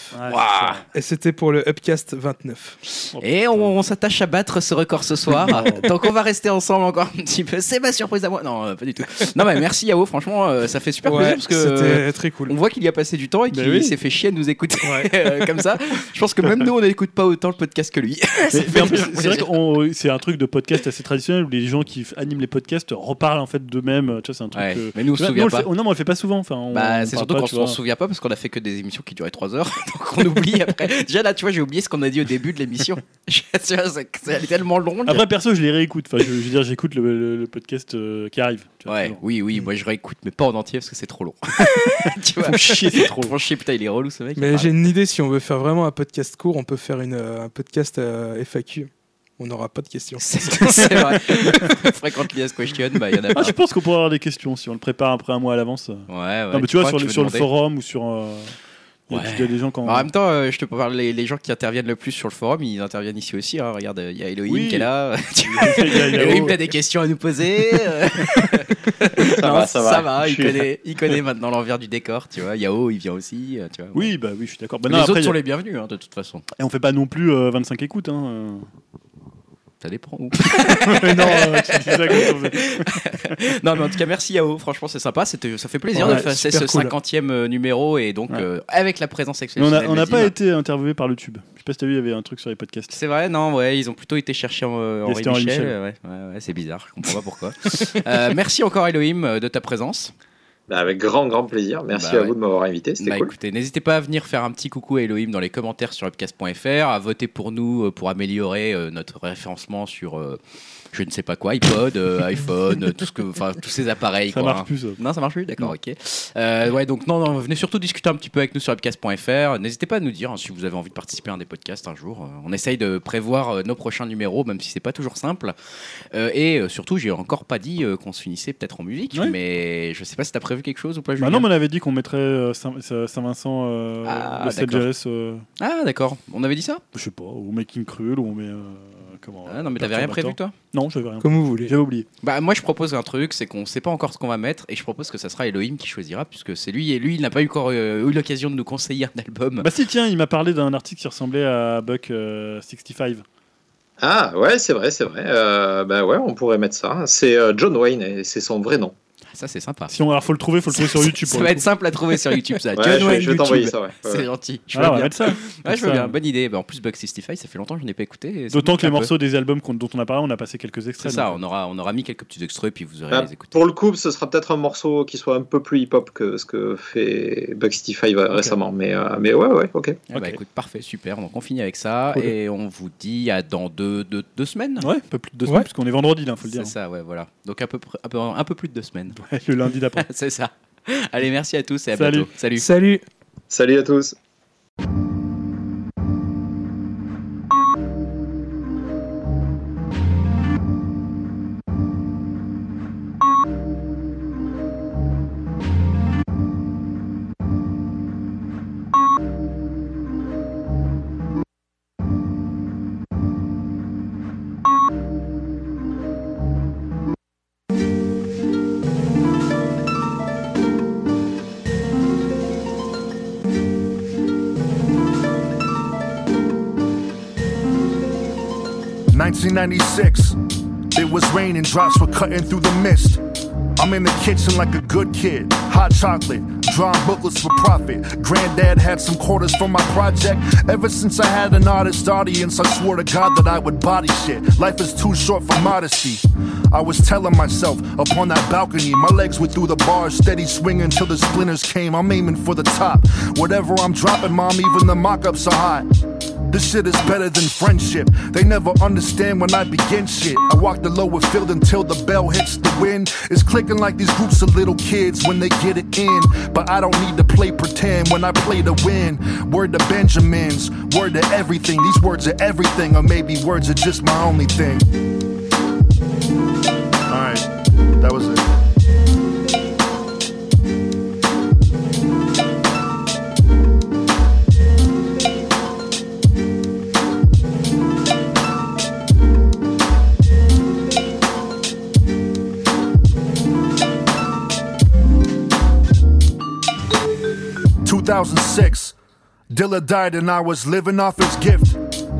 Et c'était pour le Upcast 29. c'est ça. Et on, on s'attache à battre ce record ce soir. Donc on <laughs> va rester ensemble encore un petit peu. C'est ma surprise à moi. Non, euh, pas du tout. Non, mais merci Yao, franchement, euh, ça fait super plaisir parce que c'était très cool. on voit qu'il y a passé du temps et Ben qu'il oui. s'est fait chier de nous écouter <laughs> comme ça. Je pense que même nous, on n'écoute pas autant le podcast que lui. <laughs> C'est vrai que c'est un truc de podcast assez traditionnel où les gens qui animent les podcasts reparlent en fait d'eux-mêmes. Tu vois, c'est un truc. Ouais, que- mais nous, on se souvient le pas. fait- oh, non, mais on le fait pas souvent. Enfin, on- Bah, on c'est surtout pas, qu'on tu s'en souvient pas parce qu'on a fait que des émissions qui duraient 3 heures. <laughs> Donc on oublie après. <laughs> Déjà là, tu vois, j'ai oublié ce qu'on a dit au début de l'émission. <laughs> C'est- c'est- Elle est tellement longue. Après, perso, je les réécoute. Enfin, je, je veux dire, j'écoute le, le- le podcast euh, qui arrive. tu vois, Ouais, toujours. oui, oui, moi je réécoute, mais pas en entier parce que c'est trop long. tu vois, Faut chier, c'est trop. Faut chier, putain, il est relou ce mec. Mais j'ai une idée, si on veut faire vraiment un podcast court, on peut faire une, euh, un podcast euh, FAQ. On n'aura pas de questions. C'est vrai. <laughs> Fréquente liaise question, bah il y en a Ah, pas. je pense qu'on pourrait avoir des questions si on le prépare après un mois à l'avance. Ouais, ouais. non, mais tu vois, sur, le, sur le forum ou sur. euh, il y a- Ouais. il y a des gens quand. En même temps, euh, je te parle, les, les gens qui interviennent le plus sur le forum, ils interviennent ici aussi. hein. Regarde, il y a Elohim Oui. qui est là. <laughs> Il il Elohim, t'as des questions à nous poser. euh. <laughs> Ça Non, va, ça va. il, Je suis- connaît, il connaît maintenant l'envers du décor. Tu vois, Yao, il vient aussi. euh, Tu vois. Oui, bah oui, je suis d'accord. Bah, les non, après, autres il a- sont les bienvenus, hein, de toute façon. Et on fait pas non plus euh, 25 écoutes. Hein. Euh. Ça dépend où. <laughs> Mais non, euh, tu dis ça comme <laughs> non, mais en tout cas, merci Yao. Franchement, c'est sympa. C'était- Ça fait plaisir Ouais, de faire ce cool. 50e euh, numéro et donc Ouais. euh, avec la présence exceptionnelle. on n'a pas été interviewé par le tube. Je sais pas si t'as vu, il y avait un truc sur les podcasts. C'est vrai, non, ouais, ils ont plutôt été euh, Michel. Michel. Ouais, ouais, ouais, c'est bizarre, je comprends pas pourquoi. <laughs> Euh, merci encore Elohim euh, de ta présence. Bah, avec grand, grand plaisir. Merci Bah à ouais. vous de m'avoir invité. C'était Bah, cool. écoutez, n'hésitez pas à venir faire un petit coucou à Elohim dans les commentaires sur upcast.fr, à voter pour nous euh, pour améliorer euh, notre référencement sur euh, je ne sais pas quoi, iPod, euh, iPhone, euh, tout ce que, enfin tous ces appareils. Ça quoi, marche hein. plus. ça. Non, ça marche plus D'accord, ok. Euh, ouais, donc non, non, venez surtout discuter un petit peu avec nous sur upcast.fr. N'hésitez pas à nous dire hein, si vous avez envie de participer à un des podcasts un jour. On essaye de prévoir euh, nos prochains numéros, même si c'est pas toujours simple. Euh, et euh, surtout, j'ai encore pas dit euh, qu'on se finissait peut-être en musique, Ouais. mais je sais pas si t'as prévu quelque chose ou pas. Bah non, mais on avait dit qu'on mettrait euh, Saint- Saint- Saint-Vincent, euh, Ah. Angeles, euh, Ah, d'accord. On avait dit ça? Je sais pas, ou Making Cruel, ou on met. euh, comment ah, Non, mais t'avais rien prévu, toi Non, j'avais rien. Comme vous voulez. J'avais oublié. Bah moi je propose un truc, c'est qu'on sait pas encore ce qu'on va mettre et je propose que ça sera Elohim qui choisira puisque c'est lui et lui il n'a pas eu encore euh, eu l'occasion de nous conseiller un album. Bah si, tiens, il m'a parlé d'un article qui ressemblait à Buck euh, 65. Ah, ouais, c'est vrai, c'est vrai. Euh, bah ouais, on pourrait mettre ça. C'est euh, John Wayne et c'est son vrai nom. Ça, c'est sympa. Si on, alors faut le trouver, faut le trouver sur YouTube. Ça pour va être simple à trouver sur YouTube, ça. Ouais, John je, Wayne je vais t'envoyer ça, ouais. C'est Ouais. gentil. Je veux Ah, on va bien. mettre ça. Ouais, je veux Ça. bien. Bonne idée. Bah, en plus, Bug 65, ça fait longtemps que je n'ai pas écouté. et ça D'autant que les morceaux des albums dont on a parlé, on a passé quelques C'est extraits. ça, donc, on aura, on aura mis quelques petits extraits, puis vous aurez Ah, les écouter. Pour le coup, ce sera peut-être un morceau qui soit un peu plus hip-hop que ce que fait Bug 65 récemment. Mais, euh, mais ouais, ouais, ok. Ah bah, écoute, parfait, super. Donc on finit avec ça Cool. et on vous dit à dans deux, deux, deux semaines. Ouais, un peu plus de deux Ouais. semaines, parce qu'on est vendredi, là, faut le C'est dire. ça, ouais, voilà. Donc un peu, pr- un peu, un peu plus de deux semaines. <laughs> Le lundi d'après. <laughs> C'est ça. Allez, merci à tous et à Salut. bientôt. Salut. Salut Salut à tous. Nineteen ninety six. It was raining, drops were cutting through the mist. I'm in the kitchen like a good kid. Hot chocolate, drawing booklets for profit. Granddad had some quarters for my project. Ever since I had an artist audience, I swore to God that I would body shit. Life is too short for modesty. I was telling myself upon that balcony, my legs were through the bars, steady swinging till the splinters came. I'm aiming for the top. Whatever I'm dropping, mom, even the mock ups are hot. This shit is better than friendship. They never understand when I begin shit. I walk the lower field until the bell hits the wind. It's clicking like these groups of little kids when they get it in. But I don't need to play pretend when I play to win. Word to Benjamins, word to everything. These words are everything, or maybe words are just my only thing. Alright, that was it. 2006. Dilla died and I was living off his gift.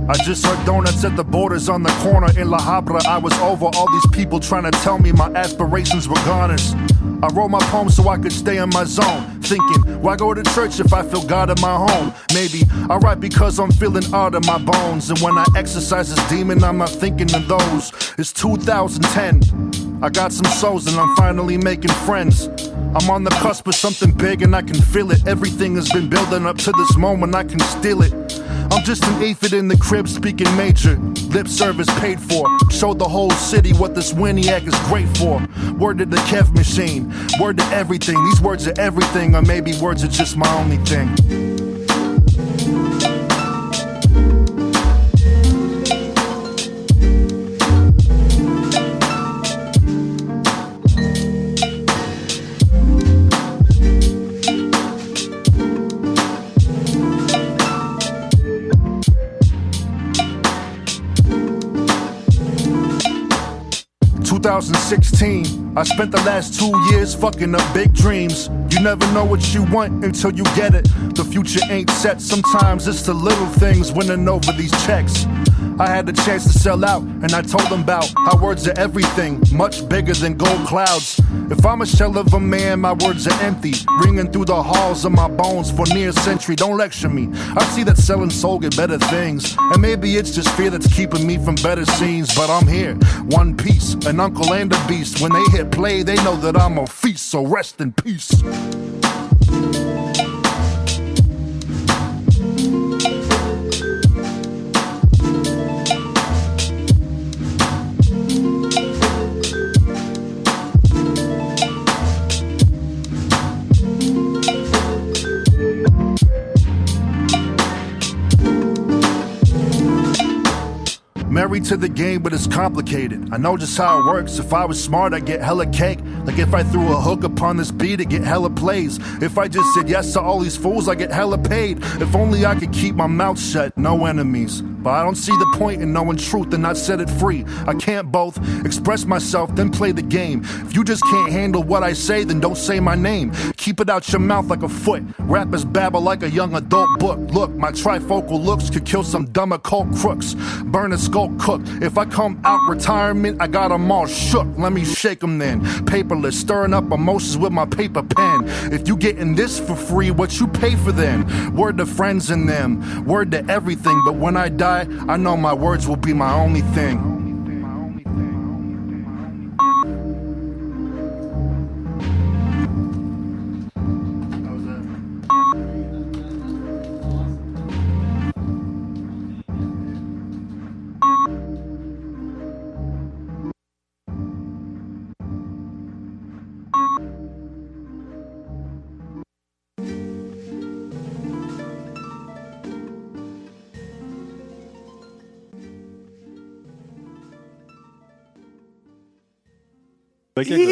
I just heard donuts at the borders on the corner in La Habra. I was over all these people trying to tell me my aspirations were goners. I wrote my poem so I could stay in my zone. Thinking, why go to church if I feel God in my home? Maybe I write because I'm feeling out of my bones. And when I exercise this demon, I'm not thinking of those. It's 2010. I got some souls and I'm finally making friends. I'm on the cusp of something big and I can feel it. Everything has been building up to this moment, I can steal it. I'm just an aphid in the crib speaking major. Lip service paid for. Showed the whole city what this Winiac is great for. Word to the Kev machine. Word to everything. These words are everything, or maybe words are just my only thing. Two thousand sixteen. I spent the last two years fucking up big dreams. You never know what you want until you get it. The future ain't set. Sometimes it's the little things winning over these checks. I had the chance to sell out, and I told them about how words are everything, much bigger than gold clouds. If I'm a shell of a man, my words are empty, ringing through the halls of my bones for near a century. Don't lecture me. I see that selling soul get better things, and maybe it's just fear that's keeping me from better scenes. But I'm here, one piece, an uncle and a beast. When they hit play, they know that I'm a feast. So rest in peace. Married to the game, but it's complicated. I know just how it works. If I was smart, I'd get hella cake. Like if I threw a hook upon this beat, I'd get hella plays. If I just said yes to all these fools, I get hella paid. If only I could keep my mouth shut, no enemies. But I don't see the point in knowing truth and not set it free. I can't both express myself, then play the game. If you just can't handle what I say, then don't say my name. Keep it out your mouth like a foot. Rappers babble like a young adult book. Look, my trifocal looks could kill some dumb occult crooks. Burn a skull cook. If I come out retirement, I got 'em all shook. Let me shake 'em then. Paperless, stirring up emotions with my paper pen. If you getting this for free, what you pay for then? Word to friends and them, word to everything. But when I die, I know my words will be my only thing. Like a